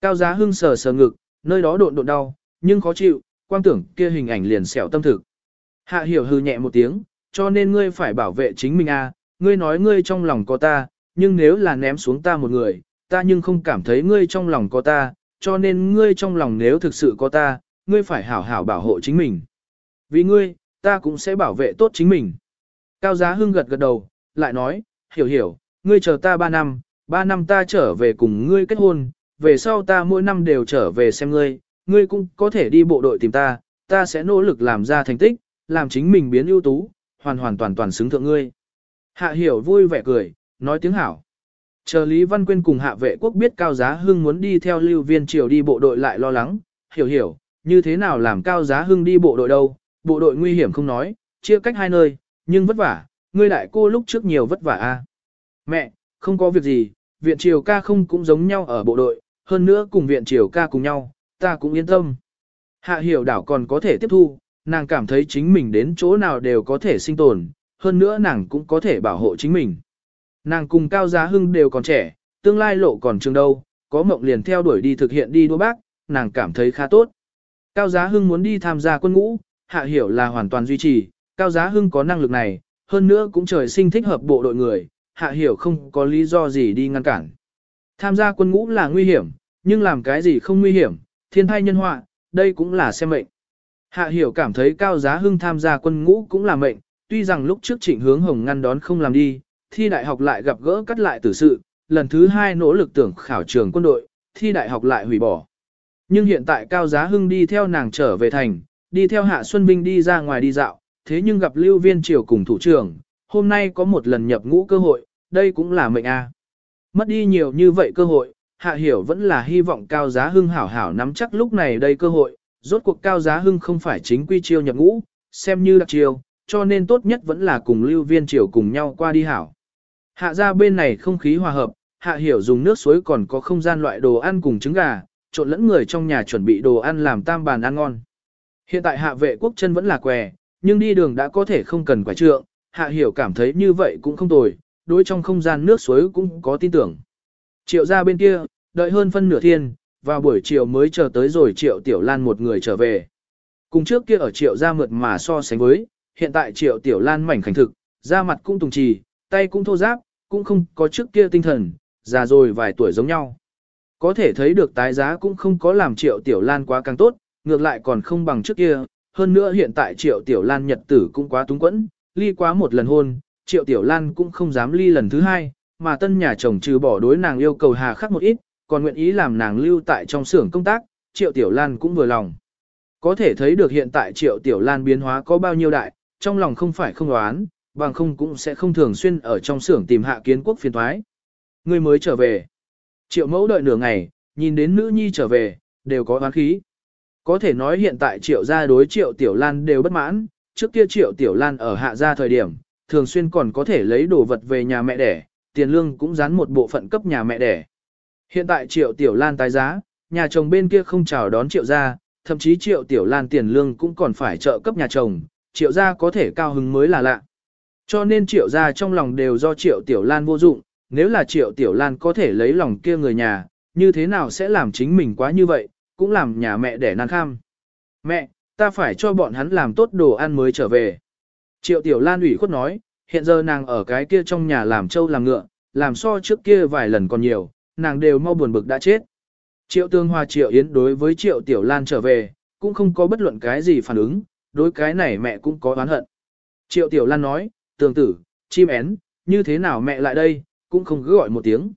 Cao giá hưng sờ sờ ngực, nơi đó độn độn đau, nhưng khó chịu, quang tưởng kia hình ảnh liền xẻo tâm thực. Hạ hiểu hư nhẹ một tiếng, cho nên ngươi phải bảo vệ chính mình à, ngươi nói ngươi trong lòng có ta, nhưng nếu là ném xuống ta một người, ta nhưng không cảm thấy ngươi trong lòng có ta, cho nên ngươi trong lòng nếu thực sự có ta, ngươi phải hảo hảo bảo hộ chính mình. Vì ngươi, ta cũng sẽ bảo vệ tốt chính mình. Cao Giá Hưng gật gật đầu, lại nói, hiểu hiểu, ngươi chờ ta 3 năm, 3 năm ta trở về cùng ngươi kết hôn, về sau ta mỗi năm đều trở về xem ngươi, ngươi cũng có thể đi bộ đội tìm ta, ta sẽ nỗ lực làm ra thành tích, làm chính mình biến ưu tú, hoàn hoàn toàn toàn xứng thượng ngươi. Hạ hiểu vui vẻ cười, nói tiếng hảo. Chờ Lý Văn Quyên cùng hạ vệ quốc biết Cao Giá Hưng muốn đi theo lưu viên triều đi bộ đội lại lo lắng, hiểu hiểu, như thế nào làm Cao Giá Hưng đi bộ đội đâu, bộ đội nguy hiểm không nói, chia cách hai nơi, nhưng vất vả, ngươi đại cô lúc trước nhiều vất vả a. Mẹ, không có việc gì, viện triều ca không cũng giống nhau ở bộ đội, hơn nữa cùng viện triều ca cùng nhau, ta cũng yên tâm. Hạ hiểu đảo còn có thể tiếp thu, nàng cảm thấy chính mình đến chỗ nào đều có thể sinh tồn, hơn nữa nàng cũng có thể bảo hộ chính mình. Nàng cùng Cao Giá Hưng đều còn trẻ, tương lai lộ còn trường đâu, có mộng liền theo đuổi đi thực hiện đi đua bác, nàng cảm thấy khá tốt. Cao Giá Hưng muốn đi tham gia quân ngũ, Hạ Hiểu là hoàn toàn duy trì, Cao Giá Hưng có năng lực này, hơn nữa cũng trời sinh thích hợp bộ đội người, Hạ Hiểu không có lý do gì đi ngăn cản. Tham gia quân ngũ là nguy hiểm, nhưng làm cái gì không nguy hiểm, thiên thai nhân họa, đây cũng là xem mệnh. Hạ Hiểu cảm thấy Cao Giá Hưng tham gia quân ngũ cũng là mệnh, tuy rằng lúc trước trịnh hướng hồng ngăn đón không làm đi, thi đại học lại gặp gỡ cắt lại tử sự, lần thứ hai nỗ lực tưởng khảo trường quân đội, thi đại học lại hủy bỏ. Nhưng hiện tại Cao Giá Hưng đi theo nàng trở về thành, đi theo Hạ Xuân Vinh đi ra ngoài đi dạo, thế nhưng gặp Lưu Viên Triều cùng thủ trưởng, hôm nay có một lần nhập ngũ cơ hội, đây cũng là mệnh A. Mất đi nhiều như vậy cơ hội, Hạ Hiểu vẫn là hy vọng Cao Giá Hưng hảo hảo nắm chắc lúc này đây cơ hội, rốt cuộc Cao Giá Hưng không phải chính quy chiêu nhập ngũ, xem như đặc chiêu, cho nên tốt nhất vẫn là cùng Lưu Viên Triều cùng nhau qua đi hảo. Hạ ra bên này không khí hòa hợp, Hạ Hiểu dùng nước suối còn có không gian loại đồ ăn cùng trứng gà, trộn lẫn người trong nhà chuẩn bị đồ ăn làm tam bàn ăn ngon. Hiện tại hạ vệ quốc chân vẫn là què, nhưng đi đường đã có thể không cần quả trượng, Hạ Hiểu cảm thấy như vậy cũng không tồi, đối trong không gian nước suối cũng có tin tưởng. Triệu ra bên kia, đợi hơn phân nửa thiên, vào buổi chiều mới chờ tới rồi Triệu Tiểu Lan một người trở về. Cùng trước kia ở Triệu ra mượt mà so sánh với, hiện tại Triệu Tiểu Lan mảnh khảnh thực, da mặt cũng tùng trì, tay cũng thô ráp, cũng không có trước kia tinh thần, già rồi vài tuổi giống nhau. Có thể thấy được tái giá cũng không có làm Triệu Tiểu Lan quá càng tốt, ngược lại còn không bằng trước kia, hơn nữa hiện tại Triệu Tiểu Lan nhật tử cũng quá túng quẫn, ly quá một lần hôn, Triệu Tiểu Lan cũng không dám ly lần thứ hai, mà tân nhà chồng trừ bỏ đối nàng yêu cầu hà khắc một ít, còn nguyện ý làm nàng lưu tại trong xưởng công tác, Triệu Tiểu Lan cũng vừa lòng. có thể thấy được hiện tại triệu tiểu lan biến hóa có bao nhiêu đại, trong lòng không phải không đoán, bằng không cũng sẽ không thường xuyên ở trong xưởng tìm hạ kiến quốc phiền thoái. Người mới trở về. Triệu mẫu đợi nửa ngày, nhìn đến nữ nhi trở về, đều có oán khí. Có thể nói hiện tại triệu gia đối triệu tiểu lan đều bất mãn, trước kia triệu tiểu lan ở hạ gia thời điểm, thường xuyên còn có thể lấy đồ vật về nhà mẹ đẻ, tiền lương cũng dán một bộ phận cấp nhà mẹ đẻ. Hiện tại triệu tiểu lan tái giá, nhà chồng bên kia không chào đón triệu gia, thậm chí triệu tiểu lan tiền lương cũng còn phải trợ cấp nhà chồng, triệu gia có thể cao hứng mới là lạ. Cho nên triệu gia trong lòng đều do triệu tiểu lan vô dụng, nếu là triệu tiểu lan có thể lấy lòng kia người nhà, như thế nào sẽ làm chính mình quá như vậy, cũng làm nhà mẹ để nan kham. Mẹ, ta phải cho bọn hắn làm tốt đồ ăn mới trở về. Triệu tiểu lan ủy khuất nói, hiện giờ nàng ở cái kia trong nhà làm trâu làm ngựa, làm so trước kia vài lần còn nhiều, nàng đều mau buồn bực đã chết. Triệu tương hòa triệu yến đối với triệu tiểu lan trở về, cũng không có bất luận cái gì phản ứng, đối cái này mẹ cũng có oán hận. Triệu tiểu lan nói, tường tử, chim én, như thế nào mẹ lại đây, cũng không cứ gọi một tiếng.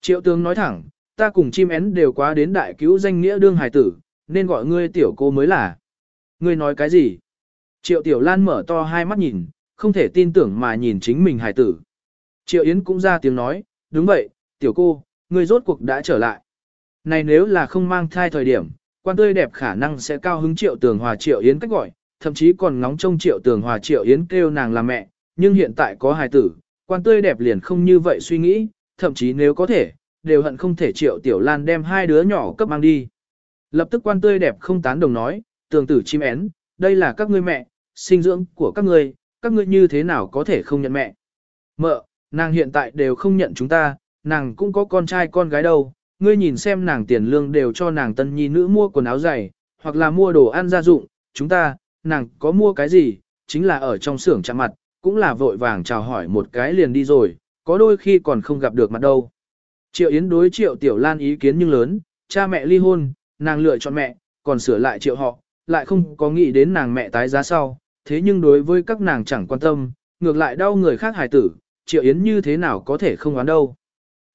Triệu tướng nói thẳng, ta cùng chim én đều quá đến đại cứu danh nghĩa đương hài tử, nên gọi ngươi tiểu cô mới là. Ngươi nói cái gì? Triệu tiểu lan mở to hai mắt nhìn, không thể tin tưởng mà nhìn chính mình hài tử. Triệu Yến cũng ra tiếng nói, đúng vậy, tiểu cô, ngươi rốt cuộc đã trở lại. Này nếu là không mang thai thời điểm, quan tươi đẹp khả năng sẽ cao hứng triệu tường hòa triệu Yến cách gọi, thậm chí còn ngóng trông triệu tường hòa triệu Yến kêu nàng là mẹ, nhưng hiện tại có hài tử, quan tươi đẹp liền không như vậy suy nghĩ, thậm chí nếu có thể, đều hận không thể triệu tiểu lan đem hai đứa nhỏ cấp mang đi. Lập tức quan tươi đẹp không tán đồng nói, tường tử chim én, đây là các ngươi mẹ, sinh dưỡng của các ngươi, các ngươi như thế nào có thể không nhận mẹ. Mợ, nàng hiện tại đều không nhận chúng ta, nàng cũng có con trai con gái đâu, ngươi nhìn xem nàng tiền lương đều cho nàng tân nhi nữ mua quần áo giày, hoặc là mua đồ ăn gia dụng, chúng ta, nàng có mua cái gì, chính là ở trong xưởng chạm mặt, cũng là vội vàng chào hỏi một cái liền đi rồi, có đôi khi còn không gặp được mặt đâu. Triệu Yến đối Triệu Tiểu Lan ý kiến nhưng lớn, cha mẹ ly hôn, nàng lựa chọn mẹ, còn sửa lại Triệu họ, lại không có nghĩ đến nàng mẹ tái giá sau, thế nhưng đối với các nàng chẳng quan tâm, ngược lại đau người khác hài tử, Triệu Yến như thế nào có thể không oán đâu.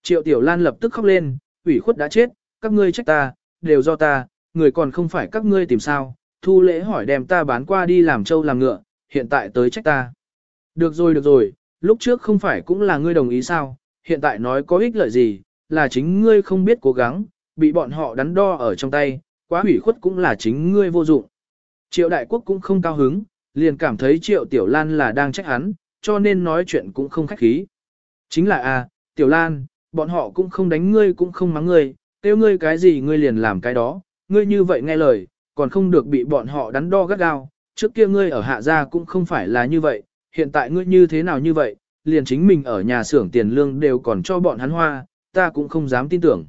Triệu Tiểu Lan lập tức khóc lên, ủy khuất đã chết, các ngươi trách ta, đều do ta, người còn không phải các ngươi tìm sao, thu lễ hỏi đem ta bán qua đi làm trâu làm ngựa, hiện tại tới trách ta. Được rồi được rồi, lúc trước không phải cũng là ngươi đồng ý sao, hiện tại nói có ích lợi gì, là chính ngươi không biết cố gắng, bị bọn họ đắn đo ở trong tay, quá hủy khuất cũng là chính ngươi vô dụng. Triệu đại quốc cũng không cao hứng, liền cảm thấy triệu tiểu lan là đang trách hắn, cho nên nói chuyện cũng không khách khí. Chính là a, à, tiểu lan, bọn họ cũng không đánh ngươi cũng không mắng ngươi, kêu ngươi cái gì ngươi liền làm cái đó, ngươi như vậy nghe lời, còn không được bị bọn họ đắn đo gắt gao, trước kia ngươi ở hạ gia cũng không phải là như vậy, hiện tại ngươi như thế nào như vậy, liền chính mình ở nhà xưởng tiền lương đều còn cho bọn hắn hoa, ta cũng không dám tin tưởng.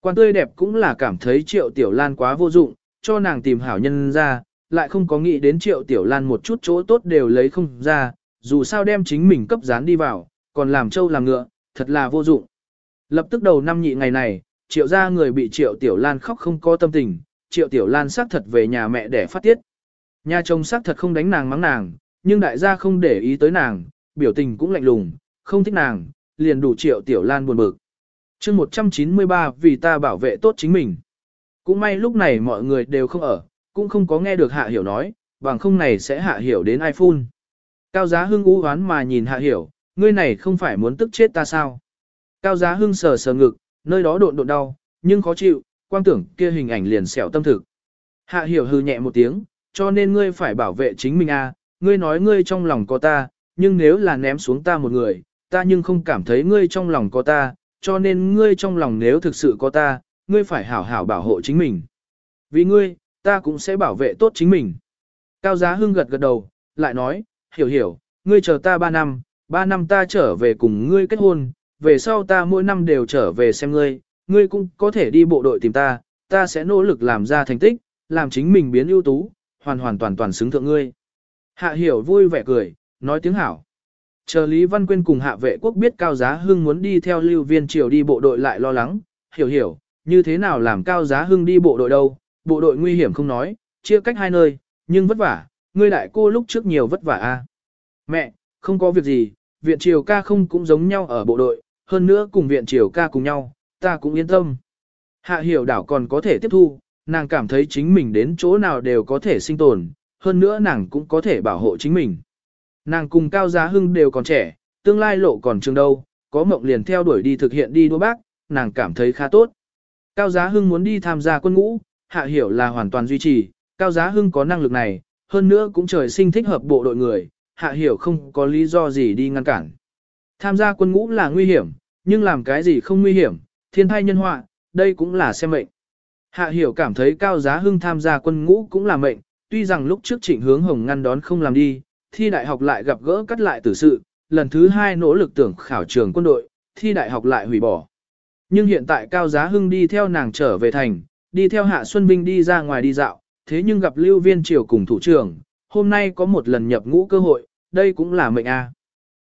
Quan tươi đẹp cũng là cảm thấy triệu tiểu lan quá vô dụng, cho nàng tìm hảo nhân ra, lại không có nghĩ đến triệu tiểu lan một chút chỗ tốt đều lấy không ra, dù sao đem chính mình cấp dán đi vào, còn làm trâu làm ngựa, thật là vô dụng. Lập tức đầu năm nhị ngày này, triệu gia người bị triệu tiểu lan khóc không có tâm tình, triệu tiểu lan xác thật về nhà mẹ để phát tiết. Nhà chồng xác thật không đánh nàng mắng nàng, nhưng đại gia không để ý tới nàng, biểu tình cũng lạnh lùng, không thích nàng, liền đủ triệu tiểu lan buồn bực. chương 193 vì ta bảo vệ tốt chính mình. Cũng may lúc này mọi người đều không ở, cũng không có nghe được hạ hiểu nói, bằng không này sẽ hạ hiểu đến ai phun. Cao giá hưng ú hoán mà nhìn hạ hiểu, ngươi này không phải muốn tức chết ta sao. Cao giá hưng sờ sờ ngực, nơi đó độn độn đau, nhưng khó chịu, quang tưởng kia hình ảnh liền xẻo tâm thực. Hạ hiểu hư nhẹ một tiếng, cho nên ngươi phải bảo vệ chính mình a. À, ngươi nói ngươi trong lòng có ta, nhưng nếu là ném xuống ta một người, ta nhưng không cảm thấy ngươi trong lòng có ta, cho nên ngươi trong lòng nếu thực sự có ta, ngươi phải hảo hảo bảo hộ chính mình. Vì ngươi, ta cũng sẽ bảo vệ tốt chính mình. Cao Giá Hưng gật gật đầu, lại nói, hiểu hiểu, ngươi chờ ta 3 năm, 3 năm ta trở về cùng ngươi kết hôn, về sau ta mỗi năm đều trở về xem ngươi, ngươi cũng có thể đi bộ đội tìm ta, ta sẽ nỗ lực làm ra thành tích, làm chính mình biến ưu tú, hoàn hoàn toàn toàn xứng thượng ngươi. Hạ hiểu vui vẻ cười, nói tiếng hảo. Chờ Lý Văn Quyên cùng hạ vệ quốc biết Cao Giá Hưng muốn đi theo lưu viên triều đi bộ đội lại lo lắng, hiểu hiểu, như thế nào làm Cao Giá Hưng đi bộ đội đâu, bộ đội nguy hiểm không nói, chia cách hai nơi, nhưng vất vả, ngươi đại cô lúc trước nhiều vất vả a. À? Mẹ, không có việc gì, viện triều ca không cũng giống nhau ở bộ đội, hơn nữa cùng viện triều ca cùng nhau, ta cũng yên tâm. Hạ hiểu đảo còn có thể tiếp thu, nàng cảm thấy chính mình đến chỗ nào đều có thể sinh tồn, hơn nữa nàng cũng có thể bảo hộ chính mình. Nàng cùng Cao Giá Hưng đều còn trẻ, tương lai lộ còn trường đâu, có mộng liền theo đuổi đi thực hiện đi đua bác, nàng cảm thấy khá tốt. Cao Giá Hưng muốn đi tham gia quân ngũ, Hạ Hiểu là hoàn toàn duy trì, Cao Giá Hưng có năng lực này, hơn nữa cũng trời sinh thích hợp bộ đội người, Hạ Hiểu không có lý do gì đi ngăn cản. Tham gia quân ngũ là nguy hiểm, nhưng làm cái gì không nguy hiểm, thiên thai nhân họa, đây cũng là xem mệnh. Hạ Hiểu cảm thấy Cao Giá Hưng tham gia quân ngũ cũng là mệnh, tuy rằng lúc trước trịnh hướng hồng ngăn đón không làm đi, thi đại học lại gặp gỡ cắt lại tử sự, lần thứ hai nỗ lực tưởng khảo trường quân đội, thi đại học lại hủy bỏ. Nhưng hiện tại Cao Giá Hưng đi theo nàng trở về thành, đi theo Hạ Xuân Vinh đi ra ngoài đi dạo, thế nhưng gặp Lưu Viên Triều cùng thủ trưởng, hôm nay có một lần nhập ngũ cơ hội, đây cũng là mệnh a.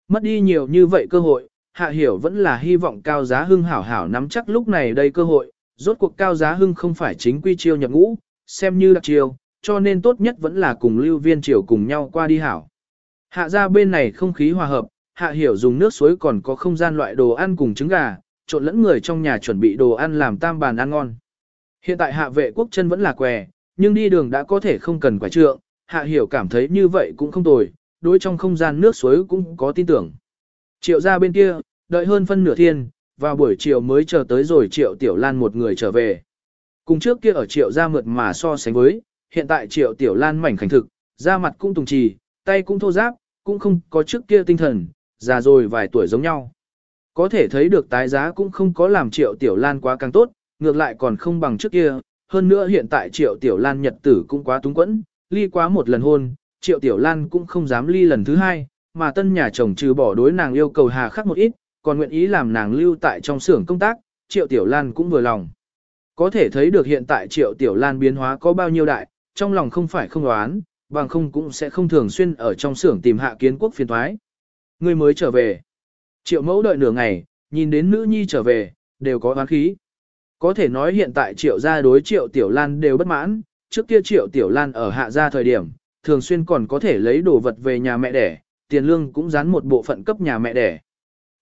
Mất đi nhiều như vậy cơ hội, Hạ Hiểu vẫn là hy vọng Cao Giá Hưng hảo hảo nắm chắc lúc này đây cơ hội, rốt cuộc Cao Giá Hưng không phải chính quy chiêu nhập ngũ, xem như đặc chiêu, cho nên tốt nhất vẫn là cùng Lưu Viên Triều cùng nhau qua đi hảo. Hạ ra bên này không khí hòa hợp, Hạ Hiểu dùng nước suối còn có không gian loại đồ ăn cùng trứng gà, trộn lẫn người trong nhà chuẩn bị đồ ăn làm tam bàn ăn ngon. Hiện tại hạ vệ quốc chân vẫn là què, nhưng đi đường đã có thể không cần quả trượng, hạ hiểu cảm thấy như vậy cũng không tồi, đối trong không gian nước suối cũng có tin tưởng. Triệu ra bên kia, đợi hơn phân nửa thiên, vào buổi chiều mới chờ tới rồi triệu tiểu lan một người trở về. Cùng trước kia ở triệu ra mượt mà so sánh với, hiện tại triệu tiểu lan mảnh khảnh thực, da mặt cũng tùng trì, tay cũng thô giáp, cũng không có trước kia tinh thần, già rồi vài tuổi giống nhau. Có thể thấy được tái giá cũng không có làm triệu tiểu lan quá càng tốt, ngược lại còn không bằng trước kia, hơn nữa hiện tại triệu tiểu lan nhật tử cũng quá túng quẫn, ly quá một lần hôn, triệu tiểu lan cũng không dám ly lần thứ hai, mà tân nhà chồng trừ bỏ đối nàng yêu cầu hà khắc một ít, còn nguyện ý làm nàng lưu tại trong xưởng công tác, triệu tiểu lan cũng vừa lòng. Có thể thấy được hiện tại triệu tiểu lan biến hóa có bao nhiêu đại, trong lòng không phải không đoán, bằng không cũng sẽ không thường xuyên ở trong xưởng tìm hạ kiến quốc phiền thoái. Người mới trở về. Triệu mẫu đợi nửa ngày, nhìn đến nữ nhi trở về, đều có oán khí. Có thể nói hiện tại triệu gia đối triệu tiểu lan đều bất mãn, trước kia triệu tiểu lan ở hạ gia thời điểm, thường xuyên còn có thể lấy đồ vật về nhà mẹ đẻ, tiền lương cũng dán một bộ phận cấp nhà mẹ đẻ.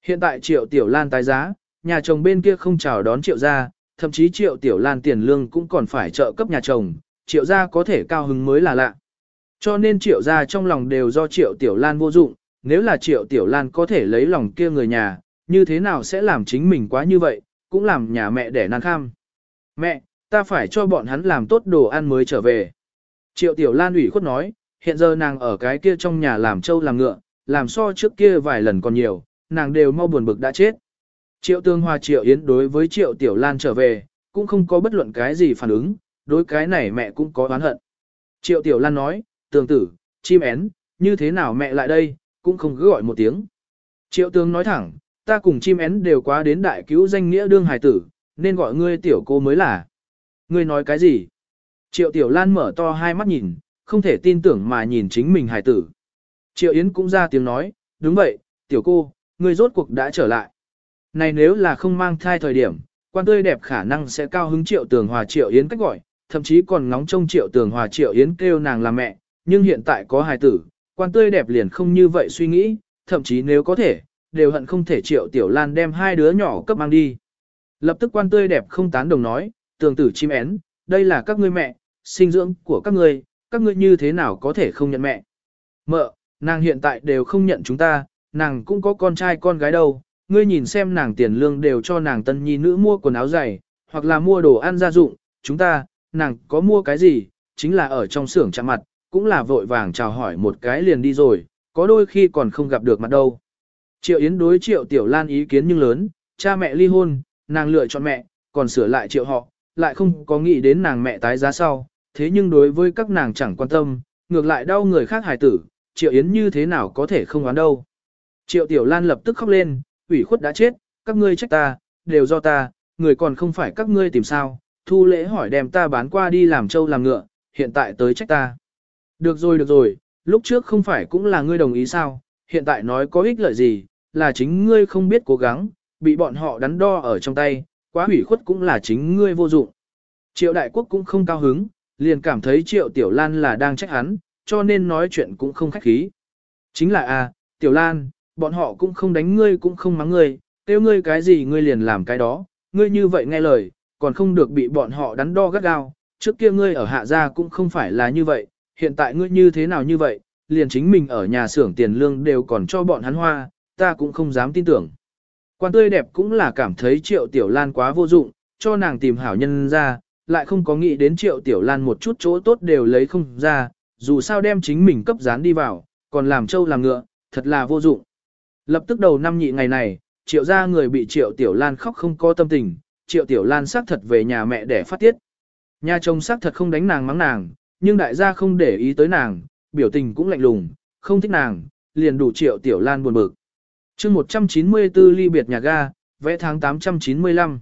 Hiện tại triệu tiểu lan tái giá, nhà chồng bên kia không chào đón triệu gia, thậm chí triệu tiểu lan tiền lương cũng còn phải trợ cấp nhà chồng, triệu gia có thể cao hứng mới là lạ. Cho nên triệu gia trong lòng đều do triệu tiểu lan vô dụng, nếu là triệu tiểu lan có thể lấy lòng kia người nhà, như thế nào sẽ làm chính mình quá như vậy, cũng làm nhà mẹ đẻ nàng kham. Mẹ, ta phải cho bọn hắn làm tốt đồ ăn mới trở về. Triệu tiểu lan ủy khuất nói, hiện giờ nàng ở cái kia trong nhà làm trâu làm ngựa, làm so trước kia vài lần còn nhiều, nàng đều mau buồn bực đã chết. Triệu tương hòa triệu yến đối với triệu tiểu lan trở về, cũng không có bất luận cái gì phản ứng, đối cái này mẹ cũng có oán hận. Triệu tiểu lan nói, tường tử, chim én, như thế nào mẹ lại đây, cũng không cứ gọi một tiếng. Triệu tướng nói thẳng, ta cùng chim én đều quá đến đại cứu danh nghĩa đương hải tử, nên gọi ngươi tiểu cô mới là. Ngươi nói cái gì? Triệu tiểu lan mở to hai mắt nhìn, không thể tin tưởng mà nhìn chính mình hải tử. Triệu Yến cũng ra tiếng nói, đúng vậy, tiểu cô, ngươi rốt cuộc đã trở lại. Này nếu là không mang thai thời điểm, quan tươi đẹp khả năng sẽ cao hứng triệu tường hòa triệu Yến cách gọi, thậm chí còn ngóng trông triệu tường hòa triệu Yến kêu nàng là mẹ, nhưng hiện tại có hài tử, quan tươi đẹp liền không như vậy suy nghĩ, thậm chí nếu có thể, đều hận không thể triệu tiểu lan đem hai đứa nhỏ cấp mang đi. Lập tức quan tươi đẹp không tán đồng nói, tường tử chim én, đây là các ngươi mẹ, sinh dưỡng của các ngươi, các ngươi như thế nào có thể không nhận mẹ. Mợ, nàng hiện tại đều không nhận chúng ta, nàng cũng có con trai con gái đâu, ngươi nhìn xem nàng tiền lương đều cho nàng tân nhi nữ mua quần áo giày, hoặc là mua đồ ăn gia dụng, chúng ta, nàng có mua cái gì, chính là ở trong xưởng chạm mặt, cũng là vội vàng chào hỏi một cái liền đi rồi, có đôi khi còn không gặp được mặt đâu. Triệu Yến đối Triệu Tiểu Lan ý kiến nhưng lớn, cha mẹ ly hôn, nàng lựa chọn mẹ, còn sửa lại Triệu họ, lại không có nghĩ đến nàng mẹ tái giá sau, thế nhưng đối với các nàng chẳng quan tâm, ngược lại đau người khác hài tử, Triệu Yến như thế nào có thể không oán đâu. Triệu Tiểu Lan lập tức khóc lên, ủy khuất đã chết, các ngươi trách ta, đều do ta, người còn không phải các ngươi tìm sao, thu lễ hỏi đem ta bán qua đi làm trâu làm ngựa, hiện tại tới trách ta. Được rồi được rồi, lúc trước không phải cũng là ngươi đồng ý sao, hiện tại nói có ích lợi gì, là chính ngươi không biết cố gắng, bị bọn họ đắn đo ở trong tay, quá hủy khuất cũng là chính ngươi vô dụng. Triệu đại quốc cũng không cao hứng, liền cảm thấy triệu tiểu lan là đang trách hắn, cho nên nói chuyện cũng không khách khí. Chính là a, à, tiểu lan, bọn họ cũng không đánh ngươi cũng không mắng ngươi, kêu ngươi cái gì ngươi liền làm cái đó, ngươi như vậy nghe lời, còn không được bị bọn họ đắn đo gắt gao, trước kia ngươi ở hạ gia cũng không phải là như vậy, hiện tại ngươi như thế nào như vậy, liền chính mình ở nhà xưởng tiền lương đều còn cho bọn hắn hoa, ta cũng không dám tin tưởng. Quan tươi đẹp cũng là cảm thấy triệu tiểu lan quá vô dụng, cho nàng tìm hảo nhân ra, lại không có nghĩ đến triệu tiểu lan một chút chỗ tốt đều lấy không ra, dù sao đem chính mình cấp dán đi vào, còn làm trâu làm ngựa, thật là vô dụng. Lập tức đầu năm nhị ngày này, triệu gia người bị triệu tiểu lan khóc không có tâm tình, triệu tiểu lan xác thật về nhà mẹ để phát tiết. Nhà chồng xác thật không đánh nàng mắng nàng, nhưng đại gia không để ý tới nàng, biểu tình cũng lạnh lùng, không thích nàng, liền đủ triệu tiểu lan buồn bực. chương 194 ly biệt nhà ga, vẽ tháng 895.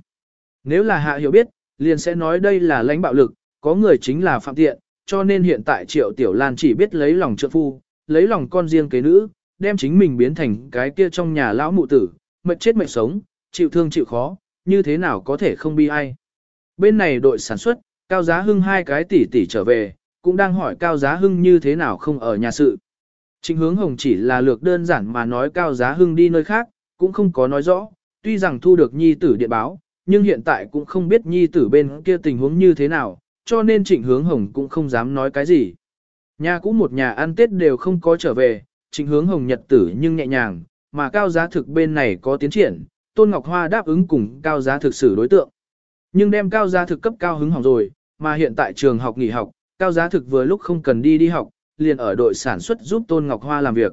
Nếu là hạ hiểu biết, liền sẽ nói đây là lãnh bạo lực, có người chính là phạm tiện, cho nên hiện tại triệu tiểu lan chỉ biết lấy lòng trợ phu, lấy lòng con riêng kế nữ, đem chính mình biến thành cái kia trong nhà lão mụ tử, mệt chết mệt sống, chịu thương chịu khó, như thế nào có thể không bi ai. Bên này đội sản xuất, Cao Giá Hưng hai cái tỷ tỷ trở về, cũng đang hỏi Cao Giá Hưng như thế nào không ở nhà sự. trình hướng hồng chỉ là lược đơn giản mà nói Cao Giá Hưng đi nơi khác, cũng không có nói rõ, tuy rằng thu được nhi tử điện báo, nhưng hiện tại cũng không biết nhi tử bên kia tình huống như thế nào, cho nên trịnh hướng hồng cũng không dám nói cái gì. Nhà cũng một nhà ăn Tết đều không có trở về, trịnh hướng hồng nhật tử nhưng nhẹ nhàng, mà cao giá thực bên này có tiến triển, Tôn Ngọc Hoa đáp ứng cùng cao giá thực xử đối tượng. Nhưng đem cao giá thực cấp cao hứng hỏng rồi, mà hiện tại trường học nghỉ học, cao giá thực vừa lúc không cần đi đi học, liền ở đội sản xuất giúp Tôn Ngọc Hoa làm việc.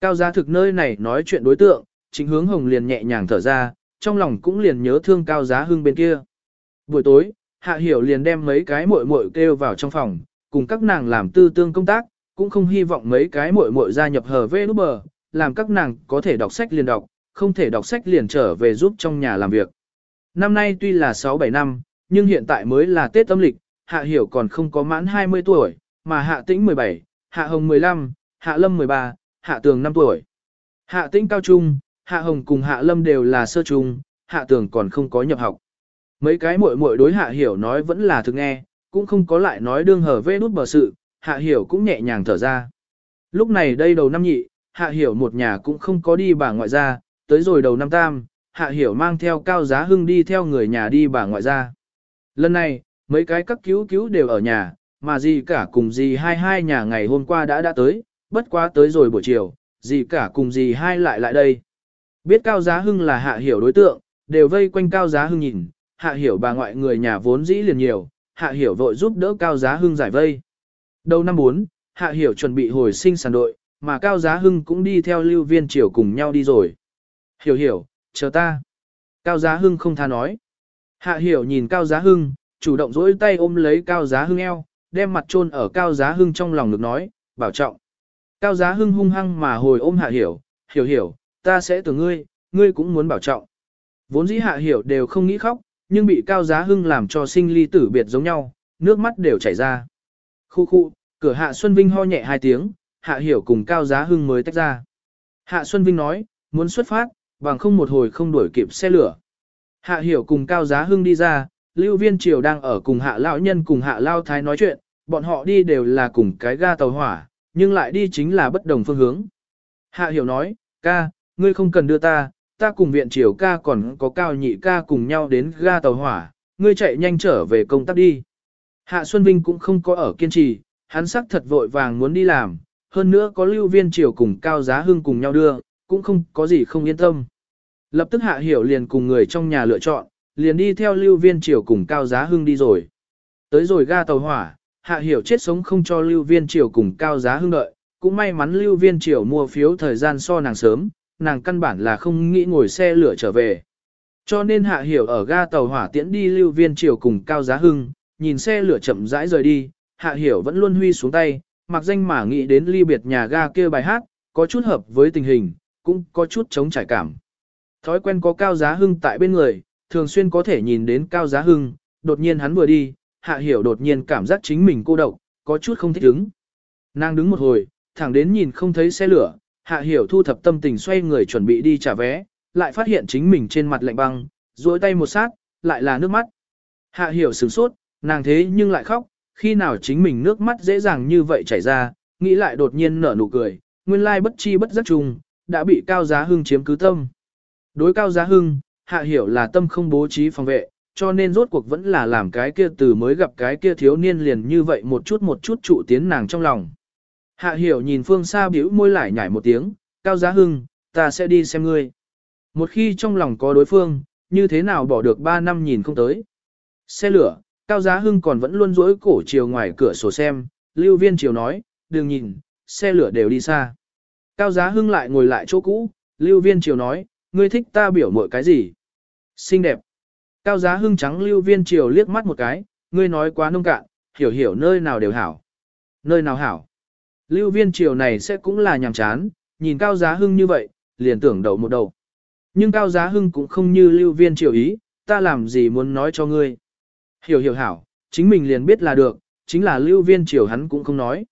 Cao giá thực nơi này nói chuyện đối tượng, chính hướng hồng liền nhẹ nhàng thở ra, trong lòng cũng liền nhớ thương cao giá hưng bên kia. Buổi tối, Hạ Hiểu liền đem mấy cái muội muội kêu vào trong phòng, cùng các nàng làm tư tương công tác, cũng không hy vọng mấy cái muội muội gia nhập hờ vê nút bờ, làm các nàng có thể đọc sách liền đọc, không thể đọc sách liền trở về giúp trong nhà làm việc. Năm nay tuy là 6-7 năm, nhưng hiện tại mới là Tết âm lịch, Hạ Hiểu còn không có mãn 20 tuổi, mà Hạ Tĩnh 17, Hạ Hồng 15, Hạ Lâm 13, Hạ Tường 5 tuổi. Hạ Tĩnh cao trung, Hạ Hồng cùng Hạ Lâm đều là sơ trung, Hạ Tường còn không có nhập học. Mấy cái muội muội đối Hạ Hiểu nói vẫn là thực nghe, cũng không có lại nói đương hở vê nút bờ sự, Hạ Hiểu cũng nhẹ nhàng thở ra. Lúc này đây đầu năm nhị, Hạ Hiểu một nhà cũng không có đi bà ngoại ra. tới rồi đầu năm tam, Hạ Hiểu mang theo Cao Giá Hưng đi theo người nhà đi bà ngoại ra. Lần này, mấy cái các cứu cứu đều ở nhà, mà gì cả cùng gì hai hai nhà ngày hôm qua đã đã tới, bất quá tới rồi buổi chiều, gì cả cùng gì hai lại lại đây. Biết Cao Giá Hưng là Hạ Hiểu đối tượng, đều vây quanh Cao Giá Hưng nhìn, Hạ Hiểu bà ngoại người nhà vốn dĩ liền nhiều, Hạ Hiểu vội giúp đỡ Cao Giá Hưng giải vây. Đầu năm 4, Hạ Hiểu chuẩn bị hồi sinh sản đội, mà Cao Giá Hưng cũng đi theo lưu viên triều cùng nhau đi rồi. Hiểu hiểu, chờ ta. Cao Giá Hưng không tha nói. Hạ Hiểu nhìn Cao Giá Hưng, chủ động dỗi tay ôm lấy Cao Giá Hưng eo, đem mặt chôn ở Cao Giá Hưng trong lòng được nói, bảo trọng. Cao Giá Hưng hung hăng mà hồi ôm Hạ Hiểu, hiểu hiểu, ta sẽ tưởng ngươi, ngươi cũng muốn bảo trọng. Vốn dĩ Hạ Hiểu đều không nghĩ khóc, nhưng bị Cao Giá Hưng làm cho sinh ly tử biệt giống nhau, nước mắt đều chảy ra. Khu khu, cửa Hạ Xuân Vinh ho nhẹ hai tiếng, Hạ Hiểu cùng Cao Giá Hưng mới tách ra. Hạ Xuân Vinh nói, muốn xuất phát, bằng không một hồi không đuổi kịp xe lửa. Hạ Hiểu cùng Cao Giá Hưng đi ra, Lưu Viên Triều đang ở cùng Hạ Lão Nhân cùng Hạ Lao Thái nói chuyện, bọn họ đi đều là cùng cái ga tàu hỏa, nhưng lại đi chính là bất đồng phương hướng. Hạ Hiểu nói, ca, ngươi không cần đưa ta, ta cùng viện triều ca còn có cao nhị ca cùng nhau đến ga tàu hỏa, ngươi chạy nhanh trở về công tác đi. Hạ Xuân Vinh cũng không có ở kiên trì, hắn sắc thật vội vàng muốn đi làm, hơn nữa có lưu viên triều cùng cao giá hưng cùng nhau đưa, cũng không có gì không yên tâm. Lập tức Hạ Hiểu liền cùng người trong nhà lựa chọn, liền đi theo lưu viên triều cùng cao giá hưng đi rồi. Tới rồi ga tàu hỏa, Hạ Hiểu chết sống không cho lưu viên triều cùng cao giá hưng đợi, cũng may mắn lưu viên triều mua phiếu thời gian so nàng sớm, nàng căn bản là không nghĩ ngồi xe lửa trở về. Cho nên Hạ Hiểu ở ga tàu hỏa tiễn đi lưu viên triều cùng cao giá hưng, nhìn xe lửa chậm rãi rời đi, Hạ Hiểu vẫn luôn huy xuống tay, mặc danh mà nghĩ đến ly biệt nhà ga kia bài hát, có chút hợp với tình hình, cũng có chút chống trải cảm. Thói quen có cao giá hưng tại bên người, thường xuyên có thể nhìn đến cao giá hưng, đột nhiên hắn vừa đi, Hạ Hiểu đột nhiên cảm giác chính mình cô độc, có chút không thích ứng. Nàng đứng một hồi, thẳng đến nhìn không thấy xe lửa, Hạ Hiểu thu thập tâm tình xoay người chuẩn bị đi trả vé, lại phát hiện chính mình trên mặt lạnh băng, duỗi tay một sát, lại là nước mắt. Hạ Hiểu sửng sốt, nàng thế nhưng lại khóc, khi nào chính mình nước mắt dễ dàng như vậy chảy ra, nghĩ lại đột nhiên nở nụ cười, nguyên lai bất chi bất giác trùng, đã bị Cao Giá Hưng chiếm cứ tâm. Đối Cao Giá Hưng, Hạ Hiểu là tâm không bố trí phòng vệ, cho nên rốt cuộc vẫn là làm cái kia từ mới gặp cái kia thiếu niên liền như vậy một chút một chút trụ tiến nàng trong lòng. Hạ hiểu nhìn phương xa biểu môi lại nhảy một tiếng, cao giá hưng, ta sẽ đi xem ngươi. Một khi trong lòng có đối phương, như thế nào bỏ được 3 năm nhìn không tới. Xe lửa, cao giá hưng còn vẫn luôn dối cổ chiều ngoài cửa sổ xem, lưu viên chiều nói, đừng nhìn, xe lửa đều đi xa. Cao giá hưng lại ngồi lại chỗ cũ, lưu viên chiều nói, ngươi thích ta biểu mội cái gì? Xinh đẹp. Cao giá hưng trắng lưu viên chiều liếc mắt một cái, ngươi nói quá nông cạn, hiểu hiểu nơi nào đều hảo. Nơi nào hảo. Lưu viên triều này sẽ cũng là nhàm chán, nhìn Cao Giá Hưng như vậy, liền tưởng đầu một đầu. Nhưng Cao Giá Hưng cũng không như lưu viên triều ý, ta làm gì muốn nói cho ngươi. Hiểu hiểu hảo, chính mình liền biết là được, chính là lưu viên triều hắn cũng không nói.